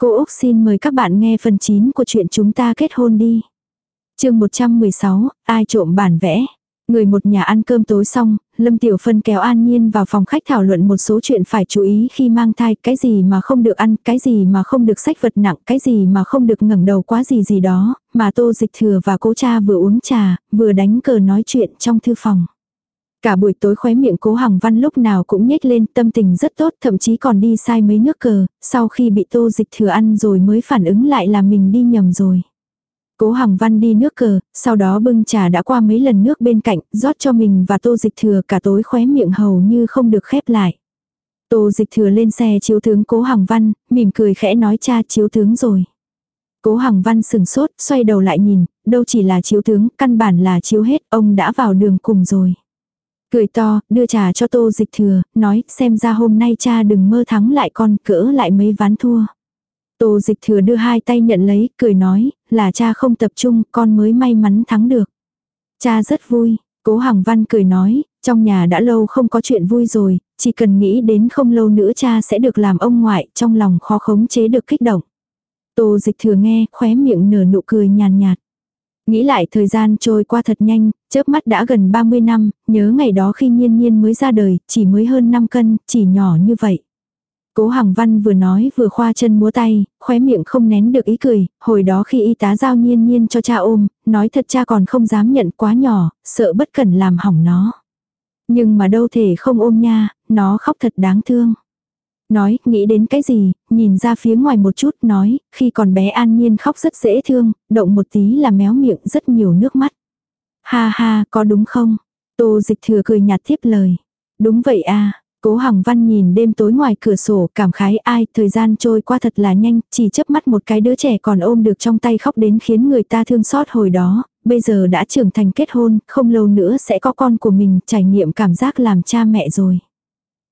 Cô Úc xin mời các bạn nghe phần 9 của chuyện chúng ta kết hôn đi. chương 116, ai trộm bản vẽ. Người một nhà ăn cơm tối xong, Lâm Tiểu Phân kéo An Nhiên vào phòng khách thảo luận một số chuyện phải chú ý khi mang thai, cái gì mà không được ăn, cái gì mà không được sách vật nặng, cái gì mà không được ngẩng đầu quá gì gì đó, mà Tô Dịch Thừa và Cố Cha vừa uống trà, vừa đánh cờ nói chuyện trong thư phòng. Cả buổi tối khóe miệng cố Hằng Văn lúc nào cũng nhếch lên tâm tình rất tốt thậm chí còn đi sai mấy nước cờ, sau khi bị tô dịch thừa ăn rồi mới phản ứng lại là mình đi nhầm rồi. Cố Hằng Văn đi nước cờ, sau đó bưng trà đã qua mấy lần nước bên cạnh, rót cho mình và tô dịch thừa cả tối khóe miệng hầu như không được khép lại. Tô dịch thừa lên xe chiếu tướng cố Hằng Văn, mỉm cười khẽ nói cha chiếu tướng rồi. Cố Hằng Văn sừng sốt, xoay đầu lại nhìn, đâu chỉ là chiếu tướng, căn bản là chiếu hết, ông đã vào đường cùng rồi. Cười to, đưa trà cho tô dịch thừa, nói xem ra hôm nay cha đừng mơ thắng lại con, cỡ lại mấy ván thua. Tô dịch thừa đưa hai tay nhận lấy, cười nói, là cha không tập trung, con mới may mắn thắng được. Cha rất vui, cố Hằng Văn cười nói, trong nhà đã lâu không có chuyện vui rồi, chỉ cần nghĩ đến không lâu nữa cha sẽ được làm ông ngoại, trong lòng khó khống chế được kích động. Tô dịch thừa nghe, khóe miệng nở nụ cười nhàn nhạt. Nghĩ lại thời gian trôi qua thật nhanh, chớp mắt đã gần 30 năm, nhớ ngày đó khi nhiên nhiên mới ra đời, chỉ mới hơn 5 cân, chỉ nhỏ như vậy. Cố Hằng Văn vừa nói vừa khoa chân múa tay, khóe miệng không nén được ý cười, hồi đó khi y tá giao nhiên nhiên cho cha ôm, nói thật cha còn không dám nhận quá nhỏ, sợ bất cẩn làm hỏng nó. Nhưng mà đâu thể không ôm nha, nó khóc thật đáng thương. Nói, nghĩ đến cái gì, nhìn ra phía ngoài một chút, nói, khi còn bé an nhiên khóc rất dễ thương, động một tí là méo miệng rất nhiều nước mắt. Ha ha, có đúng không? Tô dịch thừa cười nhạt tiếp lời. Đúng vậy à, Cố Hằng Văn nhìn đêm tối ngoài cửa sổ cảm khái ai, thời gian trôi qua thật là nhanh, chỉ chớp mắt một cái đứa trẻ còn ôm được trong tay khóc đến khiến người ta thương xót hồi đó, bây giờ đã trưởng thành kết hôn, không lâu nữa sẽ có con của mình, trải nghiệm cảm giác làm cha mẹ rồi.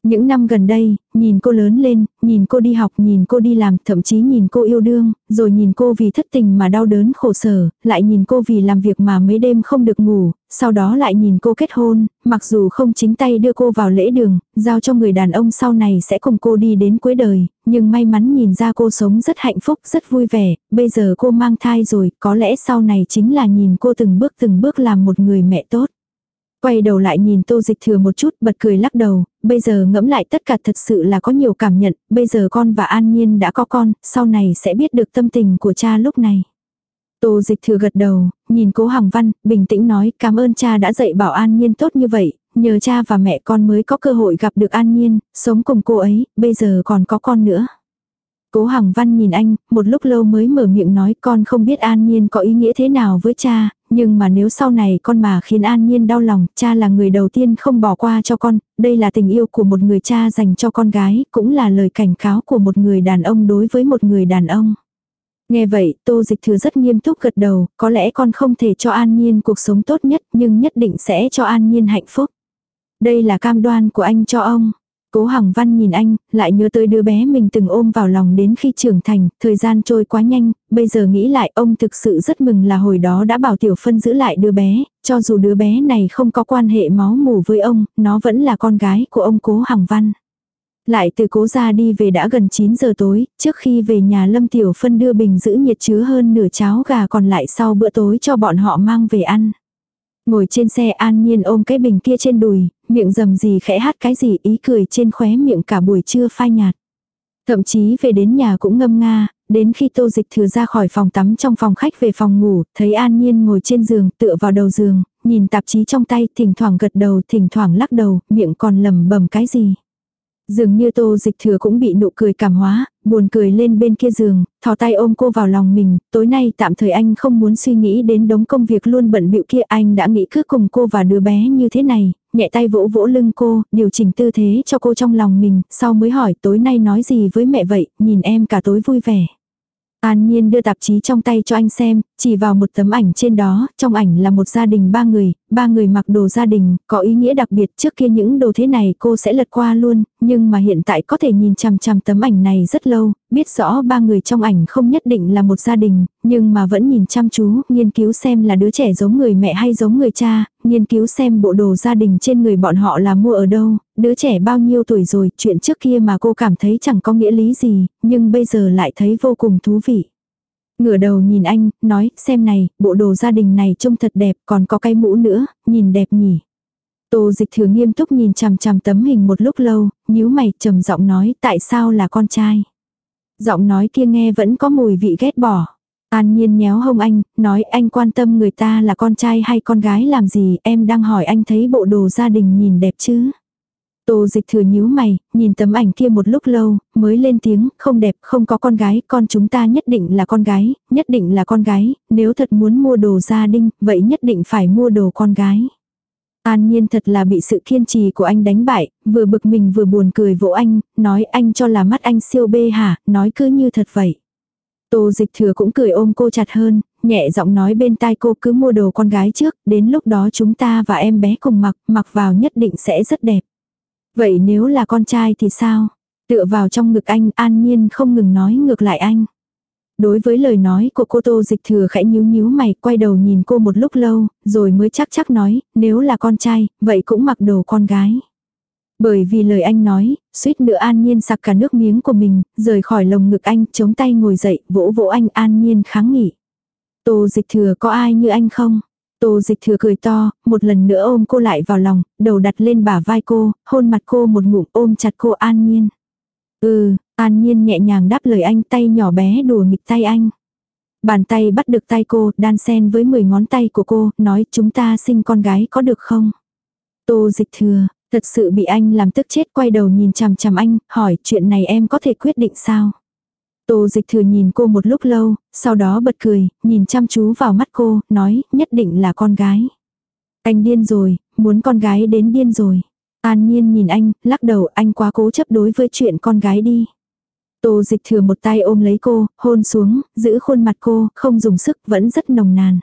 Những năm gần đây, nhìn cô lớn lên, nhìn cô đi học, nhìn cô đi làm, thậm chí nhìn cô yêu đương, rồi nhìn cô vì thất tình mà đau đớn khổ sở, lại nhìn cô vì làm việc mà mấy đêm không được ngủ, sau đó lại nhìn cô kết hôn, mặc dù không chính tay đưa cô vào lễ đường, giao cho người đàn ông sau này sẽ cùng cô đi đến cuối đời, nhưng may mắn nhìn ra cô sống rất hạnh phúc, rất vui vẻ, bây giờ cô mang thai rồi, có lẽ sau này chính là nhìn cô từng bước từng bước làm một người mẹ tốt. Quay đầu lại nhìn tô dịch thừa một chút bật cười lắc đầu, bây giờ ngẫm lại tất cả thật sự là có nhiều cảm nhận, bây giờ con và an nhiên đã có con, sau này sẽ biết được tâm tình của cha lúc này. Tô dịch thừa gật đầu, nhìn cố Hằng Văn, bình tĩnh nói cảm ơn cha đã dạy bảo an nhiên tốt như vậy, nhờ cha và mẹ con mới có cơ hội gặp được an nhiên, sống cùng cô ấy, bây giờ còn có con nữa. Cố Hằng Văn nhìn anh, một lúc lâu mới mở miệng nói con không biết an nhiên có ý nghĩa thế nào với cha, nhưng mà nếu sau này con mà khiến an nhiên đau lòng, cha là người đầu tiên không bỏ qua cho con, đây là tình yêu của một người cha dành cho con gái, cũng là lời cảnh cáo của một người đàn ông đối với một người đàn ông. Nghe vậy, Tô Dịch Thừa rất nghiêm túc gật đầu, có lẽ con không thể cho An Nhiên cuộc sống tốt nhất, nhưng nhất định sẽ cho An Nhiên hạnh phúc. Đây là cam đoan của anh cho ông. Cố Hằng Văn nhìn anh, lại nhớ tới đứa bé mình từng ôm vào lòng đến khi trưởng thành, thời gian trôi quá nhanh, bây giờ nghĩ lại ông thực sự rất mừng là hồi đó đã bảo Tiểu Phân giữ lại đứa bé, cho dù đứa bé này không có quan hệ máu mủ với ông, nó vẫn là con gái của ông Cố Hằng Văn. Lại từ cố ra đi về đã gần 9 giờ tối, trước khi về nhà Lâm Tiểu Phân đưa bình giữ nhiệt chứa hơn nửa cháo gà còn lại sau bữa tối cho bọn họ mang về ăn. Ngồi trên xe an nhiên ôm cái bình kia trên đùi, miệng rầm gì khẽ hát cái gì ý cười trên khóe miệng cả buổi trưa phai nhạt. Thậm chí về đến nhà cũng ngâm nga, đến khi tô dịch thừa ra khỏi phòng tắm trong phòng khách về phòng ngủ, thấy an nhiên ngồi trên giường tựa vào đầu giường, nhìn tạp chí trong tay thỉnh thoảng gật đầu thỉnh thoảng lắc đầu, miệng còn lầm bầm cái gì. Dường như tô dịch thừa cũng bị nụ cười cảm hóa, buồn cười lên bên kia giường, thò tay ôm cô vào lòng mình, tối nay tạm thời anh không muốn suy nghĩ đến đống công việc luôn bận bịu kia anh đã nghĩ cứ cùng cô và đứa bé như thế này, nhẹ tay vỗ vỗ lưng cô, điều chỉnh tư thế cho cô trong lòng mình, sau mới hỏi tối nay nói gì với mẹ vậy, nhìn em cả tối vui vẻ. An Nhiên đưa tạp chí trong tay cho anh xem, chỉ vào một tấm ảnh trên đó, trong ảnh là một gia đình ba người, ba người mặc đồ gia đình, có ý nghĩa đặc biệt trước kia những đồ thế này cô sẽ lật qua luôn, nhưng mà hiện tại có thể nhìn chằm chằm tấm ảnh này rất lâu, biết rõ ba người trong ảnh không nhất định là một gia đình, nhưng mà vẫn nhìn chăm chú, nghiên cứu xem là đứa trẻ giống người mẹ hay giống người cha, nghiên cứu xem bộ đồ gia đình trên người bọn họ là mua ở đâu, đứa trẻ bao nhiêu tuổi rồi, chuyện trước kia mà cô cảm thấy chẳng có nghĩa lý gì, nhưng bây giờ lại thấy vô cùng thú vị. Ngửa đầu nhìn anh, nói, xem này, bộ đồ gia đình này trông thật đẹp, còn có cái mũ nữa, nhìn đẹp nhỉ. Tô dịch thừa nghiêm túc nhìn chằm chằm tấm hình một lúc lâu, nhíu mày trầm giọng nói tại sao là con trai. Giọng nói kia nghe vẫn có mùi vị ghét bỏ. An nhiên nhéo hông anh, nói anh quan tâm người ta là con trai hay con gái làm gì, em đang hỏi anh thấy bộ đồ gia đình nhìn đẹp chứ. Tô dịch thừa nhíu mày, nhìn tấm ảnh kia một lúc lâu, mới lên tiếng, không đẹp, không có con gái, con chúng ta nhất định là con gái, nhất định là con gái, nếu thật muốn mua đồ gia đình, vậy nhất định phải mua đồ con gái. An nhiên thật là bị sự kiên trì của anh đánh bại, vừa bực mình vừa buồn cười vỗ anh, nói anh cho là mắt anh siêu bê hả, nói cứ như thật vậy. Tô dịch thừa cũng cười ôm cô chặt hơn, nhẹ giọng nói bên tai cô cứ mua đồ con gái trước, đến lúc đó chúng ta và em bé cùng mặc, mặc vào nhất định sẽ rất đẹp. Vậy nếu là con trai thì sao? Tựa vào trong ngực anh, an nhiên không ngừng nói ngược lại anh. Đối với lời nói của cô Tô Dịch Thừa khẽ nhíu nhíu mày, quay đầu nhìn cô một lúc lâu, rồi mới chắc chắc nói, nếu là con trai, vậy cũng mặc đồ con gái. Bởi vì lời anh nói, suýt nữa an nhiên sặc cả nước miếng của mình, rời khỏi lồng ngực anh, chống tay ngồi dậy, vỗ vỗ anh an nhiên kháng nghị. Tô Dịch Thừa có ai như anh không? Tô dịch thừa cười to, một lần nữa ôm cô lại vào lòng, đầu đặt lên bả vai cô, hôn mặt cô một ngụm ôm chặt cô an nhiên. Ừ, an nhiên nhẹ nhàng đáp lời anh tay nhỏ bé đùa nghịch tay anh. Bàn tay bắt được tay cô, đan sen với 10 ngón tay của cô, nói chúng ta sinh con gái có được không? Tô dịch thừa, thật sự bị anh làm tức chết quay đầu nhìn chằm chằm anh, hỏi chuyện này em có thể quyết định sao? Tô dịch thừa nhìn cô một lúc lâu, sau đó bật cười, nhìn chăm chú vào mắt cô, nói, nhất định là con gái. Anh điên rồi, muốn con gái đến điên rồi. An nhiên nhìn anh, lắc đầu anh quá cố chấp đối với chuyện con gái đi. Tô dịch thừa một tay ôm lấy cô, hôn xuống, giữ khuôn mặt cô, không dùng sức, vẫn rất nồng nàn.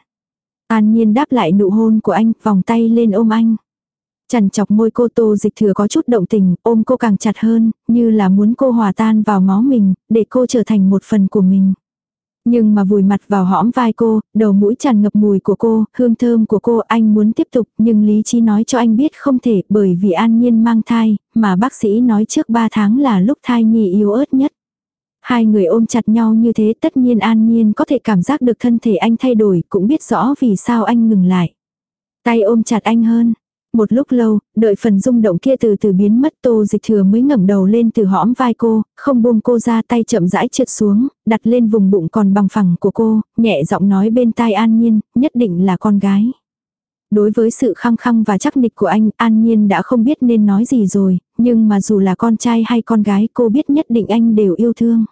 An nhiên đáp lại nụ hôn của anh, vòng tay lên ôm anh. Chằn chọc môi cô tô dịch thừa có chút động tình, ôm cô càng chặt hơn, như là muốn cô hòa tan vào máu mình, để cô trở thành một phần của mình. Nhưng mà vùi mặt vào hõm vai cô, đầu mũi tràn ngập mùi của cô, hương thơm của cô, anh muốn tiếp tục, nhưng lý trí nói cho anh biết không thể bởi vì an nhiên mang thai, mà bác sĩ nói trước 3 tháng là lúc thai nhi yếu ớt nhất. Hai người ôm chặt nhau như thế tất nhiên an nhiên có thể cảm giác được thân thể anh thay đổi, cũng biết rõ vì sao anh ngừng lại. Tay ôm chặt anh hơn, một lúc lâu, đợi phần rung động kia từ từ biến mất tô dịch thừa mới ngẩng đầu lên từ hõm vai cô, không buông cô ra tay chậm rãi trượt xuống, đặt lên vùng bụng còn bằng phẳng của cô, nhẹ giọng nói bên tai an nhiên, nhất định là con gái. Đối với sự khăng khăng và chắc nịch của anh, an nhiên đã không biết nên nói gì rồi, nhưng mà dù là con trai hay con gái cô biết nhất định anh đều yêu thương.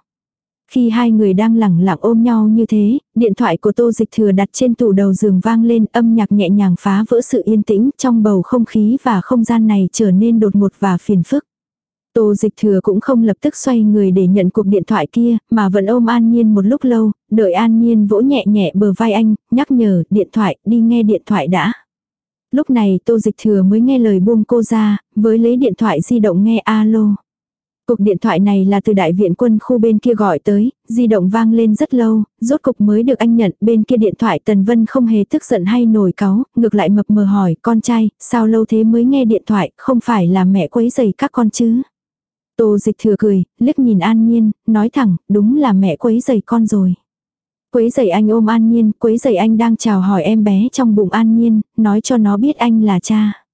Khi hai người đang lẳng lặng ôm nhau như thế, điện thoại của Tô Dịch Thừa đặt trên tủ đầu giường vang lên âm nhạc nhẹ nhàng phá vỡ sự yên tĩnh trong bầu không khí và không gian này trở nên đột ngột và phiền phức. Tô Dịch Thừa cũng không lập tức xoay người để nhận cuộc điện thoại kia, mà vẫn ôm An Nhiên một lúc lâu, đợi An Nhiên vỗ nhẹ nhẹ bờ vai anh, nhắc nhở, điện thoại, đi nghe điện thoại đã. Lúc này Tô Dịch Thừa mới nghe lời buông cô ra, với lấy điện thoại di động nghe alo. Cuộc điện thoại này là từ đại viện quân khu bên kia gọi tới, di động vang lên rất lâu, rốt cục mới được anh nhận, bên kia điện thoại Tần Vân không hề tức giận hay nổi cáu, ngược lại mập mờ hỏi, con trai, sao lâu thế mới nghe điện thoại, không phải là mẹ quấy giày các con chứ? Tô dịch thừa cười, liếc nhìn an nhiên, nói thẳng, đúng là mẹ quấy giày con rồi. Quấy giày anh ôm an nhiên, quấy giày anh đang chào hỏi em bé trong bụng an nhiên, nói cho nó biết anh là cha.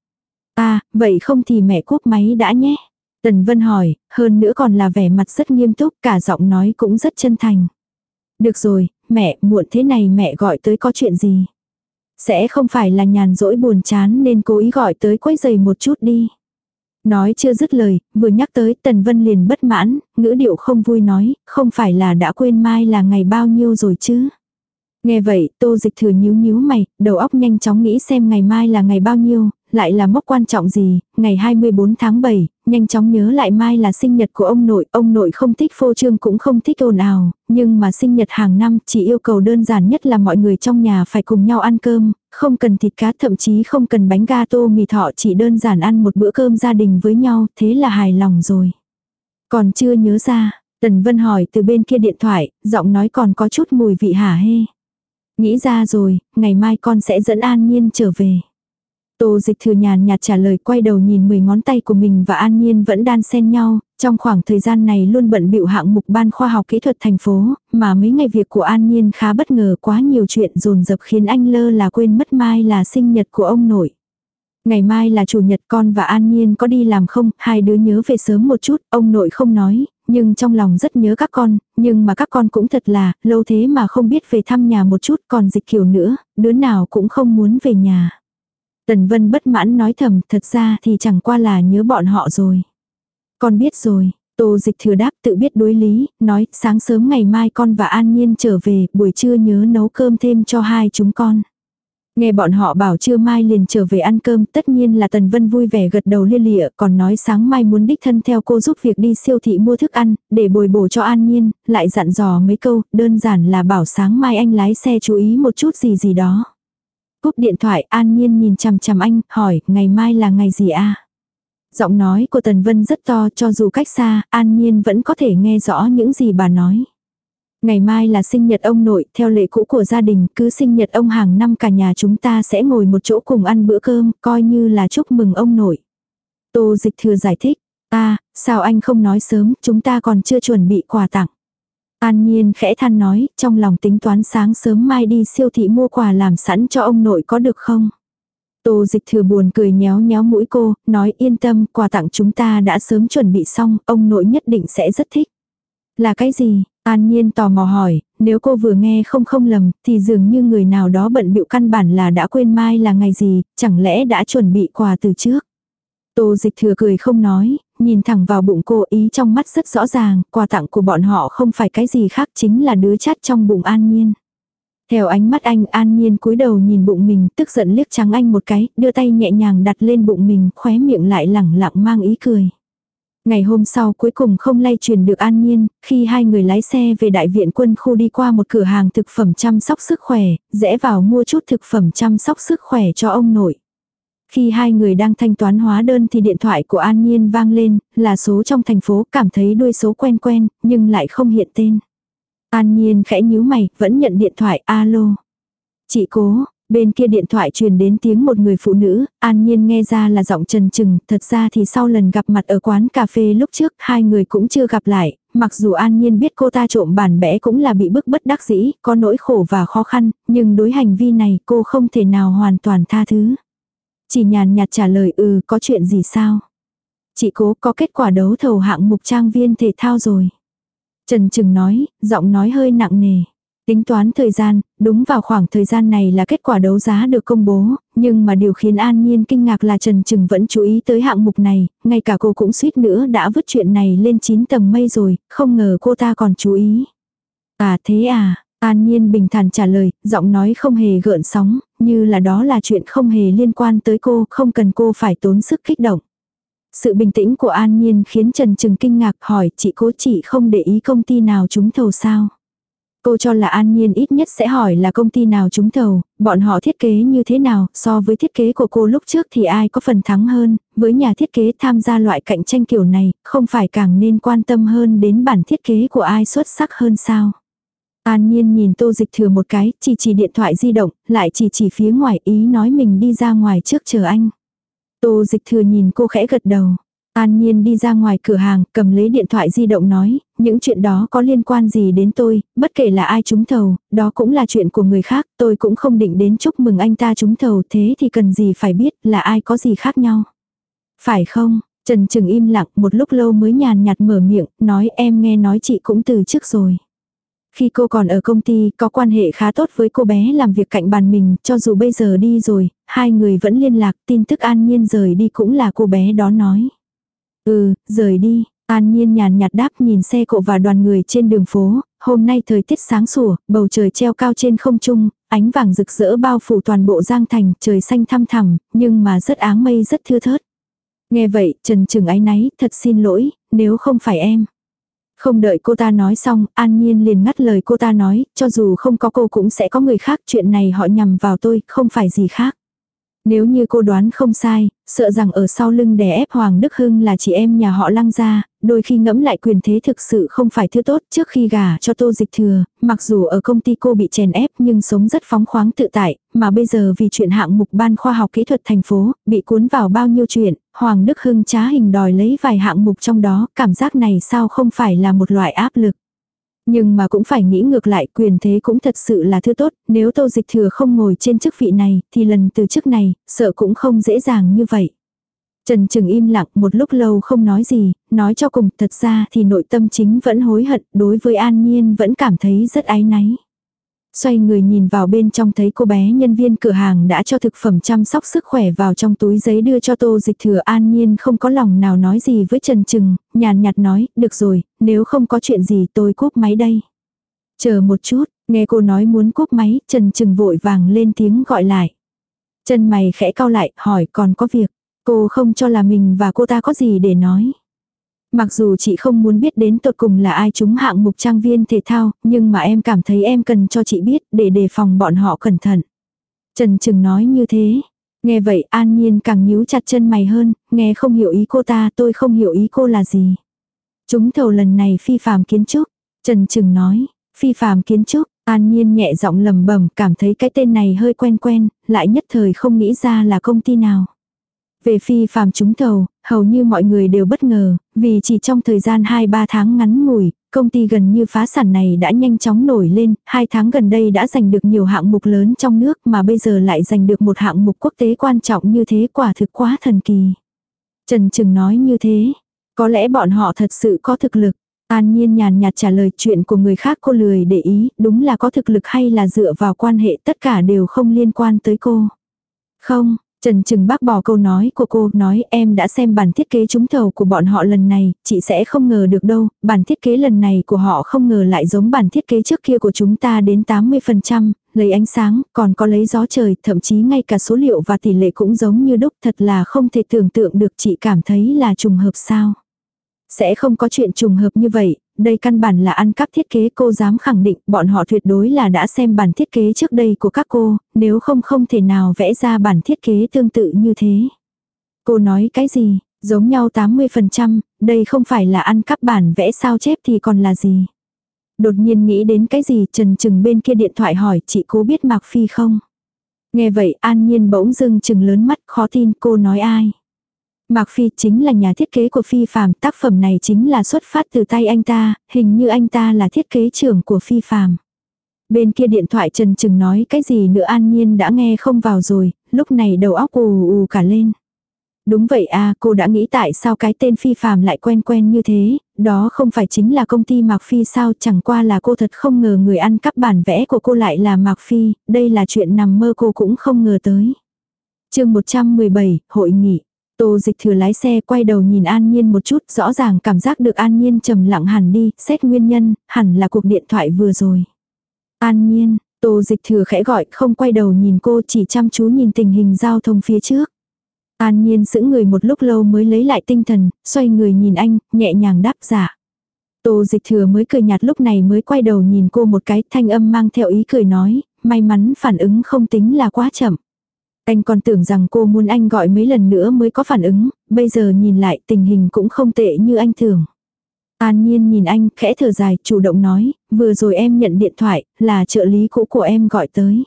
À, vậy không thì mẹ cúp máy đã nhé. Tần Vân hỏi, hơn nữa còn là vẻ mặt rất nghiêm túc, cả giọng nói cũng rất chân thành. Được rồi, mẹ, muộn thế này mẹ gọi tới có chuyện gì? Sẽ không phải là nhàn rỗi buồn chán nên cố ý gọi tới quấy giày một chút đi. Nói chưa dứt lời, vừa nhắc tới Tần Vân liền bất mãn, ngữ điệu không vui nói, không phải là đã quên mai là ngày bao nhiêu rồi chứ. Nghe vậy, tô dịch thừa nhíu nhíu mày, đầu óc nhanh chóng nghĩ xem ngày mai là ngày bao nhiêu, lại là mốc quan trọng gì, ngày 24 tháng 7, nhanh chóng nhớ lại mai là sinh nhật của ông nội, ông nội không thích phô trương cũng không thích ồn ào, nhưng mà sinh nhật hàng năm chỉ yêu cầu đơn giản nhất là mọi người trong nhà phải cùng nhau ăn cơm, không cần thịt cá thậm chí không cần bánh gato mì thọ chỉ đơn giản ăn một bữa cơm gia đình với nhau, thế là hài lòng rồi. Còn chưa nhớ ra, Tần Vân hỏi từ bên kia điện thoại, giọng nói còn có chút mùi vị hả hê. Nghĩ ra rồi, ngày mai con sẽ dẫn An Nhiên trở về. Tô dịch thừa nhàn nhạt trả lời quay đầu nhìn 10 ngón tay của mình và An Nhiên vẫn đan xen nhau, trong khoảng thời gian này luôn bận bịu hạng mục ban khoa học kỹ thuật thành phố, mà mấy ngày việc của An Nhiên khá bất ngờ quá nhiều chuyện dồn dập khiến anh lơ là quên mất mai là sinh nhật của ông nội. Ngày mai là chủ nhật con và An Nhiên có đi làm không, hai đứa nhớ về sớm một chút, ông nội không nói, nhưng trong lòng rất nhớ các con, nhưng mà các con cũng thật là, lâu thế mà không biết về thăm nhà một chút còn dịch kiểu nữa, đứa nào cũng không muốn về nhà. Tần Vân bất mãn nói thầm, thật ra thì chẳng qua là nhớ bọn họ rồi. Con biết rồi, Tô dịch thừa đáp tự biết đối lý, nói sáng sớm ngày mai con và An Nhiên trở về, buổi trưa nhớ nấu cơm thêm cho hai chúng con. Nghe bọn họ bảo trưa mai liền trở về ăn cơm, tất nhiên là Tần Vân vui vẻ gật đầu lia lịa, còn nói sáng mai muốn đích thân theo cô giúp việc đi siêu thị mua thức ăn, để bồi bổ cho An Nhiên, lại dặn dò mấy câu, đơn giản là bảo sáng mai anh lái xe chú ý một chút gì gì đó. Cúp điện thoại An Nhiên nhìn chằm chằm anh, hỏi, ngày mai là ngày gì a Giọng nói của Tần Vân rất to cho dù cách xa, An Nhiên vẫn có thể nghe rõ những gì bà nói. Ngày mai là sinh nhật ông nội, theo lệ cũ của gia đình, cứ sinh nhật ông hàng năm cả nhà chúng ta sẽ ngồi một chỗ cùng ăn bữa cơm, coi như là chúc mừng ông nội. Tô dịch thừa giải thích, ta, sao anh không nói sớm, chúng ta còn chưa chuẩn bị quà tặng. An Nhiên khẽ than nói, trong lòng tính toán sáng sớm mai đi siêu thị mua quà làm sẵn cho ông nội có được không? Tô dịch thừa buồn cười nhéo nhéo mũi cô, nói yên tâm, quà tặng chúng ta đã sớm chuẩn bị xong, ông nội nhất định sẽ rất thích. Là cái gì? An Nhiên tò mò hỏi, nếu cô vừa nghe không không lầm, thì dường như người nào đó bận bịu căn bản là đã quên mai là ngày gì, chẳng lẽ đã chuẩn bị quà từ trước. Tô dịch thừa cười không nói, nhìn thẳng vào bụng cô ý trong mắt rất rõ ràng, quà tặng của bọn họ không phải cái gì khác chính là đứa chát trong bụng An Nhiên. Theo ánh mắt anh An Nhiên cúi đầu nhìn bụng mình, tức giận liếc trắng anh một cái, đưa tay nhẹ nhàng đặt lên bụng mình, khóe miệng lại lẳng lặng mang ý cười. Ngày hôm sau cuối cùng không lay truyền được an nhiên, khi hai người lái xe về đại viện quân khu đi qua một cửa hàng thực phẩm chăm sóc sức khỏe, rẽ vào mua chút thực phẩm chăm sóc sức khỏe cho ông nội. Khi hai người đang thanh toán hóa đơn thì điện thoại của An Nhiên vang lên, là số trong thành phố, cảm thấy đuôi số quen quen, nhưng lại không hiện tên. An Nhiên khẽ nhíu mày, vẫn nhận điện thoại, alo. Chị cố, Bên kia điện thoại truyền đến tiếng một người phụ nữ, an nhiên nghe ra là giọng trần trừng, thật ra thì sau lần gặp mặt ở quán cà phê lúc trước, hai người cũng chưa gặp lại, mặc dù an nhiên biết cô ta trộm bản vẽ cũng là bị bức bất đắc dĩ, có nỗi khổ và khó khăn, nhưng đối hành vi này cô không thể nào hoàn toàn tha thứ. Chỉ nhàn nhạt trả lời ừ có chuyện gì sao? Chị cố có kết quả đấu thầu hạng mục trang viên thể thao rồi. Trần Trừng nói, giọng nói hơi nặng nề. Tính toán thời gian, đúng vào khoảng thời gian này là kết quả đấu giá được công bố, nhưng mà điều khiến An Nhiên kinh ngạc là Trần Trừng vẫn chú ý tới hạng mục này, ngay cả cô cũng suýt nữa đã vứt chuyện này lên 9 tầng mây rồi, không ngờ cô ta còn chú ý. À thế à, An Nhiên bình thản trả lời, giọng nói không hề gợn sóng, như là đó là chuyện không hề liên quan tới cô, không cần cô phải tốn sức kích động. Sự bình tĩnh của An Nhiên khiến Trần Trừng kinh ngạc hỏi chị cố chị không để ý công ty nào trúng thầu sao. Cô cho là An Nhiên ít nhất sẽ hỏi là công ty nào trúng thầu, bọn họ thiết kế như thế nào, so với thiết kế của cô lúc trước thì ai có phần thắng hơn, với nhà thiết kế tham gia loại cạnh tranh kiểu này, không phải càng nên quan tâm hơn đến bản thiết kế của ai xuất sắc hơn sao. An Nhiên nhìn tô dịch thừa một cái, chỉ chỉ điện thoại di động, lại chỉ chỉ phía ngoài ý nói mình đi ra ngoài trước chờ anh. Tô dịch thừa nhìn cô khẽ gật đầu. An Nhiên đi ra ngoài cửa hàng, cầm lấy điện thoại di động nói, những chuyện đó có liên quan gì đến tôi, bất kể là ai trúng thầu, đó cũng là chuyện của người khác, tôi cũng không định đến chúc mừng anh ta trúng thầu, thế thì cần gì phải biết là ai có gì khác nhau. Phải không? Trần Trừng im lặng một lúc lâu mới nhàn nhạt mở miệng, nói em nghe nói chị cũng từ trước rồi. Khi cô còn ở công ty, có quan hệ khá tốt với cô bé làm việc cạnh bàn mình, cho dù bây giờ đi rồi, hai người vẫn liên lạc, tin tức an nhiên rời đi cũng là cô bé đó nói. Ừ, rời đi. An Nhiên nhàn nhạt đáp nhìn xe cộ và đoàn người trên đường phố, hôm nay thời tiết sáng sủa, bầu trời treo cao trên không trung, ánh vàng rực rỡ bao phủ toàn bộ giang thành, trời xanh thăm thẳm, nhưng mà rất áng mây rất thưa thớt. Nghe vậy, Trần Trừng ái náy, thật xin lỗi, nếu không phải em. Không đợi cô ta nói xong, An Nhiên liền ngắt lời cô ta nói, cho dù không có cô cũng sẽ có người khác, chuyện này họ nhằm vào tôi, không phải gì khác. Nếu như cô đoán không sai, sợ rằng ở sau lưng đè ép Hoàng Đức Hưng là chị em nhà họ lăng gia, đôi khi ngẫm lại quyền thế thực sự không phải thứ tốt trước khi gả cho tô dịch thừa, mặc dù ở công ty cô bị chèn ép nhưng sống rất phóng khoáng tự tại, mà bây giờ vì chuyện hạng mục ban khoa học kỹ thuật thành phố, bị cuốn vào bao nhiêu chuyện, Hoàng Đức Hưng trá hình đòi lấy vài hạng mục trong đó, cảm giác này sao không phải là một loại áp lực. Nhưng mà cũng phải nghĩ ngược lại quyền thế cũng thật sự là thứ tốt, nếu tô dịch thừa không ngồi trên chức vị này, thì lần từ chức này, sợ cũng không dễ dàng như vậy. Trần Trừng im lặng một lúc lâu không nói gì, nói cho cùng thật ra thì nội tâm chính vẫn hối hận, đối với An Nhiên vẫn cảm thấy rất áy náy. Xoay người nhìn vào bên trong thấy cô bé nhân viên cửa hàng đã cho thực phẩm chăm sóc sức khỏe vào trong túi giấy đưa cho tô dịch thừa an nhiên không có lòng nào nói gì với Trần Trừng, nhàn nhạt nói, được rồi, nếu không có chuyện gì tôi cúp máy đây. Chờ một chút, nghe cô nói muốn cúp máy, Trần Trừng vội vàng lên tiếng gọi lại. Chân mày khẽ cau lại, hỏi còn có việc. Cô không cho là mình và cô ta có gì để nói. Mặc dù chị không muốn biết đến tột cùng là ai chúng hạng mục trang viên thể thao, nhưng mà em cảm thấy em cần cho chị biết để đề phòng bọn họ cẩn thận. Trần Trừng nói như thế. Nghe vậy an nhiên càng nhíu chặt chân mày hơn, nghe không hiểu ý cô ta tôi không hiểu ý cô là gì. Chúng thầu lần này phi phàm kiến trúc. Trần Trừng nói, phi phàm kiến trúc, an nhiên nhẹ giọng lầm bẩm cảm thấy cái tên này hơi quen quen, lại nhất thời không nghĩ ra là công ty nào. Về phi phàm trúng thầu, hầu như mọi người đều bất ngờ, vì chỉ trong thời gian 2-3 tháng ngắn ngủi, công ty gần như phá sản này đã nhanh chóng nổi lên, 2 tháng gần đây đã giành được nhiều hạng mục lớn trong nước mà bây giờ lại giành được một hạng mục quốc tế quan trọng như thế quả thực quá thần kỳ. Trần Trừng nói như thế, có lẽ bọn họ thật sự có thực lực. An Nhiên nhàn nhạt trả lời chuyện của người khác cô lười để ý, đúng là có thực lực hay là dựa vào quan hệ tất cả đều không liên quan tới cô. Không, Trần Trừng bác bỏ câu nói của cô, nói em đã xem bản thiết kế trúng thầu của bọn họ lần này, chị sẽ không ngờ được đâu, bản thiết kế lần này của họ không ngờ lại giống bản thiết kế trước kia của chúng ta đến 80%, lấy ánh sáng, còn có lấy gió trời, thậm chí ngay cả số liệu và tỷ lệ cũng giống như đúc, thật là không thể tưởng tượng được chị cảm thấy là trùng hợp sao. Sẽ không có chuyện trùng hợp như vậy, đây căn bản là ăn cắp thiết kế cô dám khẳng định bọn họ tuyệt đối là đã xem bản thiết kế trước đây của các cô, nếu không không thể nào vẽ ra bản thiết kế tương tự như thế. Cô nói cái gì, giống nhau 80%, đây không phải là ăn cắp bản vẽ sao chép thì còn là gì. Đột nhiên nghĩ đến cái gì trần trừng bên kia điện thoại hỏi chị cô biết Mạc Phi không. Nghe vậy an nhiên bỗng dưng trừng lớn mắt khó tin cô nói ai. Mạc Phi chính là nhà thiết kế của Phi Phạm, tác phẩm này chính là xuất phát từ tay anh ta, hình như anh ta là thiết kế trưởng của Phi Phạm. Bên kia điện thoại Trần Trừng nói cái gì nữa an nhiên đã nghe không vào rồi, lúc này đầu óc ù ù cả lên. Đúng vậy à, cô đã nghĩ tại sao cái tên Phi Phạm lại quen quen như thế, đó không phải chính là công ty Mạc Phi sao, chẳng qua là cô thật không ngờ người ăn cắp bản vẽ của cô lại là Mạc Phi, đây là chuyện nằm mơ cô cũng không ngờ tới. chương 117, Hội nghị. Tô dịch thừa lái xe quay đầu nhìn An Nhiên một chút, rõ ràng cảm giác được An Nhiên trầm lặng hẳn đi, xét nguyên nhân, hẳn là cuộc điện thoại vừa rồi. An Nhiên, Tô dịch thừa khẽ gọi, không quay đầu nhìn cô chỉ chăm chú nhìn tình hình giao thông phía trước. An Nhiên sững người một lúc lâu mới lấy lại tinh thần, xoay người nhìn anh, nhẹ nhàng đáp giả. Tô dịch thừa mới cười nhạt lúc này mới quay đầu nhìn cô một cái thanh âm mang theo ý cười nói, may mắn phản ứng không tính là quá chậm. Anh còn tưởng rằng cô muốn anh gọi mấy lần nữa mới có phản ứng, bây giờ nhìn lại tình hình cũng không tệ như anh tưởng. An Nhiên nhìn anh, khẽ thở dài, chủ động nói, vừa rồi em nhận điện thoại, là trợ lý cũ của em gọi tới.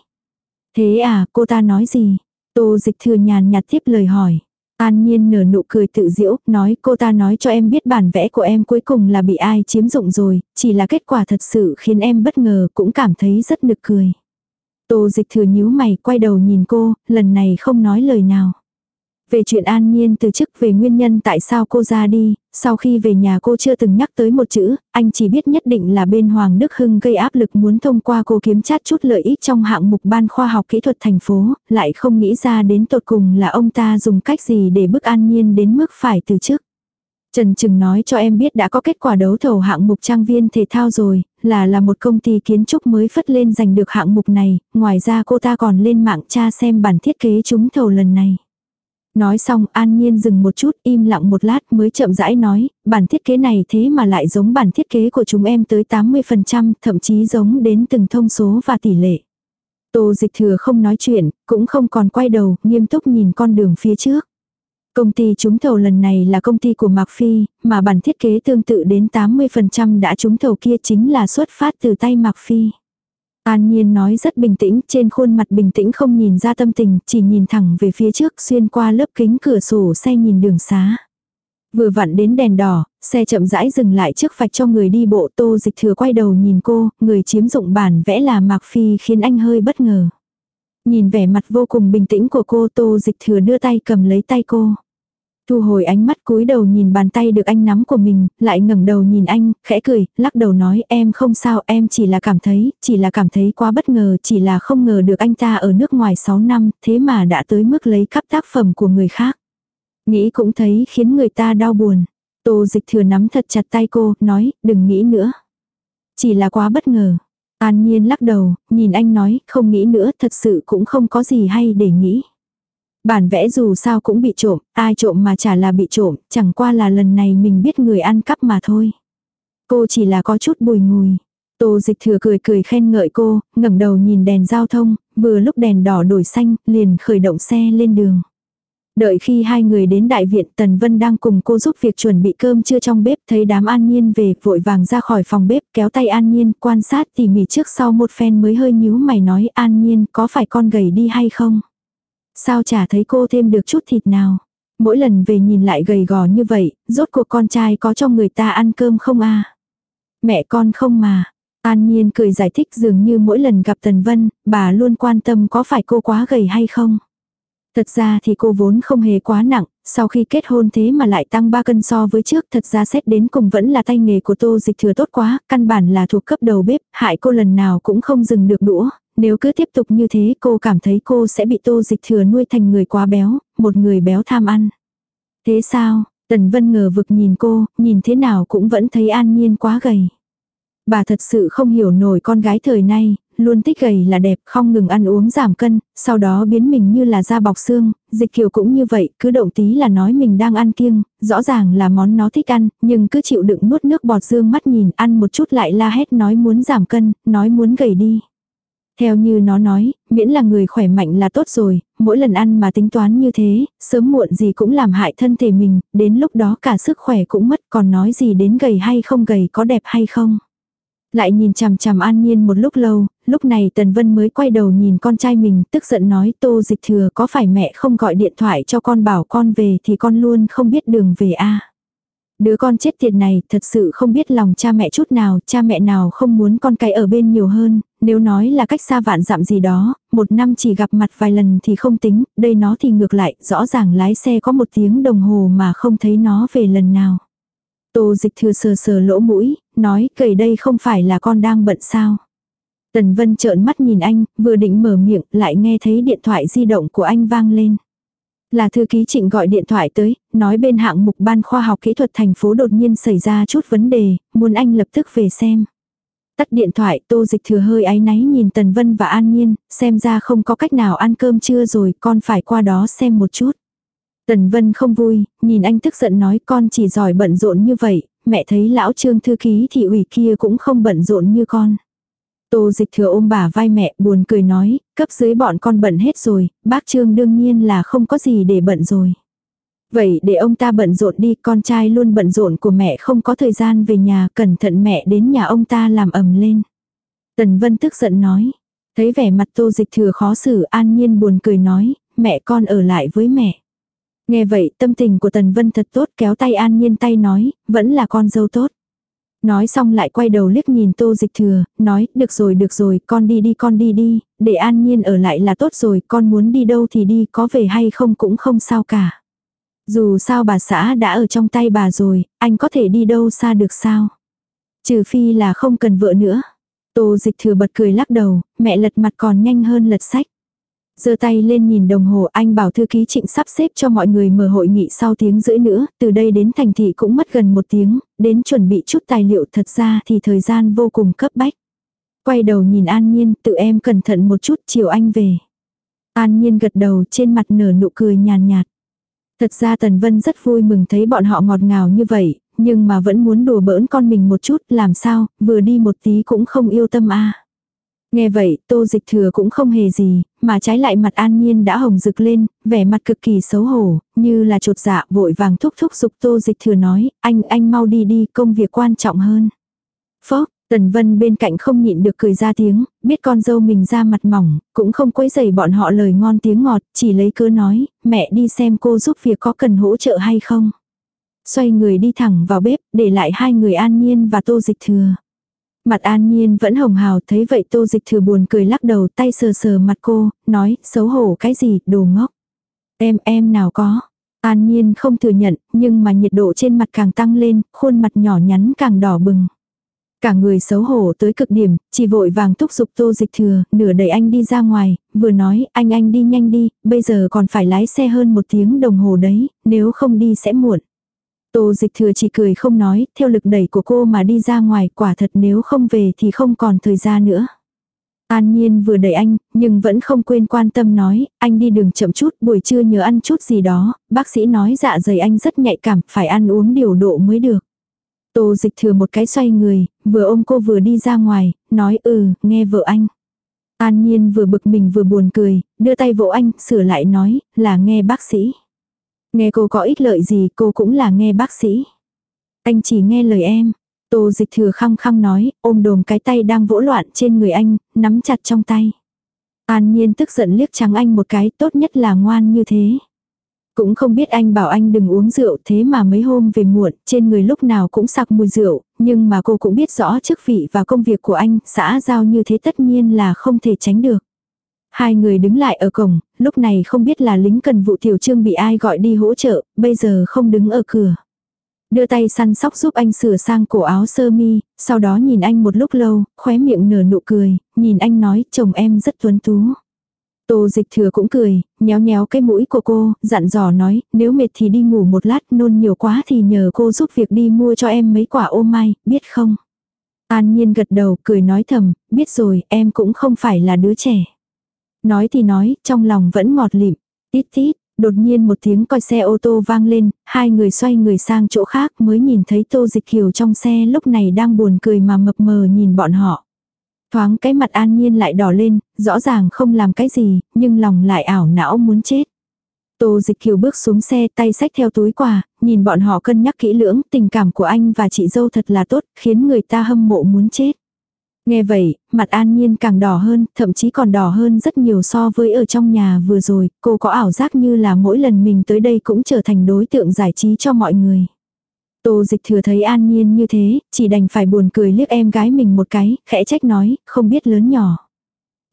Thế à, cô ta nói gì? Tô dịch thừa nhàn nhạt tiếp lời hỏi. An Nhiên nở nụ cười tự diễu, nói cô ta nói cho em biết bản vẽ của em cuối cùng là bị ai chiếm dụng rồi, chỉ là kết quả thật sự khiến em bất ngờ cũng cảm thấy rất nực cười. Tô dịch thừa nhíu mày quay đầu nhìn cô, lần này không nói lời nào. Về chuyện an nhiên từ chức về nguyên nhân tại sao cô ra đi, sau khi về nhà cô chưa từng nhắc tới một chữ, anh chỉ biết nhất định là bên Hoàng Đức Hưng gây áp lực muốn thông qua cô kiếm chát chút lợi ích trong hạng mục ban khoa học kỹ thuật thành phố, lại không nghĩ ra đến tột cùng là ông ta dùng cách gì để bức an nhiên đến mức phải từ chức. Trần Trừng nói cho em biết đã có kết quả đấu thầu hạng mục trang viên thể thao rồi, là là một công ty kiến trúc mới phất lên giành được hạng mục này, ngoài ra cô ta còn lên mạng tra xem bản thiết kế trúng thầu lần này. Nói xong an nhiên dừng một chút im lặng một lát mới chậm rãi nói, bản thiết kế này thế mà lại giống bản thiết kế của chúng em tới 80%, thậm chí giống đến từng thông số và tỷ lệ. Tô dịch thừa không nói chuyện, cũng không còn quay đầu, nghiêm túc nhìn con đường phía trước. Công ty trúng thầu lần này là công ty của Mạc Phi, mà bản thiết kế tương tự đến 80% đã trúng thầu kia chính là xuất phát từ tay Mạc Phi. An Nhiên nói rất bình tĩnh, trên khuôn mặt bình tĩnh không nhìn ra tâm tình, chỉ nhìn thẳng về phía trước xuyên qua lớp kính cửa sổ xe nhìn đường xá. Vừa vặn đến đèn đỏ, xe chậm rãi dừng lại trước vạch cho người đi bộ tô dịch thừa quay đầu nhìn cô, người chiếm dụng bản vẽ là Mạc Phi khiến anh hơi bất ngờ. Nhìn vẻ mặt vô cùng bình tĩnh của cô tô dịch thừa đưa tay cầm lấy tay cô. Thu hồi ánh mắt cúi đầu nhìn bàn tay được anh nắm của mình, lại ngẩng đầu nhìn anh, khẽ cười, lắc đầu nói em không sao, em chỉ là cảm thấy, chỉ là cảm thấy quá bất ngờ, chỉ là không ngờ được anh ta ở nước ngoài 6 năm, thế mà đã tới mức lấy cắp tác phẩm của người khác. Nghĩ cũng thấy khiến người ta đau buồn. Tô dịch thừa nắm thật chặt tay cô, nói, đừng nghĩ nữa. Chỉ là quá bất ngờ. An nhiên lắc đầu, nhìn anh nói, không nghĩ nữa, thật sự cũng không có gì hay để nghĩ. Bản vẽ dù sao cũng bị trộm, ai trộm mà chả là bị trộm, chẳng qua là lần này mình biết người ăn cắp mà thôi. Cô chỉ là có chút bùi ngùi. Tô dịch thừa cười cười khen ngợi cô, ngẩng đầu nhìn đèn giao thông, vừa lúc đèn đỏ đổi xanh, liền khởi động xe lên đường. Đợi khi hai người đến đại viện Tần Vân đang cùng cô giúp việc chuẩn bị cơm trưa trong bếp thấy đám An Nhiên về vội vàng ra khỏi phòng bếp kéo tay An Nhiên quan sát tỉ mỉ trước sau một phen mới hơi nhíu mày nói An Nhiên có phải con gầy đi hay không? Sao chả thấy cô thêm được chút thịt nào? Mỗi lần về nhìn lại gầy gò như vậy, rốt cuộc con trai có cho người ta ăn cơm không à? Mẹ con không mà. An Nhiên cười giải thích dường như mỗi lần gặp Tần Vân, bà luôn quan tâm có phải cô quá gầy hay không. Thật ra thì cô vốn không hề quá nặng, sau khi kết hôn thế mà lại tăng 3 cân so với trước, thật ra xét đến cùng vẫn là tay nghề của tô dịch thừa tốt quá, căn bản là thuộc cấp đầu bếp, hại cô lần nào cũng không dừng được đũa, nếu cứ tiếp tục như thế cô cảm thấy cô sẽ bị tô dịch thừa nuôi thành người quá béo, một người béo tham ăn. Thế sao, Tần Vân ngờ vực nhìn cô, nhìn thế nào cũng vẫn thấy an nhiên quá gầy. Bà thật sự không hiểu nổi con gái thời nay, luôn thích gầy là đẹp, không ngừng ăn uống giảm cân, sau đó biến mình như là da bọc xương, dịch kiều cũng như vậy, cứ động tí là nói mình đang ăn kiêng, rõ ràng là món nó thích ăn, nhưng cứ chịu đựng nuốt nước bọt dương mắt nhìn, ăn một chút lại la hét nói muốn giảm cân, nói muốn gầy đi. Theo như nó nói, miễn là người khỏe mạnh là tốt rồi, mỗi lần ăn mà tính toán như thế, sớm muộn gì cũng làm hại thân thể mình, đến lúc đó cả sức khỏe cũng mất còn nói gì đến gầy hay không gầy có đẹp hay không. Lại nhìn chằm chằm an nhiên một lúc lâu, lúc này Tần Vân mới quay đầu nhìn con trai mình, tức giận nói tô dịch thừa có phải mẹ không gọi điện thoại cho con bảo con về thì con luôn không biết đường về a Đứa con chết tiệt này thật sự không biết lòng cha mẹ chút nào, cha mẹ nào không muốn con cái ở bên nhiều hơn, nếu nói là cách xa vạn dặm gì đó, một năm chỉ gặp mặt vài lần thì không tính, đây nó thì ngược lại, rõ ràng lái xe có một tiếng đồng hồ mà không thấy nó về lần nào. Tô dịch thừa sờ sờ lỗ mũi, nói cầy đây không phải là con đang bận sao. Tần Vân trợn mắt nhìn anh, vừa định mở miệng, lại nghe thấy điện thoại di động của anh vang lên. Là thư ký trịnh gọi điện thoại tới, nói bên hạng mục ban khoa học kỹ thuật thành phố đột nhiên xảy ra chút vấn đề, muốn anh lập tức về xem. Tắt điện thoại, tô dịch thừa hơi áy náy nhìn Tần Vân và An Nhiên, xem ra không có cách nào ăn cơm trưa rồi, con phải qua đó xem một chút. Tần Vân không vui, nhìn anh tức giận nói con chỉ giỏi bận rộn như vậy, mẹ thấy lão trương thư ký thị ủy kia cũng không bận rộn như con. Tô dịch thừa ôm bà vai mẹ buồn cười nói, cấp dưới bọn con bận hết rồi, bác trương đương nhiên là không có gì để bận rồi. Vậy để ông ta bận rộn đi, con trai luôn bận rộn của mẹ không có thời gian về nhà, cẩn thận mẹ đến nhà ông ta làm ầm lên. Tần Vân tức giận nói, thấy vẻ mặt tô dịch thừa khó xử an nhiên buồn cười nói, mẹ con ở lại với mẹ. Nghe vậy tâm tình của Tần Vân thật tốt kéo tay an nhiên tay nói, vẫn là con dâu tốt. Nói xong lại quay đầu liếc nhìn tô dịch thừa, nói, được rồi được rồi, con đi đi con đi đi, để an nhiên ở lại là tốt rồi, con muốn đi đâu thì đi, có về hay không cũng không sao cả. Dù sao bà xã đã ở trong tay bà rồi, anh có thể đi đâu xa được sao. Trừ phi là không cần vợ nữa. Tô dịch thừa bật cười lắc đầu, mẹ lật mặt còn nhanh hơn lật sách giơ tay lên nhìn đồng hồ anh bảo thư ký trịnh sắp xếp cho mọi người mở hội nghị sau tiếng rưỡi nữa, từ đây đến thành thị cũng mất gần một tiếng, đến chuẩn bị chút tài liệu thật ra thì thời gian vô cùng cấp bách. Quay đầu nhìn An Nhiên, tự em cẩn thận một chút chiều anh về. An Nhiên gật đầu trên mặt nở nụ cười nhàn nhạt. Thật ra Tần Vân rất vui mừng thấy bọn họ ngọt ngào như vậy, nhưng mà vẫn muốn đùa bỡn con mình một chút, làm sao, vừa đi một tí cũng không yêu tâm a Nghe vậy, tô dịch thừa cũng không hề gì, mà trái lại mặt an nhiên đã hồng rực lên, vẻ mặt cực kỳ xấu hổ, như là trột dạ vội vàng thúc thúc dục tô dịch thừa nói, anh, anh mau đi đi, công việc quan trọng hơn. Phốc, Tần Vân bên cạnh không nhịn được cười ra tiếng, biết con dâu mình ra mặt mỏng, cũng không quấy dày bọn họ lời ngon tiếng ngọt, chỉ lấy cớ nói, mẹ đi xem cô giúp việc có cần hỗ trợ hay không. Xoay người đi thẳng vào bếp, để lại hai người an nhiên và tô dịch thừa. Mặt an nhiên vẫn hồng hào thấy vậy tô dịch thừa buồn cười lắc đầu tay sờ sờ mặt cô, nói, xấu hổ cái gì, đồ ngốc. Em, em nào có. An nhiên không thừa nhận, nhưng mà nhiệt độ trên mặt càng tăng lên, khuôn mặt nhỏ nhắn càng đỏ bừng. Cả người xấu hổ tới cực điểm, chỉ vội vàng thúc giục tô dịch thừa, nửa đẩy anh đi ra ngoài, vừa nói, anh anh đi nhanh đi, bây giờ còn phải lái xe hơn một tiếng đồng hồ đấy, nếu không đi sẽ muộn. Tô dịch thừa chỉ cười không nói, theo lực đẩy của cô mà đi ra ngoài, quả thật nếu không về thì không còn thời gian nữa. An Nhiên vừa đẩy anh, nhưng vẫn không quên quan tâm nói, anh đi đường chậm chút, buổi trưa nhớ ăn chút gì đó, bác sĩ nói dạ dày anh rất nhạy cảm, phải ăn uống điều độ mới được. Tô dịch thừa một cái xoay người, vừa ôm cô vừa đi ra ngoài, nói ừ, nghe vợ anh. An Nhiên vừa bực mình vừa buồn cười, đưa tay vỗ anh, sửa lại nói, là nghe bác sĩ. Nghe cô có ích lợi gì cô cũng là nghe bác sĩ. Anh chỉ nghe lời em. Tô dịch thừa khăng khăng nói, ôm đồm cái tay đang vỗ loạn trên người anh, nắm chặt trong tay. An nhiên tức giận liếc trắng anh một cái, tốt nhất là ngoan như thế. Cũng không biết anh bảo anh đừng uống rượu thế mà mấy hôm về muộn, trên người lúc nào cũng sặc mùi rượu, nhưng mà cô cũng biết rõ chức vị và công việc của anh, xã giao như thế tất nhiên là không thể tránh được. Hai người đứng lại ở cổng, lúc này không biết là lính cần vụ tiểu trương bị ai gọi đi hỗ trợ, bây giờ không đứng ở cửa. Đưa tay săn sóc giúp anh sửa sang cổ áo sơ mi, sau đó nhìn anh một lúc lâu, khóe miệng nở nụ cười, nhìn anh nói chồng em rất tuấn tú. Tô dịch thừa cũng cười, nhéo nhéo cái mũi của cô, dặn dò nói, nếu mệt thì đi ngủ một lát, nôn nhiều quá thì nhờ cô giúp việc đi mua cho em mấy quả ô mai, biết không? An nhiên gật đầu, cười nói thầm, biết rồi, em cũng không phải là đứa trẻ. Nói thì nói, trong lòng vẫn ngọt lịm. Tít tít, đột nhiên một tiếng coi xe ô tô vang lên, hai người xoay người sang chỗ khác mới nhìn thấy Tô Dịch Kiều trong xe lúc này đang buồn cười mà mập mờ nhìn bọn họ. Thoáng cái mặt an nhiên lại đỏ lên, rõ ràng không làm cái gì, nhưng lòng lại ảo não muốn chết. Tô Dịch Kiều bước xuống xe tay xách theo túi quà, nhìn bọn họ cân nhắc kỹ lưỡng, tình cảm của anh và chị dâu thật là tốt, khiến người ta hâm mộ muốn chết. Nghe vậy, mặt an nhiên càng đỏ hơn, thậm chí còn đỏ hơn rất nhiều so với ở trong nhà vừa rồi, cô có ảo giác như là mỗi lần mình tới đây cũng trở thành đối tượng giải trí cho mọi người. Tô dịch thừa thấy an nhiên như thế, chỉ đành phải buồn cười liếc em gái mình một cái, khẽ trách nói, không biết lớn nhỏ.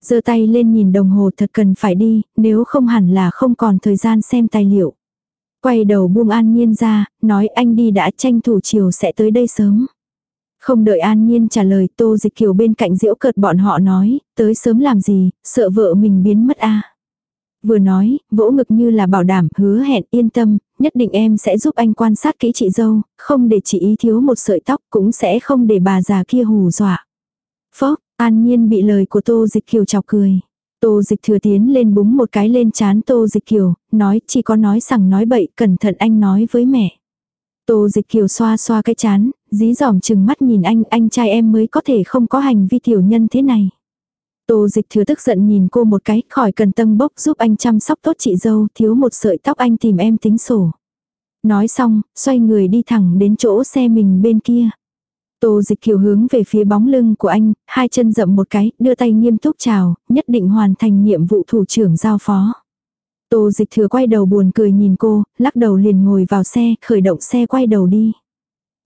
giơ tay lên nhìn đồng hồ thật cần phải đi, nếu không hẳn là không còn thời gian xem tài liệu. Quay đầu buông an nhiên ra, nói anh đi đã tranh thủ chiều sẽ tới đây sớm. Không đợi An Nhiên trả lời Tô Dịch Kiều bên cạnh diễu cợt bọn họ nói, tới sớm làm gì, sợ vợ mình biến mất a Vừa nói, vỗ ngực như là bảo đảm, hứa hẹn yên tâm, nhất định em sẽ giúp anh quan sát kỹ chị dâu, không để chị ý thiếu một sợi tóc, cũng sẽ không để bà già kia hù dọa. Phốc, An Nhiên bị lời của Tô Dịch Kiều chọc cười. Tô Dịch thừa tiến lên búng một cái lên chán Tô Dịch Kiều, nói chỉ có nói sằng nói bậy, cẩn thận anh nói với mẹ. Tô Dịch Kiều xoa xoa cái chán, dí dỏm chừng mắt nhìn anh, anh trai em mới có thể không có hành vi tiểu nhân thế này. Tô dịch thừa tức giận nhìn cô một cái, khỏi cần tâm bốc giúp anh chăm sóc tốt chị dâu, thiếu một sợi tóc anh tìm em tính sổ. Nói xong, xoay người đi thẳng đến chỗ xe mình bên kia. Tô dịch kiều hướng về phía bóng lưng của anh, hai chân dậm một cái, đưa tay nghiêm túc chào, nhất định hoàn thành nhiệm vụ thủ trưởng giao phó. Tô dịch thừa quay đầu buồn cười nhìn cô, lắc đầu liền ngồi vào xe, khởi động xe quay đầu đi.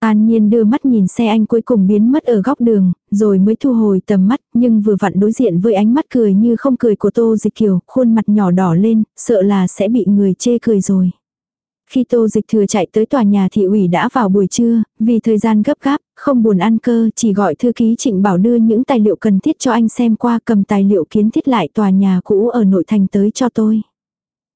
An Nhiên đưa mắt nhìn xe anh cuối cùng biến mất ở góc đường, rồi mới thu hồi tầm mắt, nhưng vừa vặn đối diện với ánh mắt cười như không cười của Tô Dịch Kiều, khuôn mặt nhỏ đỏ lên, sợ là sẽ bị người chê cười rồi. Khi Tô Dịch Thừa chạy tới tòa nhà thị ủy đã vào buổi trưa, vì thời gian gấp gáp, không buồn ăn cơ, chỉ gọi thư ký Trịnh Bảo đưa những tài liệu cần thiết cho anh xem qua cầm tài liệu kiến thiết lại tòa nhà cũ ở nội thành tới cho tôi.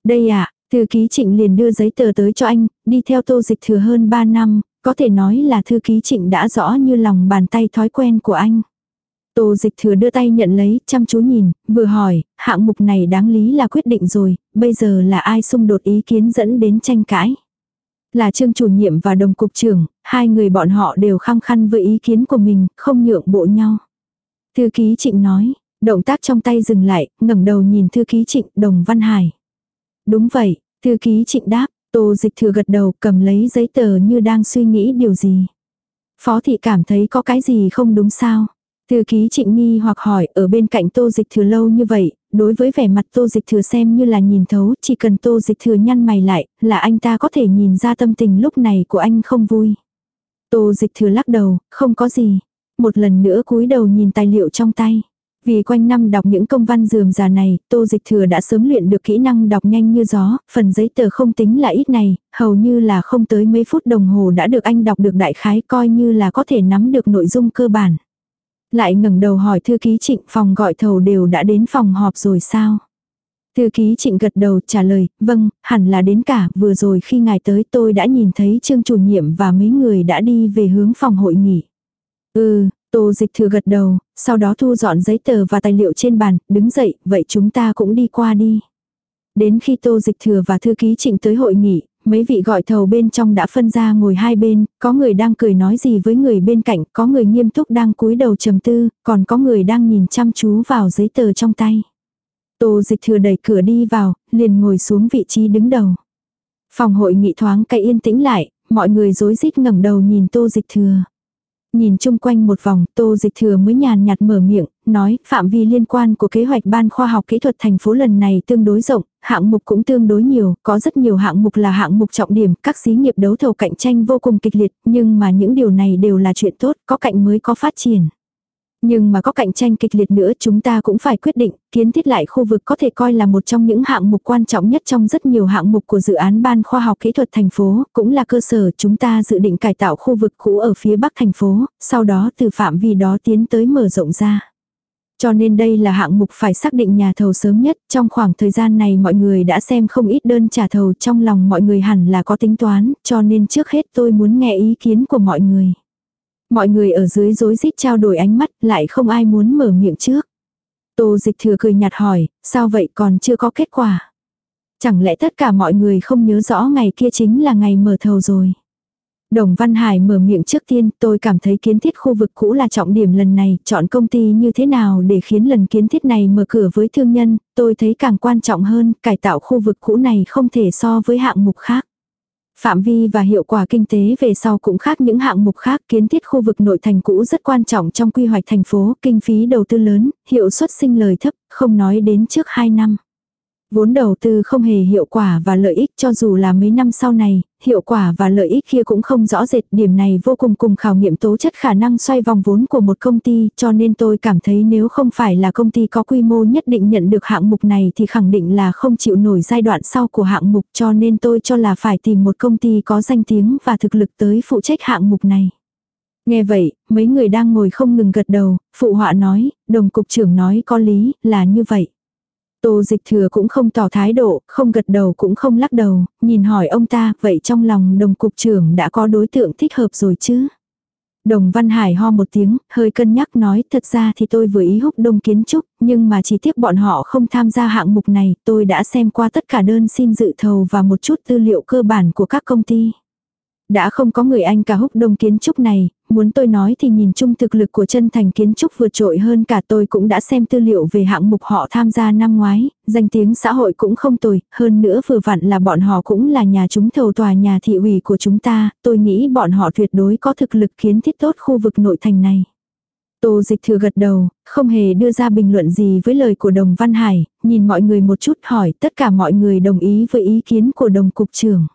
Đây ạ, thư ký Trịnh liền đưa giấy tờ tới cho anh, đi theo Tô Dịch Thừa hơn 3 năm, có thể nói là thư ký trịnh đã rõ như lòng bàn tay thói quen của anh. Tô dịch thừa đưa tay nhận lấy, chăm chú nhìn, vừa hỏi, hạng mục này đáng lý là quyết định rồi, bây giờ là ai xung đột ý kiến dẫn đến tranh cãi. Là trương chủ nhiệm và đồng cục trưởng, hai người bọn họ đều khăng khăn với ý kiến của mình, không nhượng bộ nhau. Thư ký trịnh nói, Động tác trong tay dừng lại, ngẩng đầu nhìn thư ký trịnh Đồng Văn Hải. Đúng vậy, thư ký trịnh đáp, tô dịch thừa gật đầu cầm lấy giấy tờ như đang suy nghĩ điều gì. Phó thị cảm thấy có cái gì không đúng sao. Thư ký trịnh nghi hoặc hỏi ở bên cạnh tô dịch thừa lâu như vậy, đối với vẻ mặt tô dịch thừa xem như là nhìn thấu, chỉ cần tô dịch thừa nhăn mày lại, là anh ta có thể nhìn ra tâm tình lúc này của anh không vui. Tô dịch thừa lắc đầu, không có gì. Một lần nữa cúi đầu nhìn tài liệu trong tay. Vì quanh năm đọc những công văn dườm già này, Tô Dịch Thừa đã sớm luyện được kỹ năng đọc nhanh như gió, phần giấy tờ không tính là ít này, hầu như là không tới mấy phút đồng hồ đã được anh đọc được đại khái coi như là có thể nắm được nội dung cơ bản. Lại ngẩng đầu hỏi thư ký trịnh phòng gọi thầu đều đã đến phòng họp rồi sao? Thư ký trịnh gật đầu trả lời, vâng, hẳn là đến cả, vừa rồi khi ngài tới tôi đã nhìn thấy trương chủ nhiệm và mấy người đã đi về hướng phòng hội nghị. Ừ, tô dịch thừa gật đầu, sau đó thu dọn giấy tờ và tài liệu trên bàn, đứng dậy, vậy chúng ta cũng đi qua đi. Đến khi tô dịch thừa và thư ký trịnh tới hội nghị, mấy vị gọi thầu bên trong đã phân ra ngồi hai bên, có người đang cười nói gì với người bên cạnh, có người nghiêm túc đang cúi đầu trầm tư, còn có người đang nhìn chăm chú vào giấy tờ trong tay. Tô dịch thừa đẩy cửa đi vào, liền ngồi xuống vị trí đứng đầu. Phòng hội nghị thoáng cây yên tĩnh lại, mọi người rối rít ngẩng đầu nhìn tô dịch thừa. Nhìn chung quanh một vòng, tô dịch thừa mới nhàn nhạt mở miệng, nói, phạm vi liên quan của kế hoạch ban khoa học kỹ thuật thành phố lần này tương đối rộng, hạng mục cũng tương đối nhiều, có rất nhiều hạng mục là hạng mục trọng điểm, các xí nghiệp đấu thầu cạnh tranh vô cùng kịch liệt, nhưng mà những điều này đều là chuyện tốt, có cạnh mới có phát triển. Nhưng mà có cạnh tranh kịch liệt nữa chúng ta cũng phải quyết định, kiến thiết lại khu vực có thể coi là một trong những hạng mục quan trọng nhất trong rất nhiều hạng mục của dự án ban khoa học kỹ thuật thành phố, cũng là cơ sở chúng ta dự định cải tạo khu vực cũ ở phía bắc thành phố, sau đó từ phạm vi đó tiến tới mở rộng ra. Cho nên đây là hạng mục phải xác định nhà thầu sớm nhất, trong khoảng thời gian này mọi người đã xem không ít đơn trả thầu trong lòng mọi người hẳn là có tính toán, cho nên trước hết tôi muốn nghe ý kiến của mọi người. Mọi người ở dưới rối rít trao đổi ánh mắt, lại không ai muốn mở miệng trước. Tô dịch thừa cười nhạt hỏi, sao vậy còn chưa có kết quả? Chẳng lẽ tất cả mọi người không nhớ rõ ngày kia chính là ngày mở thầu rồi? Đồng Văn Hải mở miệng trước tiên, tôi cảm thấy kiến thiết khu vực cũ là trọng điểm lần này, chọn công ty như thế nào để khiến lần kiến thiết này mở cửa với thương nhân, tôi thấy càng quan trọng hơn, cải tạo khu vực cũ này không thể so với hạng mục khác. Phạm vi và hiệu quả kinh tế về sau cũng khác những hạng mục khác kiến thiết khu vực nội thành cũ rất quan trọng trong quy hoạch thành phố, kinh phí đầu tư lớn, hiệu suất sinh lời thấp, không nói đến trước 2 năm. Vốn đầu tư không hề hiệu quả và lợi ích cho dù là mấy năm sau này, hiệu quả và lợi ích kia cũng không rõ rệt. Điểm này vô cùng cùng khảo nghiệm tố chất khả năng xoay vòng vốn của một công ty cho nên tôi cảm thấy nếu không phải là công ty có quy mô nhất định nhận được hạng mục này thì khẳng định là không chịu nổi giai đoạn sau của hạng mục cho nên tôi cho là phải tìm một công ty có danh tiếng và thực lực tới phụ trách hạng mục này. Nghe vậy, mấy người đang ngồi không ngừng gật đầu, phụ họa nói, đồng cục trưởng nói có lý, là như vậy. Tô dịch thừa cũng không tỏ thái độ, không gật đầu cũng không lắc đầu, nhìn hỏi ông ta, vậy trong lòng đồng cục trưởng đã có đối tượng thích hợp rồi chứ? Đồng Văn Hải ho một tiếng, hơi cân nhắc nói, thật ra thì tôi vừa ý húc đông kiến trúc, nhưng mà chỉ tiếc bọn họ không tham gia hạng mục này, tôi đã xem qua tất cả đơn xin dự thầu và một chút tư liệu cơ bản của các công ty. Đã không có người Anh cả húc đông kiến trúc này, muốn tôi nói thì nhìn chung thực lực của chân thành kiến trúc vượt trội hơn cả tôi cũng đã xem tư liệu về hạng mục họ tham gia năm ngoái, danh tiếng xã hội cũng không tồi, hơn nữa vừa vặn là bọn họ cũng là nhà chúng thầu tòa nhà thị ủy của chúng ta, tôi nghĩ bọn họ tuyệt đối có thực lực kiến thiết tốt khu vực nội thành này. Tô dịch thừa gật đầu, không hề đưa ra bình luận gì với lời của đồng Văn Hải, nhìn mọi người một chút hỏi tất cả mọi người đồng ý với ý kiến của đồng cục trưởng.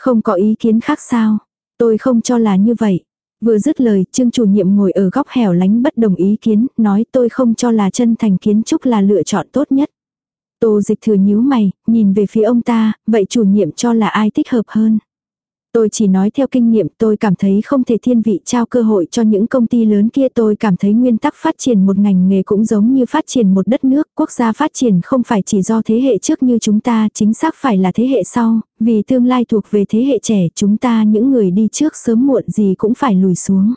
Không có ý kiến khác sao? Tôi không cho là như vậy. Vừa dứt lời, trương chủ nhiệm ngồi ở góc hẻo lánh bất đồng ý kiến, nói tôi không cho là chân thành kiến trúc là lựa chọn tốt nhất. Tô dịch thừa nhíu mày, nhìn về phía ông ta, vậy chủ nhiệm cho là ai thích hợp hơn. Tôi chỉ nói theo kinh nghiệm tôi cảm thấy không thể thiên vị trao cơ hội cho những công ty lớn kia tôi cảm thấy nguyên tắc phát triển một ngành nghề cũng giống như phát triển một đất nước. Quốc gia phát triển không phải chỉ do thế hệ trước như chúng ta chính xác phải là thế hệ sau, vì tương lai thuộc về thế hệ trẻ chúng ta những người đi trước sớm muộn gì cũng phải lùi xuống.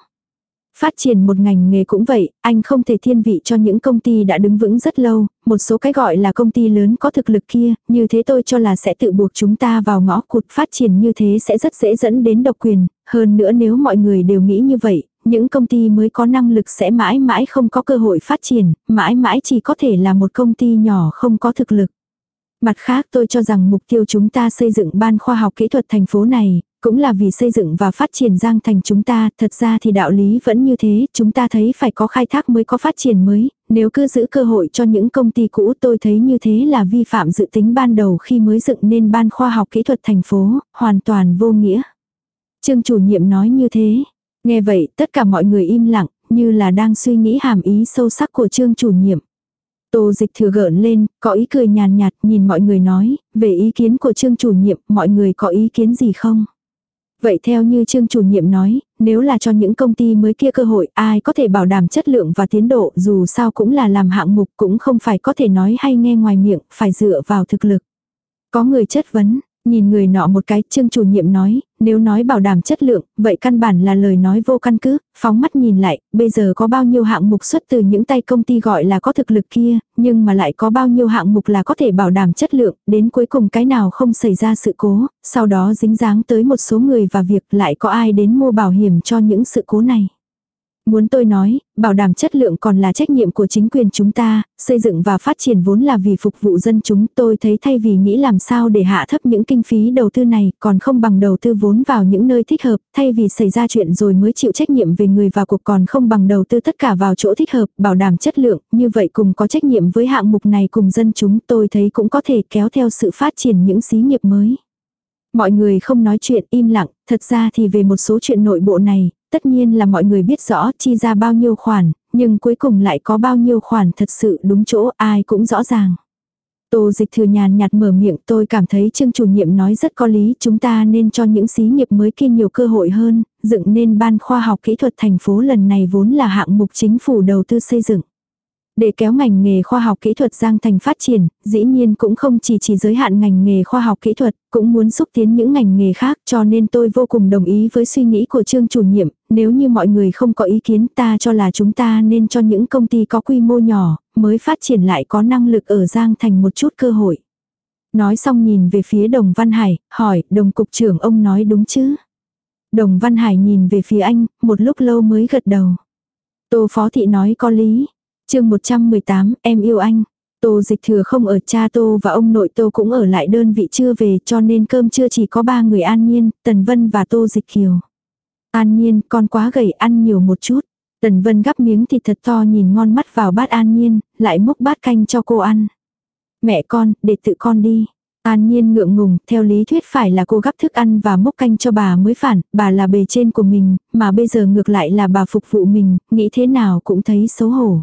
Phát triển một ngành nghề cũng vậy, anh không thể thiên vị cho những công ty đã đứng vững rất lâu, một số cái gọi là công ty lớn có thực lực kia, như thế tôi cho là sẽ tự buộc chúng ta vào ngõ cụt phát triển như thế sẽ rất dễ dẫn đến độc quyền, hơn nữa nếu mọi người đều nghĩ như vậy, những công ty mới có năng lực sẽ mãi mãi không có cơ hội phát triển, mãi mãi chỉ có thể là một công ty nhỏ không có thực lực. Mặt khác tôi cho rằng mục tiêu chúng ta xây dựng ban khoa học kỹ thuật thành phố này, cũng là vì xây dựng và phát triển Giang Thành chúng ta, thật ra thì đạo lý vẫn như thế, chúng ta thấy phải có khai thác mới có phát triển mới, nếu cứ giữ cơ hội cho những công ty cũ tôi thấy như thế là vi phạm dự tính ban đầu khi mới dựng nên ban khoa học kỹ thuật thành phố, hoàn toàn vô nghĩa. Trương chủ nhiệm nói như thế. Nghe vậy tất cả mọi người im lặng, như là đang suy nghĩ hàm ý sâu sắc của trương chủ nhiệm. Tô dịch thừa gợn lên, có ý cười nhàn nhạt nhìn mọi người nói, về ý kiến của trương chủ nhiệm, mọi người có ý kiến gì không? Vậy theo như trương chủ nhiệm nói, nếu là cho những công ty mới kia cơ hội, ai có thể bảo đảm chất lượng và tiến độ dù sao cũng là làm hạng mục cũng không phải có thể nói hay nghe ngoài miệng, phải dựa vào thực lực. Có người chất vấn, Nhìn người nọ một cái, trương chủ nhiệm nói, nếu nói bảo đảm chất lượng, vậy căn bản là lời nói vô căn cứ, phóng mắt nhìn lại, bây giờ có bao nhiêu hạng mục xuất từ những tay công ty gọi là có thực lực kia, nhưng mà lại có bao nhiêu hạng mục là có thể bảo đảm chất lượng, đến cuối cùng cái nào không xảy ra sự cố, sau đó dính dáng tới một số người và việc lại có ai đến mua bảo hiểm cho những sự cố này. Muốn tôi nói, bảo đảm chất lượng còn là trách nhiệm của chính quyền chúng ta, xây dựng và phát triển vốn là vì phục vụ dân chúng. Tôi thấy thay vì nghĩ làm sao để hạ thấp những kinh phí đầu tư này, còn không bằng đầu tư vốn vào những nơi thích hợp, thay vì xảy ra chuyện rồi mới chịu trách nhiệm về người và cuộc còn không bằng đầu tư tất cả vào chỗ thích hợp, bảo đảm chất lượng, như vậy cùng có trách nhiệm với hạng mục này cùng dân chúng tôi thấy cũng có thể kéo theo sự phát triển những xí nghiệp mới. Mọi người không nói chuyện im lặng, thật ra thì về một số chuyện nội bộ này, tất nhiên là mọi người biết rõ chi ra bao nhiêu khoản, nhưng cuối cùng lại có bao nhiêu khoản thật sự đúng chỗ ai cũng rõ ràng. Tô dịch thừa nhàn nhạt mở miệng tôi cảm thấy trương chủ nhiệm nói rất có lý chúng ta nên cho những xí nghiệp mới kia nhiều cơ hội hơn, dựng nên ban khoa học kỹ thuật thành phố lần này vốn là hạng mục chính phủ đầu tư xây dựng. Để kéo ngành nghề khoa học kỹ thuật Giang Thành phát triển, dĩ nhiên cũng không chỉ chỉ giới hạn ngành nghề khoa học kỹ thuật, cũng muốn xúc tiến những ngành nghề khác cho nên tôi vô cùng đồng ý với suy nghĩ của trương chủ nhiệm, nếu như mọi người không có ý kiến ta cho là chúng ta nên cho những công ty có quy mô nhỏ, mới phát triển lại có năng lực ở Giang Thành một chút cơ hội. Nói xong nhìn về phía Đồng Văn Hải, hỏi, đồng cục trưởng ông nói đúng chứ? Đồng Văn Hải nhìn về phía anh, một lúc lâu mới gật đầu. Tô Phó Thị nói có lý, chương 118, em yêu anh. Tô dịch thừa không ở cha Tô và ông nội Tô cũng ở lại đơn vị chưa về cho nên cơm chưa chỉ có ba người an nhiên, Tần Vân và Tô dịch kiều. An nhiên, con quá gầy ăn nhiều một chút. Tần Vân gắp miếng thịt thật to nhìn ngon mắt vào bát an nhiên, lại múc bát canh cho cô ăn. Mẹ con, để tự con đi. An nhiên ngượng ngùng, theo lý thuyết phải là cô gắp thức ăn và múc canh cho bà mới phản, bà là bề trên của mình, mà bây giờ ngược lại là bà phục vụ mình, nghĩ thế nào cũng thấy xấu hổ.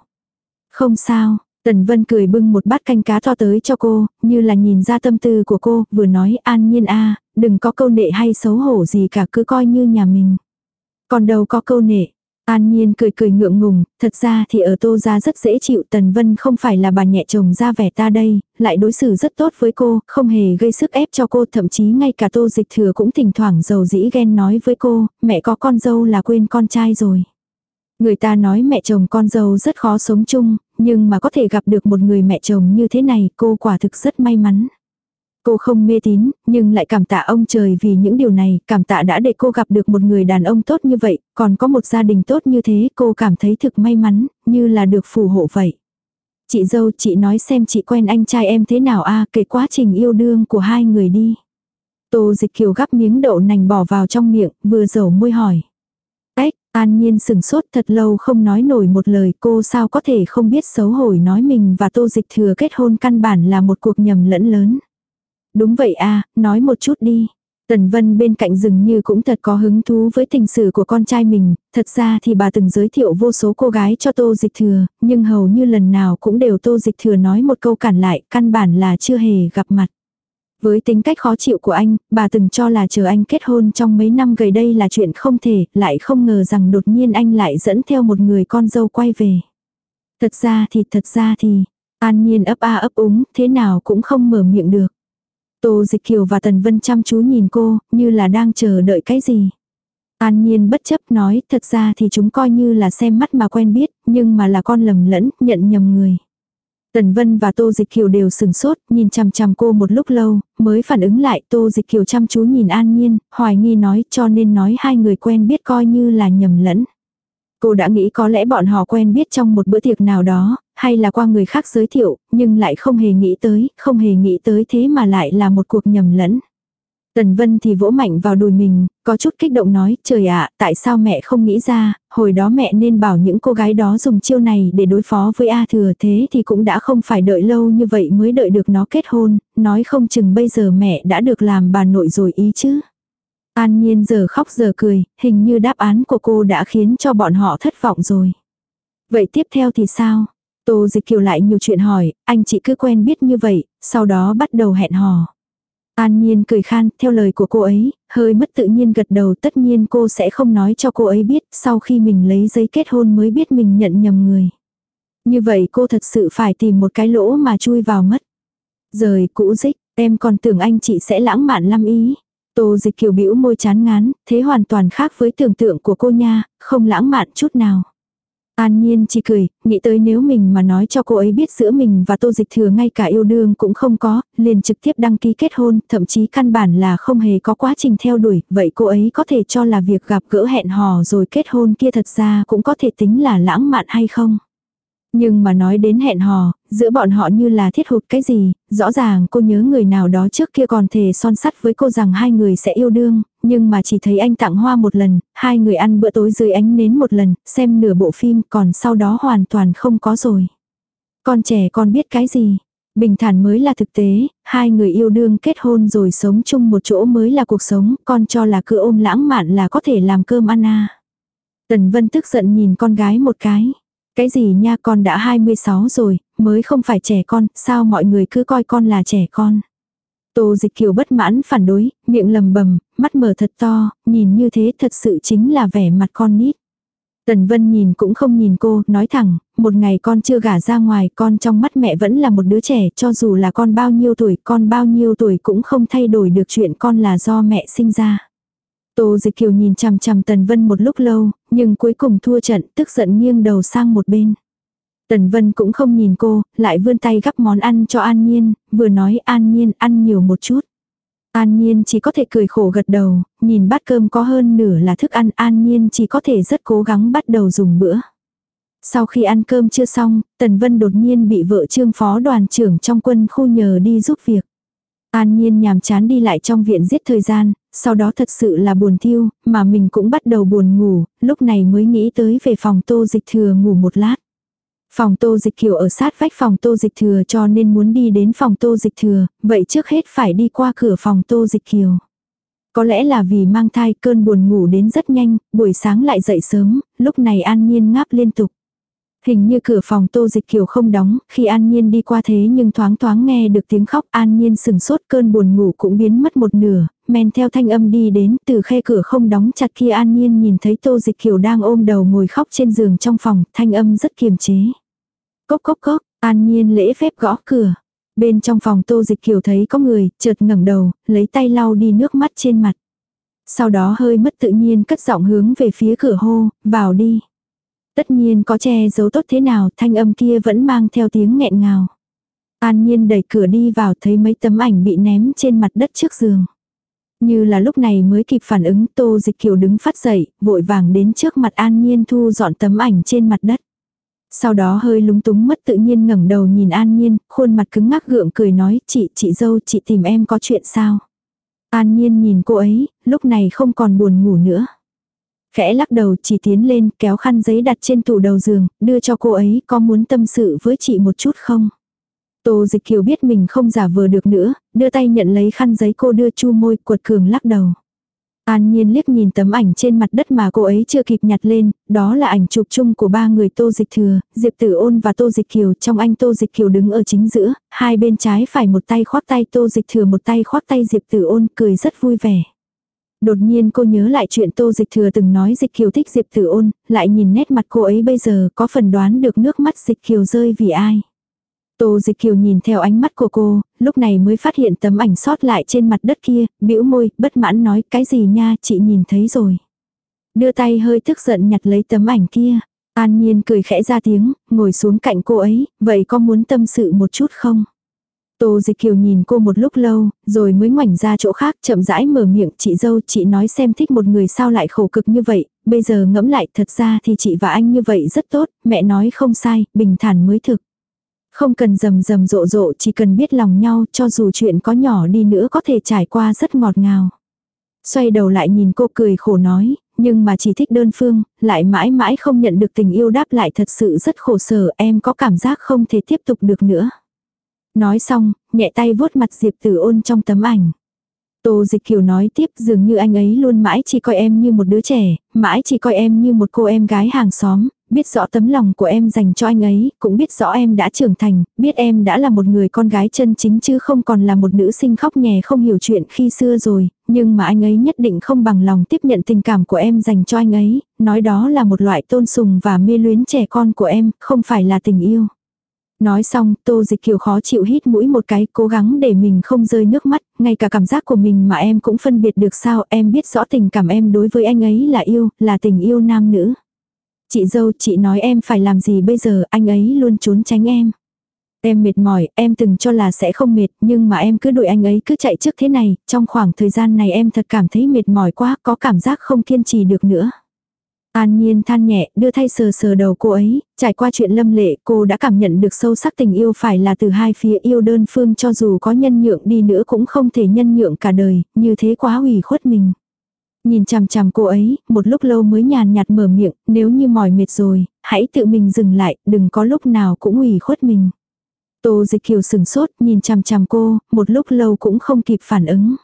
Không sao, Tần Vân cười bưng một bát canh cá to tới cho cô, như là nhìn ra tâm tư của cô, vừa nói an nhiên a đừng có câu nệ hay xấu hổ gì cả cứ coi như nhà mình. Còn đâu có câu nệ. An Nhiên cười cười ngượng ngùng, thật ra thì ở tô gia rất dễ chịu Tần Vân không phải là bà nhẹ chồng ra vẻ ta đây, lại đối xử rất tốt với cô, không hề gây sức ép cho cô, thậm chí ngay cả tô dịch thừa cũng thỉnh thoảng giàu dĩ ghen nói với cô, mẹ có con dâu là quên con trai rồi. Người ta nói mẹ chồng con dâu rất khó sống chung, nhưng mà có thể gặp được một người mẹ chồng như thế này cô quả thực rất may mắn. Cô không mê tín, nhưng lại cảm tạ ông trời vì những điều này, cảm tạ đã để cô gặp được một người đàn ông tốt như vậy, còn có một gia đình tốt như thế, cô cảm thấy thực may mắn, như là được phù hộ vậy. Chị dâu, chị nói xem chị quen anh trai em thế nào a kể quá trình yêu đương của hai người đi. Tô dịch kiều gắp miếng đậu nành bỏ vào trong miệng, vừa dầu môi hỏi. An nhiên sừng sốt thật lâu không nói nổi một lời cô sao có thể không biết xấu hổ nói mình và tô dịch thừa kết hôn căn bản là một cuộc nhầm lẫn lớn. Đúng vậy à, nói một chút đi. Tần Vân bên cạnh dường như cũng thật có hứng thú với tình sử của con trai mình, thật ra thì bà từng giới thiệu vô số cô gái cho Tô Dịch Thừa, nhưng hầu như lần nào cũng đều Tô Dịch Thừa nói một câu cản lại, căn bản là chưa hề gặp mặt. Với tính cách khó chịu của anh, bà từng cho là chờ anh kết hôn trong mấy năm gần đây là chuyện không thể, lại không ngờ rằng đột nhiên anh lại dẫn theo một người con dâu quay về. Thật ra thì, thật ra thì, an nhiên ấp a ấp úng, thế nào cũng không mở miệng được. Tô Dịch Kiều và Tần Vân chăm chú nhìn cô, như là đang chờ đợi cái gì. An Nhiên bất chấp nói, thật ra thì chúng coi như là xem mắt mà quen biết, nhưng mà là con lầm lẫn, nhận nhầm người. Tần Vân và Tô Dịch Kiều đều sừng sốt, nhìn chằm chằm cô một lúc lâu, mới phản ứng lại Tô Dịch Kiều chăm chú nhìn An Nhiên, hoài nghi nói cho nên nói hai người quen biết coi như là nhầm lẫn. Cô đã nghĩ có lẽ bọn họ quen biết trong một bữa tiệc nào đó, hay là qua người khác giới thiệu, nhưng lại không hề nghĩ tới, không hề nghĩ tới thế mà lại là một cuộc nhầm lẫn. Tần Vân thì vỗ mạnh vào đùi mình, có chút kích động nói, trời ạ, tại sao mẹ không nghĩ ra, hồi đó mẹ nên bảo những cô gái đó dùng chiêu này để đối phó với A thừa thế thì cũng đã không phải đợi lâu như vậy mới đợi được nó kết hôn, nói không chừng bây giờ mẹ đã được làm bà nội rồi ý chứ. An Nhiên giờ khóc giờ cười, hình như đáp án của cô đã khiến cho bọn họ thất vọng rồi. Vậy tiếp theo thì sao? Tô Dịch Kiều lại nhiều chuyện hỏi, anh chị cứ quen biết như vậy, sau đó bắt đầu hẹn hò. An Nhiên cười khan, theo lời của cô ấy, hơi mất tự nhiên gật đầu tất nhiên cô sẽ không nói cho cô ấy biết, sau khi mình lấy giấy kết hôn mới biết mình nhận nhầm người. Như vậy cô thật sự phải tìm một cái lỗ mà chui vào mất. Rời cũ dích, em còn tưởng anh chị sẽ lãng mạn lắm ý. Tô dịch kiều bĩu môi chán ngán, thế hoàn toàn khác với tưởng tượng của cô nha, không lãng mạn chút nào. An Nhiên chỉ cười, nghĩ tới nếu mình mà nói cho cô ấy biết giữa mình và Tô Dịch Thừa ngay cả yêu đương cũng không có, liền trực tiếp đăng ký kết hôn, thậm chí căn bản là không hề có quá trình theo đuổi, vậy cô ấy có thể cho là việc gặp gỡ hẹn hò rồi kết hôn kia thật ra cũng có thể tính là lãng mạn hay không. Nhưng mà nói đến hẹn hò, giữa bọn họ như là thiết hụt cái gì, rõ ràng cô nhớ người nào đó trước kia còn thề son sắt với cô rằng hai người sẽ yêu đương, nhưng mà chỉ thấy anh tặng hoa một lần, hai người ăn bữa tối dưới ánh nến một lần, xem nửa bộ phim còn sau đó hoàn toàn không có rồi. Con trẻ con biết cái gì? Bình thản mới là thực tế, hai người yêu đương kết hôn rồi sống chung một chỗ mới là cuộc sống, con cho là cứ ôm lãng mạn là có thể làm cơm ăn à. Tần Vân tức giận nhìn con gái một cái. Cái gì nha con đã 26 rồi, mới không phải trẻ con, sao mọi người cứ coi con là trẻ con. Tô dịch kiều bất mãn phản đối, miệng lầm bầm, mắt mở thật to, nhìn như thế thật sự chính là vẻ mặt con nít. Tần Vân nhìn cũng không nhìn cô, nói thẳng, một ngày con chưa gả ra ngoài, con trong mắt mẹ vẫn là một đứa trẻ, cho dù là con bao nhiêu tuổi, con bao nhiêu tuổi cũng không thay đổi được chuyện con là do mẹ sinh ra. Tô Dịch Kiều nhìn chằm chằm Tần Vân một lúc lâu, nhưng cuối cùng thua trận, tức giận nghiêng đầu sang một bên. Tần Vân cũng không nhìn cô, lại vươn tay gắp món ăn cho An Nhiên, vừa nói An Nhiên ăn nhiều một chút. An Nhiên chỉ có thể cười khổ gật đầu, nhìn bát cơm có hơn nửa là thức ăn An Nhiên chỉ có thể rất cố gắng bắt đầu dùng bữa. Sau khi ăn cơm chưa xong, Tần Vân đột nhiên bị vợ trương phó đoàn trưởng trong quân khu nhờ đi giúp việc. An Nhiên nhàm chán đi lại trong viện giết thời gian, sau đó thật sự là buồn thiêu, mà mình cũng bắt đầu buồn ngủ, lúc này mới nghĩ tới về phòng tô dịch thừa ngủ một lát. Phòng tô dịch kiều ở sát vách phòng tô dịch thừa cho nên muốn đi đến phòng tô dịch thừa, vậy trước hết phải đi qua cửa phòng tô dịch kiều. Có lẽ là vì mang thai cơn buồn ngủ đến rất nhanh, buổi sáng lại dậy sớm, lúc này an nhiên ngáp liên tục. Hình như cửa phòng tô dịch kiều không đóng, khi An Nhiên đi qua thế nhưng thoáng thoáng nghe được tiếng khóc An Nhiên sừng sốt cơn buồn ngủ cũng biến mất một nửa, men theo thanh âm đi đến từ khe cửa không đóng chặt kia An Nhiên nhìn thấy tô dịch kiều đang ôm đầu ngồi khóc trên giường trong phòng, thanh âm rất kiềm chế. Cốc cốc cốc, An Nhiên lễ phép gõ cửa. Bên trong phòng tô dịch kiều thấy có người, chợt ngẩng đầu, lấy tay lau đi nước mắt trên mặt. Sau đó hơi mất tự nhiên cất giọng hướng về phía cửa hô, vào đi. Tất nhiên có che giấu tốt thế nào, thanh âm kia vẫn mang theo tiếng nghẹn ngào. An nhiên đẩy cửa đi vào thấy mấy tấm ảnh bị ném trên mặt đất trước giường. Như là lúc này mới kịp phản ứng tô dịch kiều đứng phát dậy, vội vàng đến trước mặt an nhiên thu dọn tấm ảnh trên mặt đất. Sau đó hơi lúng túng mất tự nhiên ngẩng đầu nhìn an nhiên, khuôn mặt cứng ngắc gượng cười nói chị, chị dâu, chị tìm em có chuyện sao? An nhiên nhìn cô ấy, lúc này không còn buồn ngủ nữa. Khẽ lắc đầu chỉ tiến lên kéo khăn giấy đặt trên tủ đầu giường, đưa cho cô ấy có muốn tâm sự với chị một chút không? Tô dịch kiều biết mình không giả vờ được nữa, đưa tay nhận lấy khăn giấy cô đưa chu môi cuột cường lắc đầu. An nhiên liếc nhìn tấm ảnh trên mặt đất mà cô ấy chưa kịp nhặt lên, đó là ảnh chụp chung của ba người Tô Dịch Thừa, Diệp Tử Ôn và Tô Dịch Kiều. Trong anh Tô Dịch Kiều đứng ở chính giữa, hai bên trái phải một tay khoác tay Tô Dịch Thừa một tay khoác tay Diệp Tử Ôn cười rất vui vẻ. Đột nhiên cô nhớ lại chuyện Tô Dịch Thừa từng nói Dịch Kiều thích Diệp Tử Ôn, lại nhìn nét mặt cô ấy bây giờ có phần đoán được nước mắt Dịch Kiều rơi vì ai. Tô Dịch Kiều nhìn theo ánh mắt của cô, lúc này mới phát hiện tấm ảnh sót lại trên mặt đất kia, bĩu môi, bất mãn nói cái gì nha, chị nhìn thấy rồi. Đưa tay hơi tức giận nhặt lấy tấm ảnh kia. An Nhiên cười khẽ ra tiếng, ngồi xuống cạnh cô ấy, vậy có muốn tâm sự một chút không? Tô Dịch Kiều nhìn cô một lúc lâu, rồi mới ngoảnh ra chỗ khác chậm rãi mở miệng chị dâu chị nói xem thích một người sao lại khổ cực như vậy, bây giờ ngẫm lại thật ra thì chị và anh như vậy rất tốt, mẹ nói không sai, bình thản mới thực. Không cần rầm rầm rộ rộ chỉ cần biết lòng nhau cho dù chuyện có nhỏ đi nữa có thể trải qua rất ngọt ngào. Xoay đầu lại nhìn cô cười khổ nói, nhưng mà chỉ thích đơn phương, lại mãi mãi không nhận được tình yêu đáp lại thật sự rất khổ sở em có cảm giác không thể tiếp tục được nữa. Nói xong, nhẹ tay vuốt mặt Diệp Tử ôn trong tấm ảnh. Tô Dịch Kiều nói tiếp dường như anh ấy luôn mãi chỉ coi em như một đứa trẻ, mãi chỉ coi em như một cô em gái hàng xóm, biết rõ tấm lòng của em dành cho anh ấy, cũng biết rõ em đã trưởng thành, biết em đã là một người con gái chân chính chứ không còn là một nữ sinh khóc nhè không hiểu chuyện khi xưa rồi, nhưng mà anh ấy nhất định không bằng lòng tiếp nhận tình cảm của em dành cho anh ấy, nói đó là một loại tôn sùng và mê luyến trẻ con của em, không phải là tình yêu. Nói xong, Tô Dịch Kiều khó chịu hít mũi một cái, cố gắng để mình không rơi nước mắt, ngay cả cảm giác của mình mà em cũng phân biệt được sao, em biết rõ tình cảm em đối với anh ấy là yêu, là tình yêu nam nữ. Chị dâu, chị nói em phải làm gì bây giờ, anh ấy luôn trốn tránh em. Em mệt mỏi, em từng cho là sẽ không mệt, nhưng mà em cứ đuổi anh ấy cứ chạy trước thế này, trong khoảng thời gian này em thật cảm thấy mệt mỏi quá, có cảm giác không kiên trì được nữa. An Nhiên than nhẹ, đưa thay sờ sờ đầu cô ấy, trải qua chuyện lâm lệ cô đã cảm nhận được sâu sắc tình yêu phải là từ hai phía yêu đơn phương cho dù có nhân nhượng đi nữa cũng không thể nhân nhượng cả đời, như thế quá ủy khuất mình. Nhìn chằm chằm cô ấy, một lúc lâu mới nhàn nhạt mở miệng, nếu như mỏi mệt rồi, hãy tự mình dừng lại, đừng có lúc nào cũng ủy khuất mình. Tô dịch kiều sừng sốt, nhìn chằm chằm cô, một lúc lâu cũng không kịp phản ứng.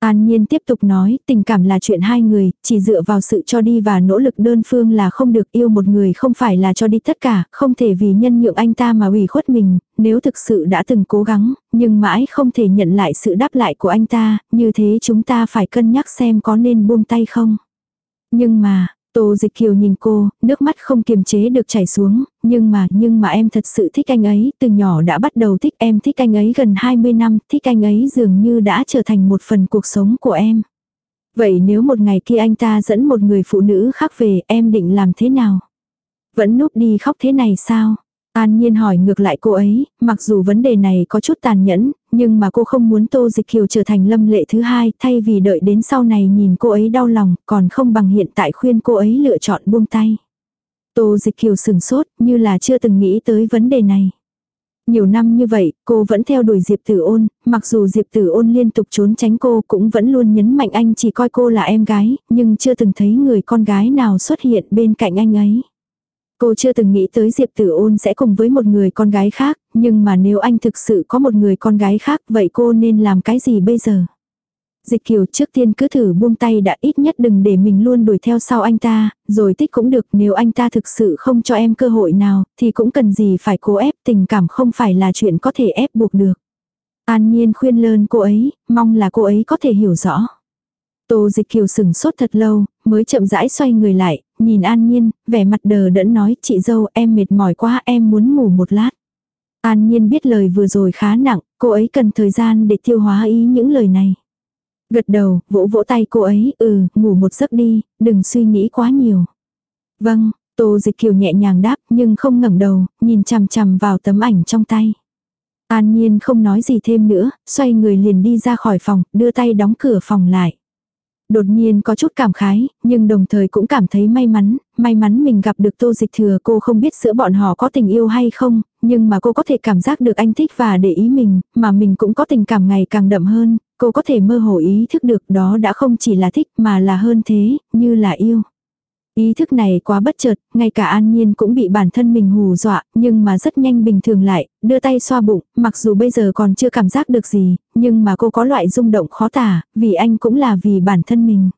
An Nhiên tiếp tục nói, tình cảm là chuyện hai người, chỉ dựa vào sự cho đi và nỗ lực đơn phương là không được yêu một người không phải là cho đi tất cả, không thể vì nhân nhượng anh ta mà ủy khuất mình, nếu thực sự đã từng cố gắng, nhưng mãi không thể nhận lại sự đáp lại của anh ta, như thế chúng ta phải cân nhắc xem có nên buông tay không. Nhưng mà, Tô Dịch Kiều nhìn cô, nước mắt không kiềm chế được chảy xuống, nhưng mà, nhưng mà em thật sự thích anh ấy, từ nhỏ đã bắt đầu thích em thích anh ấy gần 20 năm, thích anh ấy dường như đã trở thành một phần cuộc sống của em. Vậy nếu một ngày kia anh ta dẫn một người phụ nữ khác về, em định làm thế nào? Vẫn núp đi khóc thế này sao? An Nhiên hỏi ngược lại cô ấy, mặc dù vấn đề này có chút tàn nhẫn, nhưng mà cô không muốn Tô Dịch Kiều trở thành lâm lệ thứ hai, thay vì đợi đến sau này nhìn cô ấy đau lòng, còn không bằng hiện tại khuyên cô ấy lựa chọn buông tay. Tô Dịch Kiều sừng sốt, như là chưa từng nghĩ tới vấn đề này. Nhiều năm như vậy, cô vẫn theo đuổi Diệp Tử Ôn, mặc dù Diệp Tử Ôn liên tục trốn tránh cô cũng vẫn luôn nhấn mạnh anh chỉ coi cô là em gái, nhưng chưa từng thấy người con gái nào xuất hiện bên cạnh anh ấy. Cô chưa từng nghĩ tới Diệp Tử Ôn sẽ cùng với một người con gái khác, nhưng mà nếu anh thực sự có một người con gái khác vậy cô nên làm cái gì bây giờ? Dịch kiều trước tiên cứ thử buông tay đã ít nhất đừng để mình luôn đuổi theo sau anh ta, rồi tích cũng được nếu anh ta thực sự không cho em cơ hội nào, thì cũng cần gì phải cố ép tình cảm không phải là chuyện có thể ép buộc được. An nhiên khuyên lơn cô ấy, mong là cô ấy có thể hiểu rõ. Tô dịch kiều sừng sốt thật lâu, mới chậm rãi xoay người lại, nhìn An Nhiên, vẻ mặt đờ đẫn nói chị dâu em mệt mỏi quá em muốn ngủ một lát. An Nhiên biết lời vừa rồi khá nặng, cô ấy cần thời gian để tiêu hóa ý những lời này. Gật đầu, vỗ vỗ tay cô ấy, ừ, ngủ một giấc đi, đừng suy nghĩ quá nhiều. Vâng, Tô Dịch Kiều nhẹ nhàng đáp nhưng không ngẩng đầu, nhìn chằm chằm vào tấm ảnh trong tay. An Nhiên không nói gì thêm nữa, xoay người liền đi ra khỏi phòng, đưa tay đóng cửa phòng lại. Đột nhiên có chút cảm khái, nhưng đồng thời cũng cảm thấy may mắn, may mắn mình gặp được tô dịch thừa cô không biết giữa bọn họ có tình yêu hay không, nhưng mà cô có thể cảm giác được anh thích và để ý mình, mà mình cũng có tình cảm ngày càng đậm hơn, cô có thể mơ hồ ý thức được đó đã không chỉ là thích mà là hơn thế, như là yêu. Ý thức này quá bất chợt, ngay cả an nhiên cũng bị bản thân mình hù dọa, nhưng mà rất nhanh bình thường lại, đưa tay xoa bụng, mặc dù bây giờ còn chưa cảm giác được gì, nhưng mà cô có loại rung động khó tả, vì anh cũng là vì bản thân mình.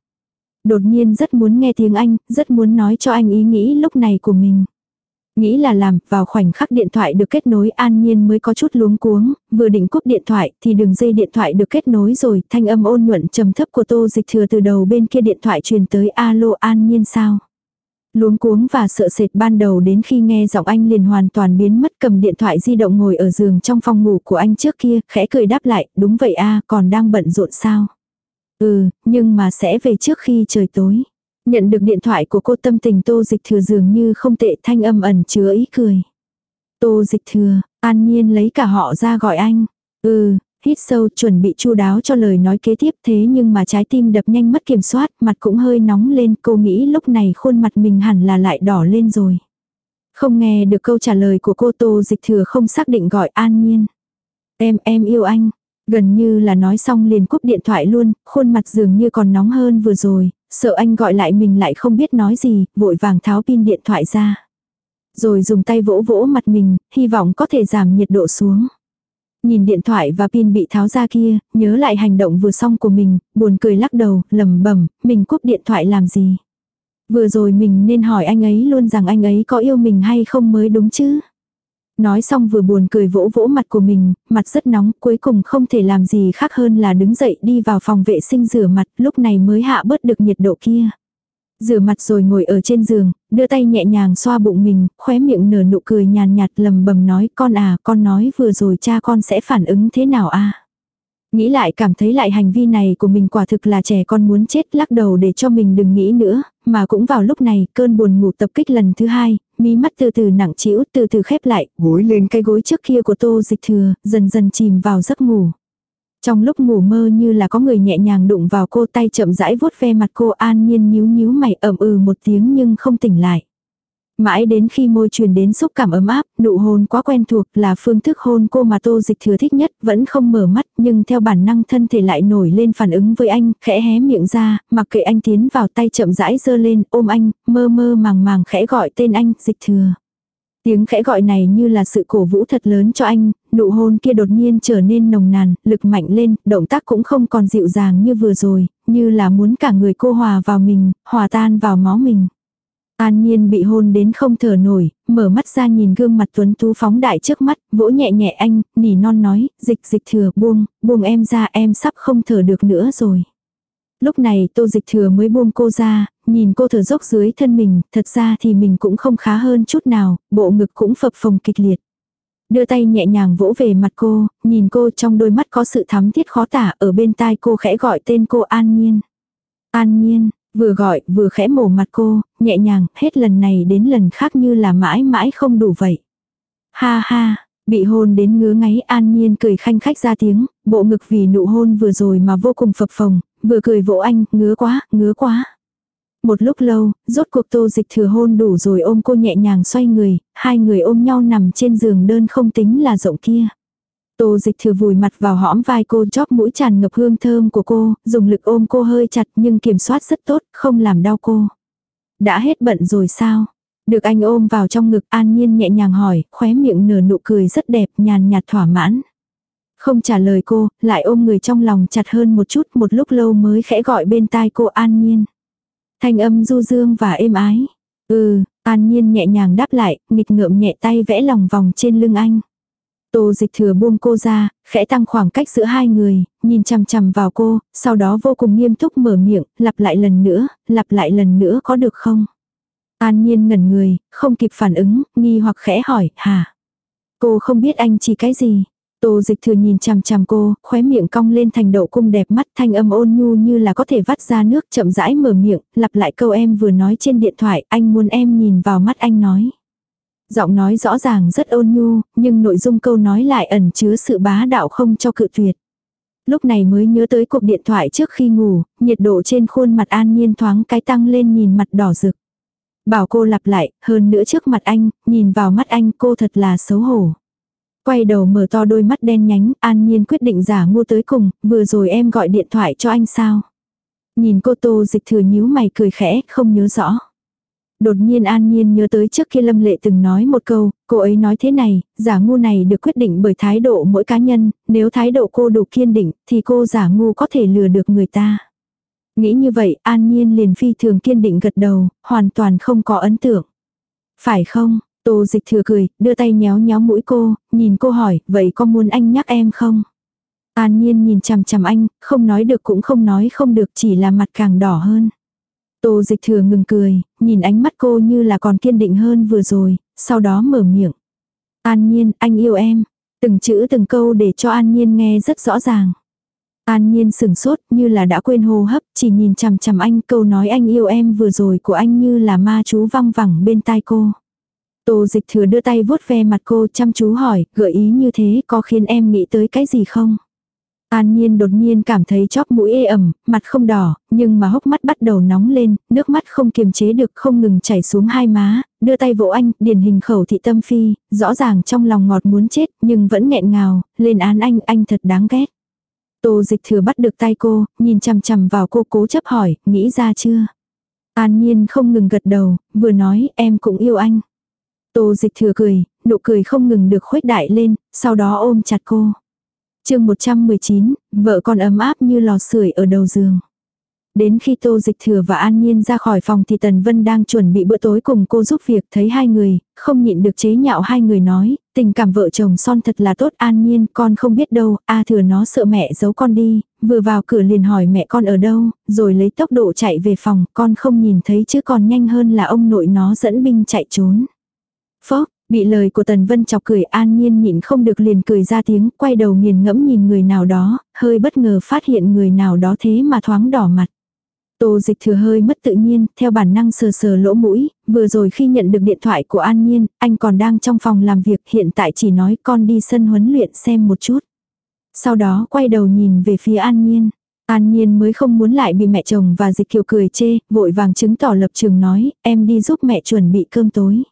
Đột nhiên rất muốn nghe tiếng anh, rất muốn nói cho anh ý nghĩ lúc này của mình. Nghĩ là làm, vào khoảnh khắc điện thoại được kết nối an nhiên mới có chút luống cuống, vừa định cúp điện thoại thì đường dây điện thoại được kết nối rồi, thanh âm ôn nhuận trầm thấp của tô dịch thừa từ đầu bên kia điện thoại truyền tới alo an nhiên sao. Luống cuống và sợ sệt ban đầu đến khi nghe giọng anh liền hoàn toàn biến mất cầm điện thoại di động ngồi ở giường trong phòng ngủ của anh trước kia, khẽ cười đáp lại, đúng vậy a còn đang bận rộn sao. Ừ, nhưng mà sẽ về trước khi trời tối. Nhận được điện thoại của cô tâm tình tô dịch thừa dường như không tệ thanh âm ẩn chứa ý cười. Tô dịch thừa, an nhiên lấy cả họ ra gọi anh. Ừ, hít sâu chuẩn bị chu đáo cho lời nói kế tiếp thế nhưng mà trái tim đập nhanh mất kiểm soát, mặt cũng hơi nóng lên, cô nghĩ lúc này khuôn mặt mình hẳn là lại đỏ lên rồi. Không nghe được câu trả lời của cô Tô Dịch Thừa không xác định gọi An Nhiên. Em, em yêu anh. Gần như là nói xong liền cúp điện thoại luôn, khuôn mặt dường như còn nóng hơn vừa rồi, sợ anh gọi lại mình lại không biết nói gì, vội vàng tháo pin điện thoại ra. Rồi dùng tay vỗ vỗ mặt mình, hy vọng có thể giảm nhiệt độ xuống. Nhìn điện thoại và pin bị tháo ra kia, nhớ lại hành động vừa xong của mình, buồn cười lắc đầu, lầm bẩm mình cúp điện thoại làm gì. Vừa rồi mình nên hỏi anh ấy luôn rằng anh ấy có yêu mình hay không mới đúng chứ. Nói xong vừa buồn cười vỗ vỗ mặt của mình, mặt rất nóng, cuối cùng không thể làm gì khác hơn là đứng dậy đi vào phòng vệ sinh rửa mặt, lúc này mới hạ bớt được nhiệt độ kia. Rửa mặt rồi ngồi ở trên giường, đưa tay nhẹ nhàng xoa bụng mình, khóe miệng nở nụ cười nhàn nhạt lầm bầm nói con à, con nói vừa rồi cha con sẽ phản ứng thế nào a Nghĩ lại cảm thấy lại hành vi này của mình quả thực là trẻ con muốn chết lắc đầu để cho mình đừng nghĩ nữa, mà cũng vào lúc này cơn buồn ngủ tập kích lần thứ hai, mí mắt từ từ nặng trĩu từ từ khép lại, gối lên cái gối trước kia của tô dịch thừa, dần dần chìm vào giấc ngủ. Trong lúc ngủ mơ như là có người nhẹ nhàng đụng vào cô tay chậm rãi vuốt ve mặt cô an nhiên nhíu nhíu mày ẩm ừ một tiếng nhưng không tỉnh lại. Mãi đến khi môi truyền đến xúc cảm ấm áp, nụ hôn quá quen thuộc là phương thức hôn cô mà tô dịch thừa thích nhất, vẫn không mở mắt nhưng theo bản năng thân thể lại nổi lên phản ứng với anh, khẽ hé miệng ra, mặc kệ anh tiến vào tay chậm rãi giơ lên, ôm anh, mơ mơ màng màng khẽ gọi tên anh, dịch thừa. Tiếng khẽ gọi này như là sự cổ vũ thật lớn cho anh, nụ hôn kia đột nhiên trở nên nồng nàn, lực mạnh lên, động tác cũng không còn dịu dàng như vừa rồi, như là muốn cả người cô hòa vào mình, hòa tan vào máu mình. An Nhiên bị hôn đến không thở nổi, mở mắt ra nhìn gương mặt tuấn tú phóng đại trước mắt, vỗ nhẹ nhẹ anh, nỉ non nói, dịch dịch thừa buông, buông em ra em sắp không thở được nữa rồi. Lúc này tô dịch thừa mới buông cô ra, nhìn cô thở dốc dưới thân mình, thật ra thì mình cũng không khá hơn chút nào, bộ ngực cũng phập phồng kịch liệt. Đưa tay nhẹ nhàng vỗ về mặt cô, nhìn cô trong đôi mắt có sự thắm thiết khó tả ở bên tai cô khẽ gọi tên cô An Nhiên. An Nhiên, vừa gọi vừa khẽ mổ mặt cô, nhẹ nhàng, hết lần này đến lần khác như là mãi mãi không đủ vậy. Ha ha, bị hôn đến ngứa ngáy An Nhiên cười khanh khách ra tiếng, bộ ngực vì nụ hôn vừa rồi mà vô cùng phập phồng, vừa cười vỗ anh, ngứa quá, ngứa quá. Một lúc lâu, rốt cuộc tô dịch thừa hôn đủ rồi ôm cô nhẹ nhàng xoay người, hai người ôm nhau nằm trên giường đơn không tính là rộng kia. Tô dịch thừa vùi mặt vào hõm vai cô chóp mũi tràn ngập hương thơm của cô, dùng lực ôm cô hơi chặt nhưng kiểm soát rất tốt, không làm đau cô. Đã hết bận rồi sao? Được anh ôm vào trong ngực an nhiên nhẹ nhàng hỏi, khóe miệng nở nụ cười rất đẹp, nhàn nhạt thỏa mãn. Không trả lời cô, lại ôm người trong lòng chặt hơn một chút một lúc lâu mới khẽ gọi bên tai cô an nhiên. Thanh âm du dương và êm ái. Ừ, an nhiên nhẹ nhàng đáp lại, nghịch ngợm nhẹ tay vẽ lòng vòng trên lưng anh. Tô dịch thừa buông cô ra, khẽ tăng khoảng cách giữa hai người, nhìn chằm chằm vào cô, sau đó vô cùng nghiêm túc mở miệng, lặp lại lần nữa, lặp lại lần nữa có được không? An nhiên ngẩn người, không kịp phản ứng, nghi hoặc khẽ hỏi, hả? Cô không biết anh chỉ cái gì. Tô dịch thừa nhìn chằm chằm cô, khóe miệng cong lên thành đậu cung đẹp mắt thanh âm ôn nhu như là có thể vắt ra nước chậm rãi mở miệng, lặp lại câu em vừa nói trên điện thoại, anh muốn em nhìn vào mắt anh nói. Giọng nói rõ ràng rất ôn nhu, nhưng nội dung câu nói lại ẩn chứa sự bá đạo không cho cự tuyệt. Lúc này mới nhớ tới cuộc điện thoại trước khi ngủ, nhiệt độ trên khuôn mặt an nhiên thoáng cái tăng lên nhìn mặt đỏ rực. Bảo cô lặp lại, hơn nữa trước mặt anh, nhìn vào mắt anh cô thật là xấu hổ. Quay đầu mở to đôi mắt đen nhánh, an nhiên quyết định giả ngu tới cùng, vừa rồi em gọi điện thoại cho anh sao. Nhìn cô tô dịch thừa nhíu mày cười khẽ, không nhớ rõ. Đột nhiên an nhiên nhớ tới trước kia lâm lệ từng nói một câu, cô ấy nói thế này, giả ngu này được quyết định bởi thái độ mỗi cá nhân, nếu thái độ cô đủ kiên định, thì cô giả ngu có thể lừa được người ta. Nghĩ như vậy, an nhiên liền phi thường kiên định gật đầu, hoàn toàn không có ấn tượng. Phải không? Tô dịch thừa cười, đưa tay nhéo nhéo mũi cô, nhìn cô hỏi, vậy có muốn anh nhắc em không? An nhiên nhìn chằm chằm anh, không nói được cũng không nói không được chỉ là mặt càng đỏ hơn. Tô dịch thừa ngừng cười, nhìn ánh mắt cô như là còn kiên định hơn vừa rồi, sau đó mở miệng. An nhiên, anh yêu em. Từng chữ từng câu để cho An nhiên nghe rất rõ ràng. An nhiên sừng sốt như là đã quên hô hấp, chỉ nhìn chằm chằm anh câu nói anh yêu em vừa rồi của anh như là ma chú văng vẳng bên tai cô. Tô dịch thừa đưa tay vuốt ve mặt cô chăm chú hỏi, gợi ý như thế có khiến em nghĩ tới cái gì không? An Nhiên đột nhiên cảm thấy chóp mũi ê ẩm, mặt không đỏ, nhưng mà hốc mắt bắt đầu nóng lên, nước mắt không kiềm chế được không ngừng chảy xuống hai má, đưa tay vỗ anh, điển hình khẩu thị tâm phi, rõ ràng trong lòng ngọt muốn chết, nhưng vẫn nghẹn ngào, lên án anh, anh thật đáng ghét. Tô dịch thừa bắt được tay cô, nhìn chằm chằm vào cô cố chấp hỏi, nghĩ ra chưa? An Nhiên không ngừng gật đầu, vừa nói em cũng yêu anh. Tô dịch thừa cười, nụ cười không ngừng được khuếch đại lên, sau đó ôm chặt cô. chương 119, vợ con ấm áp như lò sưởi ở đầu giường. Đến khi Tô Dịch Thừa và An Nhiên ra khỏi phòng thì Tần Vân đang chuẩn bị bữa tối cùng cô giúp việc thấy hai người, không nhịn được chế nhạo hai người nói, tình cảm vợ chồng son thật là tốt An Nhiên con không biết đâu, A Thừa nó sợ mẹ giấu con đi, vừa vào cửa liền hỏi mẹ con ở đâu, rồi lấy tốc độ chạy về phòng, con không nhìn thấy chứ còn nhanh hơn là ông nội nó dẫn binh chạy trốn. Phó, bị lời của Tần Vân chọc cười an nhiên nhịn không được liền cười ra tiếng, quay đầu nghiền ngẫm nhìn người nào đó, hơi bất ngờ phát hiện người nào đó thế mà thoáng đỏ mặt. Tô dịch thừa hơi mất tự nhiên, theo bản năng sờ sờ lỗ mũi, vừa rồi khi nhận được điện thoại của An Nhiên, anh còn đang trong phòng làm việc hiện tại chỉ nói con đi sân huấn luyện xem một chút. Sau đó quay đầu nhìn về phía An Nhiên. An Nhiên mới không muốn lại bị mẹ chồng và dịch kiều cười chê, vội vàng chứng tỏ lập trường nói, em đi giúp mẹ chuẩn bị cơm tối.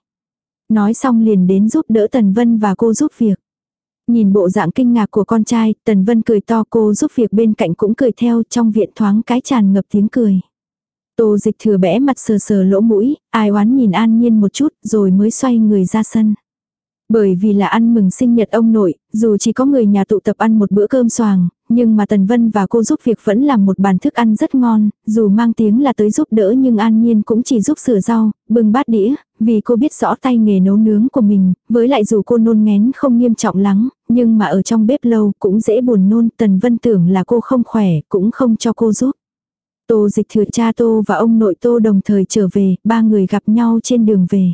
Nói xong liền đến giúp đỡ Tần Vân và cô giúp việc. Nhìn bộ dạng kinh ngạc của con trai, Tần Vân cười to cô giúp việc bên cạnh cũng cười theo trong viện thoáng cái tràn ngập tiếng cười. Tô dịch thừa bẽ mặt sờ sờ lỗ mũi, ai oán nhìn an nhiên một chút rồi mới xoay người ra sân. Bởi vì là ăn mừng sinh nhật ông nội, dù chỉ có người nhà tụ tập ăn một bữa cơm xoàng, nhưng mà Tần Vân và cô giúp việc vẫn làm một bàn thức ăn rất ngon, dù mang tiếng là tới giúp đỡ nhưng An Nhiên cũng chỉ giúp sửa rau, bưng bát đĩa, vì cô biết rõ tay nghề nấu nướng của mình, với lại dù cô nôn ngén không nghiêm trọng lắm, nhưng mà ở trong bếp lâu cũng dễ buồn nôn, Tần Vân tưởng là cô không khỏe, cũng không cho cô giúp. Tô dịch thừa cha Tô và ông nội Tô đồng thời trở về, ba người gặp nhau trên đường về.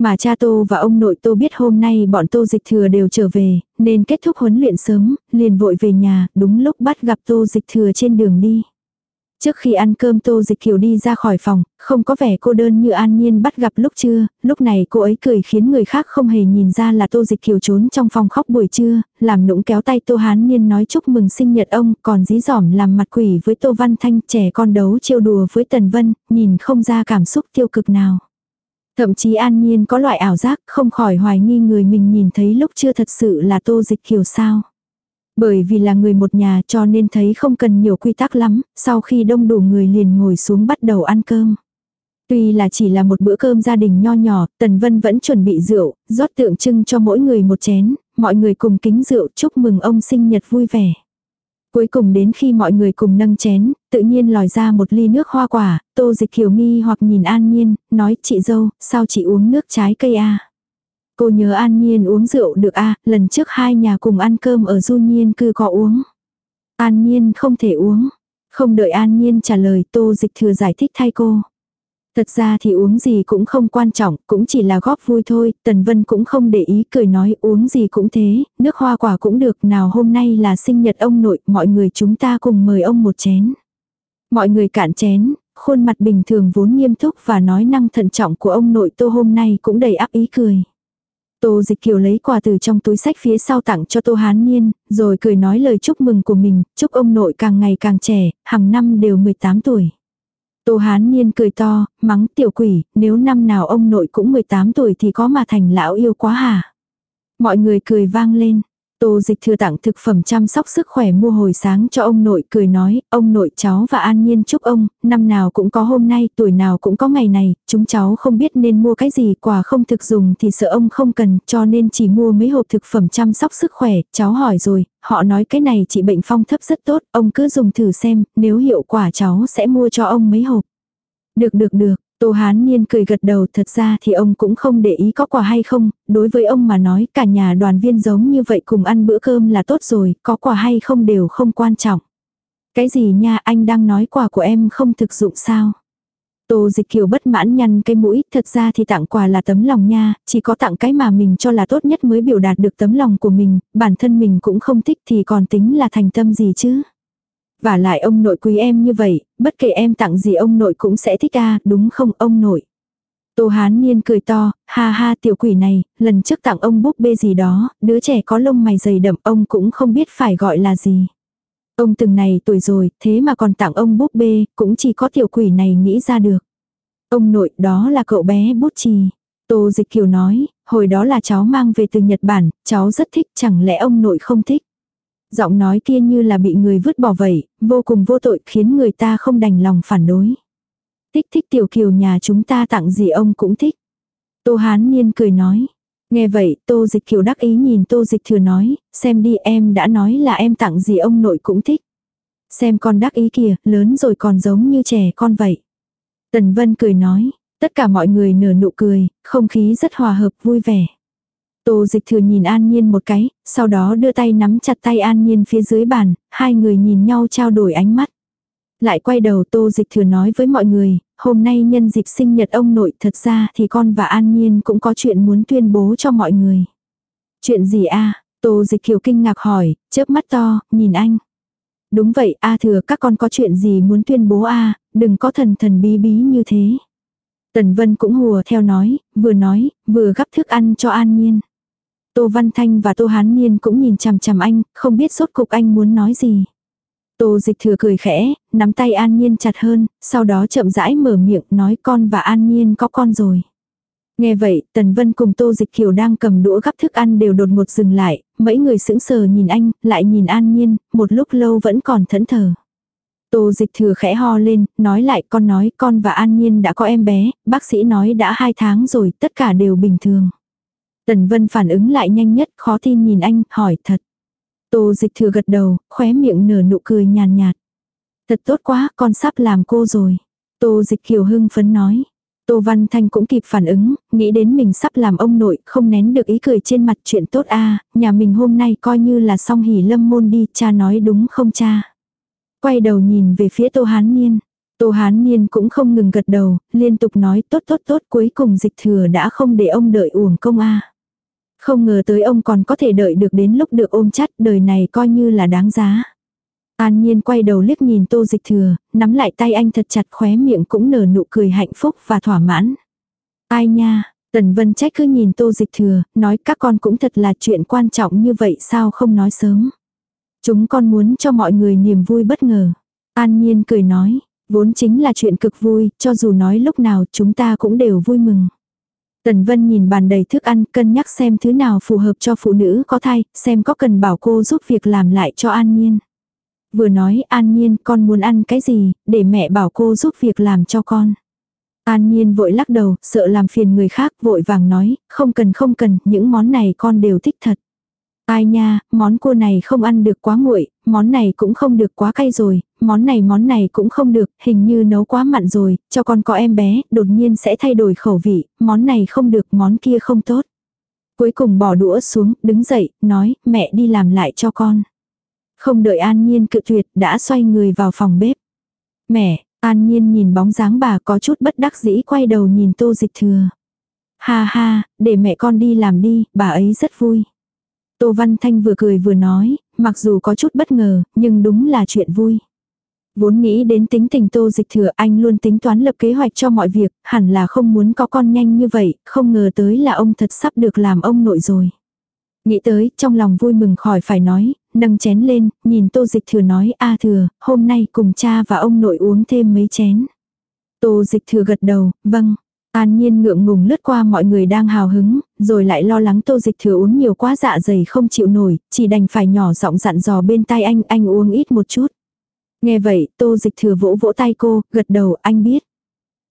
Mà cha Tô và ông nội Tô biết hôm nay bọn Tô Dịch Thừa đều trở về, nên kết thúc huấn luyện sớm, liền vội về nhà, đúng lúc bắt gặp Tô Dịch Thừa trên đường đi. Trước khi ăn cơm Tô Dịch Kiều đi ra khỏi phòng, không có vẻ cô đơn như An Nhiên bắt gặp lúc trưa, lúc này cô ấy cười khiến người khác không hề nhìn ra là Tô Dịch Kiều trốn trong phòng khóc buổi trưa, làm nũng kéo tay Tô Hán Nhiên nói chúc mừng sinh nhật ông, còn dí dỏm làm mặt quỷ với Tô Văn Thanh trẻ con đấu trêu đùa với Tần Vân, nhìn không ra cảm xúc tiêu cực nào. Thậm chí an nhiên có loại ảo giác không khỏi hoài nghi người mình nhìn thấy lúc chưa thật sự là tô dịch kiều sao. Bởi vì là người một nhà cho nên thấy không cần nhiều quy tắc lắm, sau khi đông đủ người liền ngồi xuống bắt đầu ăn cơm. Tuy là chỉ là một bữa cơm gia đình nho nhỏ, Tần Vân vẫn chuẩn bị rượu, rót tượng trưng cho mỗi người một chén, mọi người cùng kính rượu chúc mừng ông sinh nhật vui vẻ. Cuối cùng đến khi mọi người cùng nâng chén, tự nhiên lòi ra một ly nước hoa quả, tô dịch kiều nghi hoặc nhìn an nhiên, nói chị dâu, sao chị uống nước trái cây a Cô nhớ an nhiên uống rượu được a lần trước hai nhà cùng ăn cơm ở du nhiên cư có uống. An nhiên không thể uống. Không đợi an nhiên trả lời tô dịch thừa giải thích thay cô. Thật ra thì uống gì cũng không quan trọng, cũng chỉ là góp vui thôi, Tần Vân cũng không để ý cười nói uống gì cũng thế, nước hoa quả cũng được, nào hôm nay là sinh nhật ông nội, mọi người chúng ta cùng mời ông một chén. Mọi người cạn chén, khuôn mặt bình thường vốn nghiêm túc và nói năng thận trọng của ông nội tô hôm nay cũng đầy áp ý cười. Tô Dịch Kiều lấy quà từ trong túi sách phía sau tặng cho Tô Hán Niên, rồi cười nói lời chúc mừng của mình, chúc ông nội càng ngày càng trẻ, hàng năm đều 18 tuổi. Tô Hán Niên cười to, mắng tiểu quỷ, nếu năm nào ông nội cũng 18 tuổi thì có mà thành lão yêu quá hả? Mọi người cười vang lên. Tô dịch thừa tặng thực phẩm chăm sóc sức khỏe mua hồi sáng cho ông nội cười nói, ông nội cháu và an nhiên chúc ông, năm nào cũng có hôm nay, tuổi nào cũng có ngày này, chúng cháu không biết nên mua cái gì, quà không thực dùng thì sợ ông không cần, cho nên chỉ mua mấy hộp thực phẩm chăm sóc sức khỏe, cháu hỏi rồi, họ nói cái này trị bệnh phong thấp rất tốt, ông cứ dùng thử xem, nếu hiệu quả cháu sẽ mua cho ông mấy hộp. Được được được, Tô Hán Niên cười gật đầu thật ra thì ông cũng không để ý có quà hay không, đối với ông mà nói cả nhà đoàn viên giống như vậy cùng ăn bữa cơm là tốt rồi, có quà hay không đều không quan trọng. Cái gì nha anh đang nói quà của em không thực dụng sao? Tô dịch kiều bất mãn nhăn cái mũi, thật ra thì tặng quà là tấm lòng nha, chỉ có tặng cái mà mình cho là tốt nhất mới biểu đạt được tấm lòng của mình, bản thân mình cũng không thích thì còn tính là thành tâm gì chứ. Và lại ông nội quý em như vậy, bất kể em tặng gì ông nội cũng sẽ thích à, đúng không ông nội. Tô Hán Niên cười to, ha ha tiểu quỷ này, lần trước tặng ông búp bê gì đó, đứa trẻ có lông mày dày đậm ông cũng không biết phải gọi là gì. Ông từng này tuổi rồi, thế mà còn tặng ông búp bê, cũng chỉ có tiểu quỷ này nghĩ ra được. Ông nội, đó là cậu bé bút chì. Tô Dịch Kiều nói, hồi đó là cháu mang về từ Nhật Bản, cháu rất thích, chẳng lẽ ông nội không thích. Giọng nói kia như là bị người vứt bỏ vậy, vô cùng vô tội khiến người ta không đành lòng phản đối. Thích thích tiểu kiều nhà chúng ta tặng gì ông cũng thích. Tô Hán Niên cười nói. Nghe vậy, Tô Dịch Kiều đắc ý nhìn Tô Dịch Thừa nói, xem đi em đã nói là em tặng gì ông nội cũng thích. Xem con đắc ý kìa, lớn rồi còn giống như trẻ con vậy. Tần Vân cười nói, tất cả mọi người nở nụ cười, không khí rất hòa hợp vui vẻ. Tô dịch thừa nhìn An Nhiên một cái, sau đó đưa tay nắm chặt tay An Nhiên phía dưới bàn, hai người nhìn nhau trao đổi ánh mắt. Lại quay đầu Tô dịch thừa nói với mọi người, hôm nay nhân dịp sinh nhật ông nội thật ra thì con và An Nhiên cũng có chuyện muốn tuyên bố cho mọi người. Chuyện gì a Tô dịch kiều kinh ngạc hỏi, chớp mắt to, nhìn anh. Đúng vậy a thừa các con có chuyện gì muốn tuyên bố a đừng có thần thần bí bí như thế. Tần Vân cũng hùa theo nói, vừa nói, vừa gắp thức ăn cho An Nhiên. Tô Văn Thanh và Tô Hán Niên cũng nhìn chằm chằm anh, không biết sốt cục anh muốn nói gì. Tô dịch thừa cười khẽ, nắm tay An Nhiên chặt hơn, sau đó chậm rãi mở miệng nói con và An Nhiên có con rồi. Nghe vậy, Tần Vân cùng Tô Dịch Kiều đang cầm đũa gắp thức ăn đều đột ngột dừng lại, mấy người sững sờ nhìn anh, lại nhìn An Nhiên, một lúc lâu vẫn còn thẫn thờ. Tô Dịch Thừa khẽ ho lên, nói lại con nói con và An Nhiên đã có em bé, bác sĩ nói đã hai tháng rồi, tất cả đều bình thường. Tần Vân phản ứng lại nhanh nhất, khó tin nhìn anh, hỏi thật. Tô dịch thừa gật đầu, khóe miệng nở nụ cười nhàn nhạt. Thật tốt quá, con sắp làm cô rồi. Tô dịch kiều hưng phấn nói. Tô Văn Thanh cũng kịp phản ứng, nghĩ đến mình sắp làm ông nội, không nén được ý cười trên mặt chuyện tốt a nhà mình hôm nay coi như là xong hỉ lâm môn đi, cha nói đúng không cha. Quay đầu nhìn về phía Tô Hán Niên. Tô Hán Niên cũng không ngừng gật đầu, liên tục nói tốt tốt tốt cuối cùng dịch thừa đã không để ông đợi uổng công a không ngờ tới ông còn có thể đợi được đến lúc được ôm chắt đời này coi như là đáng giá. An nhiên quay đầu liếc nhìn tô dịch thừa, nắm lại tay anh thật chặt khóe miệng cũng nở nụ cười hạnh phúc và thỏa mãn. Ai nha, Tần Vân trách cứ nhìn tô dịch thừa, nói các con cũng thật là chuyện quan trọng như vậy sao không nói sớm. Chúng con muốn cho mọi người niềm vui bất ngờ. An nhiên cười nói, vốn chính là chuyện cực vui, cho dù nói lúc nào chúng ta cũng đều vui mừng. Tần Vân nhìn bàn đầy thức ăn cân nhắc xem thứ nào phù hợp cho phụ nữ có thai, xem có cần bảo cô giúp việc làm lại cho An Nhiên. Vừa nói An Nhiên con muốn ăn cái gì, để mẹ bảo cô giúp việc làm cho con. An Nhiên vội lắc đầu, sợ làm phiền người khác, vội vàng nói, không cần không cần, những món này con đều thích thật. Ai nha, món cua này không ăn được quá nguội, món này cũng không được quá cay rồi, món này món này cũng không được, hình như nấu quá mặn rồi, cho con có em bé, đột nhiên sẽ thay đổi khẩu vị, món này không được, món kia không tốt. Cuối cùng bỏ đũa xuống, đứng dậy, nói, mẹ đi làm lại cho con. Không đợi An Nhiên cự tuyệt, đã xoay người vào phòng bếp. Mẹ, An Nhiên nhìn bóng dáng bà có chút bất đắc dĩ quay đầu nhìn tô dịch thừa. Ha ha, để mẹ con đi làm đi, bà ấy rất vui. Tô Văn Thanh vừa cười vừa nói, mặc dù có chút bất ngờ, nhưng đúng là chuyện vui. Vốn nghĩ đến tính tình tô dịch thừa anh luôn tính toán lập kế hoạch cho mọi việc, hẳn là không muốn có con nhanh như vậy, không ngờ tới là ông thật sắp được làm ông nội rồi. Nghĩ tới, trong lòng vui mừng khỏi phải nói, nâng chén lên, nhìn tô dịch thừa nói, a thừa, hôm nay cùng cha và ông nội uống thêm mấy chén. Tô dịch thừa gật đầu, vâng. An nhiên ngượng ngùng lướt qua mọi người đang hào hứng, rồi lại lo lắng tô dịch thừa uống nhiều quá dạ dày không chịu nổi, chỉ đành phải nhỏ giọng dặn dò bên tai anh, anh uống ít một chút. Nghe vậy, tô dịch thừa vỗ vỗ tay cô, gật đầu, anh biết.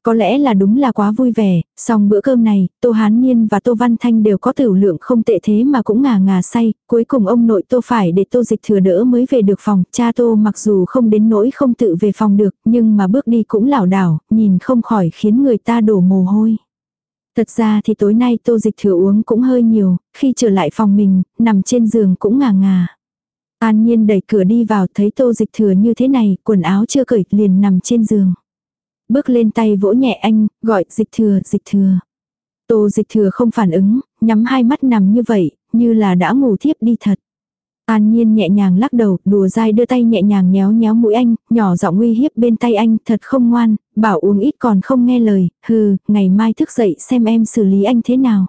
Có lẽ là đúng là quá vui vẻ, song bữa cơm này, Tô Hán Niên và Tô Văn Thanh đều có tiểu lượng không tệ thế mà cũng ngà ngà say, cuối cùng ông nội Tô phải để Tô Dịch thừa đỡ mới về được phòng, cha Tô mặc dù không đến nỗi không tự về phòng được, nhưng mà bước đi cũng lảo đảo, nhìn không khỏi khiến người ta đổ mồ hôi. Thật ra thì tối nay Tô Dịch thừa uống cũng hơi nhiều, khi trở lại phòng mình, nằm trên giường cũng ngà ngà. An Nhiên đẩy cửa đi vào thấy Tô Dịch thừa như thế này, quần áo chưa cởi liền nằm trên giường bước lên tay vỗ nhẹ anh, gọi dịch thừa, dịch thừa. Tô dịch thừa không phản ứng, nhắm hai mắt nằm như vậy, như là đã ngủ thiếp đi thật. An Nhiên nhẹ nhàng lắc đầu, đùa dai đưa tay nhẹ nhàng nhéo nhéo mũi anh, nhỏ giọng uy hiếp bên tay anh, thật không ngoan, bảo uống ít còn không nghe lời, hừ, ngày mai thức dậy xem em xử lý anh thế nào.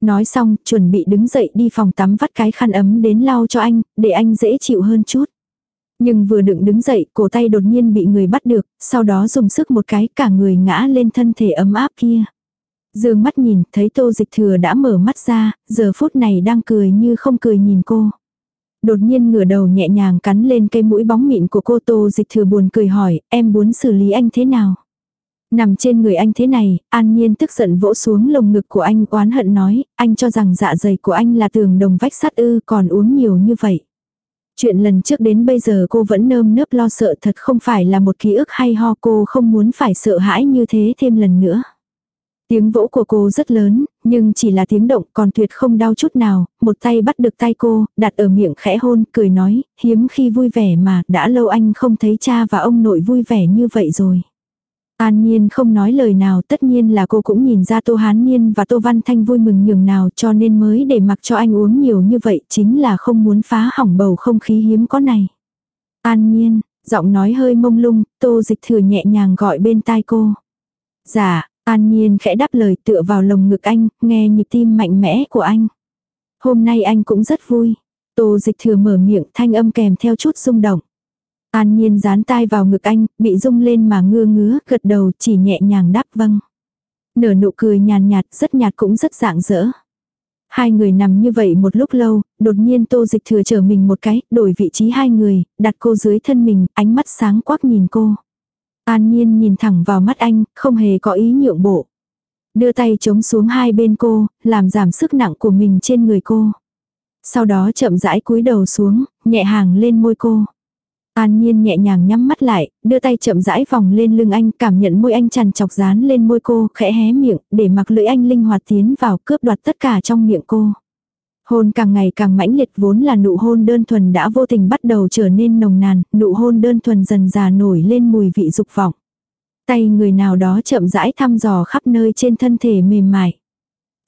Nói xong, chuẩn bị đứng dậy đi phòng tắm vắt cái khăn ấm đến lau cho anh, để anh dễ chịu hơn chút. Nhưng vừa đựng đứng dậy, cổ tay đột nhiên bị người bắt được, sau đó dùng sức một cái, cả người ngã lên thân thể ấm áp kia. Dương mắt nhìn, thấy tô dịch thừa đã mở mắt ra, giờ phút này đang cười như không cười nhìn cô. Đột nhiên ngửa đầu nhẹ nhàng cắn lên cây mũi bóng mịn của cô tô dịch thừa buồn cười hỏi, em muốn xử lý anh thế nào? Nằm trên người anh thế này, an nhiên tức giận vỗ xuống lồng ngực của anh oán hận nói, anh cho rằng dạ dày của anh là tường đồng vách sắt ư còn uống nhiều như vậy. Chuyện lần trước đến bây giờ cô vẫn nơm nớp lo sợ thật không phải là một ký ức hay ho cô không muốn phải sợ hãi như thế thêm lần nữa. Tiếng vỗ của cô rất lớn, nhưng chỉ là tiếng động còn tuyệt không đau chút nào, một tay bắt được tay cô, đặt ở miệng khẽ hôn, cười nói, hiếm khi vui vẻ mà, đã lâu anh không thấy cha và ông nội vui vẻ như vậy rồi. An Nhiên không nói lời nào tất nhiên là cô cũng nhìn ra Tô Hán nhiên và Tô Văn Thanh vui mừng nhường nào cho nên mới để mặc cho anh uống nhiều như vậy chính là không muốn phá hỏng bầu không khí hiếm có này. An Nhiên, giọng nói hơi mông lung, Tô Dịch Thừa nhẹ nhàng gọi bên tai cô. Dạ, An Nhiên khẽ đáp lời tựa vào lồng ngực anh, nghe nhịp tim mạnh mẽ của anh. Hôm nay anh cũng rất vui. Tô Dịch Thừa mở miệng thanh âm kèm theo chút rung động. An nhiên dán tai vào ngực anh, bị rung lên mà ngưa ngứa, gật đầu chỉ nhẹ nhàng đáp vâng. Nở nụ cười nhàn nhạt, rất nhạt cũng rất dạng dỡ. Hai người nằm như vậy một lúc lâu, đột nhiên tô dịch thừa trở mình một cái, đổi vị trí hai người, đặt cô dưới thân mình, ánh mắt sáng quắc nhìn cô. An nhiên nhìn thẳng vào mắt anh, không hề có ý nhượng bộ. Đưa tay chống xuống hai bên cô, làm giảm sức nặng của mình trên người cô. Sau đó chậm rãi cúi đầu xuống, nhẹ hàng lên môi cô. An Nhiên nhẹ nhàng nhắm mắt lại, đưa tay chậm rãi vòng lên lưng anh, cảm nhận môi anh chằn chọc dán lên môi cô, khẽ hé miệng, để mặc lưỡi anh linh hoạt tiến vào cướp đoạt tất cả trong miệng cô. Hôn càng ngày càng mãnh liệt vốn là nụ hôn đơn thuần đã vô tình bắt đầu trở nên nồng nàn, nụ hôn đơn thuần dần già nổi lên mùi vị dục vọng. Tay người nào đó chậm rãi thăm dò khắp nơi trên thân thể mềm mại.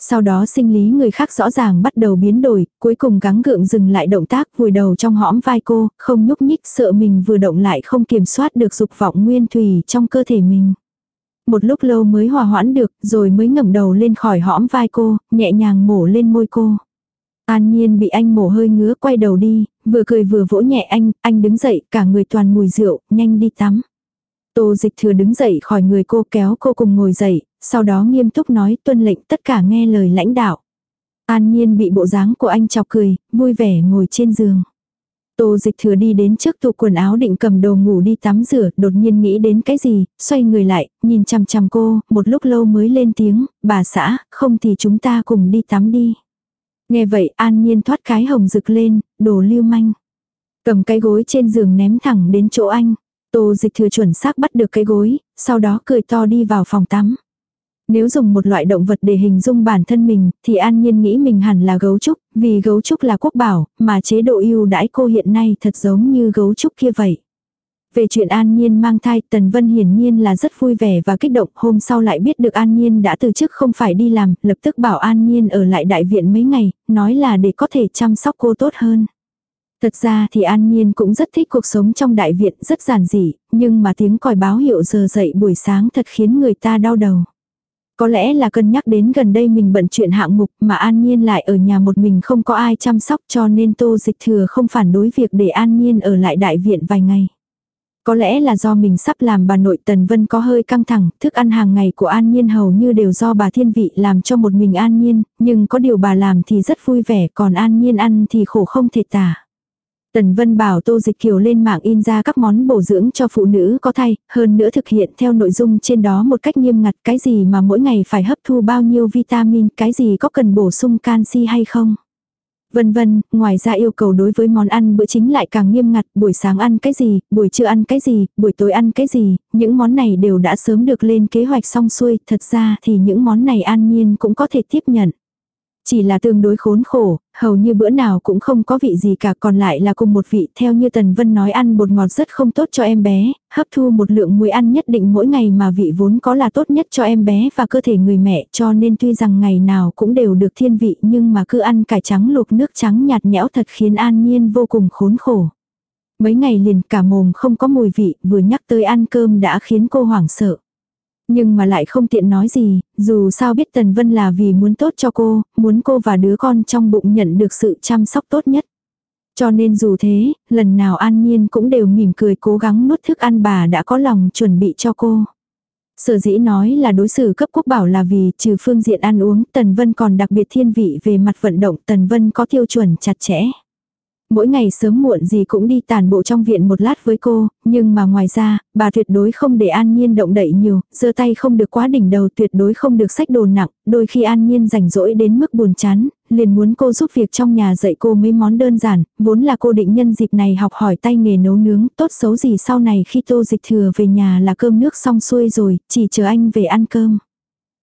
Sau đó sinh lý người khác rõ ràng bắt đầu biến đổi, cuối cùng gắng gượng dừng lại động tác vùi đầu trong hõm vai cô, không nhúc nhích sợ mình vừa động lại không kiểm soát được dục vọng nguyên thủy trong cơ thể mình. Một lúc lâu mới hòa hoãn được, rồi mới ngẩng đầu lên khỏi hõm vai cô, nhẹ nhàng mổ lên môi cô. An nhiên bị anh mổ hơi ngứa quay đầu đi, vừa cười vừa vỗ nhẹ anh, anh đứng dậy, cả người toàn mùi rượu, nhanh đi tắm. Tô dịch thừa đứng dậy khỏi người cô kéo cô cùng ngồi dậy, sau đó nghiêm túc nói tuân lệnh tất cả nghe lời lãnh đạo. An nhiên bị bộ dáng của anh chọc cười, vui vẻ ngồi trên giường. Tô dịch thừa đi đến trước tủ quần áo định cầm đồ ngủ đi tắm rửa, đột nhiên nghĩ đến cái gì, xoay người lại, nhìn chằm chằm cô, một lúc lâu mới lên tiếng, bà xã, không thì chúng ta cùng đi tắm đi. Nghe vậy an nhiên thoát cái hồng rực lên, đồ lưu manh. Cầm cái gối trên giường ném thẳng đến chỗ anh. Tô dịch thừa chuẩn xác bắt được cái gối, sau đó cười to đi vào phòng tắm. Nếu dùng một loại động vật để hình dung bản thân mình, thì an nhiên nghĩ mình hẳn là gấu trúc, vì gấu trúc là quốc bảo, mà chế độ ưu đãi cô hiện nay thật giống như gấu trúc kia vậy. Về chuyện An Nhiên mang thai, Tần Vân hiển nhiên là rất vui vẻ và kích động, hôm sau lại biết được An Nhiên đã từ chức không phải đi làm, lập tức bảo An Nhiên ở lại đại viện mấy ngày, nói là để có thể chăm sóc cô tốt hơn. Thật ra thì An Nhiên cũng rất thích cuộc sống trong đại viện, rất giản dị, nhưng mà tiếng còi báo hiệu giờ dậy buổi sáng thật khiến người ta đau đầu. Có lẽ là cân nhắc đến gần đây mình bận chuyện hạng mục mà An Nhiên lại ở nhà một mình không có ai chăm sóc cho nên Tô Dịch Thừa không phản đối việc để An Nhiên ở lại đại viện vài ngày. Có lẽ là do mình sắp làm bà nội Tần Vân có hơi căng thẳng, thức ăn hàng ngày của An Nhiên hầu như đều do bà Thiên Vị làm cho một mình An Nhiên, nhưng có điều bà làm thì rất vui vẻ còn An Nhiên ăn thì khổ không thể tả. Tần Vân bảo Tô Dịch Kiều lên mạng in ra các món bổ dưỡng cho phụ nữ có thai, hơn nữa thực hiện theo nội dung trên đó một cách nghiêm ngặt cái gì mà mỗi ngày phải hấp thu bao nhiêu vitamin, cái gì có cần bổ sung canxi hay không. Vân vân, ngoài ra yêu cầu đối với món ăn bữa chính lại càng nghiêm ngặt, buổi sáng ăn cái gì, buổi trưa ăn cái gì, buổi tối ăn cái gì, những món này đều đã sớm được lên kế hoạch xong xuôi, thật ra thì những món này an nhiên cũng có thể tiếp nhận. Chỉ là tương đối khốn khổ, hầu như bữa nào cũng không có vị gì cả còn lại là cùng một vị theo như Tần Vân nói ăn bột ngọt rất không tốt cho em bé, hấp thu một lượng muối ăn nhất định mỗi ngày mà vị vốn có là tốt nhất cho em bé và cơ thể người mẹ cho nên tuy rằng ngày nào cũng đều được thiên vị nhưng mà cứ ăn cải trắng luộc nước trắng nhạt nhẽo thật khiến An Nhiên vô cùng khốn khổ. Mấy ngày liền cả mồm không có mùi vị vừa nhắc tới ăn cơm đã khiến cô hoảng sợ. Nhưng mà lại không tiện nói gì, dù sao biết Tần Vân là vì muốn tốt cho cô, muốn cô và đứa con trong bụng nhận được sự chăm sóc tốt nhất. Cho nên dù thế, lần nào an nhiên cũng đều mỉm cười cố gắng nuốt thức ăn bà đã có lòng chuẩn bị cho cô. Sở dĩ nói là đối xử cấp quốc bảo là vì trừ phương diện ăn uống, Tần Vân còn đặc biệt thiên vị về mặt vận động, Tần Vân có tiêu chuẩn chặt chẽ mỗi ngày sớm muộn gì cũng đi tàn bộ trong viện một lát với cô, nhưng mà ngoài ra, bà tuyệt đối không để An Nhiên động đậy nhiều, giơ tay không được quá đỉnh đầu tuyệt đối không được sách đồ nặng, đôi khi An Nhiên rảnh rỗi đến mức buồn chán, liền muốn cô giúp việc trong nhà dạy cô mấy món đơn giản, vốn là cô định nhân dịp này học hỏi tay nghề nấu nướng, tốt xấu gì sau này khi tô dịch thừa về nhà là cơm nước xong xuôi rồi, chỉ chờ anh về ăn cơm.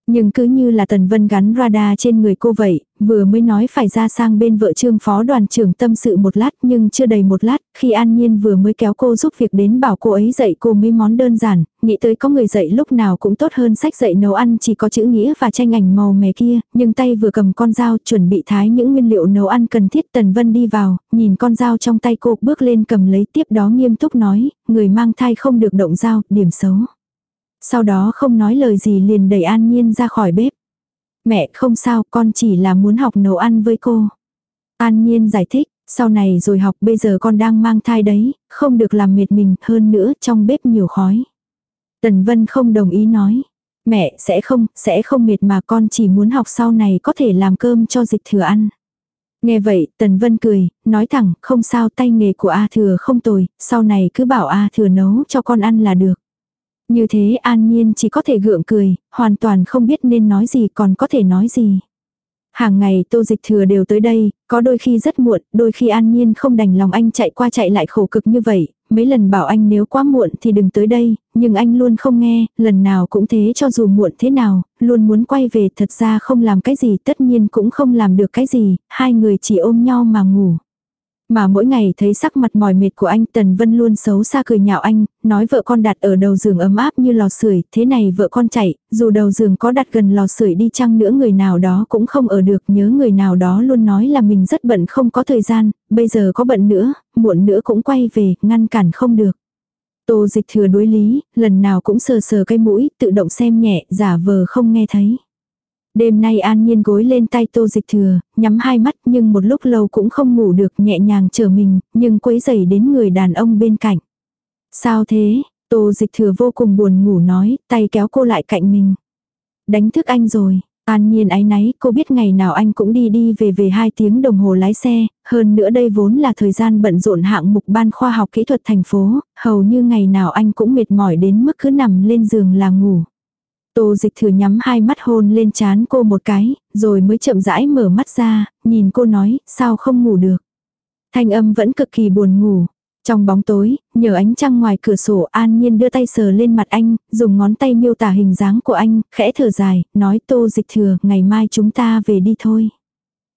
Nhưng cứ như là Tần Vân gắn radar trên người cô vậy, vừa mới nói phải ra sang bên vợ trương phó đoàn trưởng tâm sự một lát nhưng chưa đầy một lát, khi An Nhiên vừa mới kéo cô giúp việc đến bảo cô ấy dạy cô mấy món đơn giản, nghĩ tới có người dạy lúc nào cũng tốt hơn sách dạy nấu ăn chỉ có chữ nghĩa và tranh ảnh màu mè kia, nhưng tay vừa cầm con dao chuẩn bị thái những nguyên liệu nấu ăn cần thiết Tần Vân đi vào, nhìn con dao trong tay cô bước lên cầm lấy tiếp đó nghiêm túc nói, người mang thai không được động dao, điểm xấu. Sau đó không nói lời gì liền đẩy An Nhiên ra khỏi bếp. Mẹ không sao, con chỉ là muốn học nấu ăn với cô. An Nhiên giải thích, sau này rồi học bây giờ con đang mang thai đấy, không được làm mệt mình, hơn nữa trong bếp nhiều khói. Tần Vân không đồng ý nói. Mẹ sẽ không, sẽ không mệt mà con chỉ muốn học sau này có thể làm cơm cho dịch thừa ăn. Nghe vậy, Tần Vân cười, nói thẳng, không sao tay nghề của A thừa không tồi, sau này cứ bảo A thừa nấu cho con ăn là được. Như thế an nhiên chỉ có thể gượng cười, hoàn toàn không biết nên nói gì còn có thể nói gì. Hàng ngày tô dịch thừa đều tới đây, có đôi khi rất muộn, đôi khi an nhiên không đành lòng anh chạy qua chạy lại khổ cực như vậy, mấy lần bảo anh nếu quá muộn thì đừng tới đây, nhưng anh luôn không nghe, lần nào cũng thế cho dù muộn thế nào, luôn muốn quay về thật ra không làm cái gì tất nhiên cũng không làm được cái gì, hai người chỉ ôm nhau mà ngủ. Mà mỗi ngày thấy sắc mặt mỏi mệt của anh Tần Vân luôn xấu xa cười nhạo anh, nói vợ con đặt ở đầu giường ấm áp như lò sưởi, thế này vợ con chạy, dù đầu giường có đặt gần lò sưởi đi chăng nữa người nào đó cũng không ở được, nhớ người nào đó luôn nói là mình rất bận không có thời gian, bây giờ có bận nữa, muộn nữa cũng quay về, ngăn cản không được. Tô dịch thừa đối lý, lần nào cũng sờ sờ cái mũi, tự động xem nhẹ, giả vờ không nghe thấy. Đêm nay an nhiên gối lên tay tô dịch thừa, nhắm hai mắt nhưng một lúc lâu cũng không ngủ được nhẹ nhàng trở mình, nhưng quấy dày đến người đàn ông bên cạnh. Sao thế? Tô dịch thừa vô cùng buồn ngủ nói, tay kéo cô lại cạnh mình. Đánh thức anh rồi. An nhiên ái náy, cô biết ngày nào anh cũng đi đi về về hai tiếng đồng hồ lái xe, hơn nữa đây vốn là thời gian bận rộn hạng mục ban khoa học kỹ thuật thành phố, hầu như ngày nào anh cũng mệt mỏi đến mức cứ nằm lên giường là ngủ. Tô dịch thừa nhắm hai mắt hôn lên chán cô một cái, rồi mới chậm rãi mở mắt ra, nhìn cô nói, sao không ngủ được. Thanh âm vẫn cực kỳ buồn ngủ. Trong bóng tối, nhờ ánh trăng ngoài cửa sổ an nhiên đưa tay sờ lên mặt anh, dùng ngón tay miêu tả hình dáng của anh, khẽ thở dài, nói tô dịch thừa, ngày mai chúng ta về đi thôi.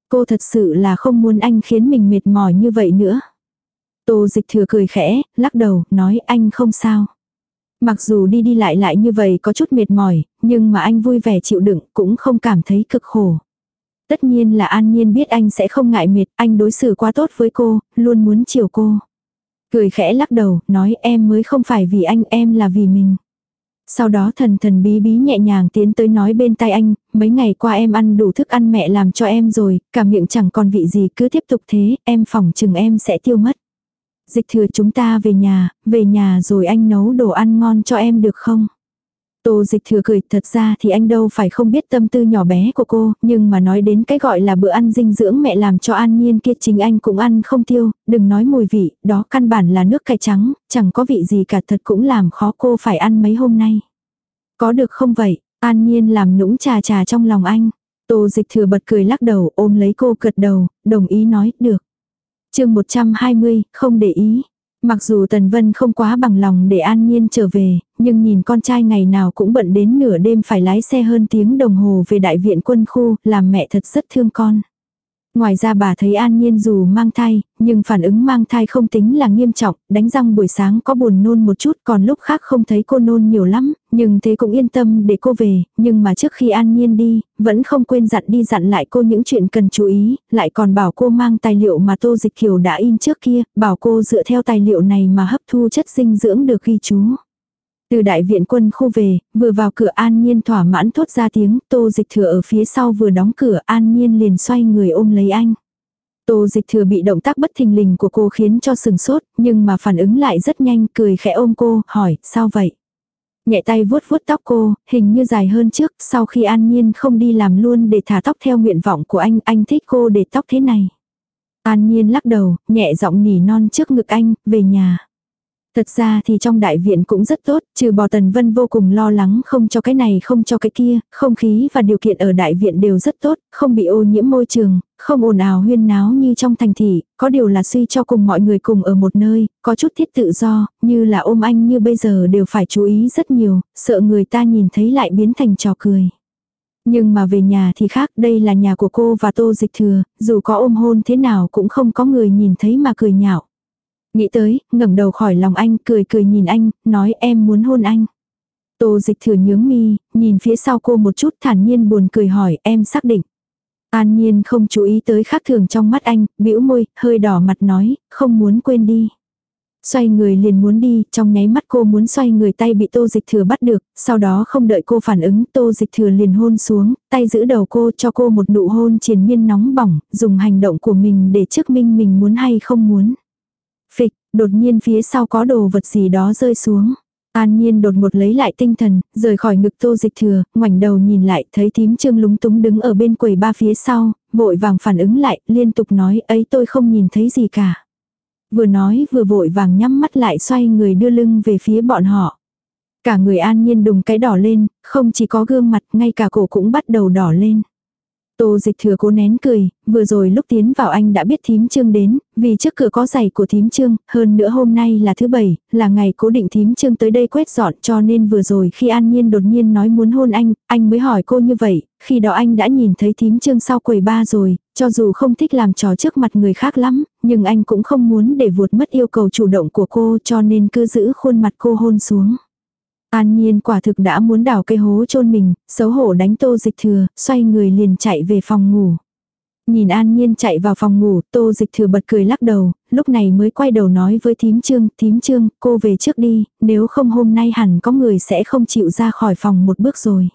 Cô thật sự là không muốn anh khiến mình mệt mỏi như vậy nữa. Tô dịch thừa cười khẽ, lắc đầu, nói anh không sao. Mặc dù đi đi lại lại như vậy có chút mệt mỏi, nhưng mà anh vui vẻ chịu đựng cũng không cảm thấy cực khổ. Tất nhiên là an nhiên biết anh sẽ không ngại mệt, anh đối xử quá tốt với cô, luôn muốn chiều cô. Cười khẽ lắc đầu, nói em mới không phải vì anh, em là vì mình. Sau đó thần thần bí bí nhẹ nhàng tiến tới nói bên tai anh, mấy ngày qua em ăn đủ thức ăn mẹ làm cho em rồi, cả miệng chẳng còn vị gì cứ tiếp tục thế, em phỏng chừng em sẽ tiêu mất. Dịch thừa chúng ta về nhà, về nhà rồi anh nấu đồ ăn ngon cho em được không? Tô dịch thừa cười, thật ra thì anh đâu phải không biết tâm tư nhỏ bé của cô, nhưng mà nói đến cái gọi là bữa ăn dinh dưỡng mẹ làm cho an nhiên kia chính anh cũng ăn không tiêu, đừng nói mùi vị, đó căn bản là nước cải trắng, chẳng có vị gì cả thật cũng làm khó cô phải ăn mấy hôm nay. Có được không vậy, an nhiên làm nũng trà trà trong lòng anh. Tô dịch thừa bật cười lắc đầu ôm lấy cô cật đầu, đồng ý nói, được chương 120, không để ý. Mặc dù Tần Vân không quá bằng lòng để An Nhiên trở về, nhưng nhìn con trai ngày nào cũng bận đến nửa đêm phải lái xe hơn tiếng đồng hồ về đại viện quân khu, làm mẹ thật rất thương con. Ngoài ra bà thấy An Nhiên dù mang thai, nhưng phản ứng mang thai không tính là nghiêm trọng, đánh răng buổi sáng có buồn nôn một chút còn lúc khác không thấy cô nôn nhiều lắm, nhưng thế cũng yên tâm để cô về, nhưng mà trước khi An Nhiên đi, vẫn không quên dặn đi dặn lại cô những chuyện cần chú ý, lại còn bảo cô mang tài liệu mà Tô Dịch Kiều đã in trước kia, bảo cô dựa theo tài liệu này mà hấp thu chất dinh dưỡng được ghi chú. Từ đại viện quân khu về, vừa vào cửa An Nhiên thỏa mãn thốt ra tiếng, tô dịch thừa ở phía sau vừa đóng cửa An Nhiên liền xoay người ôm lấy anh. Tô dịch thừa bị động tác bất thình lình của cô khiến cho sừng sốt, nhưng mà phản ứng lại rất nhanh, cười khẽ ôm cô, hỏi, sao vậy? Nhẹ tay vuốt vuốt tóc cô, hình như dài hơn trước, sau khi An Nhiên không đi làm luôn để thả tóc theo nguyện vọng của anh, anh thích cô để tóc thế này. An Nhiên lắc đầu, nhẹ giọng nỉ non trước ngực anh, về nhà. Thật ra thì trong đại viện cũng rất tốt, trừ bỏ Tần Vân vô cùng lo lắng không cho cái này không cho cái kia, không khí và điều kiện ở đại viện đều rất tốt, không bị ô nhiễm môi trường, không ồn ào huyên náo như trong thành thị, có điều là suy cho cùng mọi người cùng ở một nơi, có chút thiết tự do, như là ôm anh như bây giờ đều phải chú ý rất nhiều, sợ người ta nhìn thấy lại biến thành trò cười. Nhưng mà về nhà thì khác, đây là nhà của cô và tô dịch thừa, dù có ôm hôn thế nào cũng không có người nhìn thấy mà cười nhạo. Nghĩ tới, ngẩng đầu khỏi lòng anh, cười cười nhìn anh, nói em muốn hôn anh. Tô dịch thừa nhướng mi, nhìn phía sau cô một chút thản nhiên buồn cười hỏi em xác định. An nhiên không chú ý tới khác thường trong mắt anh, bĩu môi, hơi đỏ mặt nói, không muốn quên đi. Xoay người liền muốn đi, trong nháy mắt cô muốn xoay người tay bị tô dịch thừa bắt được, sau đó không đợi cô phản ứng, tô dịch thừa liền hôn xuống, tay giữ đầu cô cho cô một nụ hôn triền miên nóng bỏng, dùng hành động của mình để chứng minh mình muốn hay không muốn. Phịch, đột nhiên phía sau có đồ vật gì đó rơi xuống. An Nhiên đột một lấy lại tinh thần, rời khỏi ngực tô dịch thừa, ngoảnh đầu nhìn lại, thấy tím trương lúng túng đứng ở bên quầy ba phía sau, vội vàng phản ứng lại, liên tục nói ấy tôi không nhìn thấy gì cả. Vừa nói vừa vội vàng nhắm mắt lại xoay người đưa lưng về phía bọn họ. Cả người An Nhiên đùng cái đỏ lên, không chỉ có gương mặt, ngay cả cổ cũng bắt đầu đỏ lên. Tô dịch thừa cố nén cười, vừa rồi lúc tiến vào anh đã biết thím trương đến, vì trước cửa có giày của thím trương, hơn nữa hôm nay là thứ bảy, là ngày cố định thím trương tới đây quét dọn cho nên vừa rồi khi An Nhiên đột nhiên nói muốn hôn anh, anh mới hỏi cô như vậy, khi đó anh đã nhìn thấy thím trương sau quầy ba rồi, cho dù không thích làm trò trước mặt người khác lắm, nhưng anh cũng không muốn để vụt mất yêu cầu chủ động của cô cho nên cứ giữ khuôn mặt cô hôn xuống. An Nhiên quả thực đã muốn đào cây hố chôn mình, xấu hổ đánh tô dịch thừa, xoay người liền chạy về phòng ngủ. Nhìn An Nhiên chạy vào phòng ngủ, tô dịch thừa bật cười lắc đầu, lúc này mới quay đầu nói với thím trương, thím trương, cô về trước đi, nếu không hôm nay hẳn có người sẽ không chịu ra khỏi phòng một bước rồi.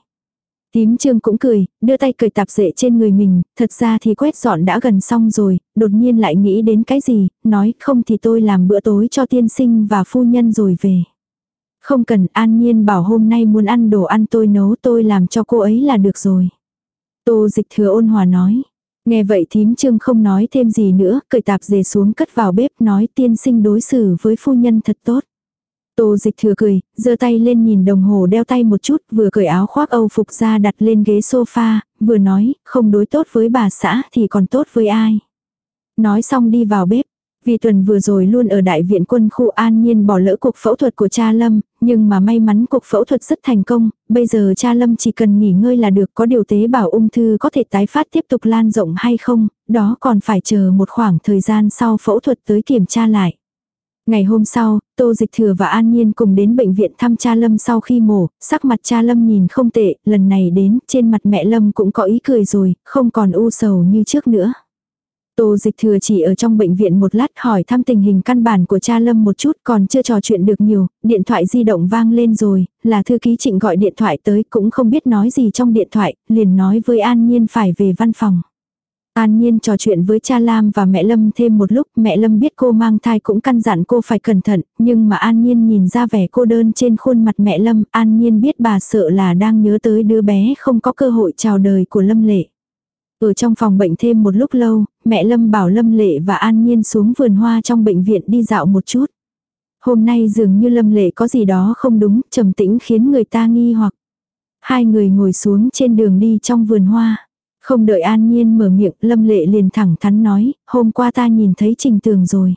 Tím trương cũng cười, đưa tay cười tạp dệ trên người mình, thật ra thì quét dọn đã gần xong rồi, đột nhiên lại nghĩ đến cái gì, nói không thì tôi làm bữa tối cho tiên sinh và phu nhân rồi về. Không cần an nhiên bảo hôm nay muốn ăn đồ ăn tôi nấu tôi làm cho cô ấy là được rồi. Tô dịch thừa ôn hòa nói. Nghe vậy thím trương không nói thêm gì nữa, cởi tạp dề xuống cất vào bếp nói tiên sinh đối xử với phu nhân thật tốt. Tô dịch thừa cười, giơ tay lên nhìn đồng hồ đeo tay một chút, vừa cởi áo khoác âu phục ra đặt lên ghế sofa, vừa nói, không đối tốt với bà xã thì còn tốt với ai. Nói xong đi vào bếp, vì tuần vừa rồi luôn ở đại viện quân khu an nhiên bỏ lỡ cuộc phẫu thuật của cha Lâm, nhưng mà may mắn cuộc phẫu thuật rất thành công, bây giờ cha Lâm chỉ cần nghỉ ngơi là được có điều tế bào ung thư có thể tái phát tiếp tục lan rộng hay không, đó còn phải chờ một khoảng thời gian sau phẫu thuật tới kiểm tra lại. Ngày hôm sau, Tô Dịch Thừa và An Nhiên cùng đến bệnh viện thăm cha Lâm sau khi mổ, sắc mặt cha Lâm nhìn không tệ, lần này đến, trên mặt mẹ Lâm cũng có ý cười rồi, không còn u sầu như trước nữa. Tô dịch thừa chỉ ở trong bệnh viện một lát hỏi thăm tình hình căn bản của cha Lâm một chút còn chưa trò chuyện được nhiều, điện thoại di động vang lên rồi, là thư ký trịnh gọi điện thoại tới cũng không biết nói gì trong điện thoại, liền nói với An Nhiên phải về văn phòng. An Nhiên trò chuyện với cha Lam và mẹ Lâm thêm một lúc, mẹ Lâm biết cô mang thai cũng căn dặn cô phải cẩn thận, nhưng mà An Nhiên nhìn ra vẻ cô đơn trên khuôn mặt mẹ Lâm, An Nhiên biết bà sợ là đang nhớ tới đứa bé không có cơ hội chào đời của Lâm Lệ. Ở trong phòng bệnh thêm một lúc lâu, mẹ Lâm bảo Lâm Lệ và An Nhiên xuống vườn hoa trong bệnh viện đi dạo một chút. Hôm nay dường như Lâm Lệ có gì đó không đúng, trầm tĩnh khiến người ta nghi hoặc. Hai người ngồi xuống trên đường đi trong vườn hoa. Không đợi An Nhiên mở miệng, Lâm Lệ liền thẳng thắn nói, hôm qua ta nhìn thấy Trình Tường rồi.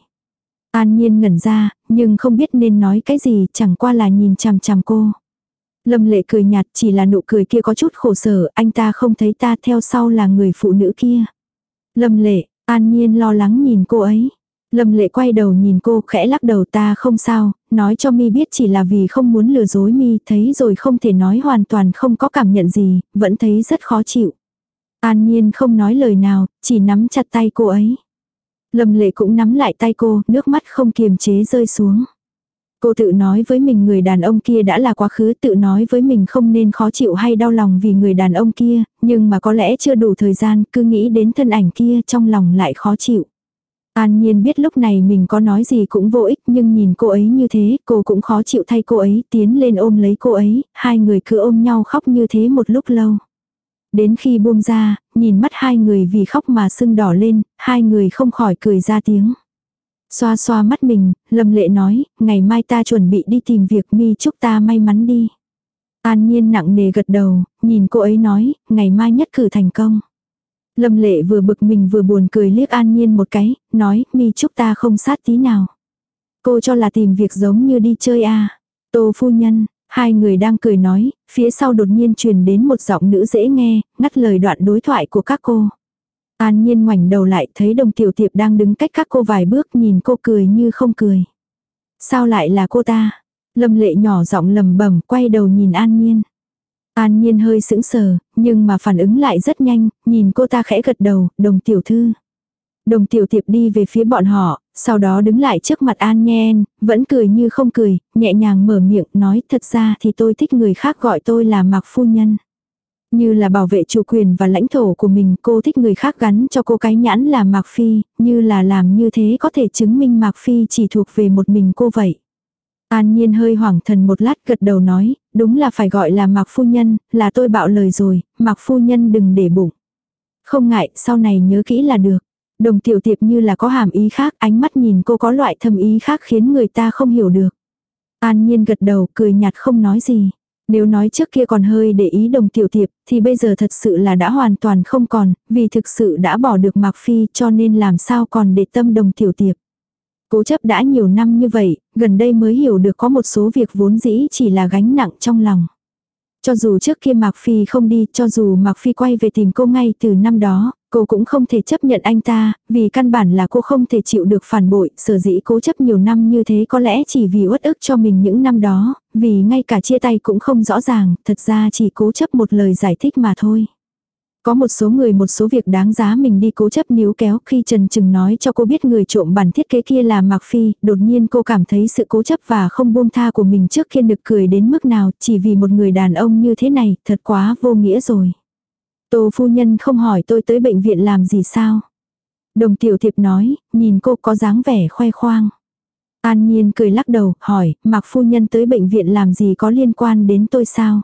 An Nhiên ngẩn ra, nhưng không biết nên nói cái gì, chẳng qua là nhìn chằm chằm cô. Lâm lệ cười nhạt chỉ là nụ cười kia có chút khổ sở, anh ta không thấy ta theo sau là người phụ nữ kia. Lâm lệ, An Nhiên lo lắng nhìn cô ấy. Lâm lệ quay đầu nhìn cô khẽ lắc đầu ta không sao, nói cho mi biết chỉ là vì không muốn lừa dối mi thấy rồi không thể nói hoàn toàn không có cảm nhận gì, vẫn thấy rất khó chịu. An Nhiên không nói lời nào, chỉ nắm chặt tay cô ấy. Lâm lệ cũng nắm lại tay cô, nước mắt không kiềm chế rơi xuống. Cô tự nói với mình người đàn ông kia đã là quá khứ, tự nói với mình không nên khó chịu hay đau lòng vì người đàn ông kia, nhưng mà có lẽ chưa đủ thời gian, cứ nghĩ đến thân ảnh kia trong lòng lại khó chịu. An Nhiên biết lúc này mình có nói gì cũng vô ích nhưng nhìn cô ấy như thế, cô cũng khó chịu thay cô ấy, tiến lên ôm lấy cô ấy, hai người cứ ôm nhau khóc như thế một lúc lâu. Đến khi buông ra, nhìn mắt hai người vì khóc mà sưng đỏ lên, hai người không khỏi cười ra tiếng. Xoa xoa mắt mình, Lâm Lệ nói, ngày mai ta chuẩn bị đi tìm việc mi chúc ta may mắn đi. An Nhiên nặng nề gật đầu, nhìn cô ấy nói, ngày mai nhất cử thành công. Lâm Lệ vừa bực mình vừa buồn cười liếc An Nhiên một cái, nói, mi chúc ta không sát tí nào. Cô cho là tìm việc giống như đi chơi à. Tô phu nhân, hai người đang cười nói, phía sau đột nhiên truyền đến một giọng nữ dễ nghe, ngắt lời đoạn đối thoại của các cô. An nhiên ngoảnh đầu lại thấy đồng tiểu tiệp đang đứng cách các cô vài bước nhìn cô cười như không cười. Sao lại là cô ta? Lâm lệ nhỏ giọng lầm bẩm quay đầu nhìn an nhiên. An nhiên hơi sững sờ, nhưng mà phản ứng lại rất nhanh, nhìn cô ta khẽ gật đầu, đồng tiểu thư. Đồng tiểu tiệp đi về phía bọn họ, sau đó đứng lại trước mặt An Nhen, vẫn cười như không cười, nhẹ nhàng mở miệng nói thật ra thì tôi thích người khác gọi tôi là Mạc Phu Nhân. Như là bảo vệ chủ quyền và lãnh thổ của mình cô thích người khác gắn cho cô cái nhãn là Mạc Phi, như là làm như thế có thể chứng minh Mạc Phi chỉ thuộc về một mình cô vậy. An Nhiên hơi hoảng thần một lát gật đầu nói, đúng là phải gọi là Mạc Phu Nhân, là tôi bạo lời rồi, Mạc Phu Nhân đừng để bụng. Không ngại, sau này nhớ kỹ là được. Đồng tiểu tiệp như là có hàm ý khác, ánh mắt nhìn cô có loại thâm ý khác khiến người ta không hiểu được. An Nhiên gật đầu, cười nhạt không nói gì. Nếu nói trước kia còn hơi để ý đồng tiểu tiệp, thì bây giờ thật sự là đã hoàn toàn không còn, vì thực sự đã bỏ được Mạc Phi cho nên làm sao còn để tâm đồng tiểu tiệp. Cố chấp đã nhiều năm như vậy, gần đây mới hiểu được có một số việc vốn dĩ chỉ là gánh nặng trong lòng. Cho dù trước kia Mạc Phi không đi, cho dù Mạc Phi quay về tìm cô ngay từ năm đó, cô cũng không thể chấp nhận anh ta, vì căn bản là cô không thể chịu được phản bội, sở dĩ cố chấp nhiều năm như thế có lẽ chỉ vì uất ức cho mình những năm đó, vì ngay cả chia tay cũng không rõ ràng, thật ra chỉ cố chấp một lời giải thích mà thôi. Có một số người một số việc đáng giá mình đi cố chấp níu kéo khi Trần Trừng nói cho cô biết người trộm bản thiết kế kia là Mạc Phi, đột nhiên cô cảm thấy sự cố chấp và không buông tha của mình trước kia được cười đến mức nào chỉ vì một người đàn ông như thế này, thật quá vô nghĩa rồi. Tô phu nhân không hỏi tôi tới bệnh viện làm gì sao. Đồng tiểu thiệp nói, nhìn cô có dáng vẻ khoe khoang. An Nhiên cười lắc đầu, hỏi, Mạc phu nhân tới bệnh viện làm gì có liên quan đến tôi sao?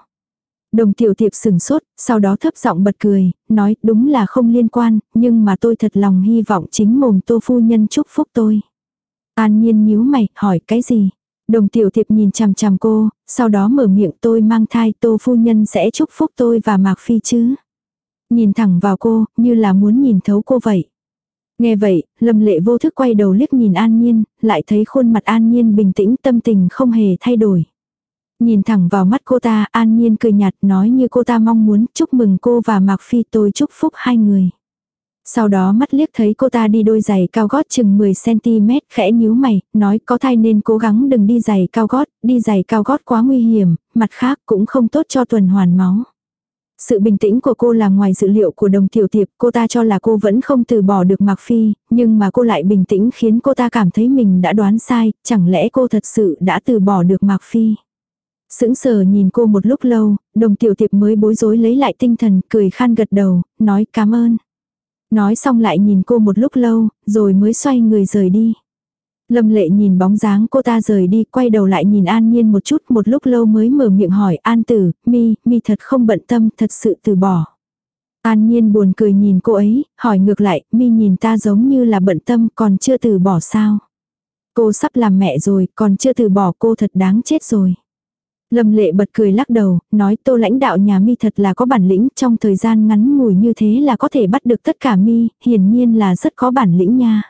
Đồng tiểu tiệp sừng sốt, sau đó thấp giọng bật cười, nói đúng là không liên quan, nhưng mà tôi thật lòng hy vọng chính mồm tô phu nhân chúc phúc tôi. An nhiên nhíu mày, hỏi cái gì? Đồng tiểu tiệp nhìn chằm chằm cô, sau đó mở miệng tôi mang thai tô phu nhân sẽ chúc phúc tôi và Mạc Phi chứ. Nhìn thẳng vào cô, như là muốn nhìn thấu cô vậy. Nghe vậy, lâm lệ vô thức quay đầu liếc nhìn an nhiên, lại thấy khuôn mặt an nhiên bình tĩnh tâm tình không hề thay đổi. Nhìn thẳng vào mắt cô ta, an nhiên cười nhạt nói như cô ta mong muốn chúc mừng cô và Mạc Phi tôi chúc phúc hai người. Sau đó mắt liếc thấy cô ta đi đôi giày cao gót chừng 10cm khẽ nhíu mày, nói có thai nên cố gắng đừng đi giày cao gót, đi giày cao gót quá nguy hiểm, mặt khác cũng không tốt cho tuần hoàn máu. Sự bình tĩnh của cô là ngoài dự liệu của đồng tiểu tiệp, cô ta cho là cô vẫn không từ bỏ được Mạc Phi, nhưng mà cô lại bình tĩnh khiến cô ta cảm thấy mình đã đoán sai, chẳng lẽ cô thật sự đã từ bỏ được Mạc Phi. Sững sờ nhìn cô một lúc lâu, đồng tiểu tiệp mới bối rối lấy lại tinh thần, cười khan gật đầu, nói cảm ơn. Nói xong lại nhìn cô một lúc lâu, rồi mới xoay người rời đi. Lâm lệ nhìn bóng dáng cô ta rời đi, quay đầu lại nhìn An Nhiên một chút, một lúc lâu mới mở miệng hỏi An Tử, mi, mi thật không bận tâm, thật sự từ bỏ. An Nhiên buồn cười nhìn cô ấy, hỏi ngược lại, mi nhìn ta giống như là bận tâm, còn chưa từ bỏ sao. Cô sắp làm mẹ rồi, còn chưa từ bỏ cô thật đáng chết rồi. Lâm lệ bật cười lắc đầu, nói tô lãnh đạo nhà mi thật là có bản lĩnh, trong thời gian ngắn ngủi như thế là có thể bắt được tất cả mi, hiển nhiên là rất có bản lĩnh nha.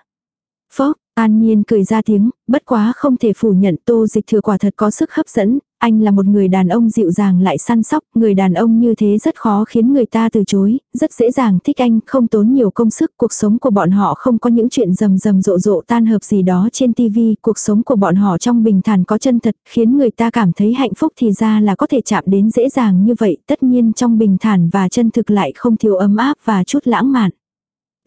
Phốc, An Nhiên cười ra tiếng, bất quá không thể phủ nhận tô dịch thừa quả thật có sức hấp dẫn, anh là một người đàn ông dịu dàng lại săn sóc, người đàn ông như thế rất khó khiến người ta từ chối, rất dễ dàng thích anh, không tốn nhiều công sức, cuộc sống của bọn họ không có những chuyện rầm rầm rộ rộ tan hợp gì đó trên tivi, cuộc sống của bọn họ trong bình thản có chân thật, khiến người ta cảm thấy hạnh phúc thì ra là có thể chạm đến dễ dàng như vậy, tất nhiên trong bình thản và chân thực lại không thiếu ấm áp và chút lãng mạn.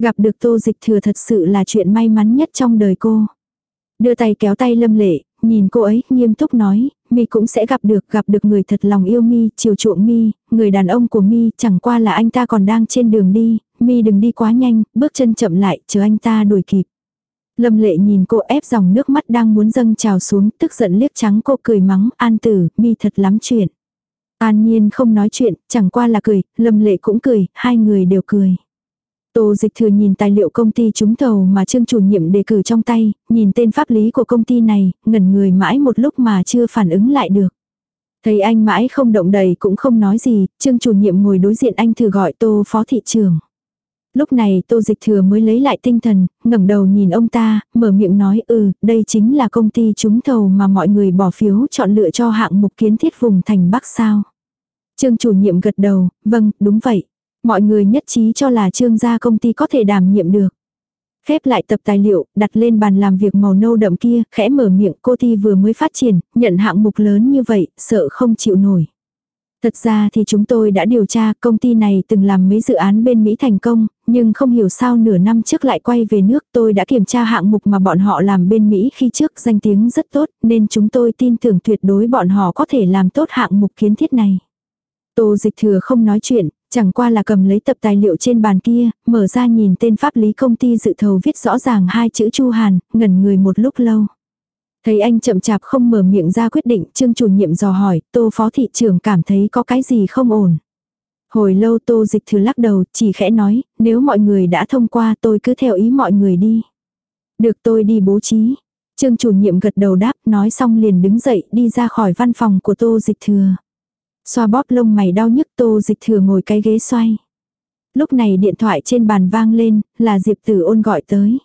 Gặp được tô dịch thừa thật sự là chuyện may mắn nhất trong đời cô. Đưa tay kéo tay lâm lệ, nhìn cô ấy, nghiêm túc nói, mi cũng sẽ gặp được, gặp được người thật lòng yêu mi, chiều chuộng mi, người đàn ông của mi, chẳng qua là anh ta còn đang trên đường đi, mi đừng đi quá nhanh, bước chân chậm lại, chờ anh ta đuổi kịp. Lâm lệ nhìn cô ép dòng nước mắt đang muốn dâng trào xuống, tức giận liếc trắng cô cười mắng, an tử, mi thật lắm chuyện. An nhiên không nói chuyện, chẳng qua là cười, lâm lệ cũng cười, hai người đều cười. Tô dịch thừa nhìn tài liệu công ty trúng thầu mà trương chủ nhiệm đề cử trong tay, nhìn tên pháp lý của công ty này, ngẩn người mãi một lúc mà chưa phản ứng lại được. Thấy anh mãi không động đầy cũng không nói gì, trương chủ nhiệm ngồi đối diện anh thử gọi tô phó thị trường. Lúc này tô dịch thừa mới lấy lại tinh thần, ngẩng đầu nhìn ông ta, mở miệng nói ừ, đây chính là công ty trúng thầu mà mọi người bỏ phiếu chọn lựa cho hạng mục kiến thiết vùng thành Bắc sao. Trương chủ nhiệm gật đầu, vâng, đúng vậy. Mọi người nhất trí cho là trương gia công ty có thể đảm nhiệm được. Khép lại tập tài liệu, đặt lên bàn làm việc màu nâu đậm kia, khẽ mở miệng cô thi vừa mới phát triển, nhận hạng mục lớn như vậy, sợ không chịu nổi. Thật ra thì chúng tôi đã điều tra công ty này từng làm mấy dự án bên Mỹ thành công, nhưng không hiểu sao nửa năm trước lại quay về nước tôi đã kiểm tra hạng mục mà bọn họ làm bên Mỹ khi trước danh tiếng rất tốt nên chúng tôi tin tưởng tuyệt đối bọn họ có thể làm tốt hạng mục kiến thiết này. Tô dịch thừa không nói chuyện, Chẳng qua là cầm lấy tập tài liệu trên bàn kia, mở ra nhìn tên pháp lý công ty dự thầu viết rõ ràng hai chữ Chu Hàn, ngẩn người một lúc lâu. Thấy anh chậm chạp không mở miệng ra quyết định, trương chủ nhiệm dò hỏi, tô phó thị trưởng cảm thấy có cái gì không ổn. Hồi lâu tô dịch thử lắc đầu, chỉ khẽ nói, nếu mọi người đã thông qua tôi cứ theo ý mọi người đi. Được tôi đi bố trí. Trương chủ nhiệm gật đầu đáp, nói xong liền đứng dậy đi ra khỏi văn phòng của tô dịch thừa. Xoa bóp lông mày đau nhức tô dịch thừa ngồi cái ghế xoay. Lúc này điện thoại trên bàn vang lên, là Diệp Tử ôn gọi tới.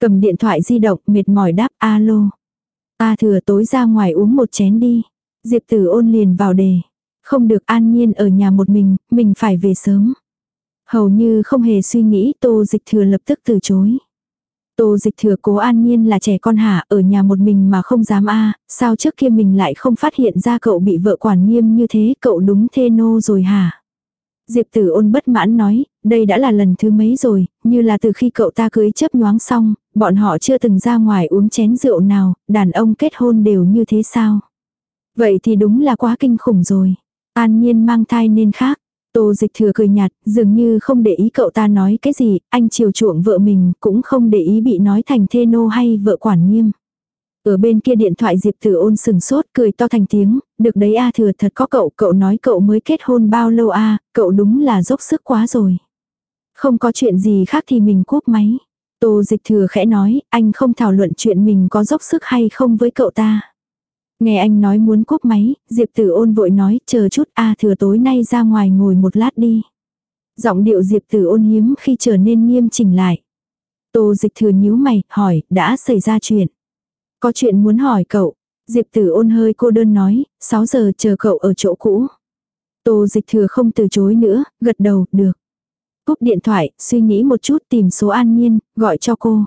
Cầm điện thoại di động mệt mỏi đáp alo. ta thừa tối ra ngoài uống một chén đi. Diệp Tử ôn liền vào đề. Không được an nhiên ở nhà một mình, mình phải về sớm. Hầu như không hề suy nghĩ tô dịch thừa lập tức từ chối. Tô dịch thừa cố an nhiên là trẻ con hả, ở nhà một mình mà không dám a sao trước kia mình lại không phát hiện ra cậu bị vợ quản nghiêm như thế, cậu đúng thê nô rồi hả? Diệp tử ôn bất mãn nói, đây đã là lần thứ mấy rồi, như là từ khi cậu ta cưới chấp nhoáng xong, bọn họ chưa từng ra ngoài uống chén rượu nào, đàn ông kết hôn đều như thế sao? Vậy thì đúng là quá kinh khủng rồi. An nhiên mang thai nên khác. Tô dịch thừa cười nhạt, dường như không để ý cậu ta nói cái gì, anh chiều chuộng vợ mình, cũng không để ý bị nói thành thê nô hay vợ quản nghiêm. Ở bên kia điện thoại Diệp Tử ôn sừng sốt cười to thành tiếng, được đấy a thừa thật có cậu, cậu nói cậu mới kết hôn bao lâu a cậu đúng là dốc sức quá rồi. Không có chuyện gì khác thì mình cúp máy. Tô dịch thừa khẽ nói, anh không thảo luận chuyện mình có dốc sức hay không với cậu ta. Nghe anh nói muốn cúp máy, Diệp Tử ôn vội nói, chờ chút a thừa tối nay ra ngoài ngồi một lát đi. Giọng điệu Diệp Tử ôn hiếm khi trở nên nghiêm chỉnh lại. Tô dịch thừa nhíu mày, hỏi, đã xảy ra chuyện. Có chuyện muốn hỏi cậu. Diệp Tử ôn hơi cô đơn nói, 6 giờ chờ cậu ở chỗ cũ. Tô dịch thừa không từ chối nữa, gật đầu, được. Cúp điện thoại, suy nghĩ một chút tìm số an nhiên, gọi cho cô.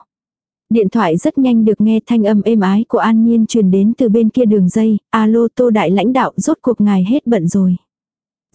Điện thoại rất nhanh được nghe thanh âm êm ái của An Nhiên truyền đến từ bên kia đường dây, alo tô đại lãnh đạo rốt cuộc ngài hết bận rồi.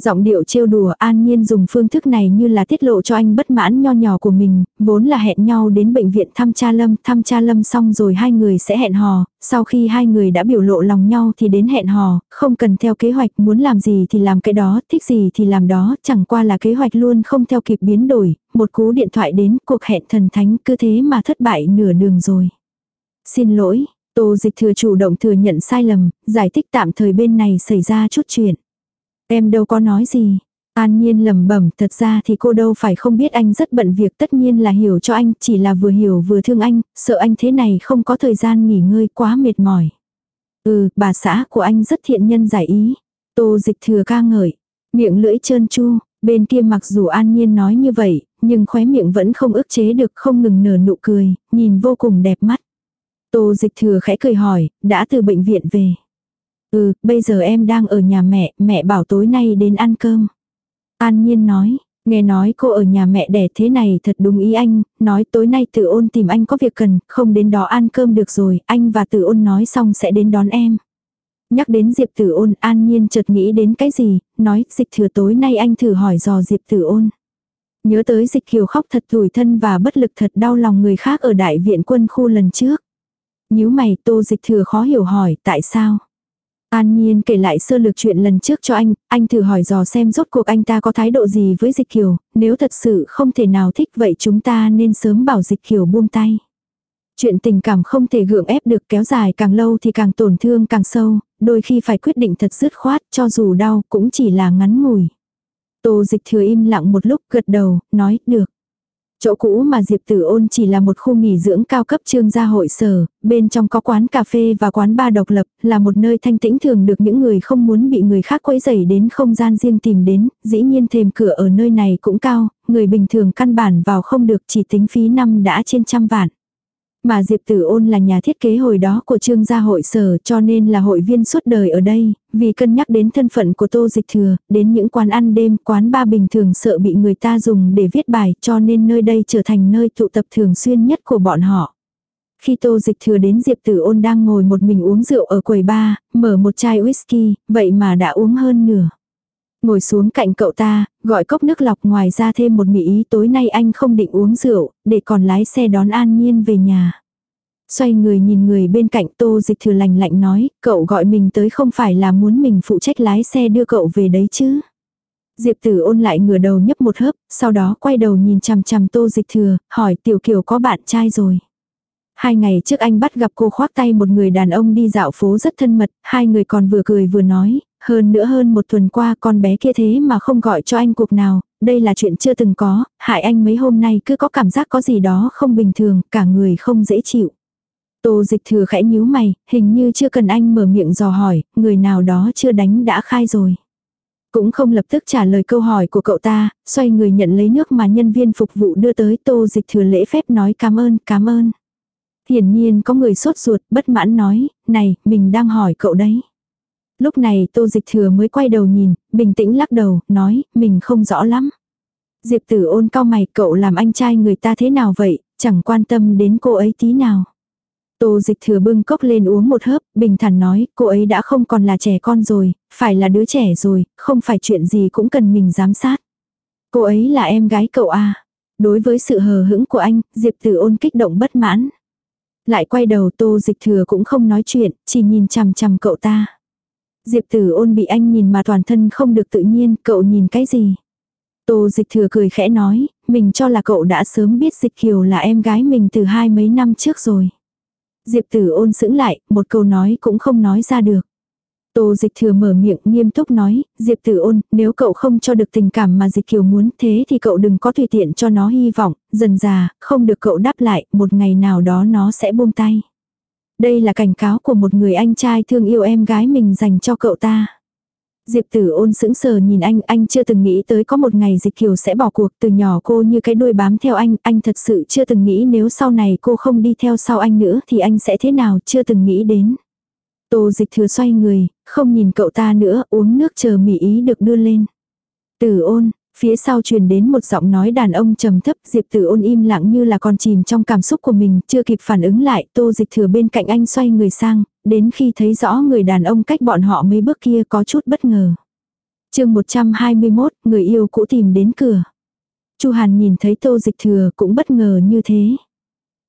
Giọng điệu trêu đùa an nhiên dùng phương thức này như là tiết lộ cho anh bất mãn nho nhỏ của mình, vốn là hẹn nhau đến bệnh viện thăm cha Lâm, thăm cha Lâm xong rồi hai người sẽ hẹn hò, sau khi hai người đã biểu lộ lòng nhau thì đến hẹn hò, không cần theo kế hoạch muốn làm gì thì làm cái đó, thích gì thì làm đó, chẳng qua là kế hoạch luôn không theo kịp biến đổi, một cú điện thoại đến cuộc hẹn thần thánh cứ thế mà thất bại nửa đường rồi. Xin lỗi, Tô Dịch thừa chủ động thừa nhận sai lầm, giải thích tạm thời bên này xảy ra chút chuyện. Em đâu có nói gì. An nhiên lẩm bẩm thật ra thì cô đâu phải không biết anh rất bận việc tất nhiên là hiểu cho anh, chỉ là vừa hiểu vừa thương anh, sợ anh thế này không có thời gian nghỉ ngơi quá mệt mỏi. Ừ, bà xã của anh rất thiện nhân giải ý. Tô dịch thừa ca ngợi, miệng lưỡi trơn chu, bên kia mặc dù an nhiên nói như vậy, nhưng khóe miệng vẫn không ức chế được không ngừng nở nụ cười, nhìn vô cùng đẹp mắt. Tô dịch thừa khẽ cười hỏi, đã từ bệnh viện về. Ừ, bây giờ em đang ở nhà mẹ, mẹ bảo tối nay đến ăn cơm. An Nhiên nói, nghe nói cô ở nhà mẹ đẻ thế này thật đúng ý anh, nói tối nay tự ôn tìm anh có việc cần, không đến đó ăn cơm được rồi, anh và tự ôn nói xong sẽ đến đón em. Nhắc đến Diệp Tử Ôn, An Nhiên chợt nghĩ đến cái gì, nói dịch thừa tối nay anh thử hỏi dò Diệp Tử Ôn. Nhớ tới dịch kiều khóc thật tủi thân và bất lực thật đau lòng người khác ở đại viện quân khu lần trước. nhíu mày tô dịch thừa khó hiểu hỏi tại sao. An Nhiên kể lại sơ lược chuyện lần trước cho anh, anh thử hỏi dò xem rốt cuộc anh ta có thái độ gì với Dịch Kiều, nếu thật sự không thể nào thích vậy chúng ta nên sớm bảo Dịch Kiều buông tay. Chuyện tình cảm không thể gượng ép được kéo dài càng lâu thì càng tổn thương càng sâu, đôi khi phải quyết định thật dứt khoát cho dù đau cũng chỉ là ngắn ngủi. Tô dịch thừa im lặng một lúc gật đầu, nói, được. Chỗ cũ mà Diệp Tử Ôn chỉ là một khu nghỉ dưỡng cao cấp trương gia hội sở, bên trong có quán cà phê và quán bar độc lập, là một nơi thanh tĩnh thường được những người không muốn bị người khác quấy rầy đến không gian riêng tìm đến, dĩ nhiên thềm cửa ở nơi này cũng cao, người bình thường căn bản vào không được chỉ tính phí năm đã trên trăm vạn. Mà Diệp Tử Ôn là nhà thiết kế hồi đó của trương gia hội sở cho nên là hội viên suốt đời ở đây, vì cân nhắc đến thân phận của Tô Dịch Thừa, đến những quán ăn đêm, quán ba bình thường sợ bị người ta dùng để viết bài cho nên nơi đây trở thành nơi tụ tập thường xuyên nhất của bọn họ. Khi Tô Dịch Thừa đến Diệp Tử Ôn đang ngồi một mình uống rượu ở quầy ba, mở một chai whisky, vậy mà đã uống hơn nửa. Ngồi xuống cạnh cậu ta, gọi cốc nước lọc ngoài ra thêm một mỹ ý tối nay anh không định uống rượu, để còn lái xe đón An Nhiên về nhà. Xoay người nhìn người bên cạnh tô dịch thừa lành lạnh nói, cậu gọi mình tới không phải là muốn mình phụ trách lái xe đưa cậu về đấy chứ. Diệp tử ôn lại ngửa đầu nhấp một hớp, sau đó quay đầu nhìn chằm chằm tô dịch thừa, hỏi tiểu kiều có bạn trai rồi. Hai ngày trước anh bắt gặp cô khoác tay một người đàn ông đi dạo phố rất thân mật, hai người còn vừa cười vừa nói, hơn nữa hơn một tuần qua con bé kia thế mà không gọi cho anh cuộc nào, đây là chuyện chưa từng có, hại anh mấy hôm nay cứ có cảm giác có gì đó không bình thường, cả người không dễ chịu. Tô dịch thừa khẽ nhíu mày, hình như chưa cần anh mở miệng dò hỏi, người nào đó chưa đánh đã khai rồi. Cũng không lập tức trả lời câu hỏi của cậu ta, xoay người nhận lấy nước mà nhân viên phục vụ đưa tới tô dịch thừa lễ phép nói cảm ơn, cảm ơn. Hiển nhiên có người sốt ruột, bất mãn nói, này, mình đang hỏi cậu đấy. Lúc này tô dịch thừa mới quay đầu nhìn, bình tĩnh lắc đầu, nói, mình không rõ lắm. Diệp tử ôn cao mày, cậu làm anh trai người ta thế nào vậy, chẳng quan tâm đến cô ấy tí nào. Tô dịch thừa bưng cốc lên uống một hớp, bình thản nói, cô ấy đã không còn là trẻ con rồi, phải là đứa trẻ rồi, không phải chuyện gì cũng cần mình giám sát. Cô ấy là em gái cậu à. Đối với sự hờ hững của anh, Diệp tử ôn kích động bất mãn. Lại quay đầu tô dịch thừa cũng không nói chuyện, chỉ nhìn chằm chằm cậu ta. Diệp tử ôn bị anh nhìn mà toàn thân không được tự nhiên, cậu nhìn cái gì? Tô dịch thừa cười khẽ nói, mình cho là cậu đã sớm biết dịch kiều là em gái mình từ hai mấy năm trước rồi. Diệp tử ôn sững lại, một câu nói cũng không nói ra được. Tô dịch thừa mở miệng nghiêm túc nói, Diệp tử ôn, nếu cậu không cho được tình cảm mà dịch kiều muốn thế thì cậu đừng có tùy tiện cho nó hy vọng, dần già, không được cậu đáp lại, một ngày nào đó nó sẽ buông tay. Đây là cảnh cáo của một người anh trai thương yêu em gái mình dành cho cậu ta. Diệp tử ôn sững sờ nhìn anh, anh chưa từng nghĩ tới có một ngày dịch kiều sẽ bỏ cuộc từ nhỏ cô như cái đuôi bám theo anh, anh thật sự chưa từng nghĩ nếu sau này cô không đi theo sau anh nữa thì anh sẽ thế nào, chưa từng nghĩ đến. Tô dịch thừa xoay người, không nhìn cậu ta nữa, uống nước chờ mỹ ý được đưa lên. Tử ôn, Phía sau truyền đến một giọng nói đàn ông trầm thấp, Diệp Tử ôn im lặng như là còn chìm trong cảm xúc của mình, chưa kịp phản ứng lại, tô dịch thừa bên cạnh anh xoay người sang, đến khi thấy rõ người đàn ông cách bọn họ mấy bước kia có chút bất ngờ. chương 121, người yêu cũ tìm đến cửa. Chu Hàn nhìn thấy tô dịch thừa cũng bất ngờ như thế.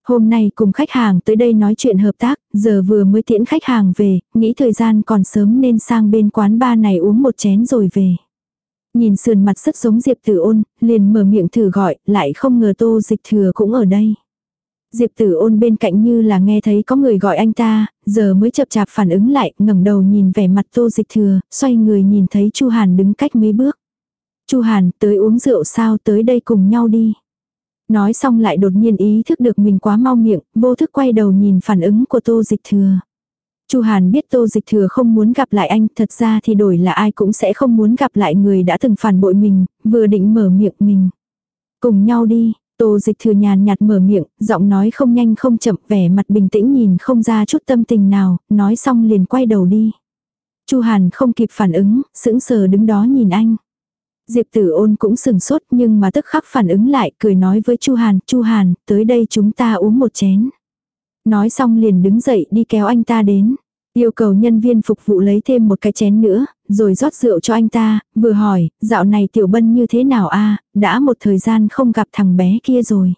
Hôm nay cùng khách hàng tới đây nói chuyện hợp tác, giờ vừa mới tiễn khách hàng về, nghĩ thời gian còn sớm nên sang bên quán ba này uống một chén rồi về. Nhìn sườn mặt rất giống Diệp Tử ôn, liền mở miệng thử gọi, lại không ngờ tô dịch thừa cũng ở đây. Diệp tử ôn bên cạnh như là nghe thấy có người gọi anh ta, giờ mới chập chạp phản ứng lại, ngẩng đầu nhìn vẻ mặt tô dịch thừa, xoay người nhìn thấy Chu Hàn đứng cách mấy bước. Chu Hàn, tới uống rượu sao tới đây cùng nhau đi. Nói xong lại đột nhiên ý thức được mình quá mau miệng, vô thức quay đầu nhìn phản ứng của tô dịch thừa. Chu Hàn biết Tô Dịch Thừa không muốn gặp lại anh, thật ra thì đổi là ai cũng sẽ không muốn gặp lại người đã từng phản bội mình, vừa định mở miệng mình. Cùng nhau đi, Tô dịch thừa nhàn nhạt mở miệng, giọng nói không nhanh không chậm, vẻ mặt bình tĩnh nhìn không ra chút tâm tình nào, nói xong liền quay đầu đi. Chu Hàn không kịp phản ứng, sững sờ đứng đó nhìn anh. Diệp Tử Ôn cũng sừng sốt nhưng mà tức khắc phản ứng lại, cười nói với Chu Hàn, "Chu Hàn, tới đây chúng ta uống một chén." Nói xong liền đứng dậy đi kéo anh ta đến. Yêu cầu nhân viên phục vụ lấy thêm một cái chén nữa, rồi rót rượu cho anh ta, vừa hỏi, dạo này tiểu bân như thế nào a đã một thời gian không gặp thằng bé kia rồi.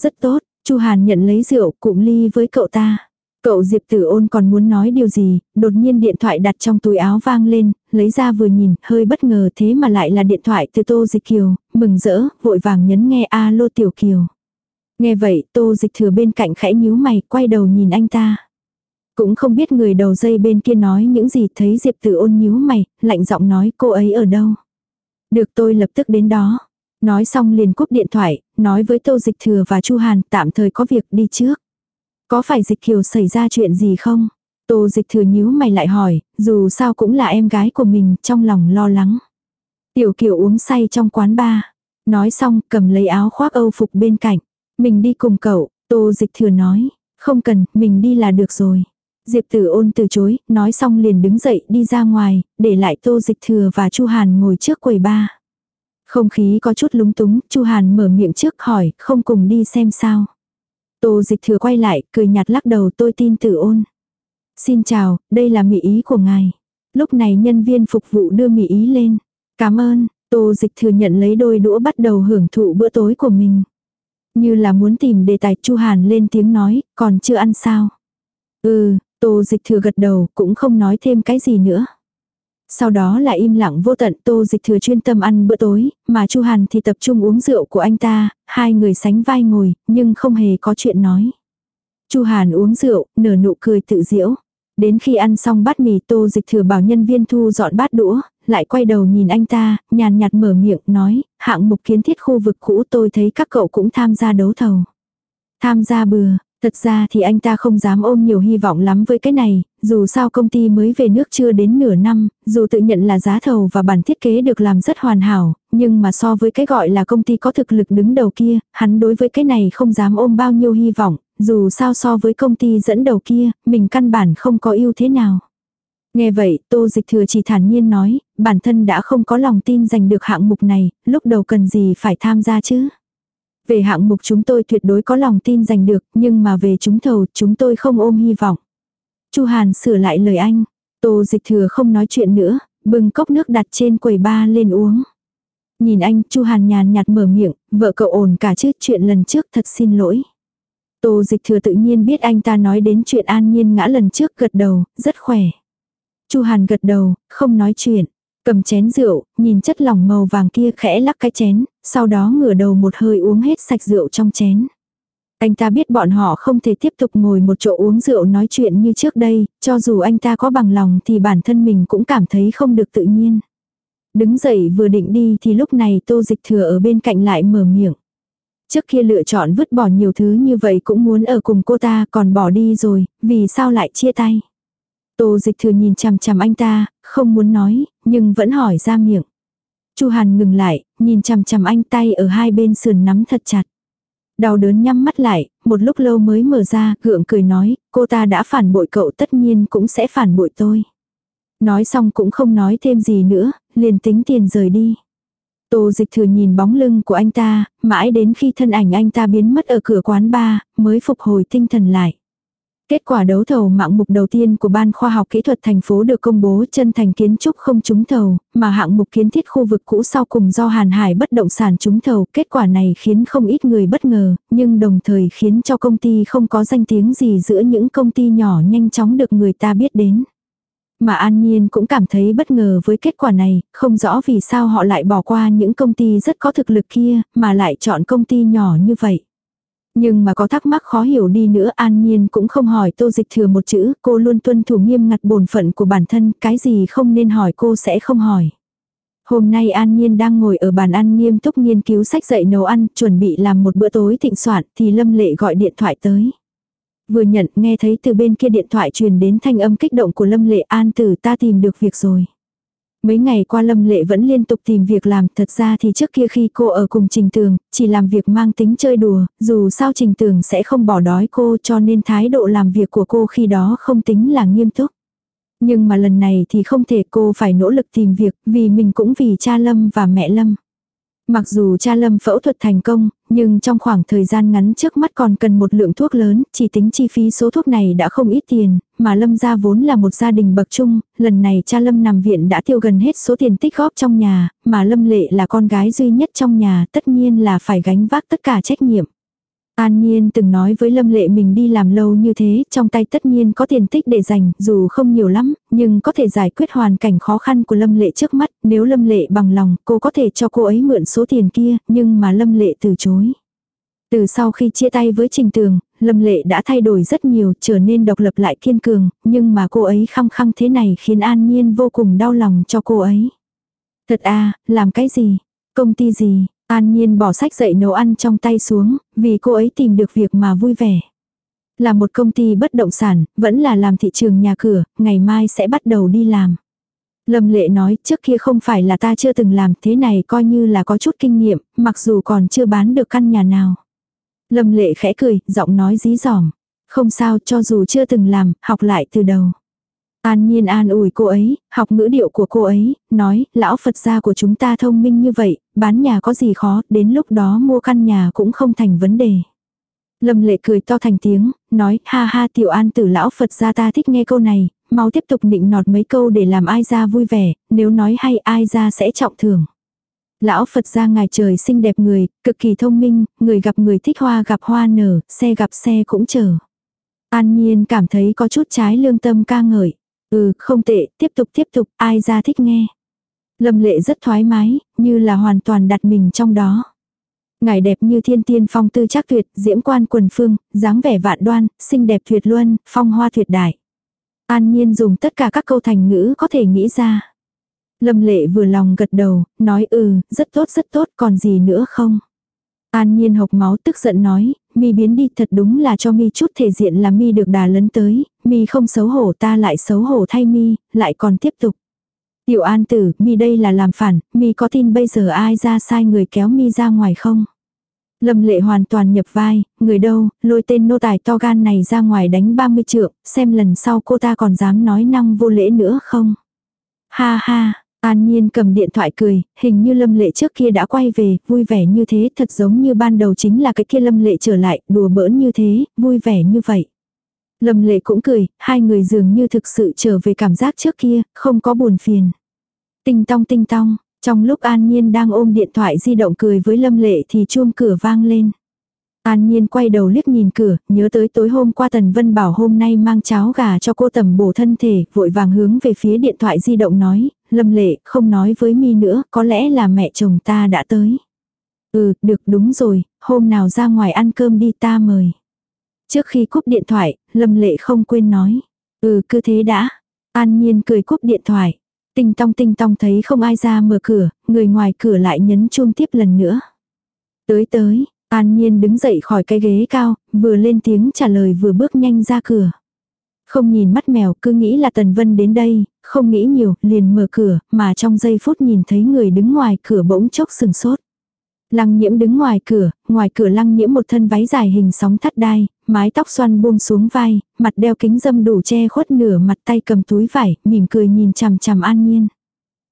Rất tốt, Chu Hàn nhận lấy rượu cụm ly với cậu ta. Cậu Diệp Tử Ôn còn muốn nói điều gì, đột nhiên điện thoại đặt trong túi áo vang lên, lấy ra vừa nhìn, hơi bất ngờ thế mà lại là điện thoại từ Tô Dịch Kiều, mừng rỡ, vội vàng nhấn nghe alo Tiểu Kiều. Nghe vậy, Tô Dịch Thừa bên cạnh khẽ nhíu mày, quay đầu nhìn anh ta. Cũng không biết người đầu dây bên kia nói những gì thấy Diệp Tử ôn nhíu mày, lạnh giọng nói cô ấy ở đâu. Được tôi lập tức đến đó. Nói xong liền cúp điện thoại, nói với Tô Dịch Thừa và Chu Hàn tạm thời có việc đi trước. Có phải Dịch Kiều xảy ra chuyện gì không? Tô Dịch Thừa nhíu mày lại hỏi, dù sao cũng là em gái của mình, trong lòng lo lắng. Tiểu Kiều uống say trong quán bar. Nói xong cầm lấy áo khoác âu phục bên cạnh. Mình đi cùng cậu, Tô Dịch Thừa nói. Không cần, mình đi là được rồi. Diệp Tử ôn từ chối, nói xong liền đứng dậy đi ra ngoài, để lại Tô Dịch Thừa và Chu Hàn ngồi trước quầy ba. Không khí có chút lúng túng, Chu Hàn mở miệng trước hỏi, không cùng đi xem sao. Tô Dịch Thừa quay lại, cười nhạt lắc đầu tôi tin Tử ôn. Xin chào, đây là mỹ ý của ngài. Lúc này nhân viên phục vụ đưa mỹ ý lên. Cảm ơn, Tô Dịch Thừa nhận lấy đôi đũa bắt đầu hưởng thụ bữa tối của mình. Như là muốn tìm đề tài Chu Hàn lên tiếng nói, còn chưa ăn sao. Ừ, Tô dịch thừa gật đầu, cũng không nói thêm cái gì nữa. Sau đó lại im lặng vô tận tô dịch thừa chuyên tâm ăn bữa tối, mà Chu Hàn thì tập trung uống rượu của anh ta, hai người sánh vai ngồi, nhưng không hề có chuyện nói. Chu Hàn uống rượu, nở nụ cười tự diễu. Đến khi ăn xong bát mì tô dịch thừa bảo nhân viên thu dọn bát đũa, lại quay đầu nhìn anh ta, nhàn nhạt mở miệng, nói, hạng mục kiến thiết khu vực cũ tôi thấy các cậu cũng tham gia đấu thầu. Tham gia bừa, Thật ra thì anh ta không dám ôm nhiều hy vọng lắm với cái này, dù sao công ty mới về nước chưa đến nửa năm, dù tự nhận là giá thầu và bản thiết kế được làm rất hoàn hảo, nhưng mà so với cái gọi là công ty có thực lực đứng đầu kia, hắn đối với cái này không dám ôm bao nhiêu hy vọng, dù sao so với công ty dẫn đầu kia, mình căn bản không có ưu thế nào. Nghe vậy, Tô Dịch Thừa chỉ thản nhiên nói, bản thân đã không có lòng tin giành được hạng mục này, lúc đầu cần gì phải tham gia chứ. Về hạng mục chúng tôi tuyệt đối có lòng tin giành được, nhưng mà về chúng thầu chúng tôi không ôm hy vọng. Chu Hàn sửa lại lời anh. Tô dịch thừa không nói chuyện nữa, bưng cốc nước đặt trên quầy ba lên uống. Nhìn anh, Chu Hàn nhàn nhạt mở miệng, vợ cậu ổn cả chứ chuyện lần trước thật xin lỗi. Tô dịch thừa tự nhiên biết anh ta nói đến chuyện an nhiên ngã lần trước gật đầu, rất khỏe. Chu Hàn gật đầu, không nói chuyện. Cầm chén rượu, nhìn chất lỏng màu vàng kia khẽ lắc cái chén, sau đó ngửa đầu một hơi uống hết sạch rượu trong chén. Anh ta biết bọn họ không thể tiếp tục ngồi một chỗ uống rượu nói chuyện như trước đây, cho dù anh ta có bằng lòng thì bản thân mình cũng cảm thấy không được tự nhiên. Đứng dậy vừa định đi thì lúc này tô dịch thừa ở bên cạnh lại mở miệng. Trước kia lựa chọn vứt bỏ nhiều thứ như vậy cũng muốn ở cùng cô ta còn bỏ đi rồi, vì sao lại chia tay. Tô dịch thừa nhìn chằm chằm anh ta, không muốn nói, nhưng vẫn hỏi ra miệng. Chu Hàn ngừng lại, nhìn chằm chằm anh tay ở hai bên sườn nắm thật chặt. Đau đớn nhắm mắt lại, một lúc lâu mới mở ra, gượng cười nói, cô ta đã phản bội cậu tất nhiên cũng sẽ phản bội tôi. Nói xong cũng không nói thêm gì nữa, liền tính tiền rời đi. Tô dịch thừa nhìn bóng lưng của anh ta, mãi đến khi thân ảnh anh ta biến mất ở cửa quán bar, mới phục hồi tinh thần lại. Kết quả đấu thầu mạng mục đầu tiên của Ban Khoa học Kỹ thuật thành phố được công bố chân thành kiến trúc không trúng thầu, mà hạng mục kiến thiết khu vực cũ sau cùng do Hàn Hải bất động sản trúng thầu. Kết quả này khiến không ít người bất ngờ, nhưng đồng thời khiến cho công ty không có danh tiếng gì giữa những công ty nhỏ nhanh chóng được người ta biết đến. Mà An Nhiên cũng cảm thấy bất ngờ với kết quả này, không rõ vì sao họ lại bỏ qua những công ty rất có thực lực kia, mà lại chọn công ty nhỏ như vậy. Nhưng mà có thắc mắc khó hiểu đi nữa an nhiên cũng không hỏi tô dịch thừa một chữ, cô luôn tuân thủ nghiêm ngặt bổn phận của bản thân, cái gì không nên hỏi cô sẽ không hỏi. Hôm nay An Nhiên đang ngồi ở bàn ăn nghiêm túc nghiên cứu sách dạy nấu ăn, chuẩn bị làm một bữa tối thịnh soạn, thì Lâm Lệ gọi điện thoại tới. Vừa nhận, nghe thấy từ bên kia điện thoại truyền đến thanh âm kích động của Lâm Lệ An tử ta tìm được việc rồi. Mấy ngày qua Lâm Lệ vẫn liên tục tìm việc làm, thật ra thì trước kia khi cô ở cùng Trình Tường, chỉ làm việc mang tính chơi đùa, dù sao Trình Tường sẽ không bỏ đói cô cho nên thái độ làm việc của cô khi đó không tính là nghiêm túc. Nhưng mà lần này thì không thể cô phải nỗ lực tìm việc vì mình cũng vì cha Lâm và mẹ Lâm. Mặc dù cha Lâm phẫu thuật thành công, nhưng trong khoảng thời gian ngắn trước mắt còn cần một lượng thuốc lớn, chỉ tính chi phí số thuốc này đã không ít tiền, mà Lâm gia vốn là một gia đình bậc trung, lần này cha Lâm nằm viện đã tiêu gần hết số tiền tích góp trong nhà, mà Lâm Lệ là con gái duy nhất trong nhà, tất nhiên là phải gánh vác tất cả trách nhiệm. An Nhiên từng nói với Lâm Lệ mình đi làm lâu như thế, trong tay tất nhiên có tiền tích để dành, dù không nhiều lắm, nhưng có thể giải quyết hoàn cảnh khó khăn của Lâm Lệ trước mắt, nếu Lâm Lệ bằng lòng, cô có thể cho cô ấy mượn số tiền kia, nhưng mà Lâm Lệ từ chối. Từ sau khi chia tay với Trình Tường, Lâm Lệ đã thay đổi rất nhiều, trở nên độc lập lại kiên cường, nhưng mà cô ấy khăng khăng thế này khiến An Nhiên vô cùng đau lòng cho cô ấy. Thật à, làm cái gì? Công ty gì? An Nhiên bỏ sách dậy nấu ăn trong tay xuống, vì cô ấy tìm được việc mà vui vẻ. Là một công ty bất động sản, vẫn là làm thị trường nhà cửa, ngày mai sẽ bắt đầu đi làm. Lâm lệ nói trước kia không phải là ta chưa từng làm thế này coi như là có chút kinh nghiệm, mặc dù còn chưa bán được căn nhà nào. Lâm lệ khẽ cười, giọng nói dí dỏm. Không sao cho dù chưa từng làm, học lại từ đầu. An nhiên an ủi cô ấy, học ngữ điệu của cô ấy, nói, lão Phật gia của chúng ta thông minh như vậy, bán nhà có gì khó, đến lúc đó mua căn nhà cũng không thành vấn đề. Lâm lệ cười to thành tiếng, nói, ha ha tiểu an tử lão Phật gia ta thích nghe câu này, mau tiếp tục nịnh nọt mấy câu để làm ai ra vui vẻ, nếu nói hay ai ra sẽ trọng thưởng. Lão Phật gia ngài trời xinh đẹp người, cực kỳ thông minh, người gặp người thích hoa gặp hoa nở, xe gặp xe cũng chờ. An nhiên cảm thấy có chút trái lương tâm ca ngợi. Ừ, không tệ, tiếp tục tiếp tục, ai ra thích nghe. Lâm lệ rất thoải mái, như là hoàn toàn đặt mình trong đó. Ngài đẹp như thiên tiên phong tư chắc tuyệt, diễm quan quần phương, dáng vẻ vạn đoan, xinh đẹp tuyệt luân, phong hoa tuyệt đại. An nhiên dùng tất cả các câu thành ngữ có thể nghĩ ra. Lâm lệ vừa lòng gật đầu, nói ừ, rất tốt rất tốt, còn gì nữa không? An nhiên hộc máu tức giận nói, mi biến đi thật đúng là cho mi chút thể diện là mi được đà lấn tới, mi không xấu hổ ta lại xấu hổ thay mi, lại còn tiếp tục. Tiểu an tử, mi đây là làm phản, mi có tin bây giờ ai ra sai người kéo mi ra ngoài không? Lâm lệ hoàn toàn nhập vai, người đâu, lôi tên nô tài to gan này ra ngoài đánh 30 trượng, xem lần sau cô ta còn dám nói năng vô lễ nữa không? Ha ha, An Nhiên cầm điện thoại cười, hình như Lâm Lệ trước kia đã quay về, vui vẻ như thế, thật giống như ban đầu chính là cái kia Lâm Lệ trở lại, đùa bỡn như thế, vui vẻ như vậy. Lâm Lệ cũng cười, hai người dường như thực sự trở về cảm giác trước kia, không có buồn phiền. Tinh tong tinh tong, trong lúc An Nhiên đang ôm điện thoại di động cười với Lâm Lệ thì chuông cửa vang lên. An Nhiên quay đầu liếc nhìn cửa, nhớ tới tối hôm qua Tần Vân bảo hôm nay mang cháo gà cho cô tầm bổ thân thể, vội vàng hướng về phía điện thoại di động nói, Lâm Lệ, không nói với mi nữa, có lẽ là mẹ chồng ta đã tới. Ừ, được đúng rồi, hôm nào ra ngoài ăn cơm đi ta mời. Trước khi cúp điện thoại, Lâm Lệ không quên nói. Ừ, cứ thế đã. An Nhiên cười cúp điện thoại. Tinh tong tinh tong thấy không ai ra mở cửa, người ngoài cửa lại nhấn chuông tiếp lần nữa. Tới tới, An Nhiên đứng dậy khỏi cái ghế cao, vừa lên tiếng trả lời vừa bước nhanh ra cửa. Không nhìn mắt mèo cứ nghĩ là Tần Vân đến đây, không nghĩ nhiều, liền mở cửa, mà trong giây phút nhìn thấy người đứng ngoài cửa bỗng chốc sừng sốt. Lăng nhiễm đứng ngoài cửa, ngoài cửa lăng nhiễm một thân váy dài hình sóng thắt đai, mái tóc xoăn buông xuống vai, mặt đeo kính dâm đủ che khuất nửa mặt tay cầm túi vải, mỉm cười nhìn chằm chằm an nhiên.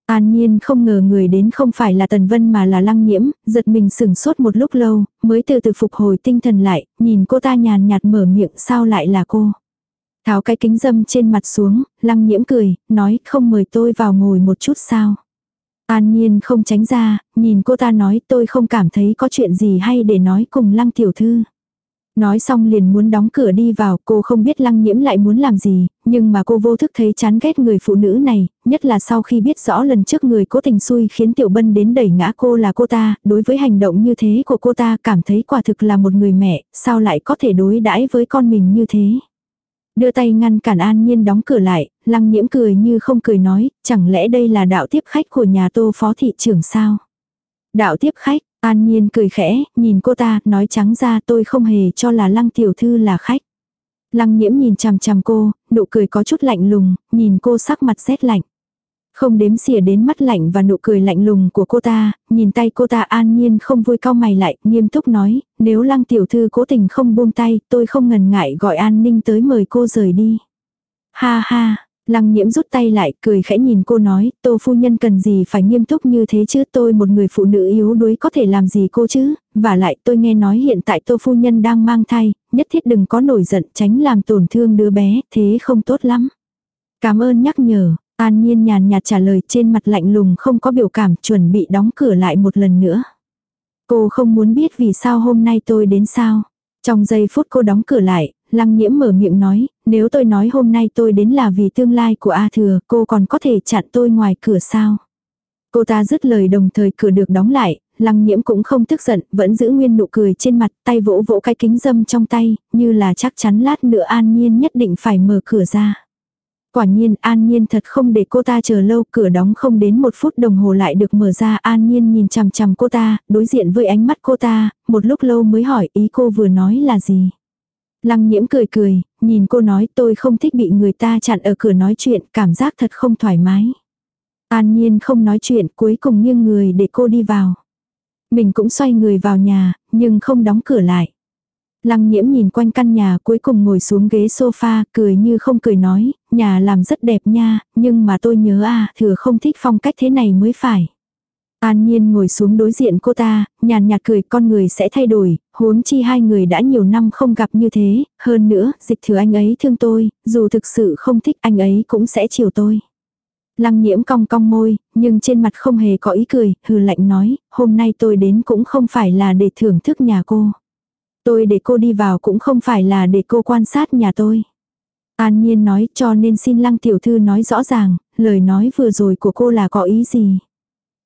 An Nhiên không ngờ người đến không phải là Tần Vân mà là Lăng Nhiễm, giật mình sừng sốt một lúc lâu, mới từ từ phục hồi tinh thần lại, nhìn cô ta nhàn nhạt mở miệng sao lại là cô. Tháo cái kính dâm trên mặt xuống, Lăng Nhiễm cười, nói không mời tôi vào ngồi một chút sao. An Nhiên không tránh ra, nhìn cô ta nói tôi không cảm thấy có chuyện gì hay để nói cùng Lăng Tiểu Thư. Nói xong liền muốn đóng cửa đi vào, cô không biết lăng nhiễm lại muốn làm gì, nhưng mà cô vô thức thấy chán ghét người phụ nữ này, nhất là sau khi biết rõ lần trước người cố tình xui khiến Tiểu Bân đến đẩy ngã cô là cô ta, đối với hành động như thế của cô ta cảm thấy quả thực là một người mẹ, sao lại có thể đối đãi với con mình như thế. Đưa tay ngăn cản an nhiên đóng cửa lại, lăng nhiễm cười như không cười nói, chẳng lẽ đây là đạo tiếp khách của nhà tô phó thị trưởng sao? Đạo tiếp khách, An Nhiên cười khẽ, nhìn cô ta, nói trắng ra tôi không hề cho là lăng tiểu thư là khách. Lăng nhiễm nhìn chằm chằm cô, nụ cười có chút lạnh lùng, nhìn cô sắc mặt rét lạnh. Không đếm xỉa đến mắt lạnh và nụ cười lạnh lùng của cô ta, nhìn tay cô ta an nhiên không vui cau mày lại, nghiêm túc nói, nếu lăng tiểu thư cố tình không buông tay, tôi không ngần ngại gọi an ninh tới mời cô rời đi. Ha ha, lăng nhiễm rút tay lại, cười khẽ nhìn cô nói, tô phu nhân cần gì phải nghiêm túc như thế chứ, tôi một người phụ nữ yếu đuối có thể làm gì cô chứ, và lại tôi nghe nói hiện tại tô phu nhân đang mang thai, nhất thiết đừng có nổi giận tránh làm tổn thương đứa bé, thế không tốt lắm. Cảm ơn nhắc nhở, An Nhiên nhàn nhạt trả lời trên mặt lạnh lùng không có biểu cảm chuẩn bị đóng cửa lại một lần nữa. Cô không muốn biết vì sao hôm nay tôi đến sao. Trong giây phút cô đóng cửa lại, lăng nhiễm mở miệng nói, nếu tôi nói hôm nay tôi đến là vì tương lai của A Thừa, cô còn có thể chặn tôi ngoài cửa sao. Cô ta dứt lời đồng thời cửa được đóng lại, lăng nhiễm cũng không tức giận, vẫn giữ nguyên nụ cười trên mặt, tay vỗ vỗ cái kính dâm trong tay, như là chắc chắn lát nữa an nhiên nhất định phải mở cửa ra. Quả nhiên An Nhiên thật không để cô ta chờ lâu, cửa đóng không đến một phút đồng hồ lại được mở ra. An Nhiên nhìn chằm chằm cô ta, đối diện với ánh mắt cô ta, một lúc lâu mới hỏi ý cô vừa nói là gì. Lăng nhiễm cười cười, nhìn cô nói tôi không thích bị người ta chặn ở cửa nói chuyện, cảm giác thật không thoải mái. An Nhiên không nói chuyện, cuối cùng nghiêng người để cô đi vào. Mình cũng xoay người vào nhà, nhưng không đóng cửa lại. Lăng nhiễm nhìn quanh căn nhà cuối cùng ngồi xuống ghế sofa, cười như không cười nói, nhà làm rất đẹp nha, nhưng mà tôi nhớ à, thừa không thích phong cách thế này mới phải. An Nhiên ngồi xuống đối diện cô ta, nhàn nhạt cười con người sẽ thay đổi, huống chi hai người đã nhiều năm không gặp như thế, hơn nữa, dịch thừa anh ấy thương tôi, dù thực sự không thích anh ấy cũng sẽ chiều tôi. Lăng nhiễm cong cong môi, nhưng trên mặt không hề có ý cười, hừ lạnh nói, hôm nay tôi đến cũng không phải là để thưởng thức nhà cô. Tôi để cô đi vào cũng không phải là để cô quan sát nhà tôi. An Nhiên nói cho nên xin lăng tiểu thư nói rõ ràng, lời nói vừa rồi của cô là có ý gì.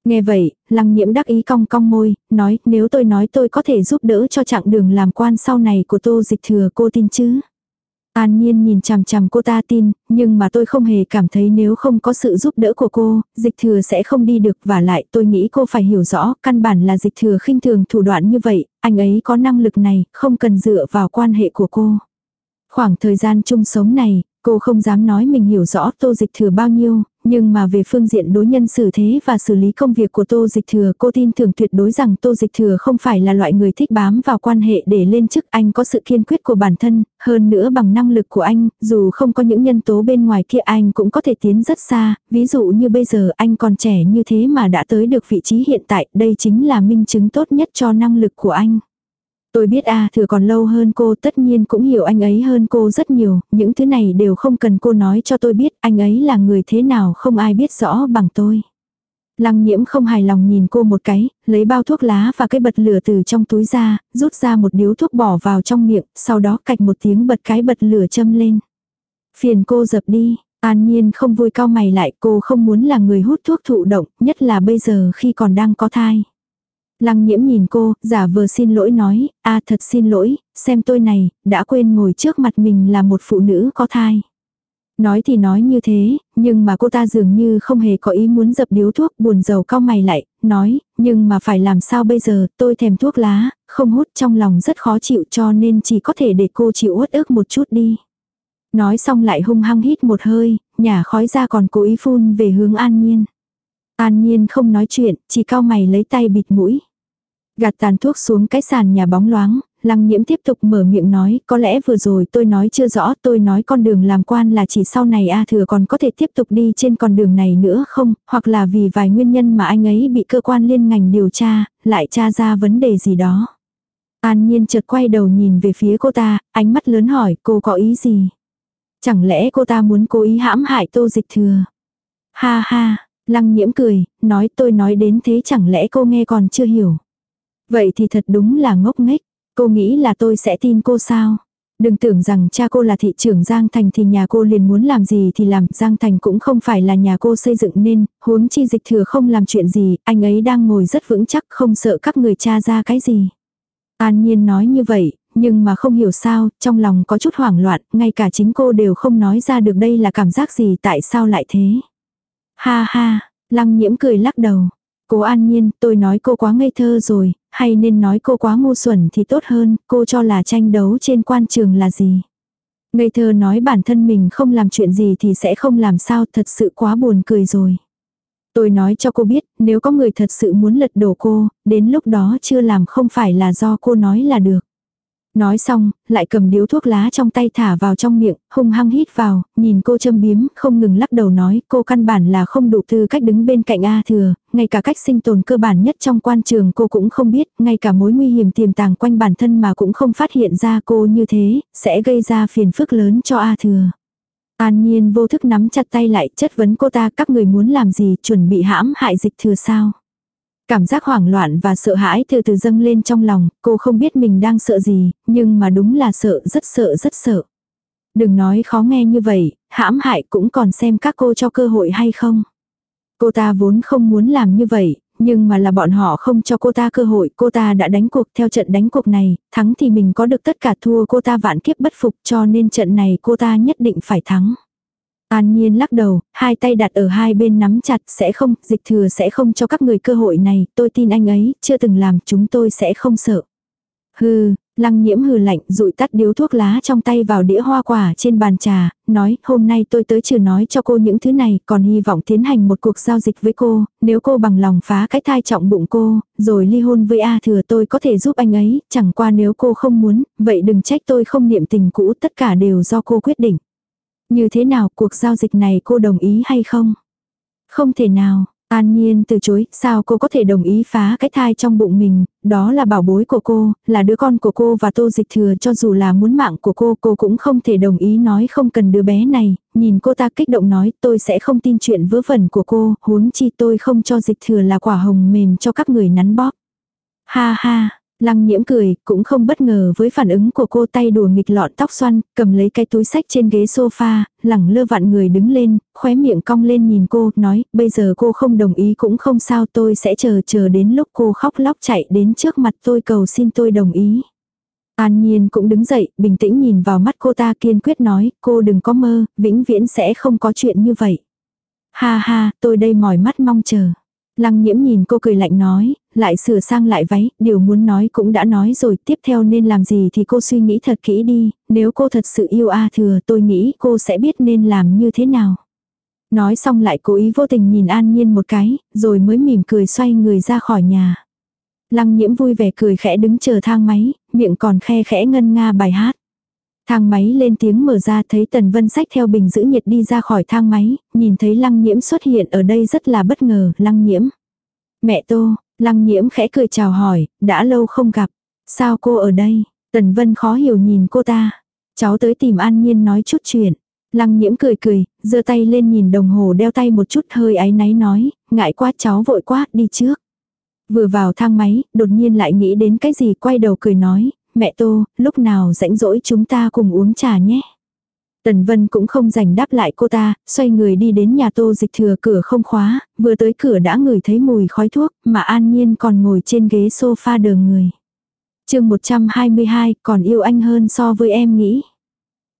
Nghe vậy, lăng nhiễm đắc ý cong cong môi, nói nếu tôi nói tôi có thể giúp đỡ cho chặng đường làm quan sau này của tô dịch thừa cô tin chứ. An Nhiên nhìn chằm chằm cô ta tin, nhưng mà tôi không hề cảm thấy nếu không có sự giúp đỡ của cô, dịch thừa sẽ không đi được và lại tôi nghĩ cô phải hiểu rõ, căn bản là dịch thừa khinh thường thủ đoạn như vậy, anh ấy có năng lực này, không cần dựa vào quan hệ của cô. Khoảng thời gian chung sống này, cô không dám nói mình hiểu rõ tô dịch thừa bao nhiêu, nhưng mà về phương diện đối nhân xử thế và xử lý công việc của Tô Dịch Thừa cô tin tưởng tuyệt đối rằng Tô Dịch Thừa không phải là loại người thích bám vào quan hệ để lên chức anh có sự kiên quyết của bản thân, hơn nữa bằng năng lực của anh, dù không có những nhân tố bên ngoài kia anh cũng có thể tiến rất xa, ví dụ như bây giờ anh còn trẻ như thế mà đã tới được vị trí hiện tại, đây chính là minh chứng tốt nhất cho năng lực của anh. Tôi biết a thừa còn lâu hơn cô tất nhiên cũng hiểu anh ấy hơn cô rất nhiều, những thứ này đều không cần cô nói cho tôi biết anh ấy là người thế nào không ai biết rõ bằng tôi. Lăng nhiễm không hài lòng nhìn cô một cái, lấy bao thuốc lá và cái bật lửa từ trong túi ra, rút ra một điếu thuốc bỏ vào trong miệng, sau đó cạch một tiếng bật cái bật lửa châm lên. Phiền cô dập đi, an nhiên không vui cao mày lại cô không muốn là người hút thuốc thụ động, nhất là bây giờ khi còn đang có thai. Lăng nhiễm nhìn cô, giả vờ xin lỗi nói, a thật xin lỗi, xem tôi này, đã quên ngồi trước mặt mình là một phụ nữ có thai. Nói thì nói như thế, nhưng mà cô ta dường như không hề có ý muốn dập điếu thuốc buồn dầu cao mày lại, nói, nhưng mà phải làm sao bây giờ, tôi thèm thuốc lá, không hút trong lòng rất khó chịu cho nên chỉ có thể để cô chịu uất ức một chút đi. Nói xong lại hung hăng hít một hơi, nhả khói ra còn cố ý phun về hướng an nhiên. An nhiên không nói chuyện, chỉ cao mày lấy tay bịt mũi. Gạt tàn thuốc xuống cái sàn nhà bóng loáng, lăng nhiễm tiếp tục mở miệng nói, có lẽ vừa rồi tôi nói chưa rõ, tôi nói con đường làm quan là chỉ sau này A thừa còn có thể tiếp tục đi trên con đường này nữa không, hoặc là vì vài nguyên nhân mà anh ấy bị cơ quan liên ngành điều tra, lại tra ra vấn đề gì đó. An nhiên chợt quay đầu nhìn về phía cô ta, ánh mắt lớn hỏi cô có ý gì. Chẳng lẽ cô ta muốn cố ý hãm hại tô dịch thừa. Ha ha, Lăng nhiễm cười, nói tôi nói đến thế chẳng lẽ cô nghe còn chưa hiểu. Vậy thì thật đúng là ngốc nghếch, cô nghĩ là tôi sẽ tin cô sao? Đừng tưởng rằng cha cô là thị trưởng Giang Thành thì nhà cô liền muốn làm gì thì làm, Giang Thành cũng không phải là nhà cô xây dựng nên, huống chi dịch thừa không làm chuyện gì, anh ấy đang ngồi rất vững chắc không sợ các người cha ra cái gì. An Nhiên nói như vậy, nhưng mà không hiểu sao, trong lòng có chút hoảng loạn, ngay cả chính cô đều không nói ra được đây là cảm giác gì tại sao lại thế. Ha ha, lăng nhiễm cười lắc đầu. Cô an nhiên, tôi nói cô quá ngây thơ rồi, hay nên nói cô quá ngu xuẩn thì tốt hơn, cô cho là tranh đấu trên quan trường là gì. Ngây thơ nói bản thân mình không làm chuyện gì thì sẽ không làm sao thật sự quá buồn cười rồi. Tôi nói cho cô biết, nếu có người thật sự muốn lật đổ cô, đến lúc đó chưa làm không phải là do cô nói là được. Nói xong, lại cầm điếu thuốc lá trong tay thả vào trong miệng, hung hăng hít vào, nhìn cô châm biếm, không ngừng lắc đầu nói cô căn bản là không đủ tư cách đứng bên cạnh A thừa, ngay cả cách sinh tồn cơ bản nhất trong quan trường cô cũng không biết, ngay cả mối nguy hiểm tiềm tàng quanh bản thân mà cũng không phát hiện ra cô như thế, sẽ gây ra phiền phức lớn cho A thừa. An nhiên vô thức nắm chặt tay lại chất vấn cô ta các người muốn làm gì chuẩn bị hãm hại dịch thừa sao. Cảm giác hoảng loạn và sợ hãi từ từ dâng lên trong lòng, cô không biết mình đang sợ gì, nhưng mà đúng là sợ, rất sợ, rất sợ. Đừng nói khó nghe như vậy, hãm hại cũng còn xem các cô cho cơ hội hay không. Cô ta vốn không muốn làm như vậy, nhưng mà là bọn họ không cho cô ta cơ hội, cô ta đã đánh cuộc theo trận đánh cuộc này, thắng thì mình có được tất cả thua cô ta vạn kiếp bất phục cho nên trận này cô ta nhất định phải thắng. An Nhiên lắc đầu, hai tay đặt ở hai bên nắm chặt, sẽ không, dịch thừa sẽ không cho các người cơ hội này, tôi tin anh ấy, chưa từng làm, chúng tôi sẽ không sợ. Hừ, lăng nhiễm hừ lạnh, rụi tắt điếu thuốc lá trong tay vào đĩa hoa quả trên bàn trà, nói, hôm nay tôi tới trừ nói cho cô những thứ này, còn hy vọng tiến hành một cuộc giao dịch với cô, nếu cô bằng lòng phá cái thai trọng bụng cô, rồi ly hôn với A thừa tôi có thể giúp anh ấy, chẳng qua nếu cô không muốn, vậy đừng trách tôi không niệm tình cũ, tất cả đều do cô quyết định. Như thế nào cuộc giao dịch này cô đồng ý hay không? Không thể nào, An Nhiên từ chối, sao cô có thể đồng ý phá cái thai trong bụng mình, đó là bảo bối của cô, là đứa con của cô và tô dịch thừa cho dù là muốn mạng của cô, cô cũng không thể đồng ý nói không cần đứa bé này, nhìn cô ta kích động nói tôi sẽ không tin chuyện vớ vẩn của cô, huống chi tôi không cho dịch thừa là quả hồng mềm cho các người nắn bóp. Ha ha, Lăng nhiễm cười, cũng không bất ngờ với phản ứng của cô tay đùa nghịch lọn tóc xoăn, cầm lấy cái túi sách trên ghế sofa, lẳng lơ vặn người đứng lên, khóe miệng cong lên nhìn cô, nói, bây giờ cô không đồng ý cũng không sao tôi sẽ chờ chờ đến lúc cô khóc lóc chạy đến trước mặt tôi cầu xin tôi đồng ý. An Nhiên cũng đứng dậy, bình tĩnh nhìn vào mắt cô ta kiên quyết nói, cô đừng có mơ, vĩnh viễn sẽ không có chuyện như vậy. Ha ha, tôi đây mỏi mắt mong chờ. Lăng nhiễm nhìn cô cười lạnh nói, lại sửa sang lại váy, điều muốn nói cũng đã nói rồi, tiếp theo nên làm gì thì cô suy nghĩ thật kỹ đi, nếu cô thật sự yêu A thừa tôi nghĩ cô sẽ biết nên làm như thế nào. Nói xong lại cố ý vô tình nhìn An Nhiên một cái, rồi mới mỉm cười xoay người ra khỏi nhà. Lăng nhiễm vui vẻ cười khẽ đứng chờ thang máy, miệng còn khe khẽ ngân nga bài hát. Thang máy lên tiếng mở ra thấy Tần Vân sách theo bình giữ nhiệt đi ra khỏi thang máy, nhìn thấy lăng nhiễm xuất hiện ở đây rất là bất ngờ, lăng nhiễm. Mẹ Tô, lăng nhiễm khẽ cười chào hỏi, đã lâu không gặp. Sao cô ở đây? Tần Vân khó hiểu nhìn cô ta. Cháu tới tìm An Nhiên nói chút chuyện. Lăng nhiễm cười cười, giơ tay lên nhìn đồng hồ đeo tay một chút hơi áy náy nói, ngại quá cháu vội quá, đi trước. Vừa vào thang máy, đột nhiên lại nghĩ đến cái gì quay đầu cười nói, mẹ Tô, lúc nào rảnh rỗi chúng ta cùng uống trà nhé. Tần Vân cũng không dành đáp lại cô ta, xoay người đi đến nhà Tô Dịch Thừa cửa không khóa, vừa tới cửa đã ngửi thấy mùi khói thuốc, mà An Nhiên còn ngồi trên ghế sofa đờ người. chương 122, còn yêu anh hơn so với em nghĩ.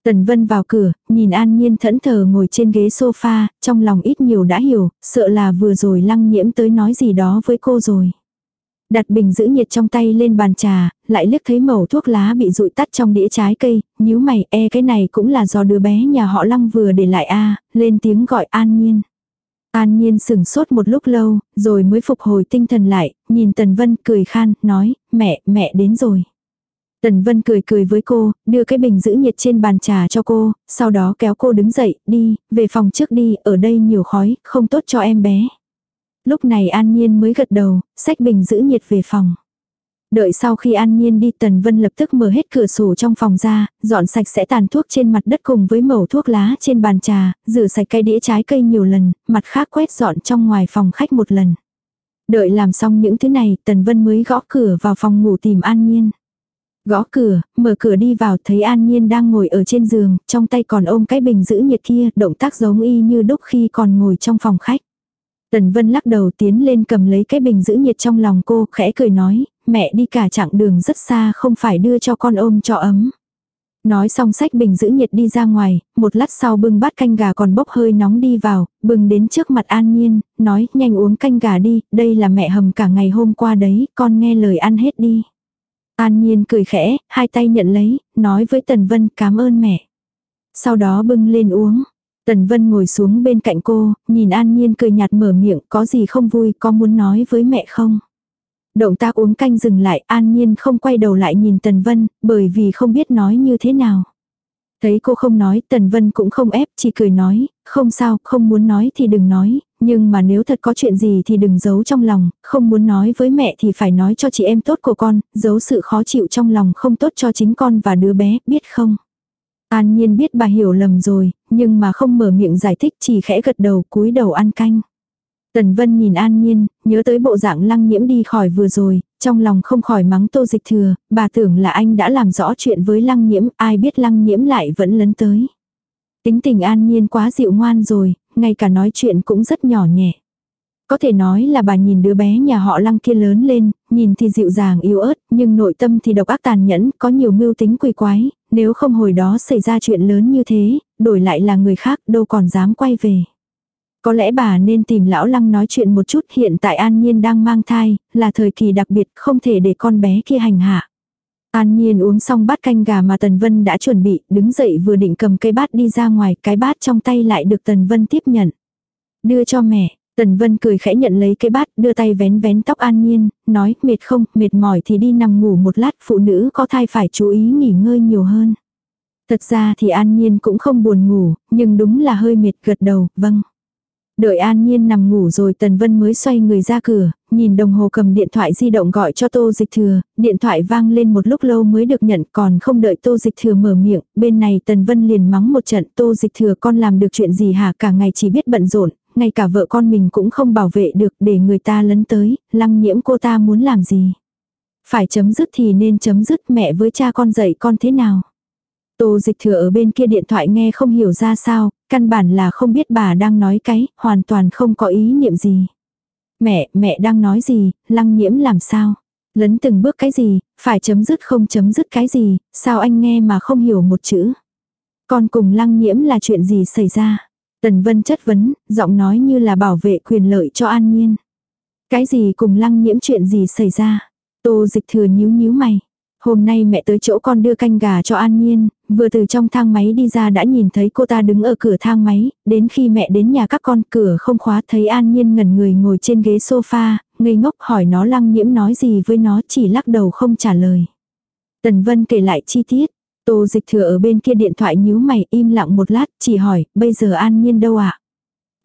Tần Vân vào cửa, nhìn An Nhiên thẫn thờ ngồi trên ghế sofa, trong lòng ít nhiều đã hiểu, sợ là vừa rồi lăng nhiễm tới nói gì đó với cô rồi. Đặt bình giữ nhiệt trong tay lên bàn trà, lại liếc thấy mẩu thuốc lá bị rụi tắt trong đĩa trái cây, nhíu mày, e cái này cũng là do đứa bé nhà họ Lăng vừa để lại a lên tiếng gọi An Nhiên. An Nhiên sửng sốt một lúc lâu, rồi mới phục hồi tinh thần lại, nhìn Tần Vân cười khan, nói, mẹ, mẹ đến rồi. Tần Vân cười cười với cô, đưa cái bình giữ nhiệt trên bàn trà cho cô, sau đó kéo cô đứng dậy, đi, về phòng trước đi, ở đây nhiều khói, không tốt cho em bé. Lúc này An Nhiên mới gật đầu, sách bình giữ nhiệt về phòng. Đợi sau khi An Nhiên đi Tần Vân lập tức mở hết cửa sổ trong phòng ra, dọn sạch sẽ tàn thuốc trên mặt đất cùng với mẩu thuốc lá trên bàn trà, rửa sạch cây đĩa trái cây nhiều lần, mặt khác quét dọn trong ngoài phòng khách một lần. Đợi làm xong những thứ này Tần Vân mới gõ cửa vào phòng ngủ tìm An Nhiên. Gõ cửa, mở cửa đi vào thấy An Nhiên đang ngồi ở trên giường, trong tay còn ôm cái bình giữ nhiệt kia, động tác giống y như đúc khi còn ngồi trong phòng khách. Tần Vân lắc đầu tiến lên cầm lấy cái bình giữ nhiệt trong lòng cô, khẽ cười nói, mẹ đi cả chặng đường rất xa không phải đưa cho con ôm cho ấm. Nói xong sách bình giữ nhiệt đi ra ngoài, một lát sau bưng bát canh gà còn bốc hơi nóng đi vào, bưng đến trước mặt An Nhiên, nói nhanh uống canh gà đi, đây là mẹ hầm cả ngày hôm qua đấy, con nghe lời ăn hết đi. An Nhiên cười khẽ, hai tay nhận lấy, nói với Tần Vân cảm ơn mẹ. Sau đó bưng lên uống. Tần Vân ngồi xuống bên cạnh cô, nhìn An Nhiên cười nhạt mở miệng, có gì không vui, có muốn nói với mẹ không? Động tác uống canh dừng lại, An Nhiên không quay đầu lại nhìn Tần Vân, bởi vì không biết nói như thế nào. Thấy cô không nói, Tần Vân cũng không ép, chỉ cười nói, không sao, không muốn nói thì đừng nói, nhưng mà nếu thật có chuyện gì thì đừng giấu trong lòng, không muốn nói với mẹ thì phải nói cho chị em tốt của con, giấu sự khó chịu trong lòng không tốt cho chính con và đứa bé, biết không? An Nhiên biết bà hiểu lầm rồi, nhưng mà không mở miệng giải thích chỉ khẽ gật đầu cúi đầu ăn canh. Tần Vân nhìn An Nhiên, nhớ tới bộ dạng lăng nhiễm đi khỏi vừa rồi, trong lòng không khỏi mắng tô dịch thừa, bà tưởng là anh đã làm rõ chuyện với lăng nhiễm, ai biết lăng nhiễm lại vẫn lấn tới. Tính tình An Nhiên quá dịu ngoan rồi, ngay cả nói chuyện cũng rất nhỏ nhẹ. Có thể nói là bà nhìn đứa bé nhà họ lăng kia lớn lên, nhìn thì dịu dàng yếu ớt, nhưng nội tâm thì độc ác tàn nhẫn, có nhiều mưu tính quỷ quái, nếu không hồi đó xảy ra chuyện lớn như thế, đổi lại là người khác đâu còn dám quay về. Có lẽ bà nên tìm lão lăng nói chuyện một chút hiện tại An Nhiên đang mang thai, là thời kỳ đặc biệt không thể để con bé kia hành hạ. An Nhiên uống xong bát canh gà mà Tần Vân đã chuẩn bị, đứng dậy vừa định cầm cây bát đi ra ngoài, cái bát trong tay lại được Tần Vân tiếp nhận. Đưa cho mẹ, Tần Vân cười khẽ nhận lấy cái bát, đưa tay vén vén tóc An Nhiên, nói, mệt không, mệt mỏi thì đi nằm ngủ một lát, phụ nữ có thai phải chú ý nghỉ ngơi nhiều hơn. Thật ra thì An Nhiên cũng không buồn ngủ, nhưng đúng là hơi mệt gật đầu, vâng. Đợi An Nhiên nằm ngủ rồi Tần Vân mới xoay người ra cửa, nhìn đồng hồ cầm điện thoại di động gọi cho Tô Dịch Thừa, điện thoại vang lên một lúc lâu mới được nhận còn không đợi Tô Dịch Thừa mở miệng, bên này Tần Vân liền mắng một trận Tô Dịch Thừa con làm được chuyện gì hả cả ngày chỉ biết bận rộn, ngay cả vợ con mình cũng không bảo vệ được để người ta lấn tới, lăng nhiễm cô ta muốn làm gì. Phải chấm dứt thì nên chấm dứt mẹ với cha con dạy con thế nào. Tô dịch thừa ở bên kia điện thoại nghe không hiểu ra sao, căn bản là không biết bà đang nói cái, hoàn toàn không có ý niệm gì. Mẹ, mẹ đang nói gì, lăng nhiễm làm sao? Lấn từng bước cái gì, phải chấm dứt không chấm dứt cái gì, sao anh nghe mà không hiểu một chữ. còn cùng lăng nhiễm là chuyện gì xảy ra? Tần Vân chất vấn, giọng nói như là bảo vệ quyền lợi cho an nhiên. Cái gì cùng lăng nhiễm chuyện gì xảy ra? Tô dịch thừa nhíu nhíu mày. Hôm nay mẹ tới chỗ con đưa canh gà cho An Nhiên, vừa từ trong thang máy đi ra đã nhìn thấy cô ta đứng ở cửa thang máy, đến khi mẹ đến nhà các con cửa không khóa thấy An Nhiên ngẩn người ngồi trên ghế sofa, ngây ngốc hỏi nó lăng nhiễm nói gì với nó chỉ lắc đầu không trả lời. Tần Vân kể lại chi tiết, Tô dịch thừa ở bên kia điện thoại nhíu mày im lặng một lát, chỉ hỏi, bây giờ An Nhiên đâu ạ? À?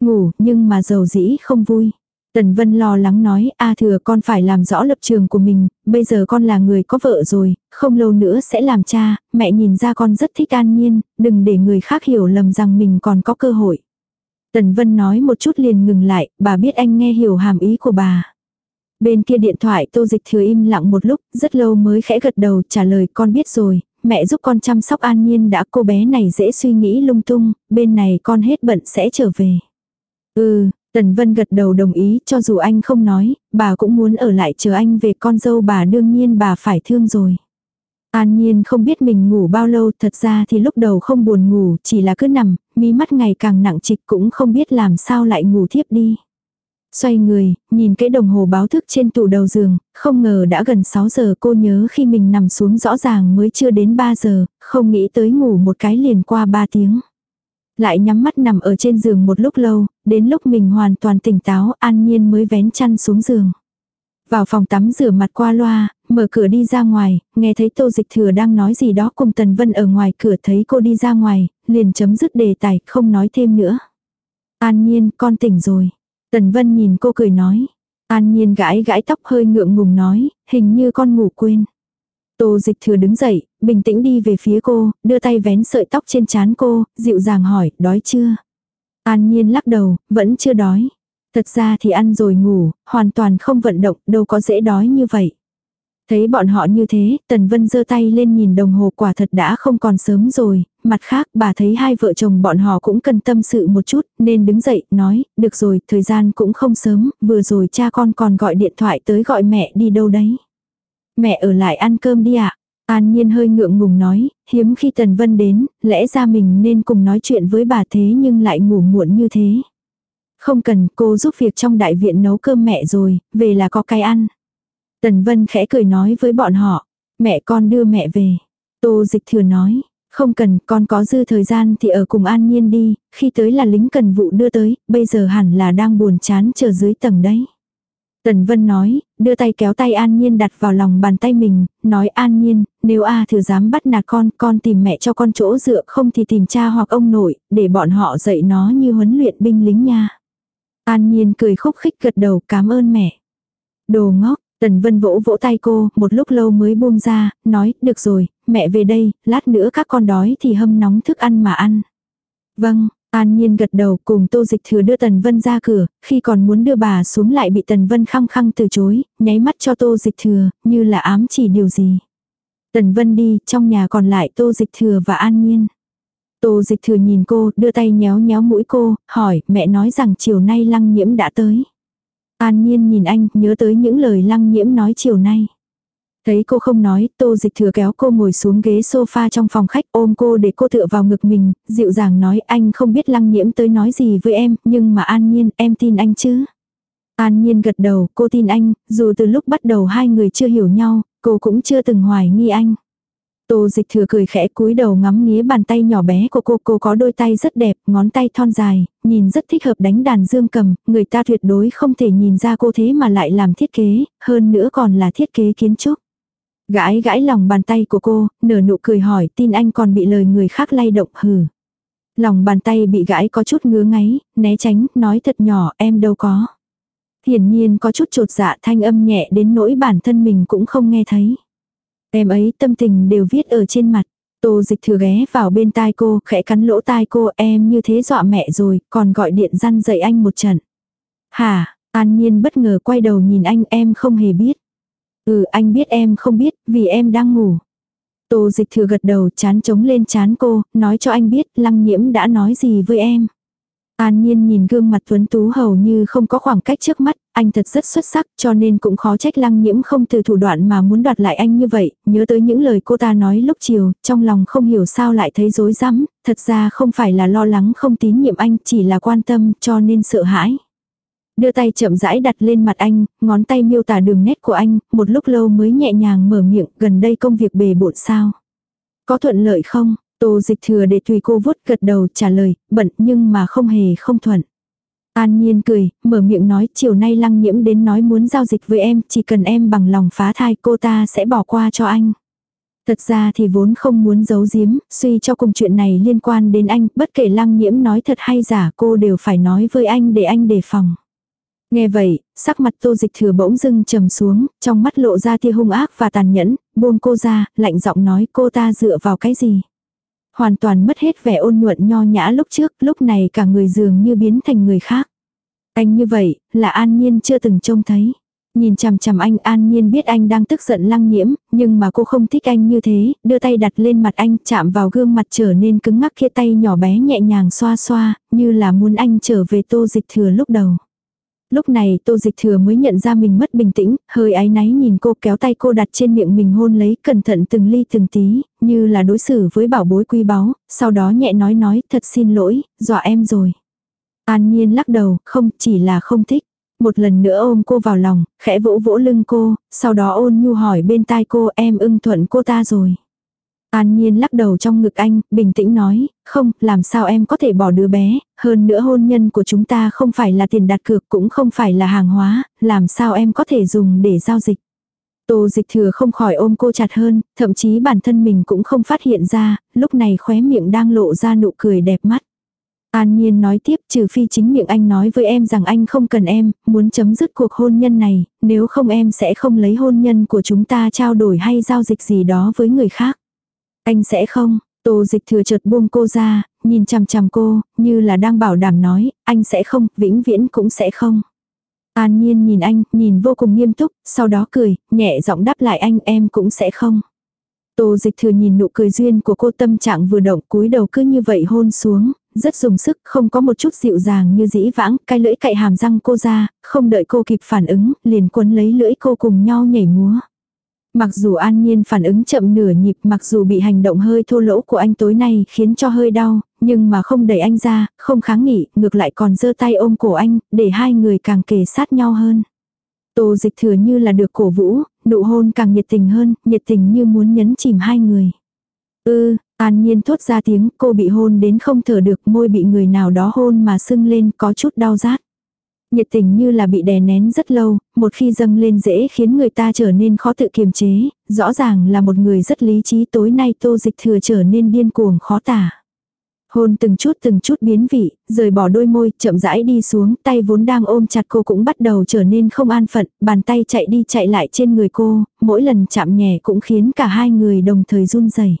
Ngủ, nhưng mà giàu dĩ không vui. Tần Vân lo lắng nói, a thừa con phải làm rõ lập trường của mình, bây giờ con là người có vợ rồi, không lâu nữa sẽ làm cha, mẹ nhìn ra con rất thích an nhiên, đừng để người khác hiểu lầm rằng mình còn có cơ hội. Tần Vân nói một chút liền ngừng lại, bà biết anh nghe hiểu hàm ý của bà. Bên kia điện thoại tô dịch thừa im lặng một lúc, rất lâu mới khẽ gật đầu trả lời con biết rồi, mẹ giúp con chăm sóc an nhiên đã cô bé này dễ suy nghĩ lung tung, bên này con hết bận sẽ trở về. Ừ, Tần Vân gật đầu đồng ý cho dù anh không nói, bà cũng muốn ở lại chờ anh về con dâu bà đương nhiên bà phải thương rồi. An Nhiên không biết mình ngủ bao lâu thật ra thì lúc đầu không buồn ngủ chỉ là cứ nằm, mí mắt ngày càng nặng trịch cũng không biết làm sao lại ngủ thiếp đi. Xoay người, nhìn cái đồng hồ báo thức trên tủ đầu giường, không ngờ đã gần 6 giờ cô nhớ khi mình nằm xuống rõ ràng mới chưa đến 3 giờ, không nghĩ tới ngủ một cái liền qua 3 tiếng. Lại nhắm mắt nằm ở trên giường một lúc lâu, đến lúc mình hoàn toàn tỉnh táo an nhiên mới vén chăn xuống giường. Vào phòng tắm rửa mặt qua loa, mở cửa đi ra ngoài, nghe thấy tô dịch thừa đang nói gì đó cùng Tần Vân ở ngoài cửa thấy cô đi ra ngoài, liền chấm dứt đề tài, không nói thêm nữa. An nhiên, con tỉnh rồi. Tần Vân nhìn cô cười nói. An nhiên gãi gãi tóc hơi ngượng ngùng nói, hình như con ngủ quên. Tô dịch thừa đứng dậy, bình tĩnh đi về phía cô, đưa tay vén sợi tóc trên trán cô, dịu dàng hỏi, đói chưa? An nhiên lắc đầu, vẫn chưa đói. Thật ra thì ăn rồi ngủ, hoàn toàn không vận động, đâu có dễ đói như vậy. Thấy bọn họ như thế, Tần Vân giơ tay lên nhìn đồng hồ quả thật đã không còn sớm rồi, mặt khác bà thấy hai vợ chồng bọn họ cũng cần tâm sự một chút, nên đứng dậy, nói, được rồi, thời gian cũng không sớm, vừa rồi cha con còn gọi điện thoại tới gọi mẹ đi đâu đấy. Mẹ ở lại ăn cơm đi ạ. An Nhiên hơi ngượng ngùng nói, hiếm khi Tần Vân đến, lẽ ra mình nên cùng nói chuyện với bà thế nhưng lại ngủ muộn như thế. Không cần cô giúp việc trong đại viện nấu cơm mẹ rồi, về là có cái ăn. Tần Vân khẽ cười nói với bọn họ, mẹ con đưa mẹ về. Tô dịch thừa nói, Không cần, con có dư thời gian thì ở cùng an nhiên đi, khi tới là lính cần vụ đưa tới, bây giờ hẳn là đang buồn chán chờ dưới tầng đấy. Tần Vân nói, đưa tay kéo tay An Nhiên đặt vào lòng bàn tay mình, nói An Nhiên, nếu A thừa dám bắt nạt con, con tìm mẹ cho con chỗ dựa không thì tìm cha hoặc ông nội, để bọn họ dạy nó như huấn luyện binh lính nha. An Nhiên cười khúc khích gật đầu cảm ơn mẹ. Đồ ngốc, Tần Vân vỗ vỗ tay cô, một lúc lâu mới buông ra, nói, được rồi, mẹ về đây, lát nữa các con đói thì hâm nóng thức ăn mà ăn. Vâng, An Nhiên gật đầu cùng Tô Dịch Thừa đưa Tần Vân ra cửa, khi còn muốn đưa bà xuống lại bị Tần Vân khăng khăng từ chối, nháy mắt cho Tô Dịch Thừa, như là ám chỉ điều gì. Tần Vân đi, trong nhà còn lại Tô Dịch Thừa và An Nhiên. Tô Dịch Thừa nhìn cô, đưa tay nhéo nhéo mũi cô, hỏi, mẹ nói rằng chiều nay lăng nhiễm đã tới. An Nhiên nhìn anh, nhớ tới những lời lăng nhiễm nói chiều nay. Thấy cô không nói, tô dịch thừa kéo cô ngồi xuống ghế sofa trong phòng khách ôm cô để cô tựa vào ngực mình, dịu dàng nói anh không biết lăng nhiễm tới nói gì với em, nhưng mà an nhiên, em tin anh chứ. An nhiên gật đầu, cô tin anh, dù từ lúc bắt đầu hai người chưa hiểu nhau, cô cũng chưa từng hoài nghi anh. Tô dịch thừa cười khẽ cúi đầu ngắm nghía bàn tay nhỏ bé của cô. Cô có đôi tay rất đẹp, ngón tay thon dài, nhìn rất thích hợp đánh đàn dương cầm. Người ta tuyệt đối không thể nhìn ra cô thế mà lại làm thiết kế, hơn nữa còn là thiết kế kiến trúc. Gãi gãi lòng bàn tay của cô, nở nụ cười hỏi tin anh còn bị lời người khác lay động hừ. Lòng bàn tay bị gãi có chút ngứa ngáy, né tránh, nói thật nhỏ em đâu có. Hiển nhiên có chút trột dạ thanh âm nhẹ đến nỗi bản thân mình cũng không nghe thấy. Em ấy tâm tình đều viết ở trên mặt. Tô dịch thừa ghé vào bên tai cô, khẽ cắn lỗ tai cô, em như thế dọa mẹ rồi, còn gọi điện răn dậy anh một trận. Hả, an nhiên bất ngờ quay đầu nhìn anh em không hề biết. Ừ anh biết em không biết, vì em đang ngủ. Tô dịch thừa gật đầu chán trống lên chán cô, nói cho anh biết lăng nhiễm đã nói gì với em. An nhiên nhìn gương mặt tuấn tú hầu như không có khoảng cách trước mắt, anh thật rất xuất sắc cho nên cũng khó trách lăng nhiễm không từ thủ đoạn mà muốn đoạt lại anh như vậy, nhớ tới những lời cô ta nói lúc chiều, trong lòng không hiểu sao lại thấy rối rắm, thật ra không phải là lo lắng không tín nhiệm anh, chỉ là quan tâm cho nên sợ hãi. Đưa tay chậm rãi đặt lên mặt anh, ngón tay miêu tả đường nét của anh, một lúc lâu mới nhẹ nhàng mở miệng, gần đây công việc bề bộn sao. Có thuận lợi không? Tô dịch thừa để tùy cô vuốt gật đầu trả lời, bận nhưng mà không hề không thuận. An Nhiên cười, mở miệng nói chiều nay lăng nhiễm đến nói muốn giao dịch với em, chỉ cần em bằng lòng phá thai cô ta sẽ bỏ qua cho anh. Thật ra thì vốn không muốn giấu giếm, suy cho cùng chuyện này liên quan đến anh, bất kể lăng nhiễm nói thật hay giả cô đều phải nói với anh để anh đề phòng. Nghe vậy, sắc mặt tô dịch thừa bỗng dưng trầm xuống, trong mắt lộ ra tia hung ác và tàn nhẫn, buông cô ra, lạnh giọng nói cô ta dựa vào cái gì. Hoàn toàn mất hết vẻ ôn nhuận nho nhã lúc trước, lúc này cả người dường như biến thành người khác. Anh như vậy, là an nhiên chưa từng trông thấy. Nhìn chằm chằm anh an nhiên biết anh đang tức giận lăng nhiễm, nhưng mà cô không thích anh như thế, đưa tay đặt lên mặt anh chạm vào gương mặt trở nên cứng ngắc kia tay nhỏ bé nhẹ nhàng xoa xoa, như là muốn anh trở về tô dịch thừa lúc đầu. Lúc này tô dịch thừa mới nhận ra mình mất bình tĩnh, hơi áy náy nhìn cô kéo tay cô đặt trên miệng mình hôn lấy cẩn thận từng ly từng tí, như là đối xử với bảo bối quý báu, sau đó nhẹ nói nói thật xin lỗi, dọa em rồi. An nhiên lắc đầu, không chỉ là không thích. Một lần nữa ôm cô vào lòng, khẽ vỗ vỗ lưng cô, sau đó ôn nhu hỏi bên tai cô em ưng thuận cô ta rồi. An Nhiên lắc đầu trong ngực anh, bình tĩnh nói, không, làm sao em có thể bỏ đứa bé, hơn nữa hôn nhân của chúng ta không phải là tiền đặt cược cũng không phải là hàng hóa, làm sao em có thể dùng để giao dịch. Tô dịch thừa không khỏi ôm cô chặt hơn, thậm chí bản thân mình cũng không phát hiện ra, lúc này khóe miệng đang lộ ra nụ cười đẹp mắt. An Nhiên nói tiếp trừ phi chính miệng anh nói với em rằng anh không cần em, muốn chấm dứt cuộc hôn nhân này, nếu không em sẽ không lấy hôn nhân của chúng ta trao đổi hay giao dịch gì đó với người khác. Anh sẽ không, tô dịch thừa chợt buông cô ra, nhìn chằm chằm cô, như là đang bảo đảm nói, anh sẽ không, vĩnh viễn cũng sẽ không. An nhiên nhìn anh, nhìn vô cùng nghiêm túc, sau đó cười, nhẹ giọng đáp lại anh em cũng sẽ không. Tô dịch thừa nhìn nụ cười duyên của cô tâm trạng vừa động cúi đầu cứ như vậy hôn xuống, rất dùng sức, không có một chút dịu dàng như dĩ vãng, cái lưỡi cậy hàm răng cô ra, không đợi cô kịp phản ứng, liền quấn lấy lưỡi cô cùng nhau nhảy múa. Mặc dù an nhiên phản ứng chậm nửa nhịp mặc dù bị hành động hơi thô lỗ của anh tối nay khiến cho hơi đau, nhưng mà không đẩy anh ra, không kháng nghị, ngược lại còn giơ tay ôm cổ anh, để hai người càng kề sát nhau hơn. Tô dịch thừa như là được cổ vũ, nụ hôn càng nhiệt tình hơn, nhiệt tình như muốn nhấn chìm hai người. Ư, ừ, An nhiên thốt ra tiếng cô bị hôn đến không thở được môi bị người nào đó hôn mà sưng lên có chút đau rát. Nhiệt tình như là bị đè nén rất lâu, một khi dâng lên dễ khiến người ta trở nên khó tự kiềm chế, rõ ràng là một người rất lý trí tối nay tô dịch thừa trở nên điên cuồng khó tả. Hôn từng chút từng chút biến vị, rời bỏ đôi môi, chậm rãi đi xuống, tay vốn đang ôm chặt cô cũng bắt đầu trở nên không an phận, bàn tay chạy đi chạy lại trên người cô, mỗi lần chạm nhẹ cũng khiến cả hai người đồng thời run rẩy.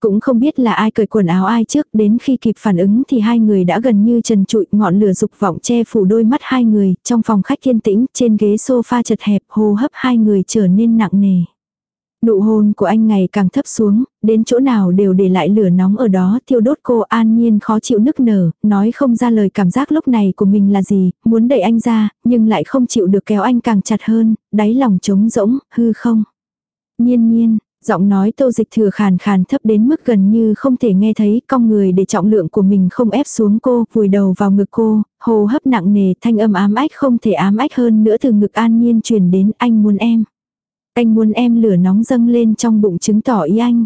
Cũng không biết là ai cởi quần áo ai trước, đến khi kịp phản ứng thì hai người đã gần như trần trụi, ngọn lửa dục vọng che phủ đôi mắt hai người, trong phòng khách yên tĩnh, trên ghế sofa chật hẹp, hô hấp hai người trở nên nặng nề. Nụ hôn của anh ngày càng thấp xuống, đến chỗ nào đều để lại lửa nóng ở đó, thiêu đốt cô an nhiên khó chịu nức nở, nói không ra lời cảm giác lúc này của mình là gì, muốn đẩy anh ra, nhưng lại không chịu được kéo anh càng chặt hơn, đáy lòng trống rỗng, hư không. Nhiên nhiên, Giọng nói tô dịch thừa khàn khàn thấp đến mức gần như không thể nghe thấy, cong người để trọng lượng của mình không ép xuống cô, vùi đầu vào ngực cô, hồ hấp nặng nề, thanh âm ám ách không thể ám ách hơn nữa từ ngực an nhiên truyền đến anh muốn em. Anh muốn em lửa nóng dâng lên trong bụng chứng tỏ ý anh.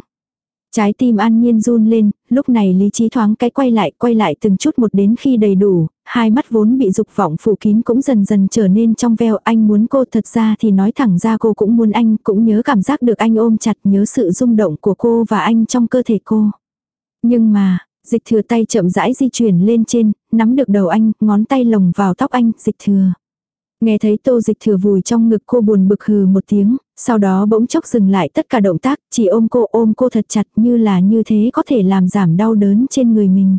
Trái tim an nhiên run lên, lúc này lý trí thoáng cái quay lại, quay lại từng chút một đến khi đầy đủ, hai mắt vốn bị dục vọng phủ kín cũng dần dần trở nên trong veo. Anh muốn cô thật ra thì nói thẳng ra cô cũng muốn anh, cũng nhớ cảm giác được anh ôm chặt, nhớ sự rung động của cô và anh trong cơ thể cô. Nhưng mà, dịch thừa tay chậm rãi di chuyển lên trên, nắm được đầu anh, ngón tay lồng vào tóc anh, dịch thừa. Nghe thấy tô dịch thừa vùi trong ngực cô buồn bực hừ một tiếng, sau đó bỗng chốc dừng lại tất cả động tác, chỉ ôm cô ôm cô thật chặt như là như thế có thể làm giảm đau đớn trên người mình.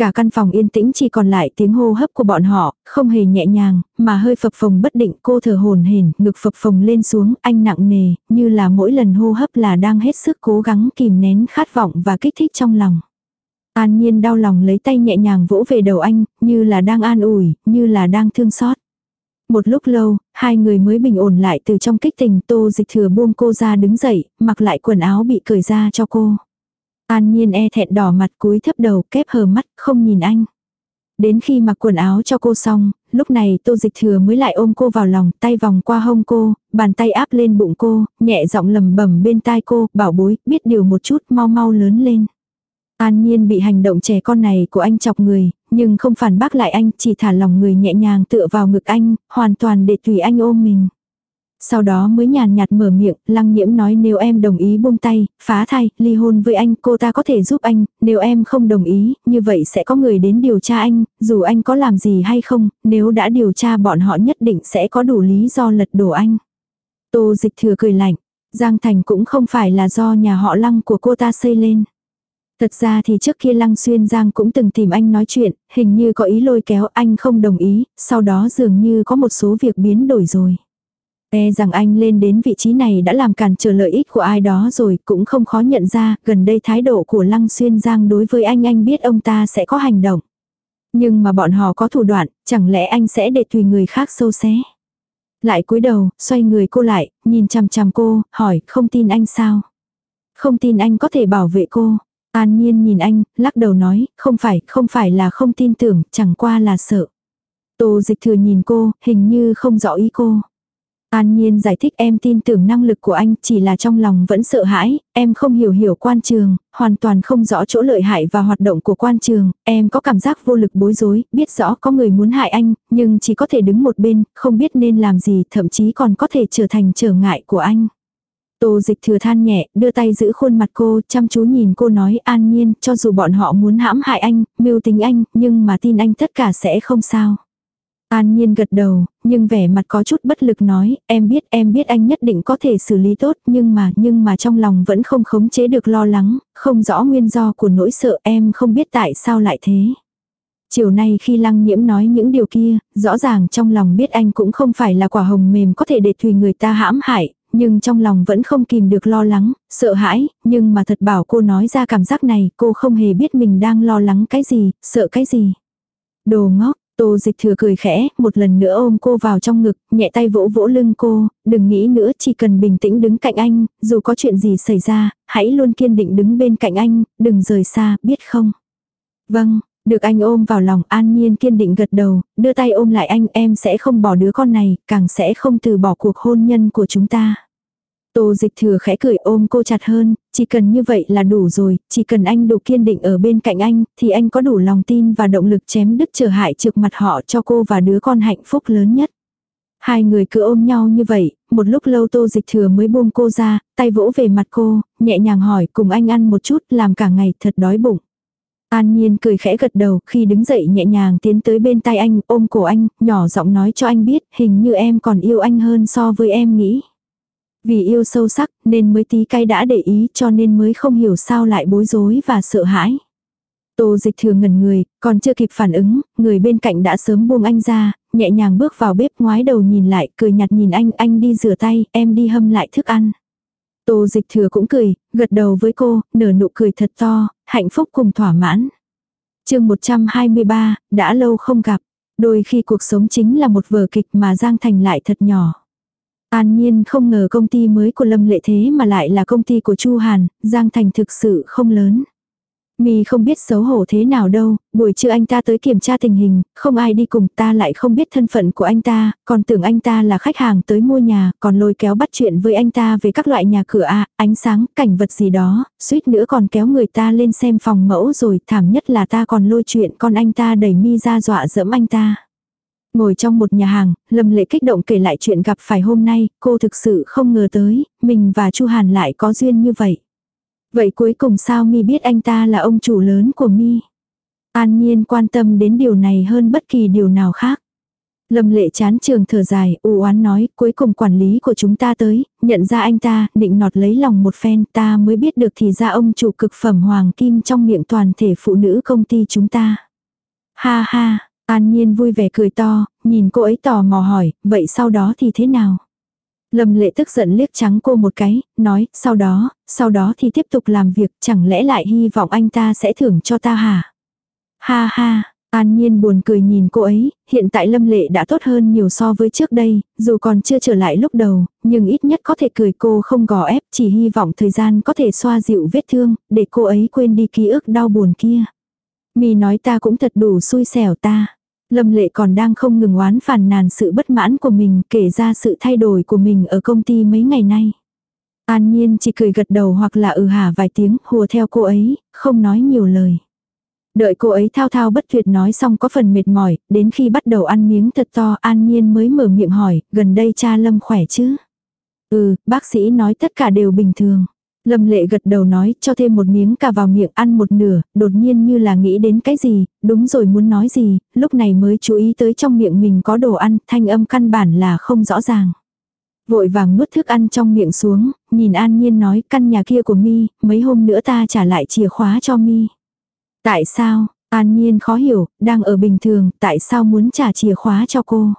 Cả căn phòng yên tĩnh chỉ còn lại tiếng hô hấp của bọn họ, không hề nhẹ nhàng, mà hơi phập phồng bất định cô thở hồn hển, ngực phập phồng lên xuống, anh nặng nề, như là mỗi lần hô hấp là đang hết sức cố gắng kìm nén khát vọng và kích thích trong lòng. An nhiên đau lòng lấy tay nhẹ nhàng vỗ về đầu anh, như là đang an ủi, như là đang thương xót. Một lúc lâu, hai người mới bình ổn lại từ trong kích tình tô dịch thừa buông cô ra đứng dậy, mặc lại quần áo bị cởi ra cho cô. An nhiên e thẹn đỏ mặt cúi thấp đầu kép hờ mắt không nhìn anh. Đến khi mặc quần áo cho cô xong, lúc này tô dịch thừa mới lại ôm cô vào lòng, tay vòng qua hông cô, bàn tay áp lên bụng cô, nhẹ giọng lầm bẩm bên tai cô, bảo bối, biết điều một chút, mau mau lớn lên. An nhiên bị hành động trẻ con này của anh chọc người, nhưng không phản bác lại anh, chỉ thả lòng người nhẹ nhàng tựa vào ngực anh, hoàn toàn để tùy anh ôm mình. Sau đó mới nhàn nhạt mở miệng, lăng nhiễm nói nếu em đồng ý buông tay, phá thai, ly hôn với anh, cô ta có thể giúp anh, nếu em không đồng ý, như vậy sẽ có người đến điều tra anh, dù anh có làm gì hay không, nếu đã điều tra bọn họ nhất định sẽ có đủ lý do lật đổ anh. Tô dịch thừa cười lạnh, Giang Thành cũng không phải là do nhà họ lăng của cô ta xây lên. Thật ra thì trước kia Lăng Xuyên Giang cũng từng tìm anh nói chuyện, hình như có ý lôi kéo anh không đồng ý, sau đó dường như có một số việc biến đổi rồi. E rằng anh lên đến vị trí này đã làm cản trở lợi ích của ai đó rồi, cũng không khó nhận ra, gần đây thái độ của Lăng Xuyên Giang đối với anh anh biết ông ta sẽ có hành động. Nhưng mà bọn họ có thủ đoạn, chẳng lẽ anh sẽ để tùy người khác sâu xé. Lại cúi đầu, xoay người cô lại, nhìn chằm chằm cô, hỏi, không tin anh sao? Không tin anh có thể bảo vệ cô. An Nhiên nhìn anh, lắc đầu nói, không phải, không phải là không tin tưởng, chẳng qua là sợ. Tô dịch thừa nhìn cô, hình như không rõ ý cô. An Nhiên giải thích em tin tưởng năng lực của anh chỉ là trong lòng vẫn sợ hãi, em không hiểu hiểu quan trường, hoàn toàn không rõ chỗ lợi hại và hoạt động của quan trường, em có cảm giác vô lực bối rối, biết rõ có người muốn hại anh, nhưng chỉ có thể đứng một bên, không biết nên làm gì, thậm chí còn có thể trở thành trở ngại của anh. Tô dịch thừa than nhẹ, đưa tay giữ khuôn mặt cô, chăm chú nhìn cô nói an nhiên, cho dù bọn họ muốn hãm hại anh, mưu tính anh, nhưng mà tin anh tất cả sẽ không sao. An nhiên gật đầu, nhưng vẻ mặt có chút bất lực nói, em biết em biết anh nhất định có thể xử lý tốt, nhưng mà, nhưng mà trong lòng vẫn không khống chế được lo lắng, không rõ nguyên do của nỗi sợ em không biết tại sao lại thế. Chiều nay khi lăng nhiễm nói những điều kia, rõ ràng trong lòng biết anh cũng không phải là quả hồng mềm có thể để tùy người ta hãm hại, nhưng trong lòng vẫn không kìm được lo lắng, sợ hãi, nhưng mà thật bảo cô nói ra cảm giác này, cô không hề biết mình đang lo lắng cái gì, sợ cái gì. Đồ ngốc, Tô dịch thừa cười khẽ, một lần nữa ôm cô vào trong ngực, nhẹ tay vỗ vỗ lưng cô, đừng nghĩ nữa chỉ cần bình tĩnh đứng cạnh anh, dù có chuyện gì xảy ra, hãy luôn kiên định đứng bên cạnh anh, đừng rời xa, biết không? Vâng, được anh ôm vào lòng an nhiên kiên định gật đầu, đưa tay ôm lại anh em sẽ không bỏ đứa con này, càng sẽ không từ bỏ cuộc hôn nhân của chúng ta. Tô dịch thừa khẽ cười ôm cô chặt hơn, chỉ cần như vậy là đủ rồi, chỉ cần anh đủ kiên định ở bên cạnh anh, thì anh có đủ lòng tin và động lực chém đứt trở hại trực mặt họ cho cô và đứa con hạnh phúc lớn nhất. Hai người cứ ôm nhau như vậy, một lúc lâu tô dịch thừa mới buông cô ra, tay vỗ về mặt cô, nhẹ nhàng hỏi cùng anh ăn một chút làm cả ngày thật đói bụng. An Nhiên cười khẽ gật đầu khi đứng dậy nhẹ nhàng tiến tới bên tay anh ôm cổ anh, nhỏ giọng nói cho anh biết hình như em còn yêu anh hơn so với em nghĩ. Vì yêu sâu sắc nên mới tí cay đã để ý cho nên mới không hiểu sao lại bối rối và sợ hãi. Tô dịch thừa ngẩn người, còn chưa kịp phản ứng, người bên cạnh đã sớm buông anh ra, nhẹ nhàng bước vào bếp ngoái đầu nhìn lại, cười nhạt nhìn anh, anh đi rửa tay, em đi hâm lại thức ăn. Tô dịch thừa cũng cười, gật đầu với cô, nở nụ cười thật to, hạnh phúc cùng thỏa mãn. chương 123, đã lâu không gặp. Đôi khi cuộc sống chính là một vở kịch mà Giang Thành lại thật nhỏ. An nhiên không ngờ công ty mới của Lâm Lệ thế mà lại là công ty của Chu Hàn, Giang Thành thực sự không lớn. Mi không biết xấu hổ thế nào đâu, buổi trưa anh ta tới kiểm tra tình hình, không ai đi cùng ta lại không biết thân phận của anh ta, còn tưởng anh ta là khách hàng tới mua nhà, còn lôi kéo bắt chuyện với anh ta về các loại nhà cửa à, ánh sáng, cảnh vật gì đó, suýt nữa còn kéo người ta lên xem phòng mẫu rồi, thảm nhất là ta còn lôi chuyện con anh ta đẩy Mi ra dọa dẫm anh ta. Ngồi trong một nhà hàng, Lâm Lệ kích động kể lại chuyện gặp phải hôm nay, cô thực sự không ngờ tới, mình và Chu Hàn lại có duyên như vậy. Vậy cuối cùng sao mi biết anh ta là ông chủ lớn của mi? An nhiên quan tâm đến điều này hơn bất kỳ điều nào khác. Lâm lệ chán trường thở dài, u oán nói, cuối cùng quản lý của chúng ta tới, nhận ra anh ta, định nọt lấy lòng một phen, ta mới biết được thì ra ông chủ cực phẩm hoàng kim trong miệng toàn thể phụ nữ công ty chúng ta. Ha ha, an nhiên vui vẻ cười to, nhìn cô ấy tò mò hỏi, vậy sau đó thì thế nào? Lâm lệ tức giận liếc trắng cô một cái, nói, sau đó, sau đó thì tiếp tục làm việc, chẳng lẽ lại hy vọng anh ta sẽ thưởng cho ta hả? Ha ha, An Nhiên buồn cười nhìn cô ấy, hiện tại Lâm Lệ đã tốt hơn nhiều so với trước đây, dù còn chưa trở lại lúc đầu, nhưng ít nhất có thể cười cô không gò ép, chỉ hy vọng thời gian có thể xoa dịu vết thương, để cô ấy quên đi ký ức đau buồn kia. Mì nói ta cũng thật đủ xui xẻo ta. Lâm lệ còn đang không ngừng oán phàn nàn sự bất mãn của mình kể ra sự thay đổi của mình ở công ty mấy ngày nay. An nhiên chỉ cười gật đầu hoặc là ừ hả vài tiếng hùa theo cô ấy, không nói nhiều lời. Đợi cô ấy thao thao bất tuyệt nói xong có phần mệt mỏi, đến khi bắt đầu ăn miếng thật to an nhiên mới mở miệng hỏi, gần đây cha Lâm khỏe chứ? Ừ, bác sĩ nói tất cả đều bình thường. Lâm lệ gật đầu nói, cho thêm một miếng cà vào miệng ăn một nửa, đột nhiên như là nghĩ đến cái gì, đúng rồi muốn nói gì, lúc này mới chú ý tới trong miệng mình có đồ ăn, thanh âm căn bản là không rõ ràng. Vội vàng nuốt thức ăn trong miệng xuống, nhìn an nhiên nói căn nhà kia của mi, mấy hôm nữa ta trả lại chìa khóa cho mi. Tại sao, an nhiên khó hiểu, đang ở bình thường, tại sao muốn trả chìa khóa cho cô.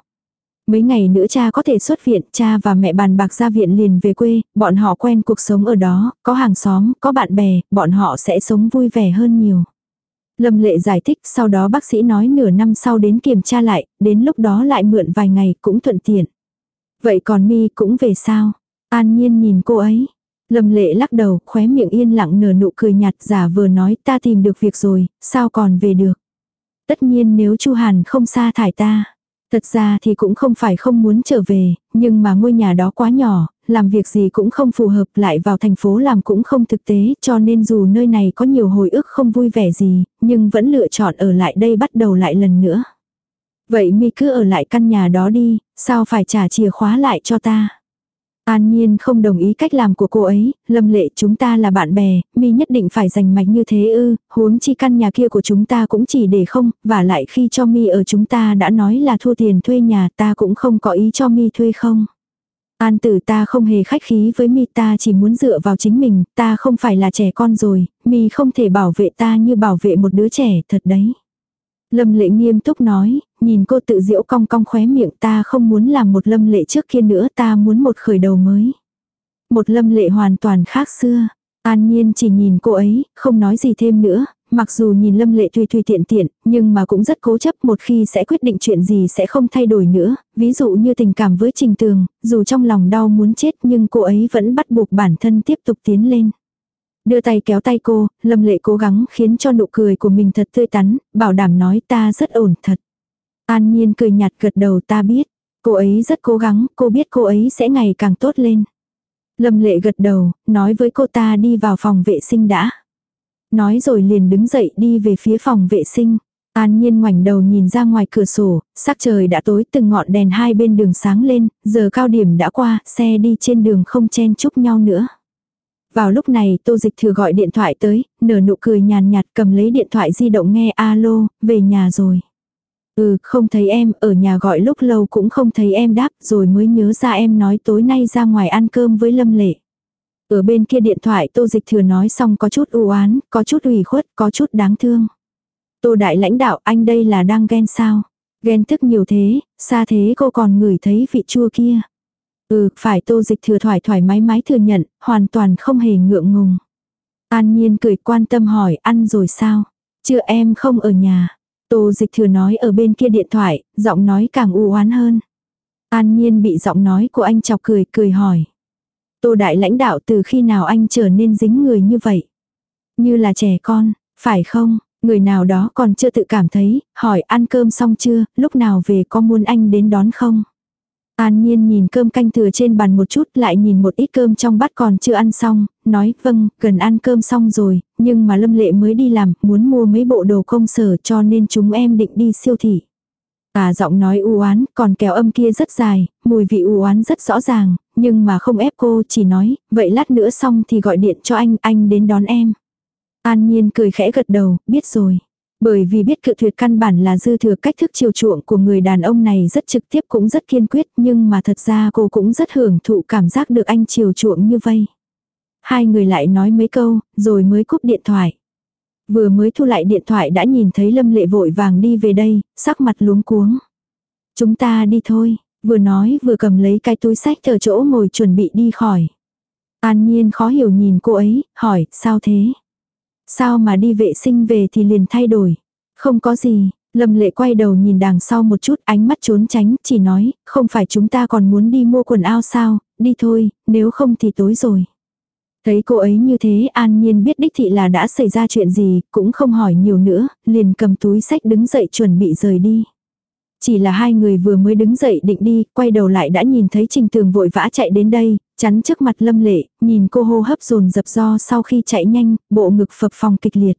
Mấy ngày nữa cha có thể xuất viện, cha và mẹ bàn bạc ra viện liền về quê, bọn họ quen cuộc sống ở đó, có hàng xóm, có bạn bè, bọn họ sẽ sống vui vẻ hơn nhiều. Lâm lệ giải thích, sau đó bác sĩ nói nửa năm sau đến kiểm tra lại, đến lúc đó lại mượn vài ngày cũng thuận tiện. Vậy còn mi cũng về sao? An nhiên nhìn cô ấy. Lâm lệ lắc đầu, khóe miệng yên lặng nở nụ cười nhạt giả vừa nói ta tìm được việc rồi, sao còn về được. Tất nhiên nếu Chu Hàn không xa thải ta. Thật ra thì cũng không phải không muốn trở về, nhưng mà ngôi nhà đó quá nhỏ, làm việc gì cũng không phù hợp lại vào thành phố làm cũng không thực tế cho nên dù nơi này có nhiều hồi ức không vui vẻ gì, nhưng vẫn lựa chọn ở lại đây bắt đầu lại lần nữa. Vậy mi cứ ở lại căn nhà đó đi, sao phải trả chìa khóa lại cho ta? An Nhiên không đồng ý cách làm của cô ấy, lâm lệ chúng ta là bạn bè, mi nhất định phải giành mạch như thế ư, huống chi căn nhà kia của chúng ta cũng chỉ để không, và lại khi cho mi ở chúng ta đã nói là thua tiền thuê nhà ta cũng không có ý cho mi thuê không. An tử ta không hề khách khí với mi ta chỉ muốn dựa vào chính mình, ta không phải là trẻ con rồi, mi không thể bảo vệ ta như bảo vệ một đứa trẻ thật đấy. Lâm lệ nghiêm túc nói, nhìn cô tự diễu cong cong khóe miệng ta không muốn làm một lâm lệ trước kia nữa ta muốn một khởi đầu mới. Một lâm lệ hoàn toàn khác xưa. An nhiên chỉ nhìn cô ấy, không nói gì thêm nữa, mặc dù nhìn lâm lệ tùy tùy tiện tiện, nhưng mà cũng rất cố chấp một khi sẽ quyết định chuyện gì sẽ không thay đổi nữa, ví dụ như tình cảm với trình tường, dù trong lòng đau muốn chết nhưng cô ấy vẫn bắt buộc bản thân tiếp tục tiến lên. Đưa tay kéo tay cô, lâm lệ cố gắng khiến cho nụ cười của mình thật tươi tắn, bảo đảm nói ta rất ổn thật. An nhiên cười nhạt gật đầu ta biết. Cô ấy rất cố gắng, cô biết cô ấy sẽ ngày càng tốt lên. Lâm lệ gật đầu, nói với cô ta đi vào phòng vệ sinh đã. Nói rồi liền đứng dậy đi về phía phòng vệ sinh. An Nhiên ngoảnh đầu nhìn ra ngoài cửa sổ, sắc trời đã tối từng ngọn đèn hai bên đường sáng lên, giờ cao điểm đã qua, xe đi trên đường không chen chúc nhau nữa. Vào lúc này Tô Dịch Thừa gọi điện thoại tới, nở nụ cười nhàn nhạt cầm lấy điện thoại di động nghe alo, về nhà rồi. Ừ, không thấy em, ở nhà gọi lúc lâu cũng không thấy em đáp, rồi mới nhớ ra em nói tối nay ra ngoài ăn cơm với Lâm Lệ. Ở bên kia điện thoại Tô Dịch Thừa nói xong có chút u oán, có chút ủy khuất, có chút đáng thương. Tô đại lãnh đạo anh đây là đang ghen sao? Ghen tức nhiều thế, xa thế cô còn ngửi thấy vị chua kia. Ừ, phải tô dịch thừa thoải thoải mái mái thừa nhận, hoàn toàn không hề ngượng ngùng. An nhiên cười quan tâm hỏi ăn rồi sao? Chưa em không ở nhà. Tô dịch thừa nói ở bên kia điện thoại, giọng nói càng u oán hơn. An nhiên bị giọng nói của anh chọc cười, cười hỏi. Tô đại lãnh đạo từ khi nào anh trở nên dính người như vậy? Như là trẻ con, phải không? Người nào đó còn chưa tự cảm thấy, hỏi ăn cơm xong chưa, lúc nào về có muốn anh đến đón không? An Nhiên nhìn cơm canh thừa trên bàn một chút lại nhìn một ít cơm trong bát còn chưa ăn xong, nói vâng, gần ăn cơm xong rồi, nhưng mà Lâm Lệ mới đi làm, muốn mua mấy bộ đồ công sở cho nên chúng em định đi siêu thị. À giọng nói u oán, còn kéo âm kia rất dài, mùi vị u oán rất rõ ràng, nhưng mà không ép cô, chỉ nói, vậy lát nữa xong thì gọi điện cho anh, anh đến đón em. An Nhiên cười khẽ gật đầu, biết rồi. Bởi vì biết cự tuyệt căn bản là dư thừa cách thức chiều chuộng của người đàn ông này rất trực tiếp cũng rất kiên quyết nhưng mà thật ra cô cũng rất hưởng thụ cảm giác được anh chiều chuộng như vây. Hai người lại nói mấy câu, rồi mới cúp điện thoại. Vừa mới thu lại điện thoại đã nhìn thấy Lâm Lệ vội vàng đi về đây, sắc mặt luống cuống. Chúng ta đi thôi, vừa nói vừa cầm lấy cái túi sách ở chỗ ngồi chuẩn bị đi khỏi. An Nhiên khó hiểu nhìn cô ấy, hỏi, sao thế? Sao mà đi vệ sinh về thì liền thay đổi. Không có gì, Lâm lệ quay đầu nhìn đằng sau một chút ánh mắt trốn tránh, chỉ nói, không phải chúng ta còn muốn đi mua quần áo sao, đi thôi, nếu không thì tối rồi. Thấy cô ấy như thế an nhiên biết đích thị là đã xảy ra chuyện gì, cũng không hỏi nhiều nữa, liền cầm túi sách đứng dậy chuẩn bị rời đi. Chỉ là hai người vừa mới đứng dậy định đi, quay đầu lại đã nhìn thấy Trình Tường vội vã chạy đến đây, chắn trước mặt Lâm Lệ, nhìn cô hô hấp dồn dập do sau khi chạy nhanh, bộ ngực phập phòng kịch liệt.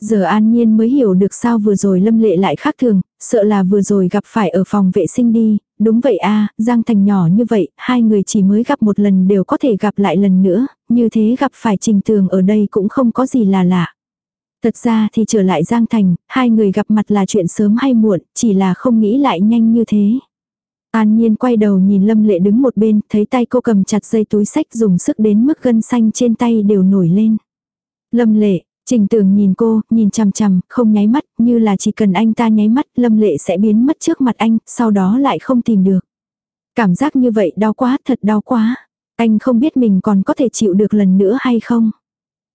Giờ an nhiên mới hiểu được sao vừa rồi Lâm Lệ lại khác thường, sợ là vừa rồi gặp phải ở phòng vệ sinh đi, đúng vậy a Giang Thành nhỏ như vậy, hai người chỉ mới gặp một lần đều có thể gặp lại lần nữa, như thế gặp phải Trình Tường ở đây cũng không có gì là lạ. Thật ra thì trở lại Giang Thành, hai người gặp mặt là chuyện sớm hay muộn, chỉ là không nghĩ lại nhanh như thế. An Nhiên quay đầu nhìn Lâm Lệ đứng một bên, thấy tay cô cầm chặt dây túi sách dùng sức đến mức gân xanh trên tay đều nổi lên. Lâm Lệ, Trình Tường nhìn cô, nhìn chằm chằm, không nháy mắt, như là chỉ cần anh ta nháy mắt, Lâm Lệ sẽ biến mất trước mặt anh, sau đó lại không tìm được. Cảm giác như vậy đau quá, thật đau quá. Anh không biết mình còn có thể chịu được lần nữa hay không.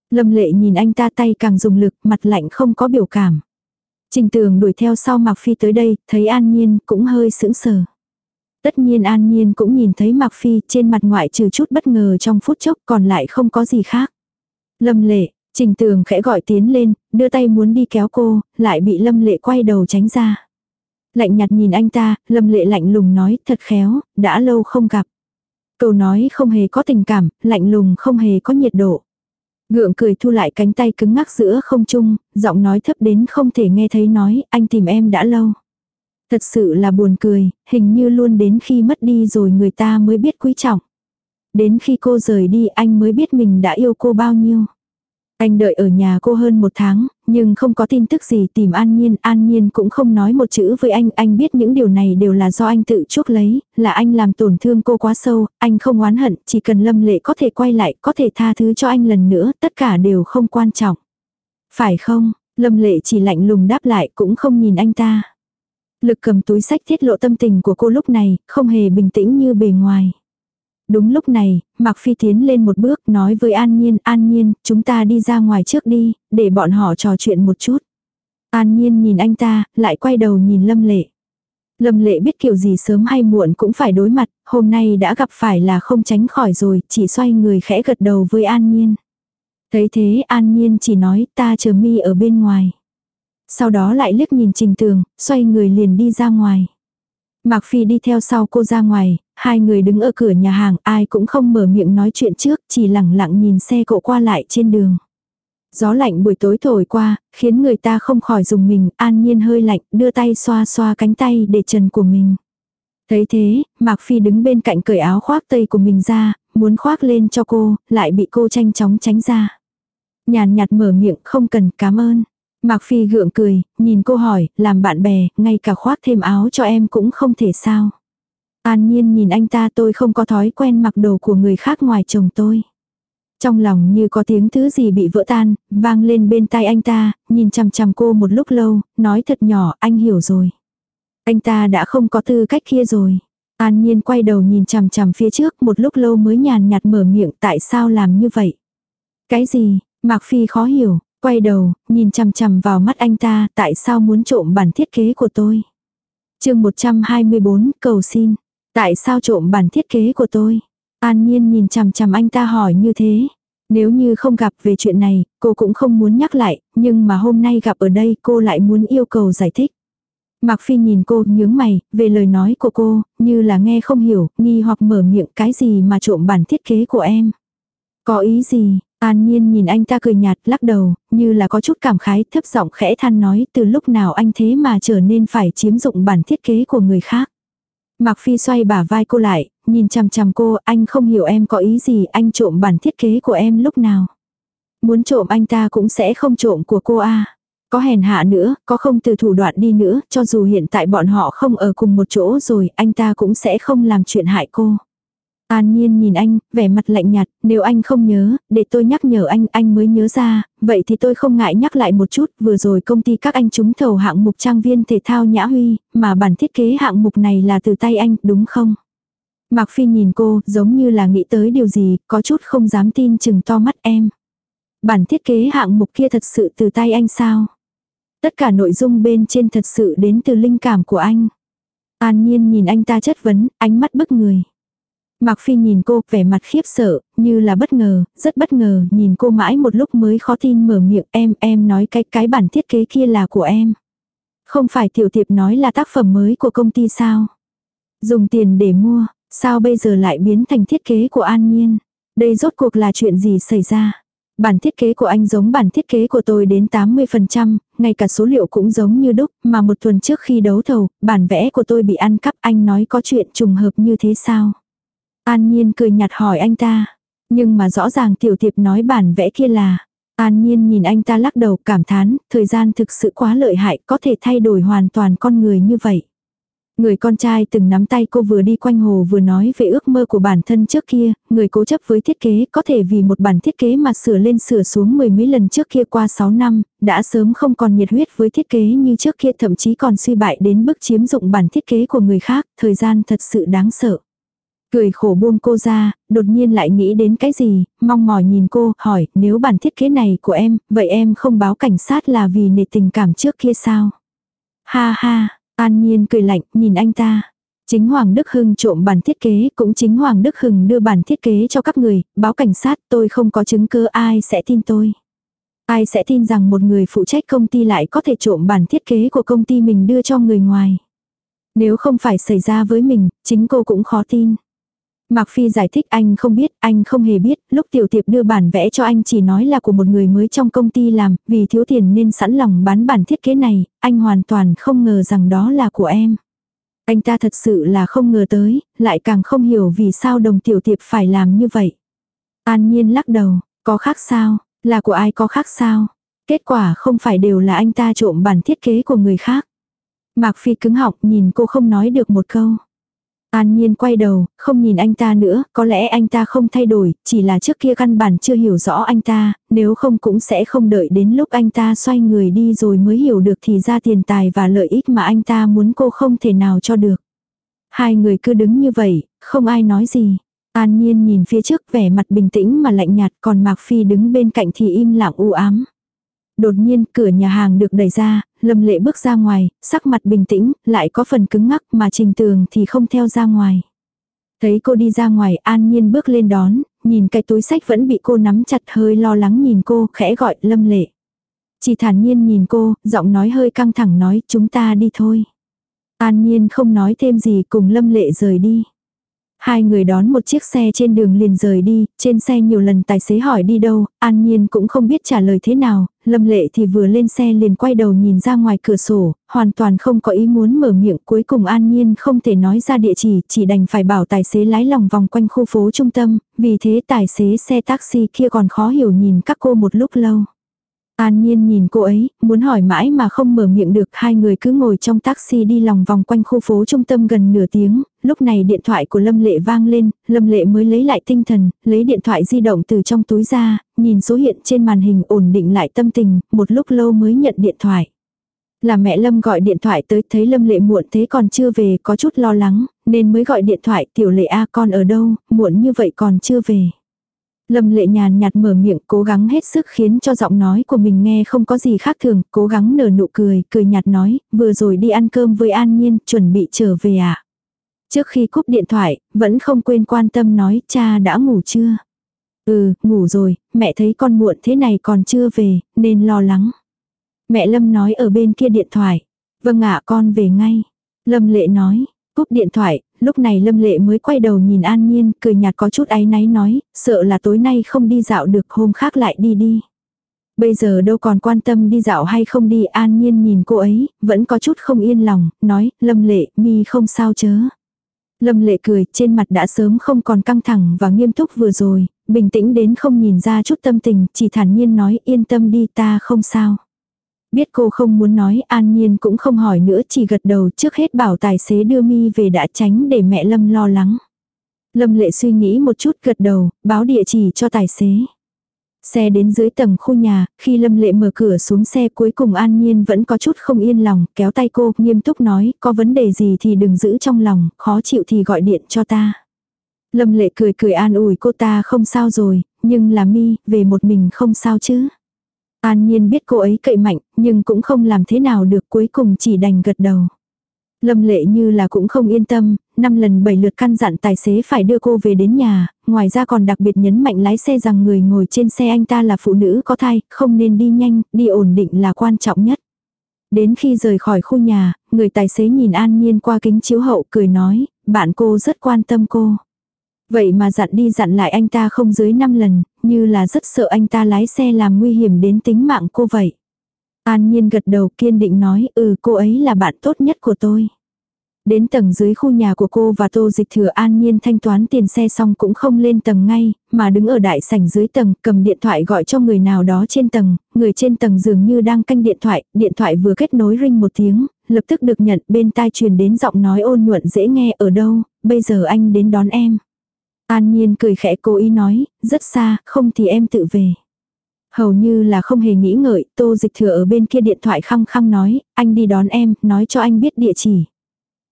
Lâm lệ nhìn anh ta tay càng dùng lực, mặt lạnh không có biểu cảm. Trình tường đuổi theo sau Mạc Phi tới đây, thấy An Nhiên cũng hơi sững sờ. Tất nhiên An Nhiên cũng nhìn thấy Mạc Phi trên mặt ngoại trừ chút bất ngờ trong phút chốc còn lại không có gì khác. Lâm lệ, trình tường khẽ gọi tiến lên, đưa tay muốn đi kéo cô, lại bị lâm lệ quay đầu tránh ra. Lạnh nhạt nhìn anh ta, lâm lệ lạnh lùng nói thật khéo, đã lâu không gặp. Câu nói không hề có tình cảm, lạnh lùng không hề có nhiệt độ. Gượng cười thu lại cánh tay cứng ngắc giữa không trung, giọng nói thấp đến không thể nghe thấy nói, anh tìm em đã lâu. Thật sự là buồn cười, hình như luôn đến khi mất đi rồi người ta mới biết quý trọng. Đến khi cô rời đi anh mới biết mình đã yêu cô bao nhiêu. Anh đợi ở nhà cô hơn một tháng, nhưng không có tin tức gì tìm An Nhiên. An Nhiên cũng không nói một chữ với anh. Anh biết những điều này đều là do anh tự chuốc lấy, là anh làm tổn thương cô quá sâu. Anh không oán hận, chỉ cần Lâm Lệ có thể quay lại, có thể tha thứ cho anh lần nữa, tất cả đều không quan trọng. Phải không? Lâm Lệ chỉ lạnh lùng đáp lại cũng không nhìn anh ta. Lực cầm túi sách tiết lộ tâm tình của cô lúc này, không hề bình tĩnh như bề ngoài. Đúng lúc này, Mạc Phi tiến lên một bước nói với An Nhiên, An Nhiên, chúng ta đi ra ngoài trước đi, để bọn họ trò chuyện một chút. An Nhiên nhìn anh ta, lại quay đầu nhìn Lâm Lệ. Lâm Lệ biết kiểu gì sớm hay muộn cũng phải đối mặt, hôm nay đã gặp phải là không tránh khỏi rồi, chỉ xoay người khẽ gật đầu với An Nhiên. Thấy thế An Nhiên chỉ nói ta chờ mi ở bên ngoài. Sau đó lại liếc nhìn Trình Tường, xoay người liền đi ra ngoài. Mạc Phi đi theo sau cô ra ngoài, hai người đứng ở cửa nhà hàng, ai cũng không mở miệng nói chuyện trước, chỉ lặng lặng nhìn xe cộ qua lại trên đường. Gió lạnh buổi tối thổi qua, khiến người ta không khỏi dùng mình, an nhiên hơi lạnh, đưa tay xoa xoa cánh tay để trần của mình. Thấy thế, Mạc Phi đứng bên cạnh cởi áo khoác tây của mình ra, muốn khoác lên cho cô, lại bị cô tranh chóng tránh ra. Nhàn nhạt mở miệng không cần cảm ơn. Mạc Phi gượng cười, nhìn cô hỏi, làm bạn bè, ngay cả khoác thêm áo cho em cũng không thể sao. An nhiên nhìn anh ta tôi không có thói quen mặc đồ của người khác ngoài chồng tôi. Trong lòng như có tiếng thứ gì bị vỡ tan, vang lên bên tai anh ta, nhìn chằm chằm cô một lúc lâu, nói thật nhỏ, anh hiểu rồi. Anh ta đã không có tư cách kia rồi. An nhiên quay đầu nhìn chằm chằm phía trước một lúc lâu mới nhàn nhạt mở miệng tại sao làm như vậy. Cái gì, Mạc Phi khó hiểu, quay đầu, nhìn chằm chằm vào mắt anh ta tại sao muốn trộm bản thiết kế của tôi. chương 124 cầu xin, tại sao trộm bản thiết kế của tôi. An nhiên nhìn chằm chằm anh ta hỏi như thế. Nếu như không gặp về chuyện này, cô cũng không muốn nhắc lại, nhưng mà hôm nay gặp ở đây cô lại muốn yêu cầu giải thích. Mạc Phi nhìn cô nhướng mày, về lời nói của cô, như là nghe không hiểu, nghi hoặc mở miệng cái gì mà trộm bản thiết kế của em. Có ý gì, An Nhiên nhìn anh ta cười nhạt lắc đầu, như là có chút cảm khái thấp giọng khẽ than nói từ lúc nào anh thế mà trở nên phải chiếm dụng bản thiết kế của người khác. Mạc Phi xoay bả vai cô lại, nhìn chằm chằm cô, anh không hiểu em có ý gì, anh trộm bản thiết kế của em lúc nào. Muốn trộm anh ta cũng sẽ không trộm của cô a. Có hèn hạ nữa, có không từ thủ đoạn đi nữa, cho dù hiện tại bọn họ không ở cùng một chỗ rồi, anh ta cũng sẽ không làm chuyện hại cô. An Nhiên nhìn anh, vẻ mặt lạnh nhạt, nếu anh không nhớ, để tôi nhắc nhở anh, anh mới nhớ ra, vậy thì tôi không ngại nhắc lại một chút, vừa rồi công ty các anh trúng thầu hạng mục trang viên thể thao Nhã Huy, mà bản thiết kế hạng mục này là từ tay anh, đúng không? Mạc Phi nhìn cô, giống như là nghĩ tới điều gì, có chút không dám tin chừng to mắt em. Bản thiết kế hạng mục kia thật sự từ tay anh sao? Tất cả nội dung bên trên thật sự đến từ linh cảm của anh. An Nhiên nhìn anh ta chất vấn, ánh mắt bức người. Mạc Phi nhìn cô, vẻ mặt khiếp sợ, như là bất ngờ, rất bất ngờ, nhìn cô mãi một lúc mới khó tin mở miệng em, em nói cái cái bản thiết kế kia là của em. Không phải tiểu tiệp nói là tác phẩm mới của công ty sao? Dùng tiền để mua, sao bây giờ lại biến thành thiết kế của An Nhiên? Đây rốt cuộc là chuyện gì xảy ra? Bản thiết kế của anh giống bản thiết kế của tôi đến 80%, ngay cả số liệu cũng giống như đúc, mà một tuần trước khi đấu thầu, bản vẽ của tôi bị ăn cắp anh nói có chuyện trùng hợp như thế sao? An Nhiên cười nhạt hỏi anh ta. Nhưng mà rõ ràng tiểu tiệp nói bản vẽ kia là. An Nhiên nhìn anh ta lắc đầu cảm thán, thời gian thực sự quá lợi hại, có thể thay đổi hoàn toàn con người như vậy. Người con trai từng nắm tay cô vừa đi quanh hồ vừa nói về ước mơ của bản thân trước kia, người cố chấp với thiết kế có thể vì một bản thiết kế mà sửa lên sửa xuống mười mấy lần trước kia qua 6 năm, đã sớm không còn nhiệt huyết với thiết kế như trước kia thậm chí còn suy bại đến bức chiếm dụng bản thiết kế của người khác, thời gian thật sự đáng sợ. Cười khổ buông cô ra, đột nhiên lại nghĩ đến cái gì, mong mỏi nhìn cô, hỏi, nếu bản thiết kế này của em, vậy em không báo cảnh sát là vì nề tình cảm trước kia sao? Ha ha, an nhiên cười lạnh, nhìn anh ta. Chính Hoàng Đức Hưng trộm bản thiết kế, cũng chính Hoàng Đức Hưng đưa bản thiết kế cho các người, báo cảnh sát tôi không có chứng cứ ai sẽ tin tôi. Ai sẽ tin rằng một người phụ trách công ty lại có thể trộm bản thiết kế của công ty mình đưa cho người ngoài. Nếu không phải xảy ra với mình, chính cô cũng khó tin. Mạc Phi giải thích anh không biết, anh không hề biết, lúc tiểu tiệp đưa bản vẽ cho anh chỉ nói là của một người mới trong công ty làm, vì thiếu tiền nên sẵn lòng bán bản thiết kế này, anh hoàn toàn không ngờ rằng đó là của em. Anh ta thật sự là không ngờ tới, lại càng không hiểu vì sao đồng tiểu tiệp phải làm như vậy. An nhiên lắc đầu, có khác sao, là của ai có khác sao. Kết quả không phải đều là anh ta trộm bản thiết kế của người khác. Mạc Phi cứng họng nhìn cô không nói được một câu. An Nhiên quay đầu, không nhìn anh ta nữa, có lẽ anh ta không thay đổi, chỉ là trước kia căn bản chưa hiểu rõ anh ta, nếu không cũng sẽ không đợi đến lúc anh ta xoay người đi rồi mới hiểu được thì ra tiền tài và lợi ích mà anh ta muốn cô không thể nào cho được. Hai người cứ đứng như vậy, không ai nói gì. An Nhiên nhìn phía trước vẻ mặt bình tĩnh mà lạnh nhạt còn Mạc Phi đứng bên cạnh thì im lặng u ám. Đột nhiên cửa nhà hàng được đẩy ra, Lâm Lệ bước ra ngoài, sắc mặt bình tĩnh, lại có phần cứng ngắc mà Trình Tường thì không theo ra ngoài. Thấy cô đi ra ngoài an nhiên bước lên đón, nhìn cái túi sách vẫn bị cô nắm chặt hơi lo lắng nhìn cô, khẽ gọi Lâm Lệ. Chỉ thản nhiên nhìn cô, giọng nói hơi căng thẳng nói chúng ta đi thôi. An Nhiên không nói thêm gì cùng Lâm Lệ rời đi. Hai người đón một chiếc xe trên đường liền rời đi, trên xe nhiều lần tài xế hỏi đi đâu, An Nhiên cũng không biết trả lời thế nào, Lâm Lệ thì vừa lên xe liền quay đầu nhìn ra ngoài cửa sổ, hoàn toàn không có ý muốn mở miệng cuối cùng An Nhiên không thể nói ra địa chỉ, chỉ đành phải bảo tài xế lái lòng vòng quanh khu phố trung tâm, vì thế tài xế xe taxi kia còn khó hiểu nhìn các cô một lúc lâu. An Nhiên nhìn cô ấy, muốn hỏi mãi mà không mở miệng được, hai người cứ ngồi trong taxi đi lòng vòng quanh khu phố trung tâm gần nửa tiếng, lúc này điện thoại của Lâm Lệ vang lên, Lâm Lệ mới lấy lại tinh thần, lấy điện thoại di động từ trong túi ra, nhìn số hiện trên màn hình ổn định lại tâm tình, một lúc lâu mới nhận điện thoại. Là mẹ Lâm gọi điện thoại tới thấy Lâm Lệ muộn thế còn chưa về có chút lo lắng, nên mới gọi điện thoại tiểu lệ A con ở đâu, muộn như vậy còn chưa về. Lâm lệ nhàn nhạt mở miệng cố gắng hết sức khiến cho giọng nói của mình nghe không có gì khác thường, cố gắng nở nụ cười, cười nhạt nói, vừa rồi đi ăn cơm với An Nhiên, chuẩn bị trở về à. Trước khi cúp điện thoại, vẫn không quên quan tâm nói cha đã ngủ chưa. Ừ, ngủ rồi, mẹ thấy con muộn thế này còn chưa về, nên lo lắng. Mẹ Lâm nói ở bên kia điện thoại. Vâng ạ con về ngay. Lâm lệ nói, cúp điện thoại, lúc này Lâm Lệ mới quay đầu nhìn An Nhiên, cười nhạt có chút áy náy nói, sợ là tối nay không đi dạo được hôm khác lại đi đi. Bây giờ đâu còn quan tâm đi dạo hay không đi An Nhiên nhìn cô ấy, vẫn có chút không yên lòng, nói, Lâm Lệ, mi không sao chớ. Lâm Lệ cười, trên mặt đã sớm không còn căng thẳng và nghiêm túc vừa rồi, bình tĩnh đến không nhìn ra chút tâm tình, chỉ thản nhiên nói yên tâm đi ta không sao. Biết cô không muốn nói an nhiên cũng không hỏi nữa chỉ gật đầu trước hết bảo tài xế đưa mi về đã tránh để mẹ Lâm lo lắng. Lâm lệ suy nghĩ một chút gật đầu, báo địa chỉ cho tài xế. Xe đến dưới tầng khu nhà, khi Lâm Lệ mở cửa xuống xe cuối cùng An Nhiên vẫn có chút không yên lòng, kéo tay cô, nghiêm túc nói, có vấn đề gì thì đừng giữ trong lòng, khó chịu thì gọi điện cho ta. Lâm Lệ cười cười an ủi cô ta không sao rồi, nhưng là mi, về một mình không sao chứ. An Nhiên biết cô ấy cậy mạnh, nhưng cũng không làm thế nào được cuối cùng chỉ đành gật đầu. Lâm lệ như là cũng không yên tâm, năm lần bảy lượt căn dặn tài xế phải đưa cô về đến nhà, ngoài ra còn đặc biệt nhấn mạnh lái xe rằng người ngồi trên xe anh ta là phụ nữ có thai, không nên đi nhanh, đi ổn định là quan trọng nhất. Đến khi rời khỏi khu nhà, người tài xế nhìn An Nhiên qua kính chiếu hậu cười nói, bạn cô rất quan tâm cô. Vậy mà dặn đi dặn lại anh ta không dưới 5 lần, như là rất sợ anh ta lái xe làm nguy hiểm đến tính mạng cô vậy. An Nhiên gật đầu kiên định nói ừ cô ấy là bạn tốt nhất của tôi. Đến tầng dưới khu nhà của cô và tô dịch thừa an nhiên thanh toán tiền xe xong cũng không lên tầng ngay, mà đứng ở đại sảnh dưới tầng cầm điện thoại gọi cho người nào đó trên tầng, người trên tầng dường như đang canh điện thoại, điện thoại vừa kết nối ring một tiếng, lập tức được nhận bên tai truyền đến giọng nói ôn nhuận dễ nghe ở đâu, bây giờ anh đến đón em. An Nhiên cười khẽ cố ý nói, rất xa, không thì em tự về. Hầu như là không hề nghĩ ngợi, tô dịch thừa ở bên kia điện thoại khăng khăng nói, anh đi đón em, nói cho anh biết địa chỉ.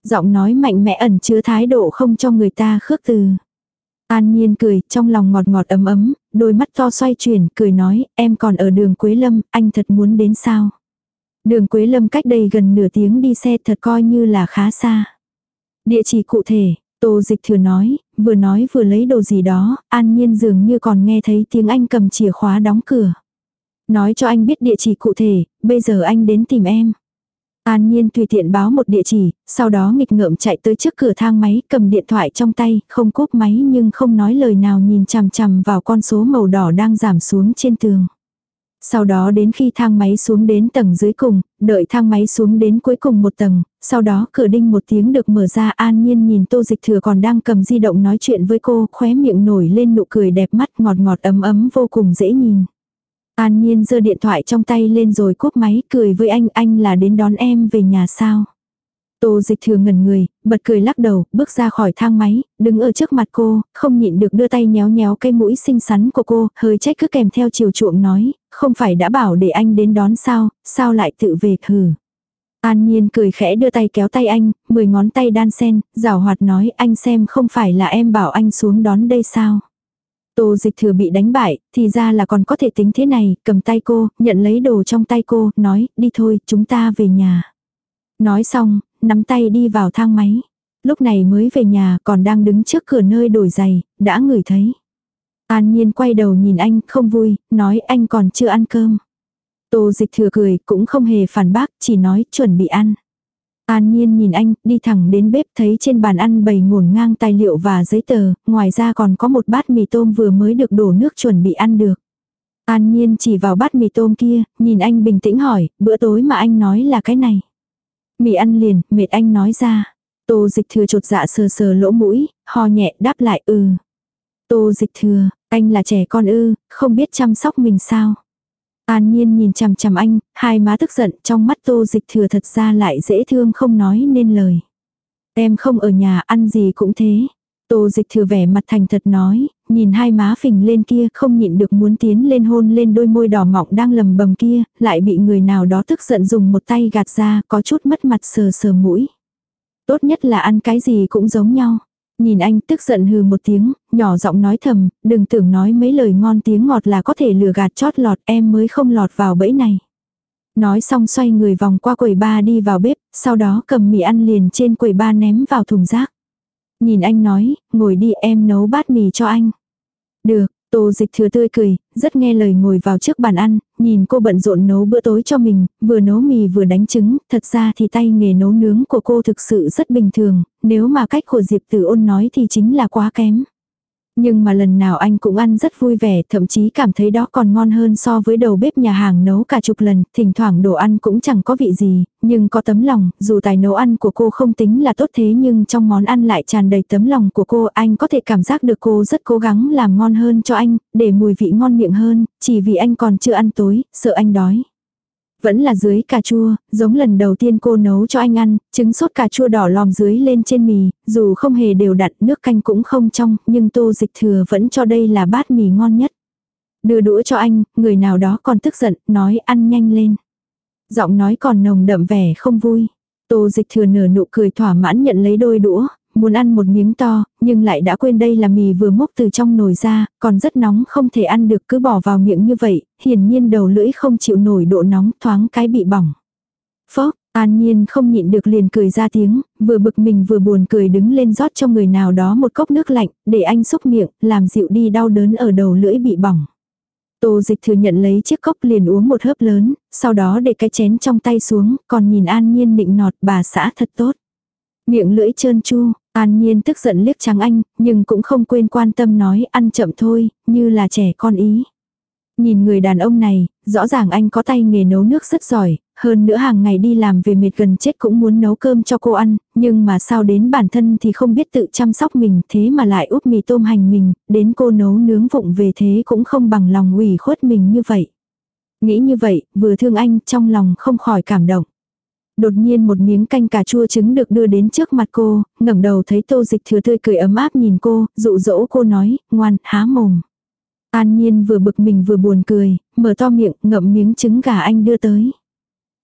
Giọng nói mạnh mẽ ẩn chứa thái độ không cho người ta khước từ. An Nhiên cười, trong lòng ngọt ngọt ấm ấm, đôi mắt to xoay chuyển, cười nói, em còn ở đường Quế Lâm, anh thật muốn đến sao? Đường Quế Lâm cách đây gần nửa tiếng đi xe thật coi như là khá xa. Địa chỉ cụ thể, Tô dịch thừa nói, vừa nói vừa lấy đồ gì đó, an nhiên dường như còn nghe thấy tiếng anh cầm chìa khóa đóng cửa. Nói cho anh biết địa chỉ cụ thể, bây giờ anh đến tìm em. An Nhiên tùy tiện báo một địa chỉ, sau đó nghịch ngợm chạy tới trước cửa thang máy, cầm điện thoại trong tay, không cúp máy nhưng không nói lời nào nhìn chằm chằm vào con số màu đỏ đang giảm xuống trên tường. Sau đó đến khi thang máy xuống đến tầng dưới cùng, đợi thang máy xuống đến cuối cùng một tầng, sau đó cửa đinh một tiếng được mở ra an nhiên nhìn tô dịch thừa còn đang cầm di động nói chuyện với cô, khóe miệng nổi lên nụ cười đẹp mắt ngọt ngọt ấm ấm vô cùng dễ nhìn. An nhiên giơ điện thoại trong tay lên rồi cúp máy cười với anh, anh là đến đón em về nhà sao. Tô dịch thừa ngẩn người, bật cười lắc đầu, bước ra khỏi thang máy, đứng ở trước mặt cô, không nhịn được đưa tay nhéo nhéo cây mũi xinh xắn của cô, hơi trách cứ kèm theo chiều chuộng nói, không phải đã bảo để anh đến đón sao, sao lại tự về thử? An Nhiên cười khẽ đưa tay kéo tay anh, mười ngón tay đan sen, rào hoạt nói anh xem không phải là em bảo anh xuống đón đây sao. Tô dịch thừa bị đánh bại, thì ra là còn có thể tính thế này, cầm tay cô, nhận lấy đồ trong tay cô, nói, đi thôi, chúng ta về nhà. Nói xong, nắm tay đi vào thang máy. Lúc này mới về nhà còn đang đứng trước cửa nơi đổi giày, đã ngửi thấy. An Nhiên quay đầu nhìn anh không vui, nói anh còn chưa ăn cơm. Tô dịch thừa cười cũng không hề phản bác, chỉ nói chuẩn bị ăn. An Nhiên nhìn anh, đi thẳng đến bếp thấy trên bàn ăn bầy ngổn ngang tài liệu và giấy tờ, ngoài ra còn có một bát mì tôm vừa mới được đổ nước chuẩn bị ăn được. An Nhiên chỉ vào bát mì tôm kia, nhìn anh bình tĩnh hỏi, bữa tối mà anh nói là cái này. Mì ăn liền, mệt anh nói ra. Tô dịch thừa chột dạ sờ sờ lỗ mũi, ho nhẹ đáp lại ừ. Tô dịch thừa, anh là trẻ con ư, không biết chăm sóc mình sao. An Nhiên nhìn chằm chằm anh, hai má tức giận trong mắt tô dịch thừa thật ra lại dễ thương không nói nên lời. Em không ở nhà ăn gì cũng thế. Tô dịch thừa vẻ mặt thành thật nói, nhìn hai má phình lên kia không nhịn được muốn tiến lên hôn lên đôi môi đỏ mọng đang lầm bầm kia, lại bị người nào đó tức giận dùng một tay gạt ra có chút mất mặt sờ sờ mũi. Tốt nhất là ăn cái gì cũng giống nhau. Nhìn anh tức giận hừ một tiếng, nhỏ giọng nói thầm, đừng tưởng nói mấy lời ngon tiếng ngọt là có thể lừa gạt chót lọt em mới không lọt vào bẫy này. Nói xong xoay người vòng qua quầy ba đi vào bếp, sau đó cầm mì ăn liền trên quầy ba ném vào thùng rác. Nhìn anh nói, ngồi đi em nấu bát mì cho anh. Được, Tô dịch thừa tươi cười, rất nghe lời ngồi vào trước bàn ăn, nhìn cô bận rộn nấu bữa tối cho mình, vừa nấu mì vừa đánh trứng, thật ra thì tay nghề nấu nướng của cô thực sự rất bình thường, nếu mà cách của Diệp Tử ôn nói thì chính là quá kém. Nhưng mà lần nào anh cũng ăn rất vui vẻ, thậm chí cảm thấy đó còn ngon hơn so với đầu bếp nhà hàng nấu cả chục lần, thỉnh thoảng đồ ăn cũng chẳng có vị gì, nhưng có tấm lòng, dù tài nấu ăn của cô không tính là tốt thế nhưng trong món ăn lại tràn đầy tấm lòng của cô, anh có thể cảm giác được cô rất cố gắng làm ngon hơn cho anh, để mùi vị ngon miệng hơn, chỉ vì anh còn chưa ăn tối, sợ anh đói. Vẫn là dưới cà chua, giống lần đầu tiên cô nấu cho anh ăn, trứng sốt cà chua đỏ lòm dưới lên trên mì, dù không hề đều đặn nước canh cũng không trong, nhưng tô dịch thừa vẫn cho đây là bát mì ngon nhất. Đưa đũa cho anh, người nào đó còn tức giận, nói ăn nhanh lên. Giọng nói còn nồng đậm vẻ không vui. Tô dịch thừa nở nụ cười thỏa mãn nhận lấy đôi đũa, muốn ăn một miếng to, nhưng lại đã quên đây là mì vừa múc từ trong nồi ra, còn rất nóng không thể ăn được cứ bỏ vào miệng như vậy, hiển nhiên đầu lưỡi không chịu nổi độ nóng thoáng cái bị bỏng. Phốc, An Nhiên không nhịn được liền cười ra tiếng, vừa bực mình vừa buồn cười đứng lên rót cho người nào đó một cốc nước lạnh, để anh xúc miệng, làm dịu đi đau đớn ở đầu lưỡi bị bỏng. Tô dịch thừa nhận lấy chiếc cốc liền uống một hớp lớn, sau đó để cái chén trong tay xuống, còn nhìn An Nhiên nịnh nọt bà xã thật tốt. Miệng lưỡi trơn chu, An Nhiên tức giận liếc trắng anh, nhưng cũng không quên quan tâm nói ăn chậm thôi, như là trẻ con ý. Nhìn người đàn ông này, rõ ràng anh có tay nghề nấu nước rất giỏi, hơn nữa hàng ngày đi làm về mệt gần chết cũng muốn nấu cơm cho cô ăn, nhưng mà sao đến bản thân thì không biết tự chăm sóc mình thế mà lại úp mì tôm hành mình, đến cô nấu nướng vụng về thế cũng không bằng lòng ủy khuất mình như vậy. Nghĩ như vậy, vừa thương anh trong lòng không khỏi cảm động. Đột nhiên một miếng canh cà chua trứng được đưa đến trước mặt cô, ngẩng đầu thấy tô dịch thừa tươi cười ấm áp nhìn cô, dụ dỗ cô nói, ngoan, há mồm. An nhiên vừa bực mình vừa buồn cười, mở to miệng, ngậm miếng trứng gà anh đưa tới.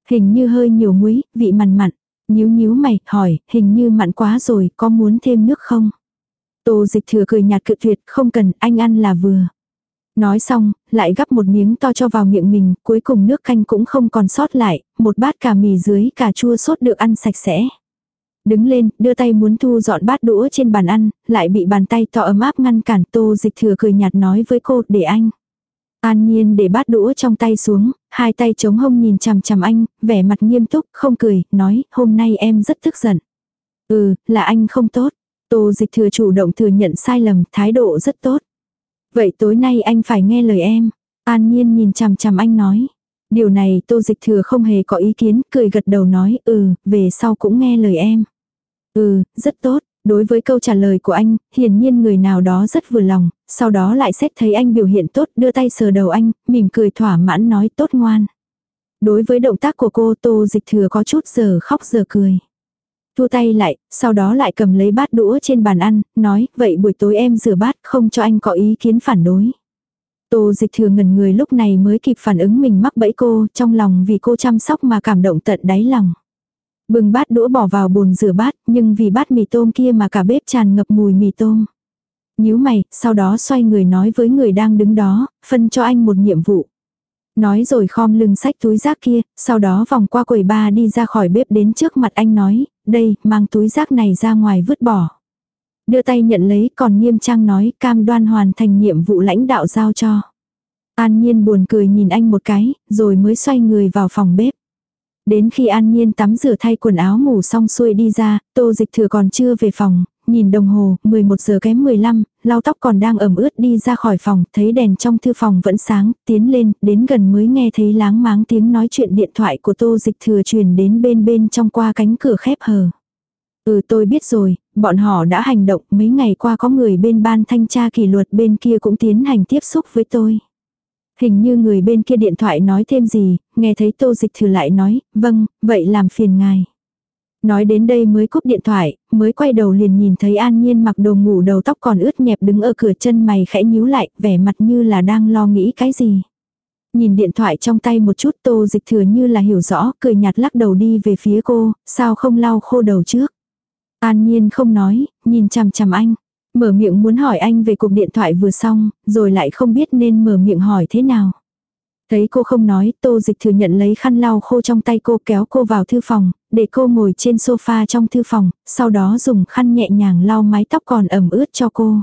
Hình như hơi nhiều muối, vị mặn mặn. Nhíu nhíu mày, hỏi, hình như mặn quá rồi, có muốn thêm nước không? Tô dịch thừa cười nhạt cự tuyệt, không cần, anh ăn là vừa. Nói xong, lại gắp một miếng to cho vào miệng mình, cuối cùng nước canh cũng không còn sót lại, một bát cà mì dưới cà chua sốt được ăn sạch sẽ. Đứng lên, đưa tay muốn thu dọn bát đũa trên bàn ăn, lại bị bàn tay to ấm áp ngăn cản tô dịch thừa cười nhạt nói với cô, để anh. An nhiên để bát đũa trong tay xuống, hai tay chống hông nhìn chằm chằm anh, vẻ mặt nghiêm túc, không cười, nói, hôm nay em rất tức giận. Ừ, là anh không tốt. Tô dịch thừa chủ động thừa nhận sai lầm, thái độ rất tốt. Vậy tối nay anh phải nghe lời em. An nhiên nhìn chằm chằm anh nói. Điều này tô dịch thừa không hề có ý kiến, cười gật đầu nói, ừ, về sau cũng nghe lời em. Ừ, rất tốt. Đối với câu trả lời của anh, hiển nhiên người nào đó rất vừa lòng, sau đó lại xét thấy anh biểu hiện tốt, đưa tay sờ đầu anh, mỉm cười thỏa mãn nói tốt ngoan. Đối với động tác của cô tô dịch thừa có chút giờ khóc giờ cười. Thu tay lại, sau đó lại cầm lấy bát đũa trên bàn ăn, nói, vậy buổi tối em rửa bát không cho anh có ý kiến phản đối. Tô dịch thừa ngần người lúc này mới kịp phản ứng mình mắc bẫy cô, trong lòng vì cô chăm sóc mà cảm động tận đáy lòng. Bừng bát đũa bỏ vào bồn rửa bát, nhưng vì bát mì tôm kia mà cả bếp tràn ngập mùi mì tôm. nhíu mày, sau đó xoay người nói với người đang đứng đó, phân cho anh một nhiệm vụ. Nói rồi khom lưng sách túi rác kia, sau đó vòng qua quầy ba đi ra khỏi bếp đến trước mặt anh nói, đây, mang túi rác này ra ngoài vứt bỏ. Đưa tay nhận lấy còn nghiêm trang nói cam đoan hoàn thành nhiệm vụ lãnh đạo giao cho. An nhiên buồn cười nhìn anh một cái, rồi mới xoay người vào phòng bếp. Đến khi An Nhiên tắm rửa thay quần áo ngủ xong xuôi đi ra, tô dịch thừa còn chưa về phòng, nhìn đồng hồ, 11 giờ kém 15, lau tóc còn đang ẩm ướt đi ra khỏi phòng, thấy đèn trong thư phòng vẫn sáng, tiến lên, đến gần mới nghe thấy láng máng tiếng nói chuyện điện thoại của tô dịch thừa truyền đến bên bên trong qua cánh cửa khép hờ. Ừ tôi biết rồi, bọn họ đã hành động, mấy ngày qua có người bên ban thanh tra kỷ luật bên kia cũng tiến hành tiếp xúc với tôi. Hình như người bên kia điện thoại nói thêm gì, nghe thấy tô dịch thừa lại nói, vâng, vậy làm phiền ngài. Nói đến đây mới cúp điện thoại, mới quay đầu liền nhìn thấy An Nhiên mặc đồ ngủ đầu tóc còn ướt nhẹp đứng ở cửa chân mày khẽ nhíu lại, vẻ mặt như là đang lo nghĩ cái gì. Nhìn điện thoại trong tay một chút tô dịch thừa như là hiểu rõ, cười nhạt lắc đầu đi về phía cô, sao không lau khô đầu trước. An Nhiên không nói, nhìn chằm chằm anh. Mở miệng muốn hỏi anh về cuộc điện thoại vừa xong, rồi lại không biết nên mở miệng hỏi thế nào. Thấy cô không nói, tô dịch thừa nhận lấy khăn lau khô trong tay cô kéo cô vào thư phòng, để cô ngồi trên sofa trong thư phòng, sau đó dùng khăn nhẹ nhàng lau mái tóc còn ẩm ướt cho cô.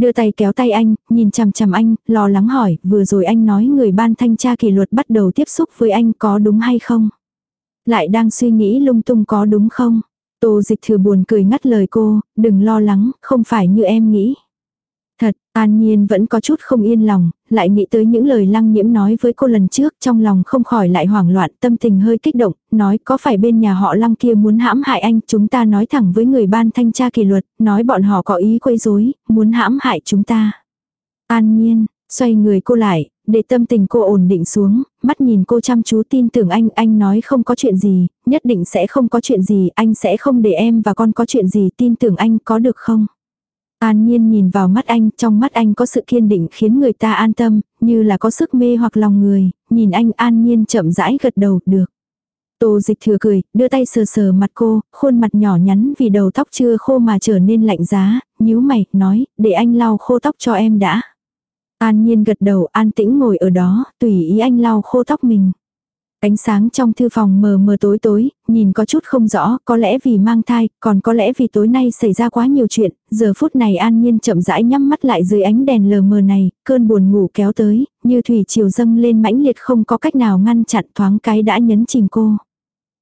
Đưa tay kéo tay anh, nhìn chằm chằm anh, lo lắng hỏi, vừa rồi anh nói người ban thanh tra kỷ luật bắt đầu tiếp xúc với anh có đúng hay không? Lại đang suy nghĩ lung tung có đúng không? Tô dịch thừa buồn cười ngắt lời cô, đừng lo lắng, không phải như em nghĩ. An nhiên vẫn có chút không yên lòng, lại nghĩ tới những lời lăng nhiễm nói với cô lần trước, trong lòng không khỏi lại hoảng loạn, tâm tình hơi kích động, nói có phải bên nhà họ lăng kia muốn hãm hại anh, chúng ta nói thẳng với người ban thanh tra kỷ luật, nói bọn họ có ý quấy rối, muốn hãm hại chúng ta. An nhiên, xoay người cô lại, để tâm tình cô ổn định xuống, mắt nhìn cô chăm chú tin tưởng anh, anh nói không có chuyện gì, nhất định sẽ không có chuyện gì, anh sẽ không để em và con có chuyện gì, tin tưởng anh có được không? An nhiên nhìn vào mắt anh, trong mắt anh có sự kiên định khiến người ta an tâm, như là có sức mê hoặc lòng người, nhìn anh an nhiên chậm rãi gật đầu, được. Tô dịch thừa cười, đưa tay sờ sờ mặt cô, khuôn mặt nhỏ nhắn vì đầu tóc chưa khô mà trở nên lạnh giá, nhíu mày, nói, để anh lau khô tóc cho em đã. An nhiên gật đầu an tĩnh ngồi ở đó, tùy ý anh lau khô tóc mình. Ánh sáng trong thư phòng mờ mờ tối tối, nhìn có chút không rõ, có lẽ vì mang thai, còn có lẽ vì tối nay xảy ra quá nhiều chuyện, giờ phút này an nhiên chậm rãi nhắm mắt lại dưới ánh đèn lờ mờ này, cơn buồn ngủ kéo tới, như thủy chiều dâng lên mãnh liệt không có cách nào ngăn chặn thoáng cái đã nhấn chìm cô.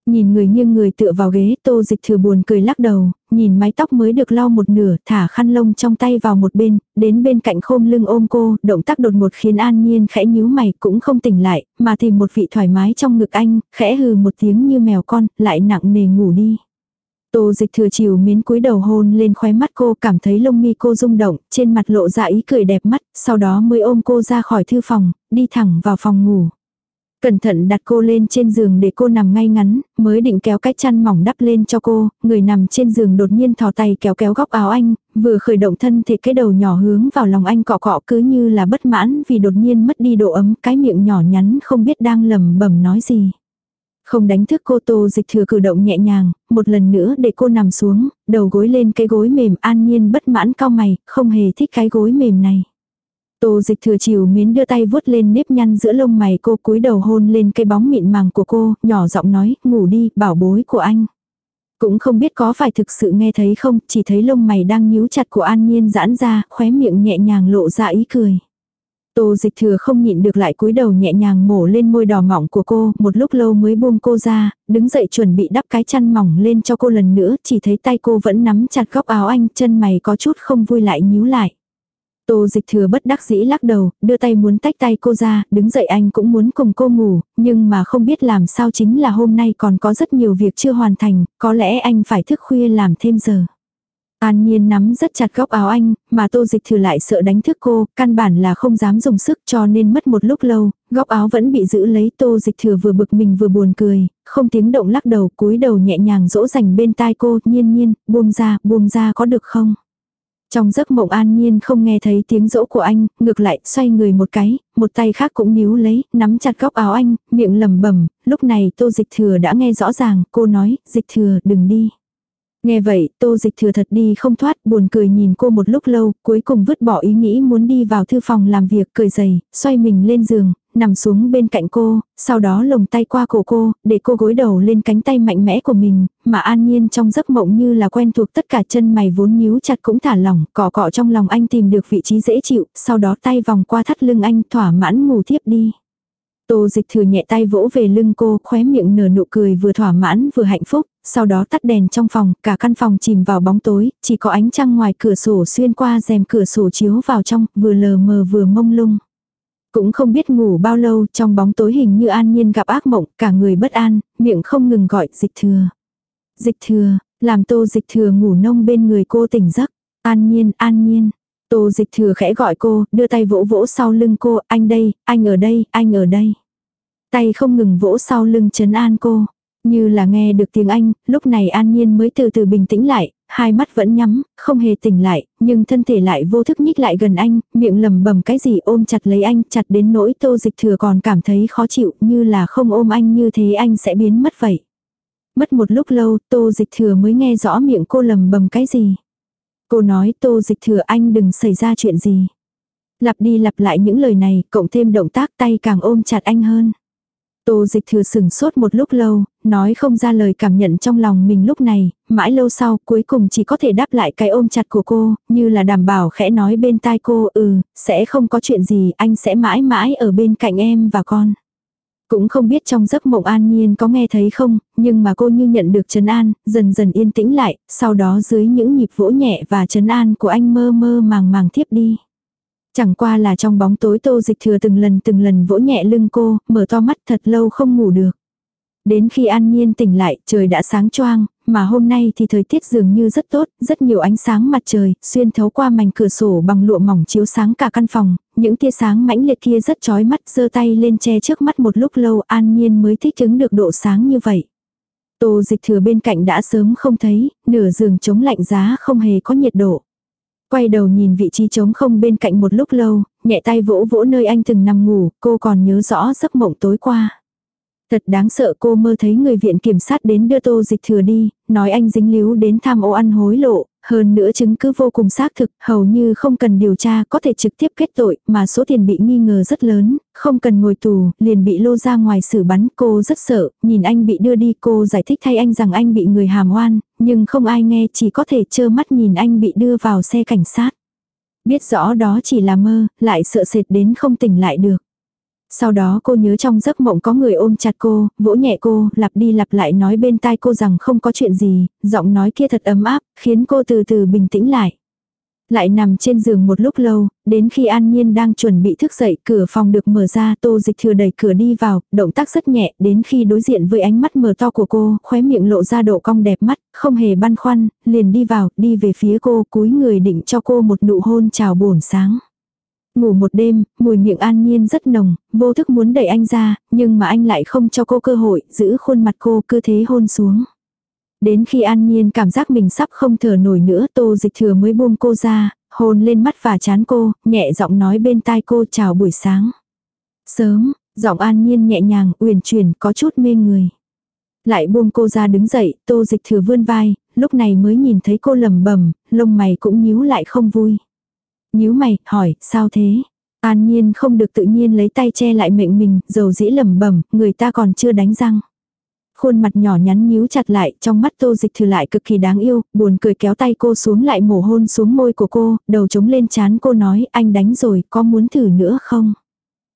Nhìn người nghiêng người tựa vào ghế tô dịch thừa buồn cười lắc đầu, nhìn mái tóc mới được lau một nửa thả khăn lông trong tay vào một bên, đến bên cạnh khôm lưng ôm cô, động tác đột một khiến an nhiên khẽ nhíu mày cũng không tỉnh lại, mà tìm một vị thoải mái trong ngực anh, khẽ hừ một tiếng như mèo con, lại nặng nề ngủ đi. Tô dịch thừa chiều miến cúi đầu hôn lên khóe mắt cô cảm thấy lông mi cô rung động, trên mặt lộ ra ý cười đẹp mắt, sau đó mới ôm cô ra khỏi thư phòng, đi thẳng vào phòng ngủ. Cẩn thận đặt cô lên trên giường để cô nằm ngay ngắn, mới định kéo cái chăn mỏng đắp lên cho cô, người nằm trên giường đột nhiên thò tay kéo kéo góc áo anh, vừa khởi động thân thì cái đầu nhỏ hướng vào lòng anh cọ cọ cứ như là bất mãn vì đột nhiên mất đi độ ấm, cái miệng nhỏ nhắn không biết đang lầm bẩm nói gì. Không đánh thức cô tô dịch thừa cử động nhẹ nhàng, một lần nữa để cô nằm xuống, đầu gối lên cái gối mềm an nhiên bất mãn cao mày, không hề thích cái gối mềm này. Tô dịch thừa chiều miến đưa tay vuốt lên nếp nhăn giữa lông mày cô cúi đầu hôn lên cái bóng mịn màng của cô, nhỏ giọng nói, ngủ đi, bảo bối của anh. Cũng không biết có phải thực sự nghe thấy không, chỉ thấy lông mày đang nhíu chặt của an nhiên giãn ra, khóe miệng nhẹ nhàng lộ ra ý cười. Tô dịch thừa không nhịn được lại cúi đầu nhẹ nhàng mổ lên môi đỏ mỏng của cô, một lúc lâu mới buông cô ra, đứng dậy chuẩn bị đắp cái chăn mỏng lên cho cô lần nữa, chỉ thấy tay cô vẫn nắm chặt góc áo anh, chân mày có chút không vui lại nhíu lại. Tô dịch thừa bất đắc dĩ lắc đầu, đưa tay muốn tách tay cô ra, đứng dậy anh cũng muốn cùng cô ngủ, nhưng mà không biết làm sao chính là hôm nay còn có rất nhiều việc chưa hoàn thành, có lẽ anh phải thức khuya làm thêm giờ. An Nhiên nắm rất chặt góc áo anh, mà tô dịch thừa lại sợ đánh thức cô, căn bản là không dám dùng sức cho nên mất một lúc lâu, góc áo vẫn bị giữ lấy tô dịch thừa vừa bực mình vừa buồn cười, không tiếng động lắc đầu cúi đầu nhẹ nhàng dỗ dành bên tai cô, nhiên nhiên, buông ra, buông ra có được không? Trong giấc mộng an nhiên không nghe thấy tiếng dỗ của anh, ngược lại xoay người một cái, một tay khác cũng níu lấy, nắm chặt góc áo anh, miệng lầm bẩm lúc này tô dịch thừa đã nghe rõ ràng, cô nói, dịch thừa đừng đi. Nghe vậy, tô dịch thừa thật đi không thoát, buồn cười nhìn cô một lúc lâu, cuối cùng vứt bỏ ý nghĩ muốn đi vào thư phòng làm việc, cười dày, xoay mình lên giường, nằm xuống bên cạnh cô, sau đó lồng tay qua cổ cô, để cô gối đầu lên cánh tay mạnh mẽ của mình, mà an nhiên trong giấc mộng như là quen thuộc tất cả chân mày vốn nhíu chặt cũng thả lỏng, cọ cọ trong lòng anh tìm được vị trí dễ chịu, sau đó tay vòng qua thắt lưng anh thỏa mãn ngủ thiếp đi. Tô dịch thừa nhẹ tay vỗ về lưng cô, khóe miệng nở nụ cười vừa thỏa mãn vừa hạnh phúc, sau đó tắt đèn trong phòng, cả căn phòng chìm vào bóng tối, chỉ có ánh trăng ngoài cửa sổ xuyên qua rèm cửa sổ chiếu vào trong, vừa lờ mờ vừa mông lung. Cũng không biết ngủ bao lâu, trong bóng tối hình như an nhiên gặp ác mộng, cả người bất an, miệng không ngừng gọi dịch thừa. Dịch thừa, làm tô dịch thừa ngủ nông bên người cô tỉnh giấc. An nhiên, an nhiên. Tô dịch thừa khẽ gọi cô, đưa tay vỗ vỗ sau lưng cô, anh đây, anh ở đây, anh ở đây. Tay không ngừng vỗ sau lưng chấn an cô. Như là nghe được tiếng Anh, lúc này an nhiên mới từ từ bình tĩnh lại, hai mắt vẫn nhắm, không hề tỉnh lại, nhưng thân thể lại vô thức nhích lại gần anh, miệng lầm bầm cái gì ôm chặt lấy anh, chặt đến nỗi tô dịch thừa còn cảm thấy khó chịu như là không ôm anh như thế anh sẽ biến mất vậy. Mất một lúc lâu, tô dịch thừa mới nghe rõ miệng cô lầm bầm cái gì. Cô nói tô dịch thừa anh đừng xảy ra chuyện gì. Lặp đi lặp lại những lời này, cộng thêm động tác tay càng ôm chặt anh hơn. Tô dịch thừa sừng sốt một lúc lâu, nói không ra lời cảm nhận trong lòng mình lúc này, mãi lâu sau cuối cùng chỉ có thể đáp lại cái ôm chặt của cô, như là đảm bảo khẽ nói bên tai cô ừ, sẽ không có chuyện gì, anh sẽ mãi mãi ở bên cạnh em và con. Cũng không biết trong giấc mộng an nhiên có nghe thấy không, nhưng mà cô như nhận được trấn an, dần dần yên tĩnh lại, sau đó dưới những nhịp vỗ nhẹ và trấn an của anh mơ mơ màng màng thiếp đi. Chẳng qua là trong bóng tối tô dịch thừa từng lần từng lần vỗ nhẹ lưng cô, mở to mắt thật lâu không ngủ được. Đến khi an nhiên tỉnh lại, trời đã sáng choang, mà hôm nay thì thời tiết dường như rất tốt, rất nhiều ánh sáng mặt trời, xuyên thấu qua mảnh cửa sổ bằng lụa mỏng chiếu sáng cả căn phòng, những tia sáng mãnh liệt kia rất chói mắt, giơ tay lên che trước mắt một lúc lâu an nhiên mới thích chứng được độ sáng như vậy. Tô dịch thừa bên cạnh đã sớm không thấy, nửa giường chống lạnh giá không hề có nhiệt độ. Quay đầu nhìn vị trí trống không bên cạnh một lúc lâu, nhẹ tay vỗ vỗ nơi anh từng nằm ngủ, cô còn nhớ rõ giấc mộng tối qua. Thật đáng sợ cô mơ thấy người viện kiểm sát đến đưa tô dịch thừa đi, nói anh dính líu đến tham ô ăn hối lộ, hơn nữa chứng cứ vô cùng xác thực, hầu như không cần điều tra có thể trực tiếp kết tội, mà số tiền bị nghi ngờ rất lớn, không cần ngồi tù, liền bị lô ra ngoài xử bắn. Cô rất sợ, nhìn anh bị đưa đi cô giải thích thay anh rằng anh bị người hàm oan, nhưng không ai nghe chỉ có thể trơ mắt nhìn anh bị đưa vào xe cảnh sát. Biết rõ đó chỉ là mơ, lại sợ sệt đến không tỉnh lại được. Sau đó cô nhớ trong giấc mộng có người ôm chặt cô, vỗ nhẹ cô, lặp đi lặp lại nói bên tai cô rằng không có chuyện gì, giọng nói kia thật ấm áp, khiến cô từ từ bình tĩnh lại. Lại nằm trên giường một lúc lâu, đến khi An Nhiên đang chuẩn bị thức dậy, cửa phòng được mở ra, Tô Dịch Thừa đẩy cửa đi vào, động tác rất nhẹ, đến khi đối diện với ánh mắt mở to của cô, khóe miệng lộ ra độ cong đẹp mắt, không hề băn khoăn, liền đi vào, đi về phía cô, cúi người định cho cô một nụ hôn chào buồn sáng. Ngủ một đêm, mùi miệng an nhiên rất nồng, vô thức muốn đẩy anh ra, nhưng mà anh lại không cho cô cơ hội, giữ khuôn mặt cô cứ thế hôn xuống. Đến khi an nhiên cảm giác mình sắp không thở nổi nữa tô dịch thừa mới buông cô ra, hôn lên mắt và chán cô, nhẹ giọng nói bên tai cô chào buổi sáng. Sớm, giọng an nhiên nhẹ nhàng, uyển chuyển, có chút mê người. Lại buông cô ra đứng dậy, tô dịch thừa vươn vai, lúc này mới nhìn thấy cô lầm bầm, lông mày cũng nhíu lại không vui nhíu mày, hỏi, sao thế? An nhiên không được tự nhiên lấy tay che lại miệng mình, dầu dĩ lẩm bẩm, người ta còn chưa đánh răng. Khuôn mặt nhỏ nhắn nhíu chặt lại, trong mắt tô dịch thử lại cực kỳ đáng yêu, buồn cười kéo tay cô xuống lại mổ hôn xuống môi của cô, đầu trống lên chán cô nói, anh đánh rồi, có muốn thử nữa không?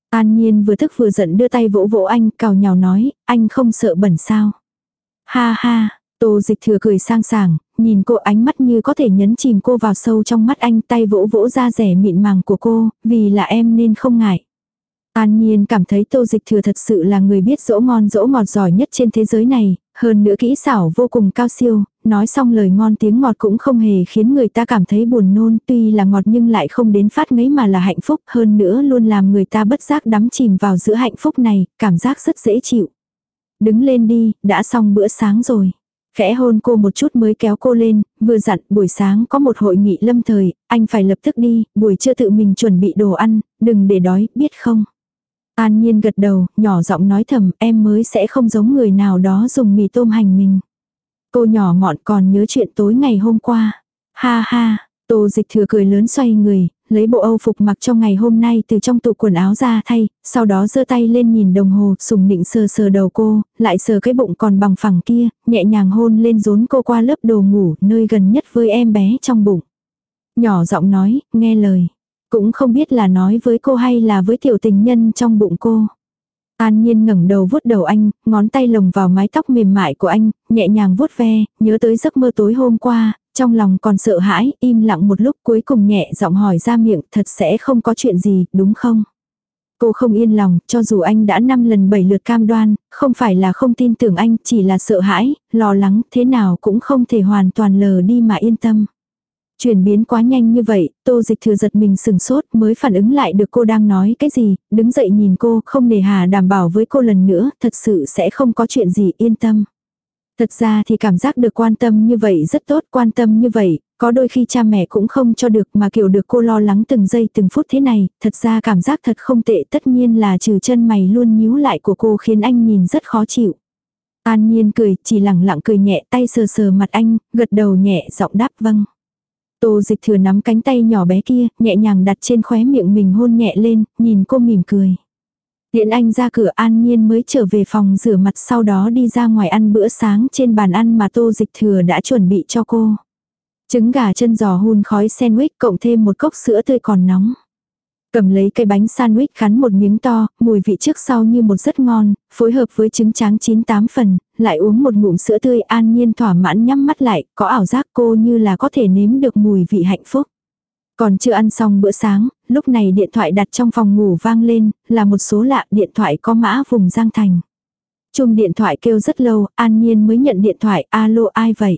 An nhiên vừa thức vừa giận đưa tay vỗ vỗ anh, cào nhào nói, anh không sợ bẩn sao? Ha ha, tô dịch thừa cười sang sảng, nhìn cô ánh mắt như có thể nhấn chìm cô vào sâu trong mắt anh tay vỗ vỗ ra rẻ mịn màng của cô, vì là em nên không ngại. An Nhiên cảm thấy Tô Dịch Thừa thật sự là người biết dỗ ngon dỗ ngọt giỏi nhất trên thế giới này, hơn nữa kỹ xảo vô cùng cao siêu, nói xong lời ngon tiếng ngọt cũng không hề khiến người ta cảm thấy buồn nôn, tuy là ngọt nhưng lại không đến phát ngấy mà là hạnh phúc, hơn nữa luôn làm người ta bất giác đắm chìm vào giữa hạnh phúc này, cảm giác rất dễ chịu. Đứng lên đi, đã xong bữa sáng rồi. Khẽ hôn cô một chút mới kéo cô lên, vừa dặn buổi sáng có một hội nghị lâm thời, anh phải lập tức đi, buổi trưa tự mình chuẩn bị đồ ăn, đừng để đói, biết không? An nhiên gật đầu, nhỏ giọng nói thầm, em mới sẽ không giống người nào đó dùng mì tôm hành mình. Cô nhỏ mọn còn nhớ chuyện tối ngày hôm qua. Ha ha, tô dịch thừa cười lớn xoay người, lấy bộ âu phục mặc trong ngày hôm nay từ trong tủ quần áo ra thay, sau đó giơ tay lên nhìn đồng hồ, sùng nịnh sờ sờ đầu cô, lại sờ cái bụng còn bằng phẳng kia, nhẹ nhàng hôn lên rốn cô qua lớp đồ ngủ, nơi gần nhất với em bé trong bụng. Nhỏ giọng nói, nghe lời. Cũng không biết là nói với cô hay là với tiểu tình nhân trong bụng cô. An Nhiên ngẩng đầu vuốt đầu anh, ngón tay lồng vào mái tóc mềm mại của anh, nhẹ nhàng vuốt ve, nhớ tới giấc mơ tối hôm qua, trong lòng còn sợ hãi, im lặng một lúc cuối cùng nhẹ giọng hỏi ra miệng thật sẽ không có chuyện gì, đúng không? Cô không yên lòng, cho dù anh đã năm lần bảy lượt cam đoan, không phải là không tin tưởng anh, chỉ là sợ hãi, lo lắng, thế nào cũng không thể hoàn toàn lờ đi mà yên tâm. Chuyển biến quá nhanh như vậy, tô dịch thừa giật mình sừng sốt mới phản ứng lại được cô đang nói cái gì, đứng dậy nhìn cô không nề hà đảm bảo với cô lần nữa, thật sự sẽ không có chuyện gì yên tâm. Thật ra thì cảm giác được quan tâm như vậy rất tốt, quan tâm như vậy, có đôi khi cha mẹ cũng không cho được mà kiểu được cô lo lắng từng giây từng phút thế này, thật ra cảm giác thật không tệ tất nhiên là trừ chân mày luôn nhíu lại của cô khiến anh nhìn rất khó chịu. An nhiên cười, chỉ lẳng lặng cười nhẹ tay sờ sờ mặt anh, gật đầu nhẹ giọng đáp vâng. Tô dịch thừa nắm cánh tay nhỏ bé kia, nhẹ nhàng đặt trên khóe miệng mình hôn nhẹ lên, nhìn cô mỉm cười. Điện anh ra cửa an nhiên mới trở về phòng rửa mặt sau đó đi ra ngoài ăn bữa sáng trên bàn ăn mà tô dịch thừa đã chuẩn bị cho cô. Trứng gà chân giò hun khói sandwich cộng thêm một cốc sữa tươi còn nóng. Cầm lấy cây bánh sandwich khắn một miếng to, mùi vị trước sau như một rất ngon, phối hợp với trứng tráng chín tám phần, lại uống một ngụm sữa tươi an nhiên thỏa mãn nhắm mắt lại, có ảo giác cô như là có thể nếm được mùi vị hạnh phúc. Còn chưa ăn xong bữa sáng, lúc này điện thoại đặt trong phòng ngủ vang lên, là một số lạ điện thoại có mã vùng Giang Thành. Chung điện thoại kêu rất lâu, An Nhiên mới nhận điện thoại, alo ai vậy?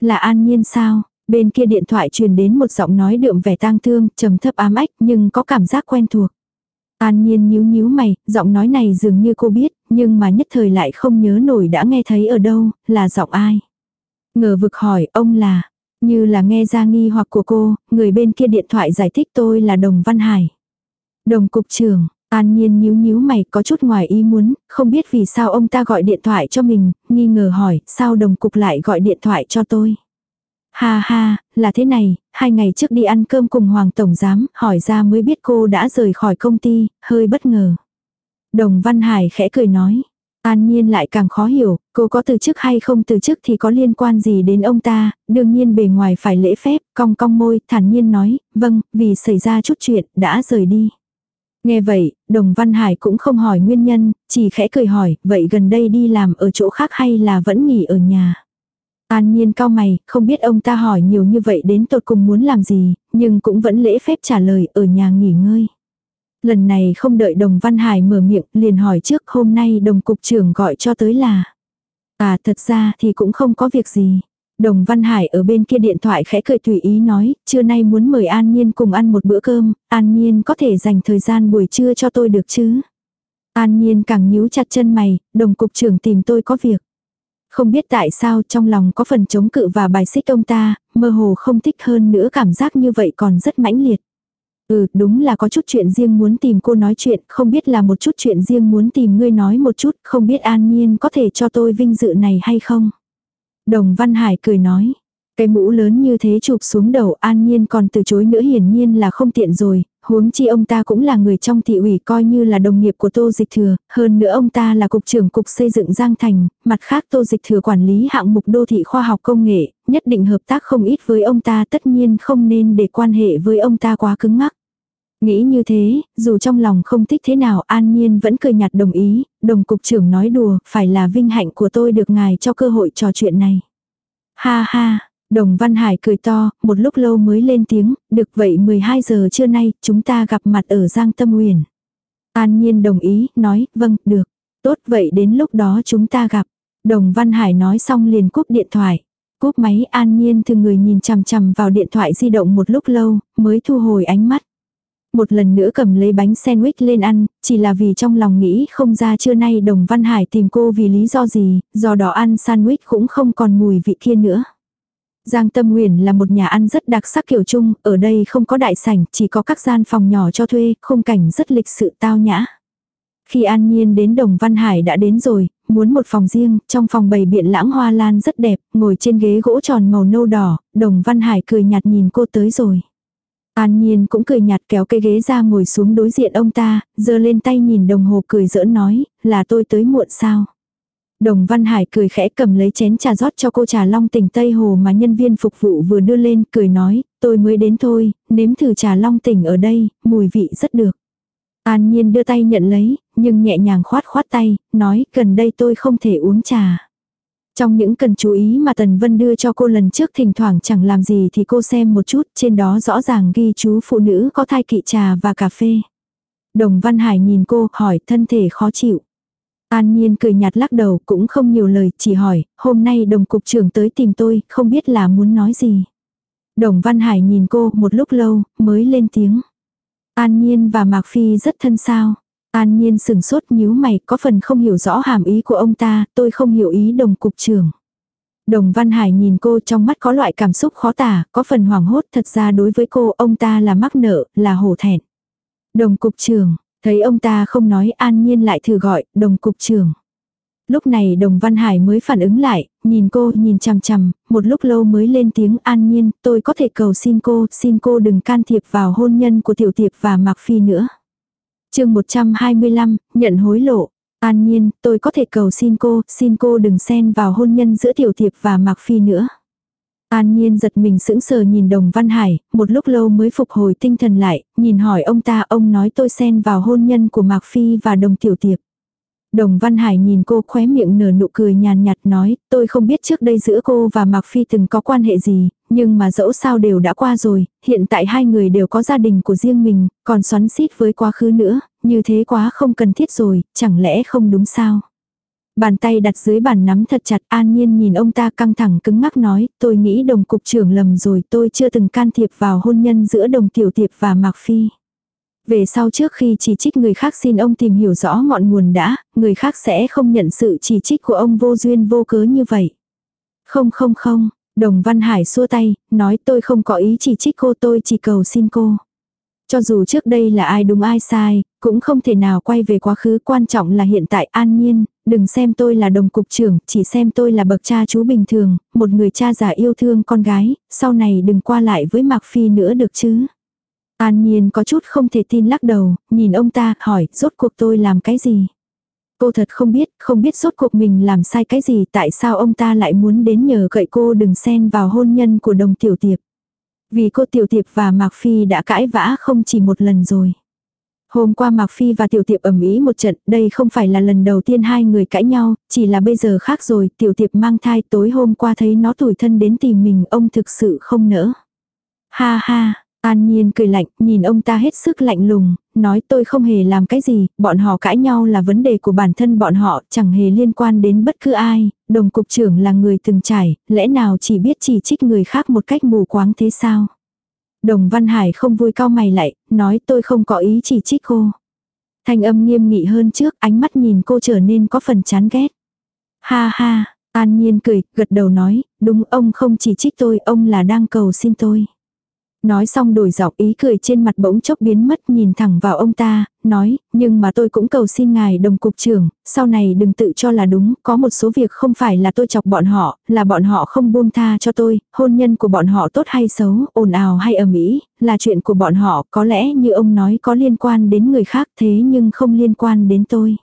Là An Nhiên sao? Bên kia điện thoại truyền đến một giọng nói đượm vẻ tang thương, trầm thấp ám ách nhưng có cảm giác quen thuộc. An Nhiên nhíu nhíu mày, giọng nói này dường như cô biết, nhưng mà nhất thời lại không nhớ nổi đã nghe thấy ở đâu, là giọng ai. Ngờ vực hỏi, ông là, như là nghe ra nghi hoặc của cô, người bên kia điện thoại giải thích tôi là Đồng Văn Hải. Đồng cục trưởng, An Nhiên nhíu nhíu mày có chút ngoài ý muốn, không biết vì sao ông ta gọi điện thoại cho mình, nghi ngờ hỏi, sao đồng cục lại gọi điện thoại cho tôi. Ha ha, là thế này, hai ngày trước đi ăn cơm cùng Hoàng Tổng Giám, hỏi ra mới biết cô đã rời khỏi công ty, hơi bất ngờ. Đồng Văn Hải khẽ cười nói, An Nhiên lại càng khó hiểu, cô có từ chức hay không từ chức thì có liên quan gì đến ông ta, đương nhiên bề ngoài phải lễ phép, cong cong môi, thản nhiên nói, vâng, vì xảy ra chút chuyện, đã rời đi. Nghe vậy, Đồng Văn Hải cũng không hỏi nguyên nhân, chỉ khẽ cười hỏi, vậy gần đây đi làm ở chỗ khác hay là vẫn nghỉ ở nhà. An Nhiên cao mày, không biết ông ta hỏi nhiều như vậy đến tột cùng muốn làm gì, nhưng cũng vẫn lễ phép trả lời ở nhà nghỉ ngơi. Lần này không đợi đồng Văn Hải mở miệng, liền hỏi trước hôm nay đồng cục trưởng gọi cho tới là. À thật ra thì cũng không có việc gì. Đồng Văn Hải ở bên kia điện thoại khẽ cười tùy ý nói, trưa nay muốn mời An Nhiên cùng ăn một bữa cơm, An Nhiên có thể dành thời gian buổi trưa cho tôi được chứ. An Nhiên càng nhíu chặt chân mày, đồng cục trưởng tìm tôi có việc. Không biết tại sao trong lòng có phần chống cự và bài xích ông ta, mơ hồ không thích hơn nữa cảm giác như vậy còn rất mãnh liệt. Ừ, đúng là có chút chuyện riêng muốn tìm cô nói chuyện, không biết là một chút chuyện riêng muốn tìm ngươi nói một chút, không biết an nhiên có thể cho tôi vinh dự này hay không. Đồng Văn Hải cười nói, cái mũ lớn như thế chụp xuống đầu an nhiên còn từ chối nữa hiển nhiên là không tiện rồi, huống chi ông ta cũng là người trong thị ủy coi như là đồng nghiệp của Tô Dịch Thừa, hơn nữa ông ta là cục trưởng cục xây dựng Giang Thành, mặt khác Tô Dịch Thừa quản lý hạng mục đô thị khoa học công nghệ, nhất định hợp tác không ít với ông ta tất nhiên không nên để quan hệ với ông ta quá cứng ngắc. Nghĩ như thế, dù trong lòng không thích thế nào an nhiên vẫn cười nhạt đồng ý, đồng cục trưởng nói đùa, phải là vinh hạnh của tôi được ngài cho cơ hội trò chuyện này. Ha ha, Đồng Văn Hải cười to, một lúc lâu mới lên tiếng, được vậy 12 giờ trưa nay, chúng ta gặp mặt ở Giang Tâm Huyền. An Nhiên đồng ý, nói, vâng, được. Tốt vậy đến lúc đó chúng ta gặp. Đồng Văn Hải nói xong liền cúp điện thoại. Cúp máy An Nhiên thường người nhìn chằm chằm vào điện thoại di động một lúc lâu, mới thu hồi ánh mắt. Một lần nữa cầm lấy bánh sandwich lên ăn, chỉ là vì trong lòng nghĩ không ra trưa nay Đồng Văn Hải tìm cô vì lý do gì, do đó ăn sandwich cũng không còn mùi vị kia nữa. Giang Tâm Huyền là một nhà ăn rất đặc sắc kiểu chung, ở đây không có đại sảnh, chỉ có các gian phòng nhỏ cho thuê, khung cảnh rất lịch sự tao nhã. Khi An Nhiên đến Đồng Văn Hải đã đến rồi, muốn một phòng riêng, trong phòng bày biện lãng hoa lan rất đẹp, ngồi trên ghế gỗ tròn màu nâu đỏ, Đồng Văn Hải cười nhạt nhìn cô tới rồi. An Nhiên cũng cười nhạt kéo cây ghế ra ngồi xuống đối diện ông ta, giơ lên tay nhìn đồng hồ cười giỡn nói, là tôi tới muộn sao. Đồng Văn Hải cười khẽ cầm lấy chén trà rót cho cô trà long tỉnh Tây Hồ mà nhân viên phục vụ vừa đưa lên, cười nói, tôi mới đến thôi, nếm thử trà long tỉnh ở đây, mùi vị rất được. An Nhiên đưa tay nhận lấy, nhưng nhẹ nhàng khoát khoát tay, nói gần đây tôi không thể uống trà. Trong những cần chú ý mà Tần Vân đưa cho cô lần trước thỉnh thoảng chẳng làm gì thì cô xem một chút, trên đó rõ ràng ghi chú phụ nữ có thai kỵ trà và cà phê. Đồng Văn Hải nhìn cô, hỏi thân thể khó chịu. An Nhiên cười nhạt lắc đầu cũng không nhiều lời, chỉ hỏi, hôm nay đồng cục trưởng tới tìm tôi, không biết là muốn nói gì. Đồng Văn Hải nhìn cô một lúc lâu, mới lên tiếng. An Nhiên và Mạc Phi rất thân sao. An Nhiên sừng sốt nhíu mày, có phần không hiểu rõ hàm ý của ông ta, tôi không hiểu ý đồng cục trưởng. Đồng Văn Hải nhìn cô trong mắt có loại cảm xúc khó tả, có phần hoảng hốt thật ra đối với cô ông ta là mắc nợ, là hổ thẹn. Đồng cục trưởng, thấy ông ta không nói an nhiên lại thử gọi, đồng cục trưởng. Lúc này đồng Văn Hải mới phản ứng lại, nhìn cô nhìn chằm chằm, một lúc lâu mới lên tiếng an nhiên, tôi có thể cầu xin cô, xin cô đừng can thiệp vào hôn nhân của tiểu tiệp và Mạc Phi nữa. chương 125, nhận hối lộ. An nhiên, tôi có thể cầu xin cô, xin cô đừng xen vào hôn nhân giữa tiểu tiệp và Mạc Phi nữa. An Nhiên giật mình sững sờ nhìn Đồng Văn Hải, một lúc lâu mới phục hồi tinh thần lại, nhìn hỏi ông ta, ông nói tôi xen vào hôn nhân của Mạc Phi và Đồng Tiểu Tiệp. Đồng Văn Hải nhìn cô khóe miệng nở nụ cười nhàn nhạt nói, tôi không biết trước đây giữa cô và Mạc Phi từng có quan hệ gì, nhưng mà dẫu sao đều đã qua rồi, hiện tại hai người đều có gia đình của riêng mình, còn xoắn xít với quá khứ nữa, như thế quá không cần thiết rồi, chẳng lẽ không đúng sao? Bàn tay đặt dưới bàn nắm thật chặt an nhiên nhìn ông ta căng thẳng cứng ngắc nói, tôi nghĩ đồng cục trưởng lầm rồi tôi chưa từng can thiệp vào hôn nhân giữa đồng tiểu tiệp và Mạc Phi. Về sau trước khi chỉ trích người khác xin ông tìm hiểu rõ ngọn nguồn đã, người khác sẽ không nhận sự chỉ trích của ông vô duyên vô cớ như vậy. Không không không, đồng Văn Hải xua tay, nói tôi không có ý chỉ trích cô tôi chỉ cầu xin cô. Cho dù trước đây là ai đúng ai sai, cũng không thể nào quay về quá khứ quan trọng là hiện tại an nhiên, đừng xem tôi là đồng cục trưởng, chỉ xem tôi là bậc cha chú bình thường, một người cha già yêu thương con gái, sau này đừng qua lại với Mạc Phi nữa được chứ. An nhiên có chút không thể tin lắc đầu, nhìn ông ta, hỏi, rốt cuộc tôi làm cái gì? Cô thật không biết, không biết rốt cuộc mình làm sai cái gì, tại sao ông ta lại muốn đến nhờ cậy cô đừng xen vào hôn nhân của đồng tiểu tiệp. Vì cô tiểu tiệp và Mạc Phi đã cãi vã không chỉ một lần rồi. Hôm qua Mạc Phi và Tiểu Tiệp ầm ý một trận, đây không phải là lần đầu tiên hai người cãi nhau, chỉ là bây giờ khác rồi, Tiểu Tiệp mang thai tối hôm qua thấy nó tủi thân đến tìm mình, ông thực sự không nỡ. Ha ha, An Nhiên cười lạnh, nhìn ông ta hết sức lạnh lùng, nói tôi không hề làm cái gì, bọn họ cãi nhau là vấn đề của bản thân bọn họ, chẳng hề liên quan đến bất cứ ai, đồng cục trưởng là người từng trải, lẽ nào chỉ biết chỉ trích người khác một cách mù quáng thế sao? Đồng Văn Hải không vui cao mày lại, nói tôi không có ý chỉ trích cô. Thanh âm nghiêm nghị hơn trước, ánh mắt nhìn cô trở nên có phần chán ghét. Ha ha, An Nhiên cười, gật đầu nói, đúng ông không chỉ trích tôi, ông là đang cầu xin tôi. Nói xong đổi giọng ý cười trên mặt bỗng chốc biến mất nhìn thẳng vào ông ta, nói, nhưng mà tôi cũng cầu xin ngài đồng cục trưởng, sau này đừng tự cho là đúng, có một số việc không phải là tôi chọc bọn họ, là bọn họ không buông tha cho tôi, hôn nhân của bọn họ tốt hay xấu, ồn ào hay ầm ĩ, là chuyện của bọn họ, có lẽ như ông nói có liên quan đến người khác thế nhưng không liên quan đến tôi.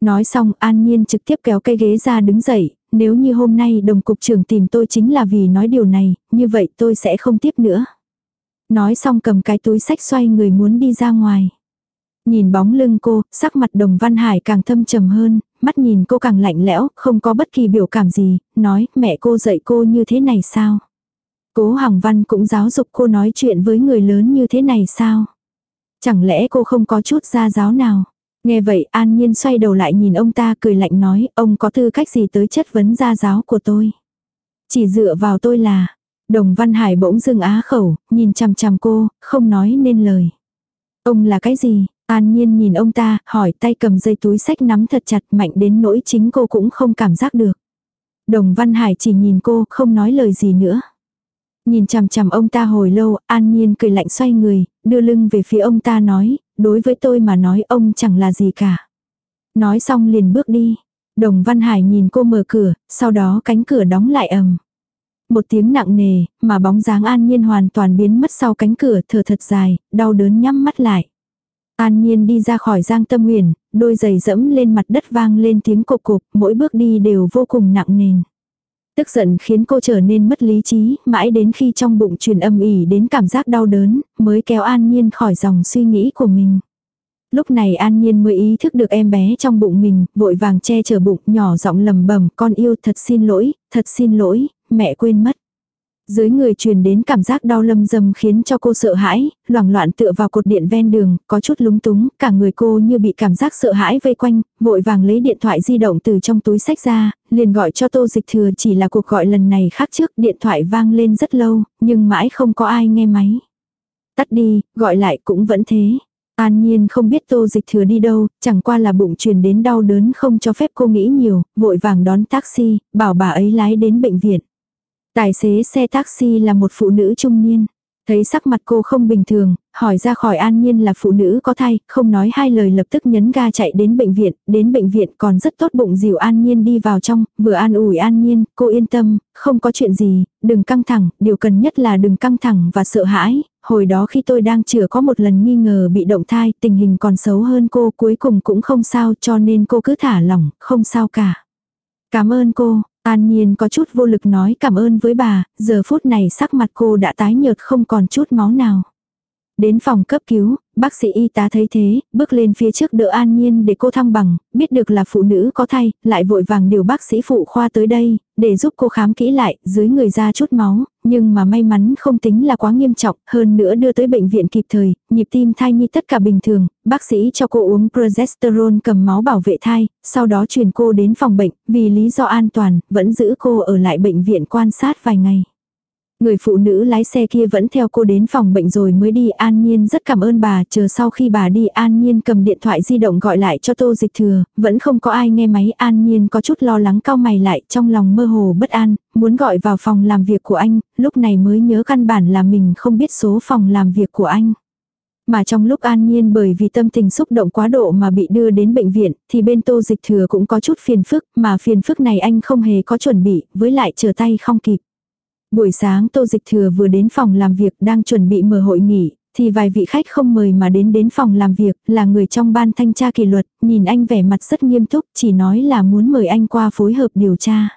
Nói xong an nhiên trực tiếp kéo cây ghế ra đứng dậy, nếu như hôm nay đồng cục trưởng tìm tôi chính là vì nói điều này, như vậy tôi sẽ không tiếp nữa. Nói xong cầm cái túi sách xoay người muốn đi ra ngoài. Nhìn bóng lưng cô, sắc mặt đồng văn hải càng thâm trầm hơn, mắt nhìn cô càng lạnh lẽo, không có bất kỳ biểu cảm gì, nói mẹ cô dạy cô như thế này sao? Cố Hằng Văn cũng giáo dục cô nói chuyện với người lớn như thế này sao? Chẳng lẽ cô không có chút gia giáo nào? Nghe vậy an nhiên xoay đầu lại nhìn ông ta cười lạnh nói ông có tư cách gì tới chất vấn gia giáo của tôi? Chỉ dựa vào tôi là, Đồng Văn Hải bỗng dưng á khẩu, nhìn chằm chằm cô, không nói nên lời. Ông là cái gì? An nhiên nhìn ông ta, hỏi tay cầm dây túi sách nắm thật chặt mạnh đến nỗi chính cô cũng không cảm giác được. Đồng Văn Hải chỉ nhìn cô, không nói lời gì nữa. Nhìn chằm chằm ông ta hồi lâu, an nhiên cười lạnh xoay người, đưa lưng về phía ông ta nói, đối với tôi mà nói ông chẳng là gì cả. Nói xong liền bước đi. Đồng Văn Hải nhìn cô mở cửa, sau đó cánh cửa đóng lại ầm. Một tiếng nặng nề, mà bóng dáng an nhiên hoàn toàn biến mất sau cánh cửa thở thật dài, đau đớn nhắm mắt lại. An nhiên đi ra khỏi giang tâm huyền, đôi giày dẫm lên mặt đất vang lên tiếng cục cục, mỗi bước đi đều vô cùng nặng nề Tức giận khiến cô trở nên mất lý trí, mãi đến khi trong bụng truyền âm ỉ đến cảm giác đau đớn, mới kéo an nhiên khỏi dòng suy nghĩ của mình. Lúc này An Nhiên mới ý thức được em bé trong bụng mình, vội vàng che chở bụng, nhỏ giọng lầm bầm, con yêu thật xin lỗi, thật xin lỗi, mẹ quên mất. Dưới người truyền đến cảm giác đau lâm dầm khiến cho cô sợ hãi, loảng loạn tựa vào cột điện ven đường, có chút lúng túng, cả người cô như bị cảm giác sợ hãi vây quanh, vội vàng lấy điện thoại di động từ trong túi sách ra, liền gọi cho tô dịch thừa chỉ là cuộc gọi lần này khác trước điện thoại vang lên rất lâu, nhưng mãi không có ai nghe máy. Tắt đi, gọi lại cũng vẫn thế. An Nhiên không biết tô dịch thừa đi đâu, chẳng qua là bụng truyền đến đau đớn không cho phép cô nghĩ nhiều, vội vàng đón taxi, bảo bà ấy lái đến bệnh viện. Tài xế xe taxi là một phụ nữ trung niên. Thấy sắc mặt cô không bình thường, hỏi ra khỏi an nhiên là phụ nữ có thai, không nói hai lời lập tức nhấn ga chạy đến bệnh viện, đến bệnh viện còn rất tốt bụng dìu an nhiên đi vào trong, vừa an ủi an nhiên, cô yên tâm, không có chuyện gì, đừng căng thẳng, điều cần nhất là đừng căng thẳng và sợ hãi, hồi đó khi tôi đang chữa có một lần nghi ngờ bị động thai, tình hình còn xấu hơn cô cuối cùng cũng không sao cho nên cô cứ thả lỏng, không sao cả. Cảm ơn cô, An Nhiên có chút vô lực nói cảm ơn với bà, giờ phút này sắc mặt cô đã tái nhợt không còn chút máu nào. Đến phòng cấp cứu, bác sĩ y tá thấy thế, bước lên phía trước đỡ An Nhiên để cô thăng bằng, biết được là phụ nữ có thai, lại vội vàng điều bác sĩ phụ khoa tới đây, để giúp cô khám kỹ lại, dưới người ra chút máu, nhưng mà may mắn không tính là quá nghiêm trọng, hơn nữa đưa tới bệnh viện kịp thời, nhịp tim thai nhi tất cả bình thường, bác sĩ cho cô uống progesterone cầm máu bảo vệ thai, sau đó chuyển cô đến phòng bệnh, vì lý do an toàn, vẫn giữ cô ở lại bệnh viện quan sát vài ngày. Người phụ nữ lái xe kia vẫn theo cô đến phòng bệnh rồi mới đi An Nhiên rất cảm ơn bà chờ sau khi bà đi An Nhiên cầm điện thoại di động gọi lại cho tô dịch thừa, vẫn không có ai nghe máy An Nhiên có chút lo lắng cao mày lại trong lòng mơ hồ bất an, muốn gọi vào phòng làm việc của anh, lúc này mới nhớ căn bản là mình không biết số phòng làm việc của anh. Mà trong lúc an nhiên bởi vì tâm tình xúc động quá độ mà bị đưa đến bệnh viện, thì bên tô dịch thừa cũng có chút phiền phức, mà phiền phức này anh không hề có chuẩn bị, với lại chờ tay không kịp. Buổi sáng Tô Dịch Thừa vừa đến phòng làm việc đang chuẩn bị mở hội nghị, thì vài vị khách không mời mà đến đến phòng làm việc là người trong ban thanh tra kỷ luật, nhìn anh vẻ mặt rất nghiêm túc, chỉ nói là muốn mời anh qua phối hợp điều tra.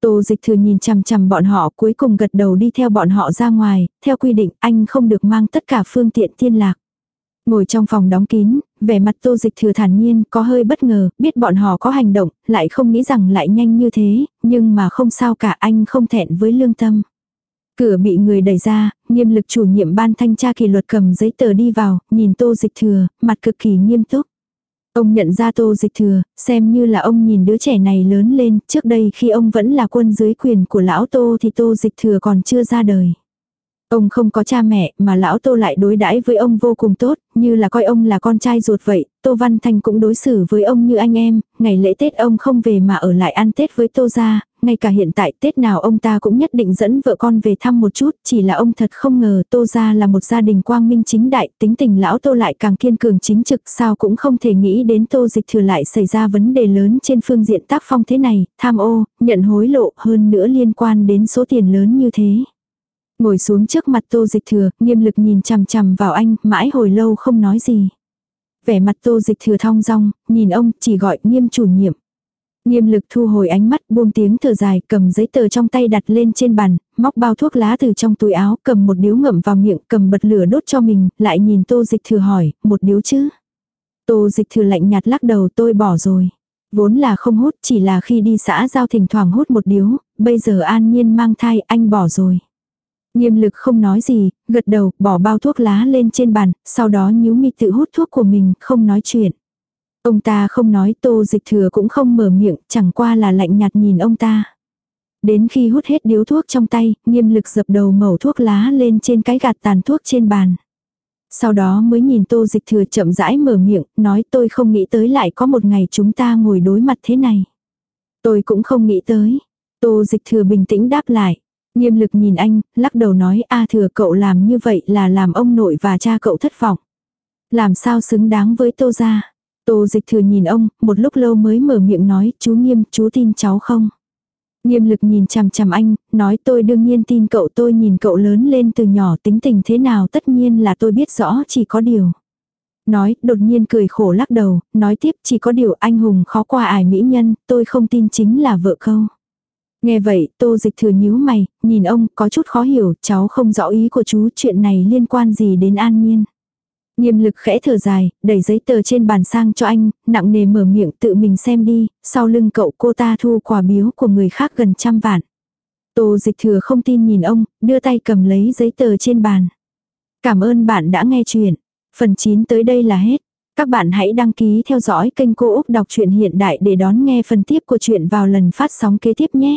Tô dịch thừa nhìn chằm chằm bọn họ cuối cùng gật đầu đi theo bọn họ ra ngoài, theo quy định anh không được mang tất cả phương tiện thiên lạc. Ngồi trong phòng đóng kín, vẻ mặt tô dịch thừa thản nhiên, có hơi bất ngờ, biết bọn họ có hành động, lại không nghĩ rằng lại nhanh như thế, nhưng mà không sao cả anh không thẹn với lương tâm. Cửa bị người đẩy ra, nghiêm lực chủ nhiệm ban thanh tra kỷ luật cầm giấy tờ đi vào, nhìn tô dịch thừa, mặt cực kỳ nghiêm túc. Ông nhận ra tô dịch thừa, xem như là ông nhìn đứa trẻ này lớn lên, trước đây khi ông vẫn là quân dưới quyền của lão tô thì tô dịch thừa còn chưa ra đời. Ông không có cha mẹ mà lão Tô lại đối đãi với ông vô cùng tốt, như là coi ông là con trai ruột vậy, Tô Văn Thanh cũng đối xử với ông như anh em, ngày lễ Tết ông không về mà ở lại ăn Tết với Tô gia, ngay cả hiện tại Tết nào ông ta cũng nhất định dẫn vợ con về thăm một chút, chỉ là ông thật không ngờ Tô gia là một gia đình quang minh chính đại, tính tình lão Tô lại càng kiên cường chính trực, sao cũng không thể nghĩ đến Tô Dịch Thừa lại xảy ra vấn đề lớn trên phương diện tác phong thế này, tham ô, nhận hối lộ, hơn nữa liên quan đến số tiền lớn như thế. Ngồi xuống trước mặt tô dịch thừa, nghiêm lực nhìn chằm chằm vào anh, mãi hồi lâu không nói gì. Vẻ mặt tô dịch thừa thong dong, nhìn ông, chỉ gọi nghiêm chủ nhiệm. Nghiêm lực thu hồi ánh mắt buông tiếng thở dài cầm giấy tờ trong tay đặt lên trên bàn, móc bao thuốc lá từ trong túi áo cầm một điếu ngậm vào miệng cầm bật lửa đốt cho mình, lại nhìn tô dịch thừa hỏi, một điếu chứ. Tô dịch thừa lạnh nhạt lắc đầu tôi bỏ rồi. Vốn là không hút chỉ là khi đi xã giao thỉnh thoảng hút một điếu, bây giờ an nhiên mang thai anh bỏ rồi. Nghiêm lực không nói gì, gật đầu, bỏ bao thuốc lá lên trên bàn, sau đó nhíu mi tự hút thuốc của mình, không nói chuyện. Ông ta không nói tô dịch thừa cũng không mở miệng, chẳng qua là lạnh nhạt nhìn ông ta. Đến khi hút hết điếu thuốc trong tay, nghiêm lực dập đầu mẩu thuốc lá lên trên cái gạt tàn thuốc trên bàn. Sau đó mới nhìn tô dịch thừa chậm rãi mở miệng, nói tôi không nghĩ tới lại có một ngày chúng ta ngồi đối mặt thế này. Tôi cũng không nghĩ tới. Tô dịch thừa bình tĩnh đáp lại. Nghiêm lực nhìn anh, lắc đầu nói a thừa cậu làm như vậy là làm ông nội và cha cậu thất vọng. Làm sao xứng đáng với tô gia. Tô dịch thừa nhìn ông, một lúc lâu mới mở miệng nói, chú nghiêm, chú tin cháu không? Nghiêm lực nhìn chằm chằm anh, nói tôi đương nhiên tin cậu tôi nhìn cậu lớn lên từ nhỏ tính tình thế nào tất nhiên là tôi biết rõ chỉ có điều. Nói, đột nhiên cười khổ lắc đầu, nói tiếp chỉ có điều anh hùng khó qua ải mỹ nhân, tôi không tin chính là vợ câu. Nghe vậy, tô dịch thừa nhíu mày, nhìn ông có chút khó hiểu, cháu không rõ ý của chú chuyện này liên quan gì đến an nhiên. Nghiêm lực khẽ thở dài, đẩy giấy tờ trên bàn sang cho anh, nặng nề mở miệng tự mình xem đi, sau lưng cậu cô ta thu quà biếu của người khác gần trăm vạn. Tô dịch thừa không tin nhìn ông, đưa tay cầm lấy giấy tờ trên bàn. Cảm ơn bạn đã nghe chuyện. Phần 9 tới đây là hết. Các bạn hãy đăng ký theo dõi kênh Cô Úc Đọc truyện Hiện Đại để đón nghe phần tiếp của chuyện vào lần phát sóng kế tiếp nhé.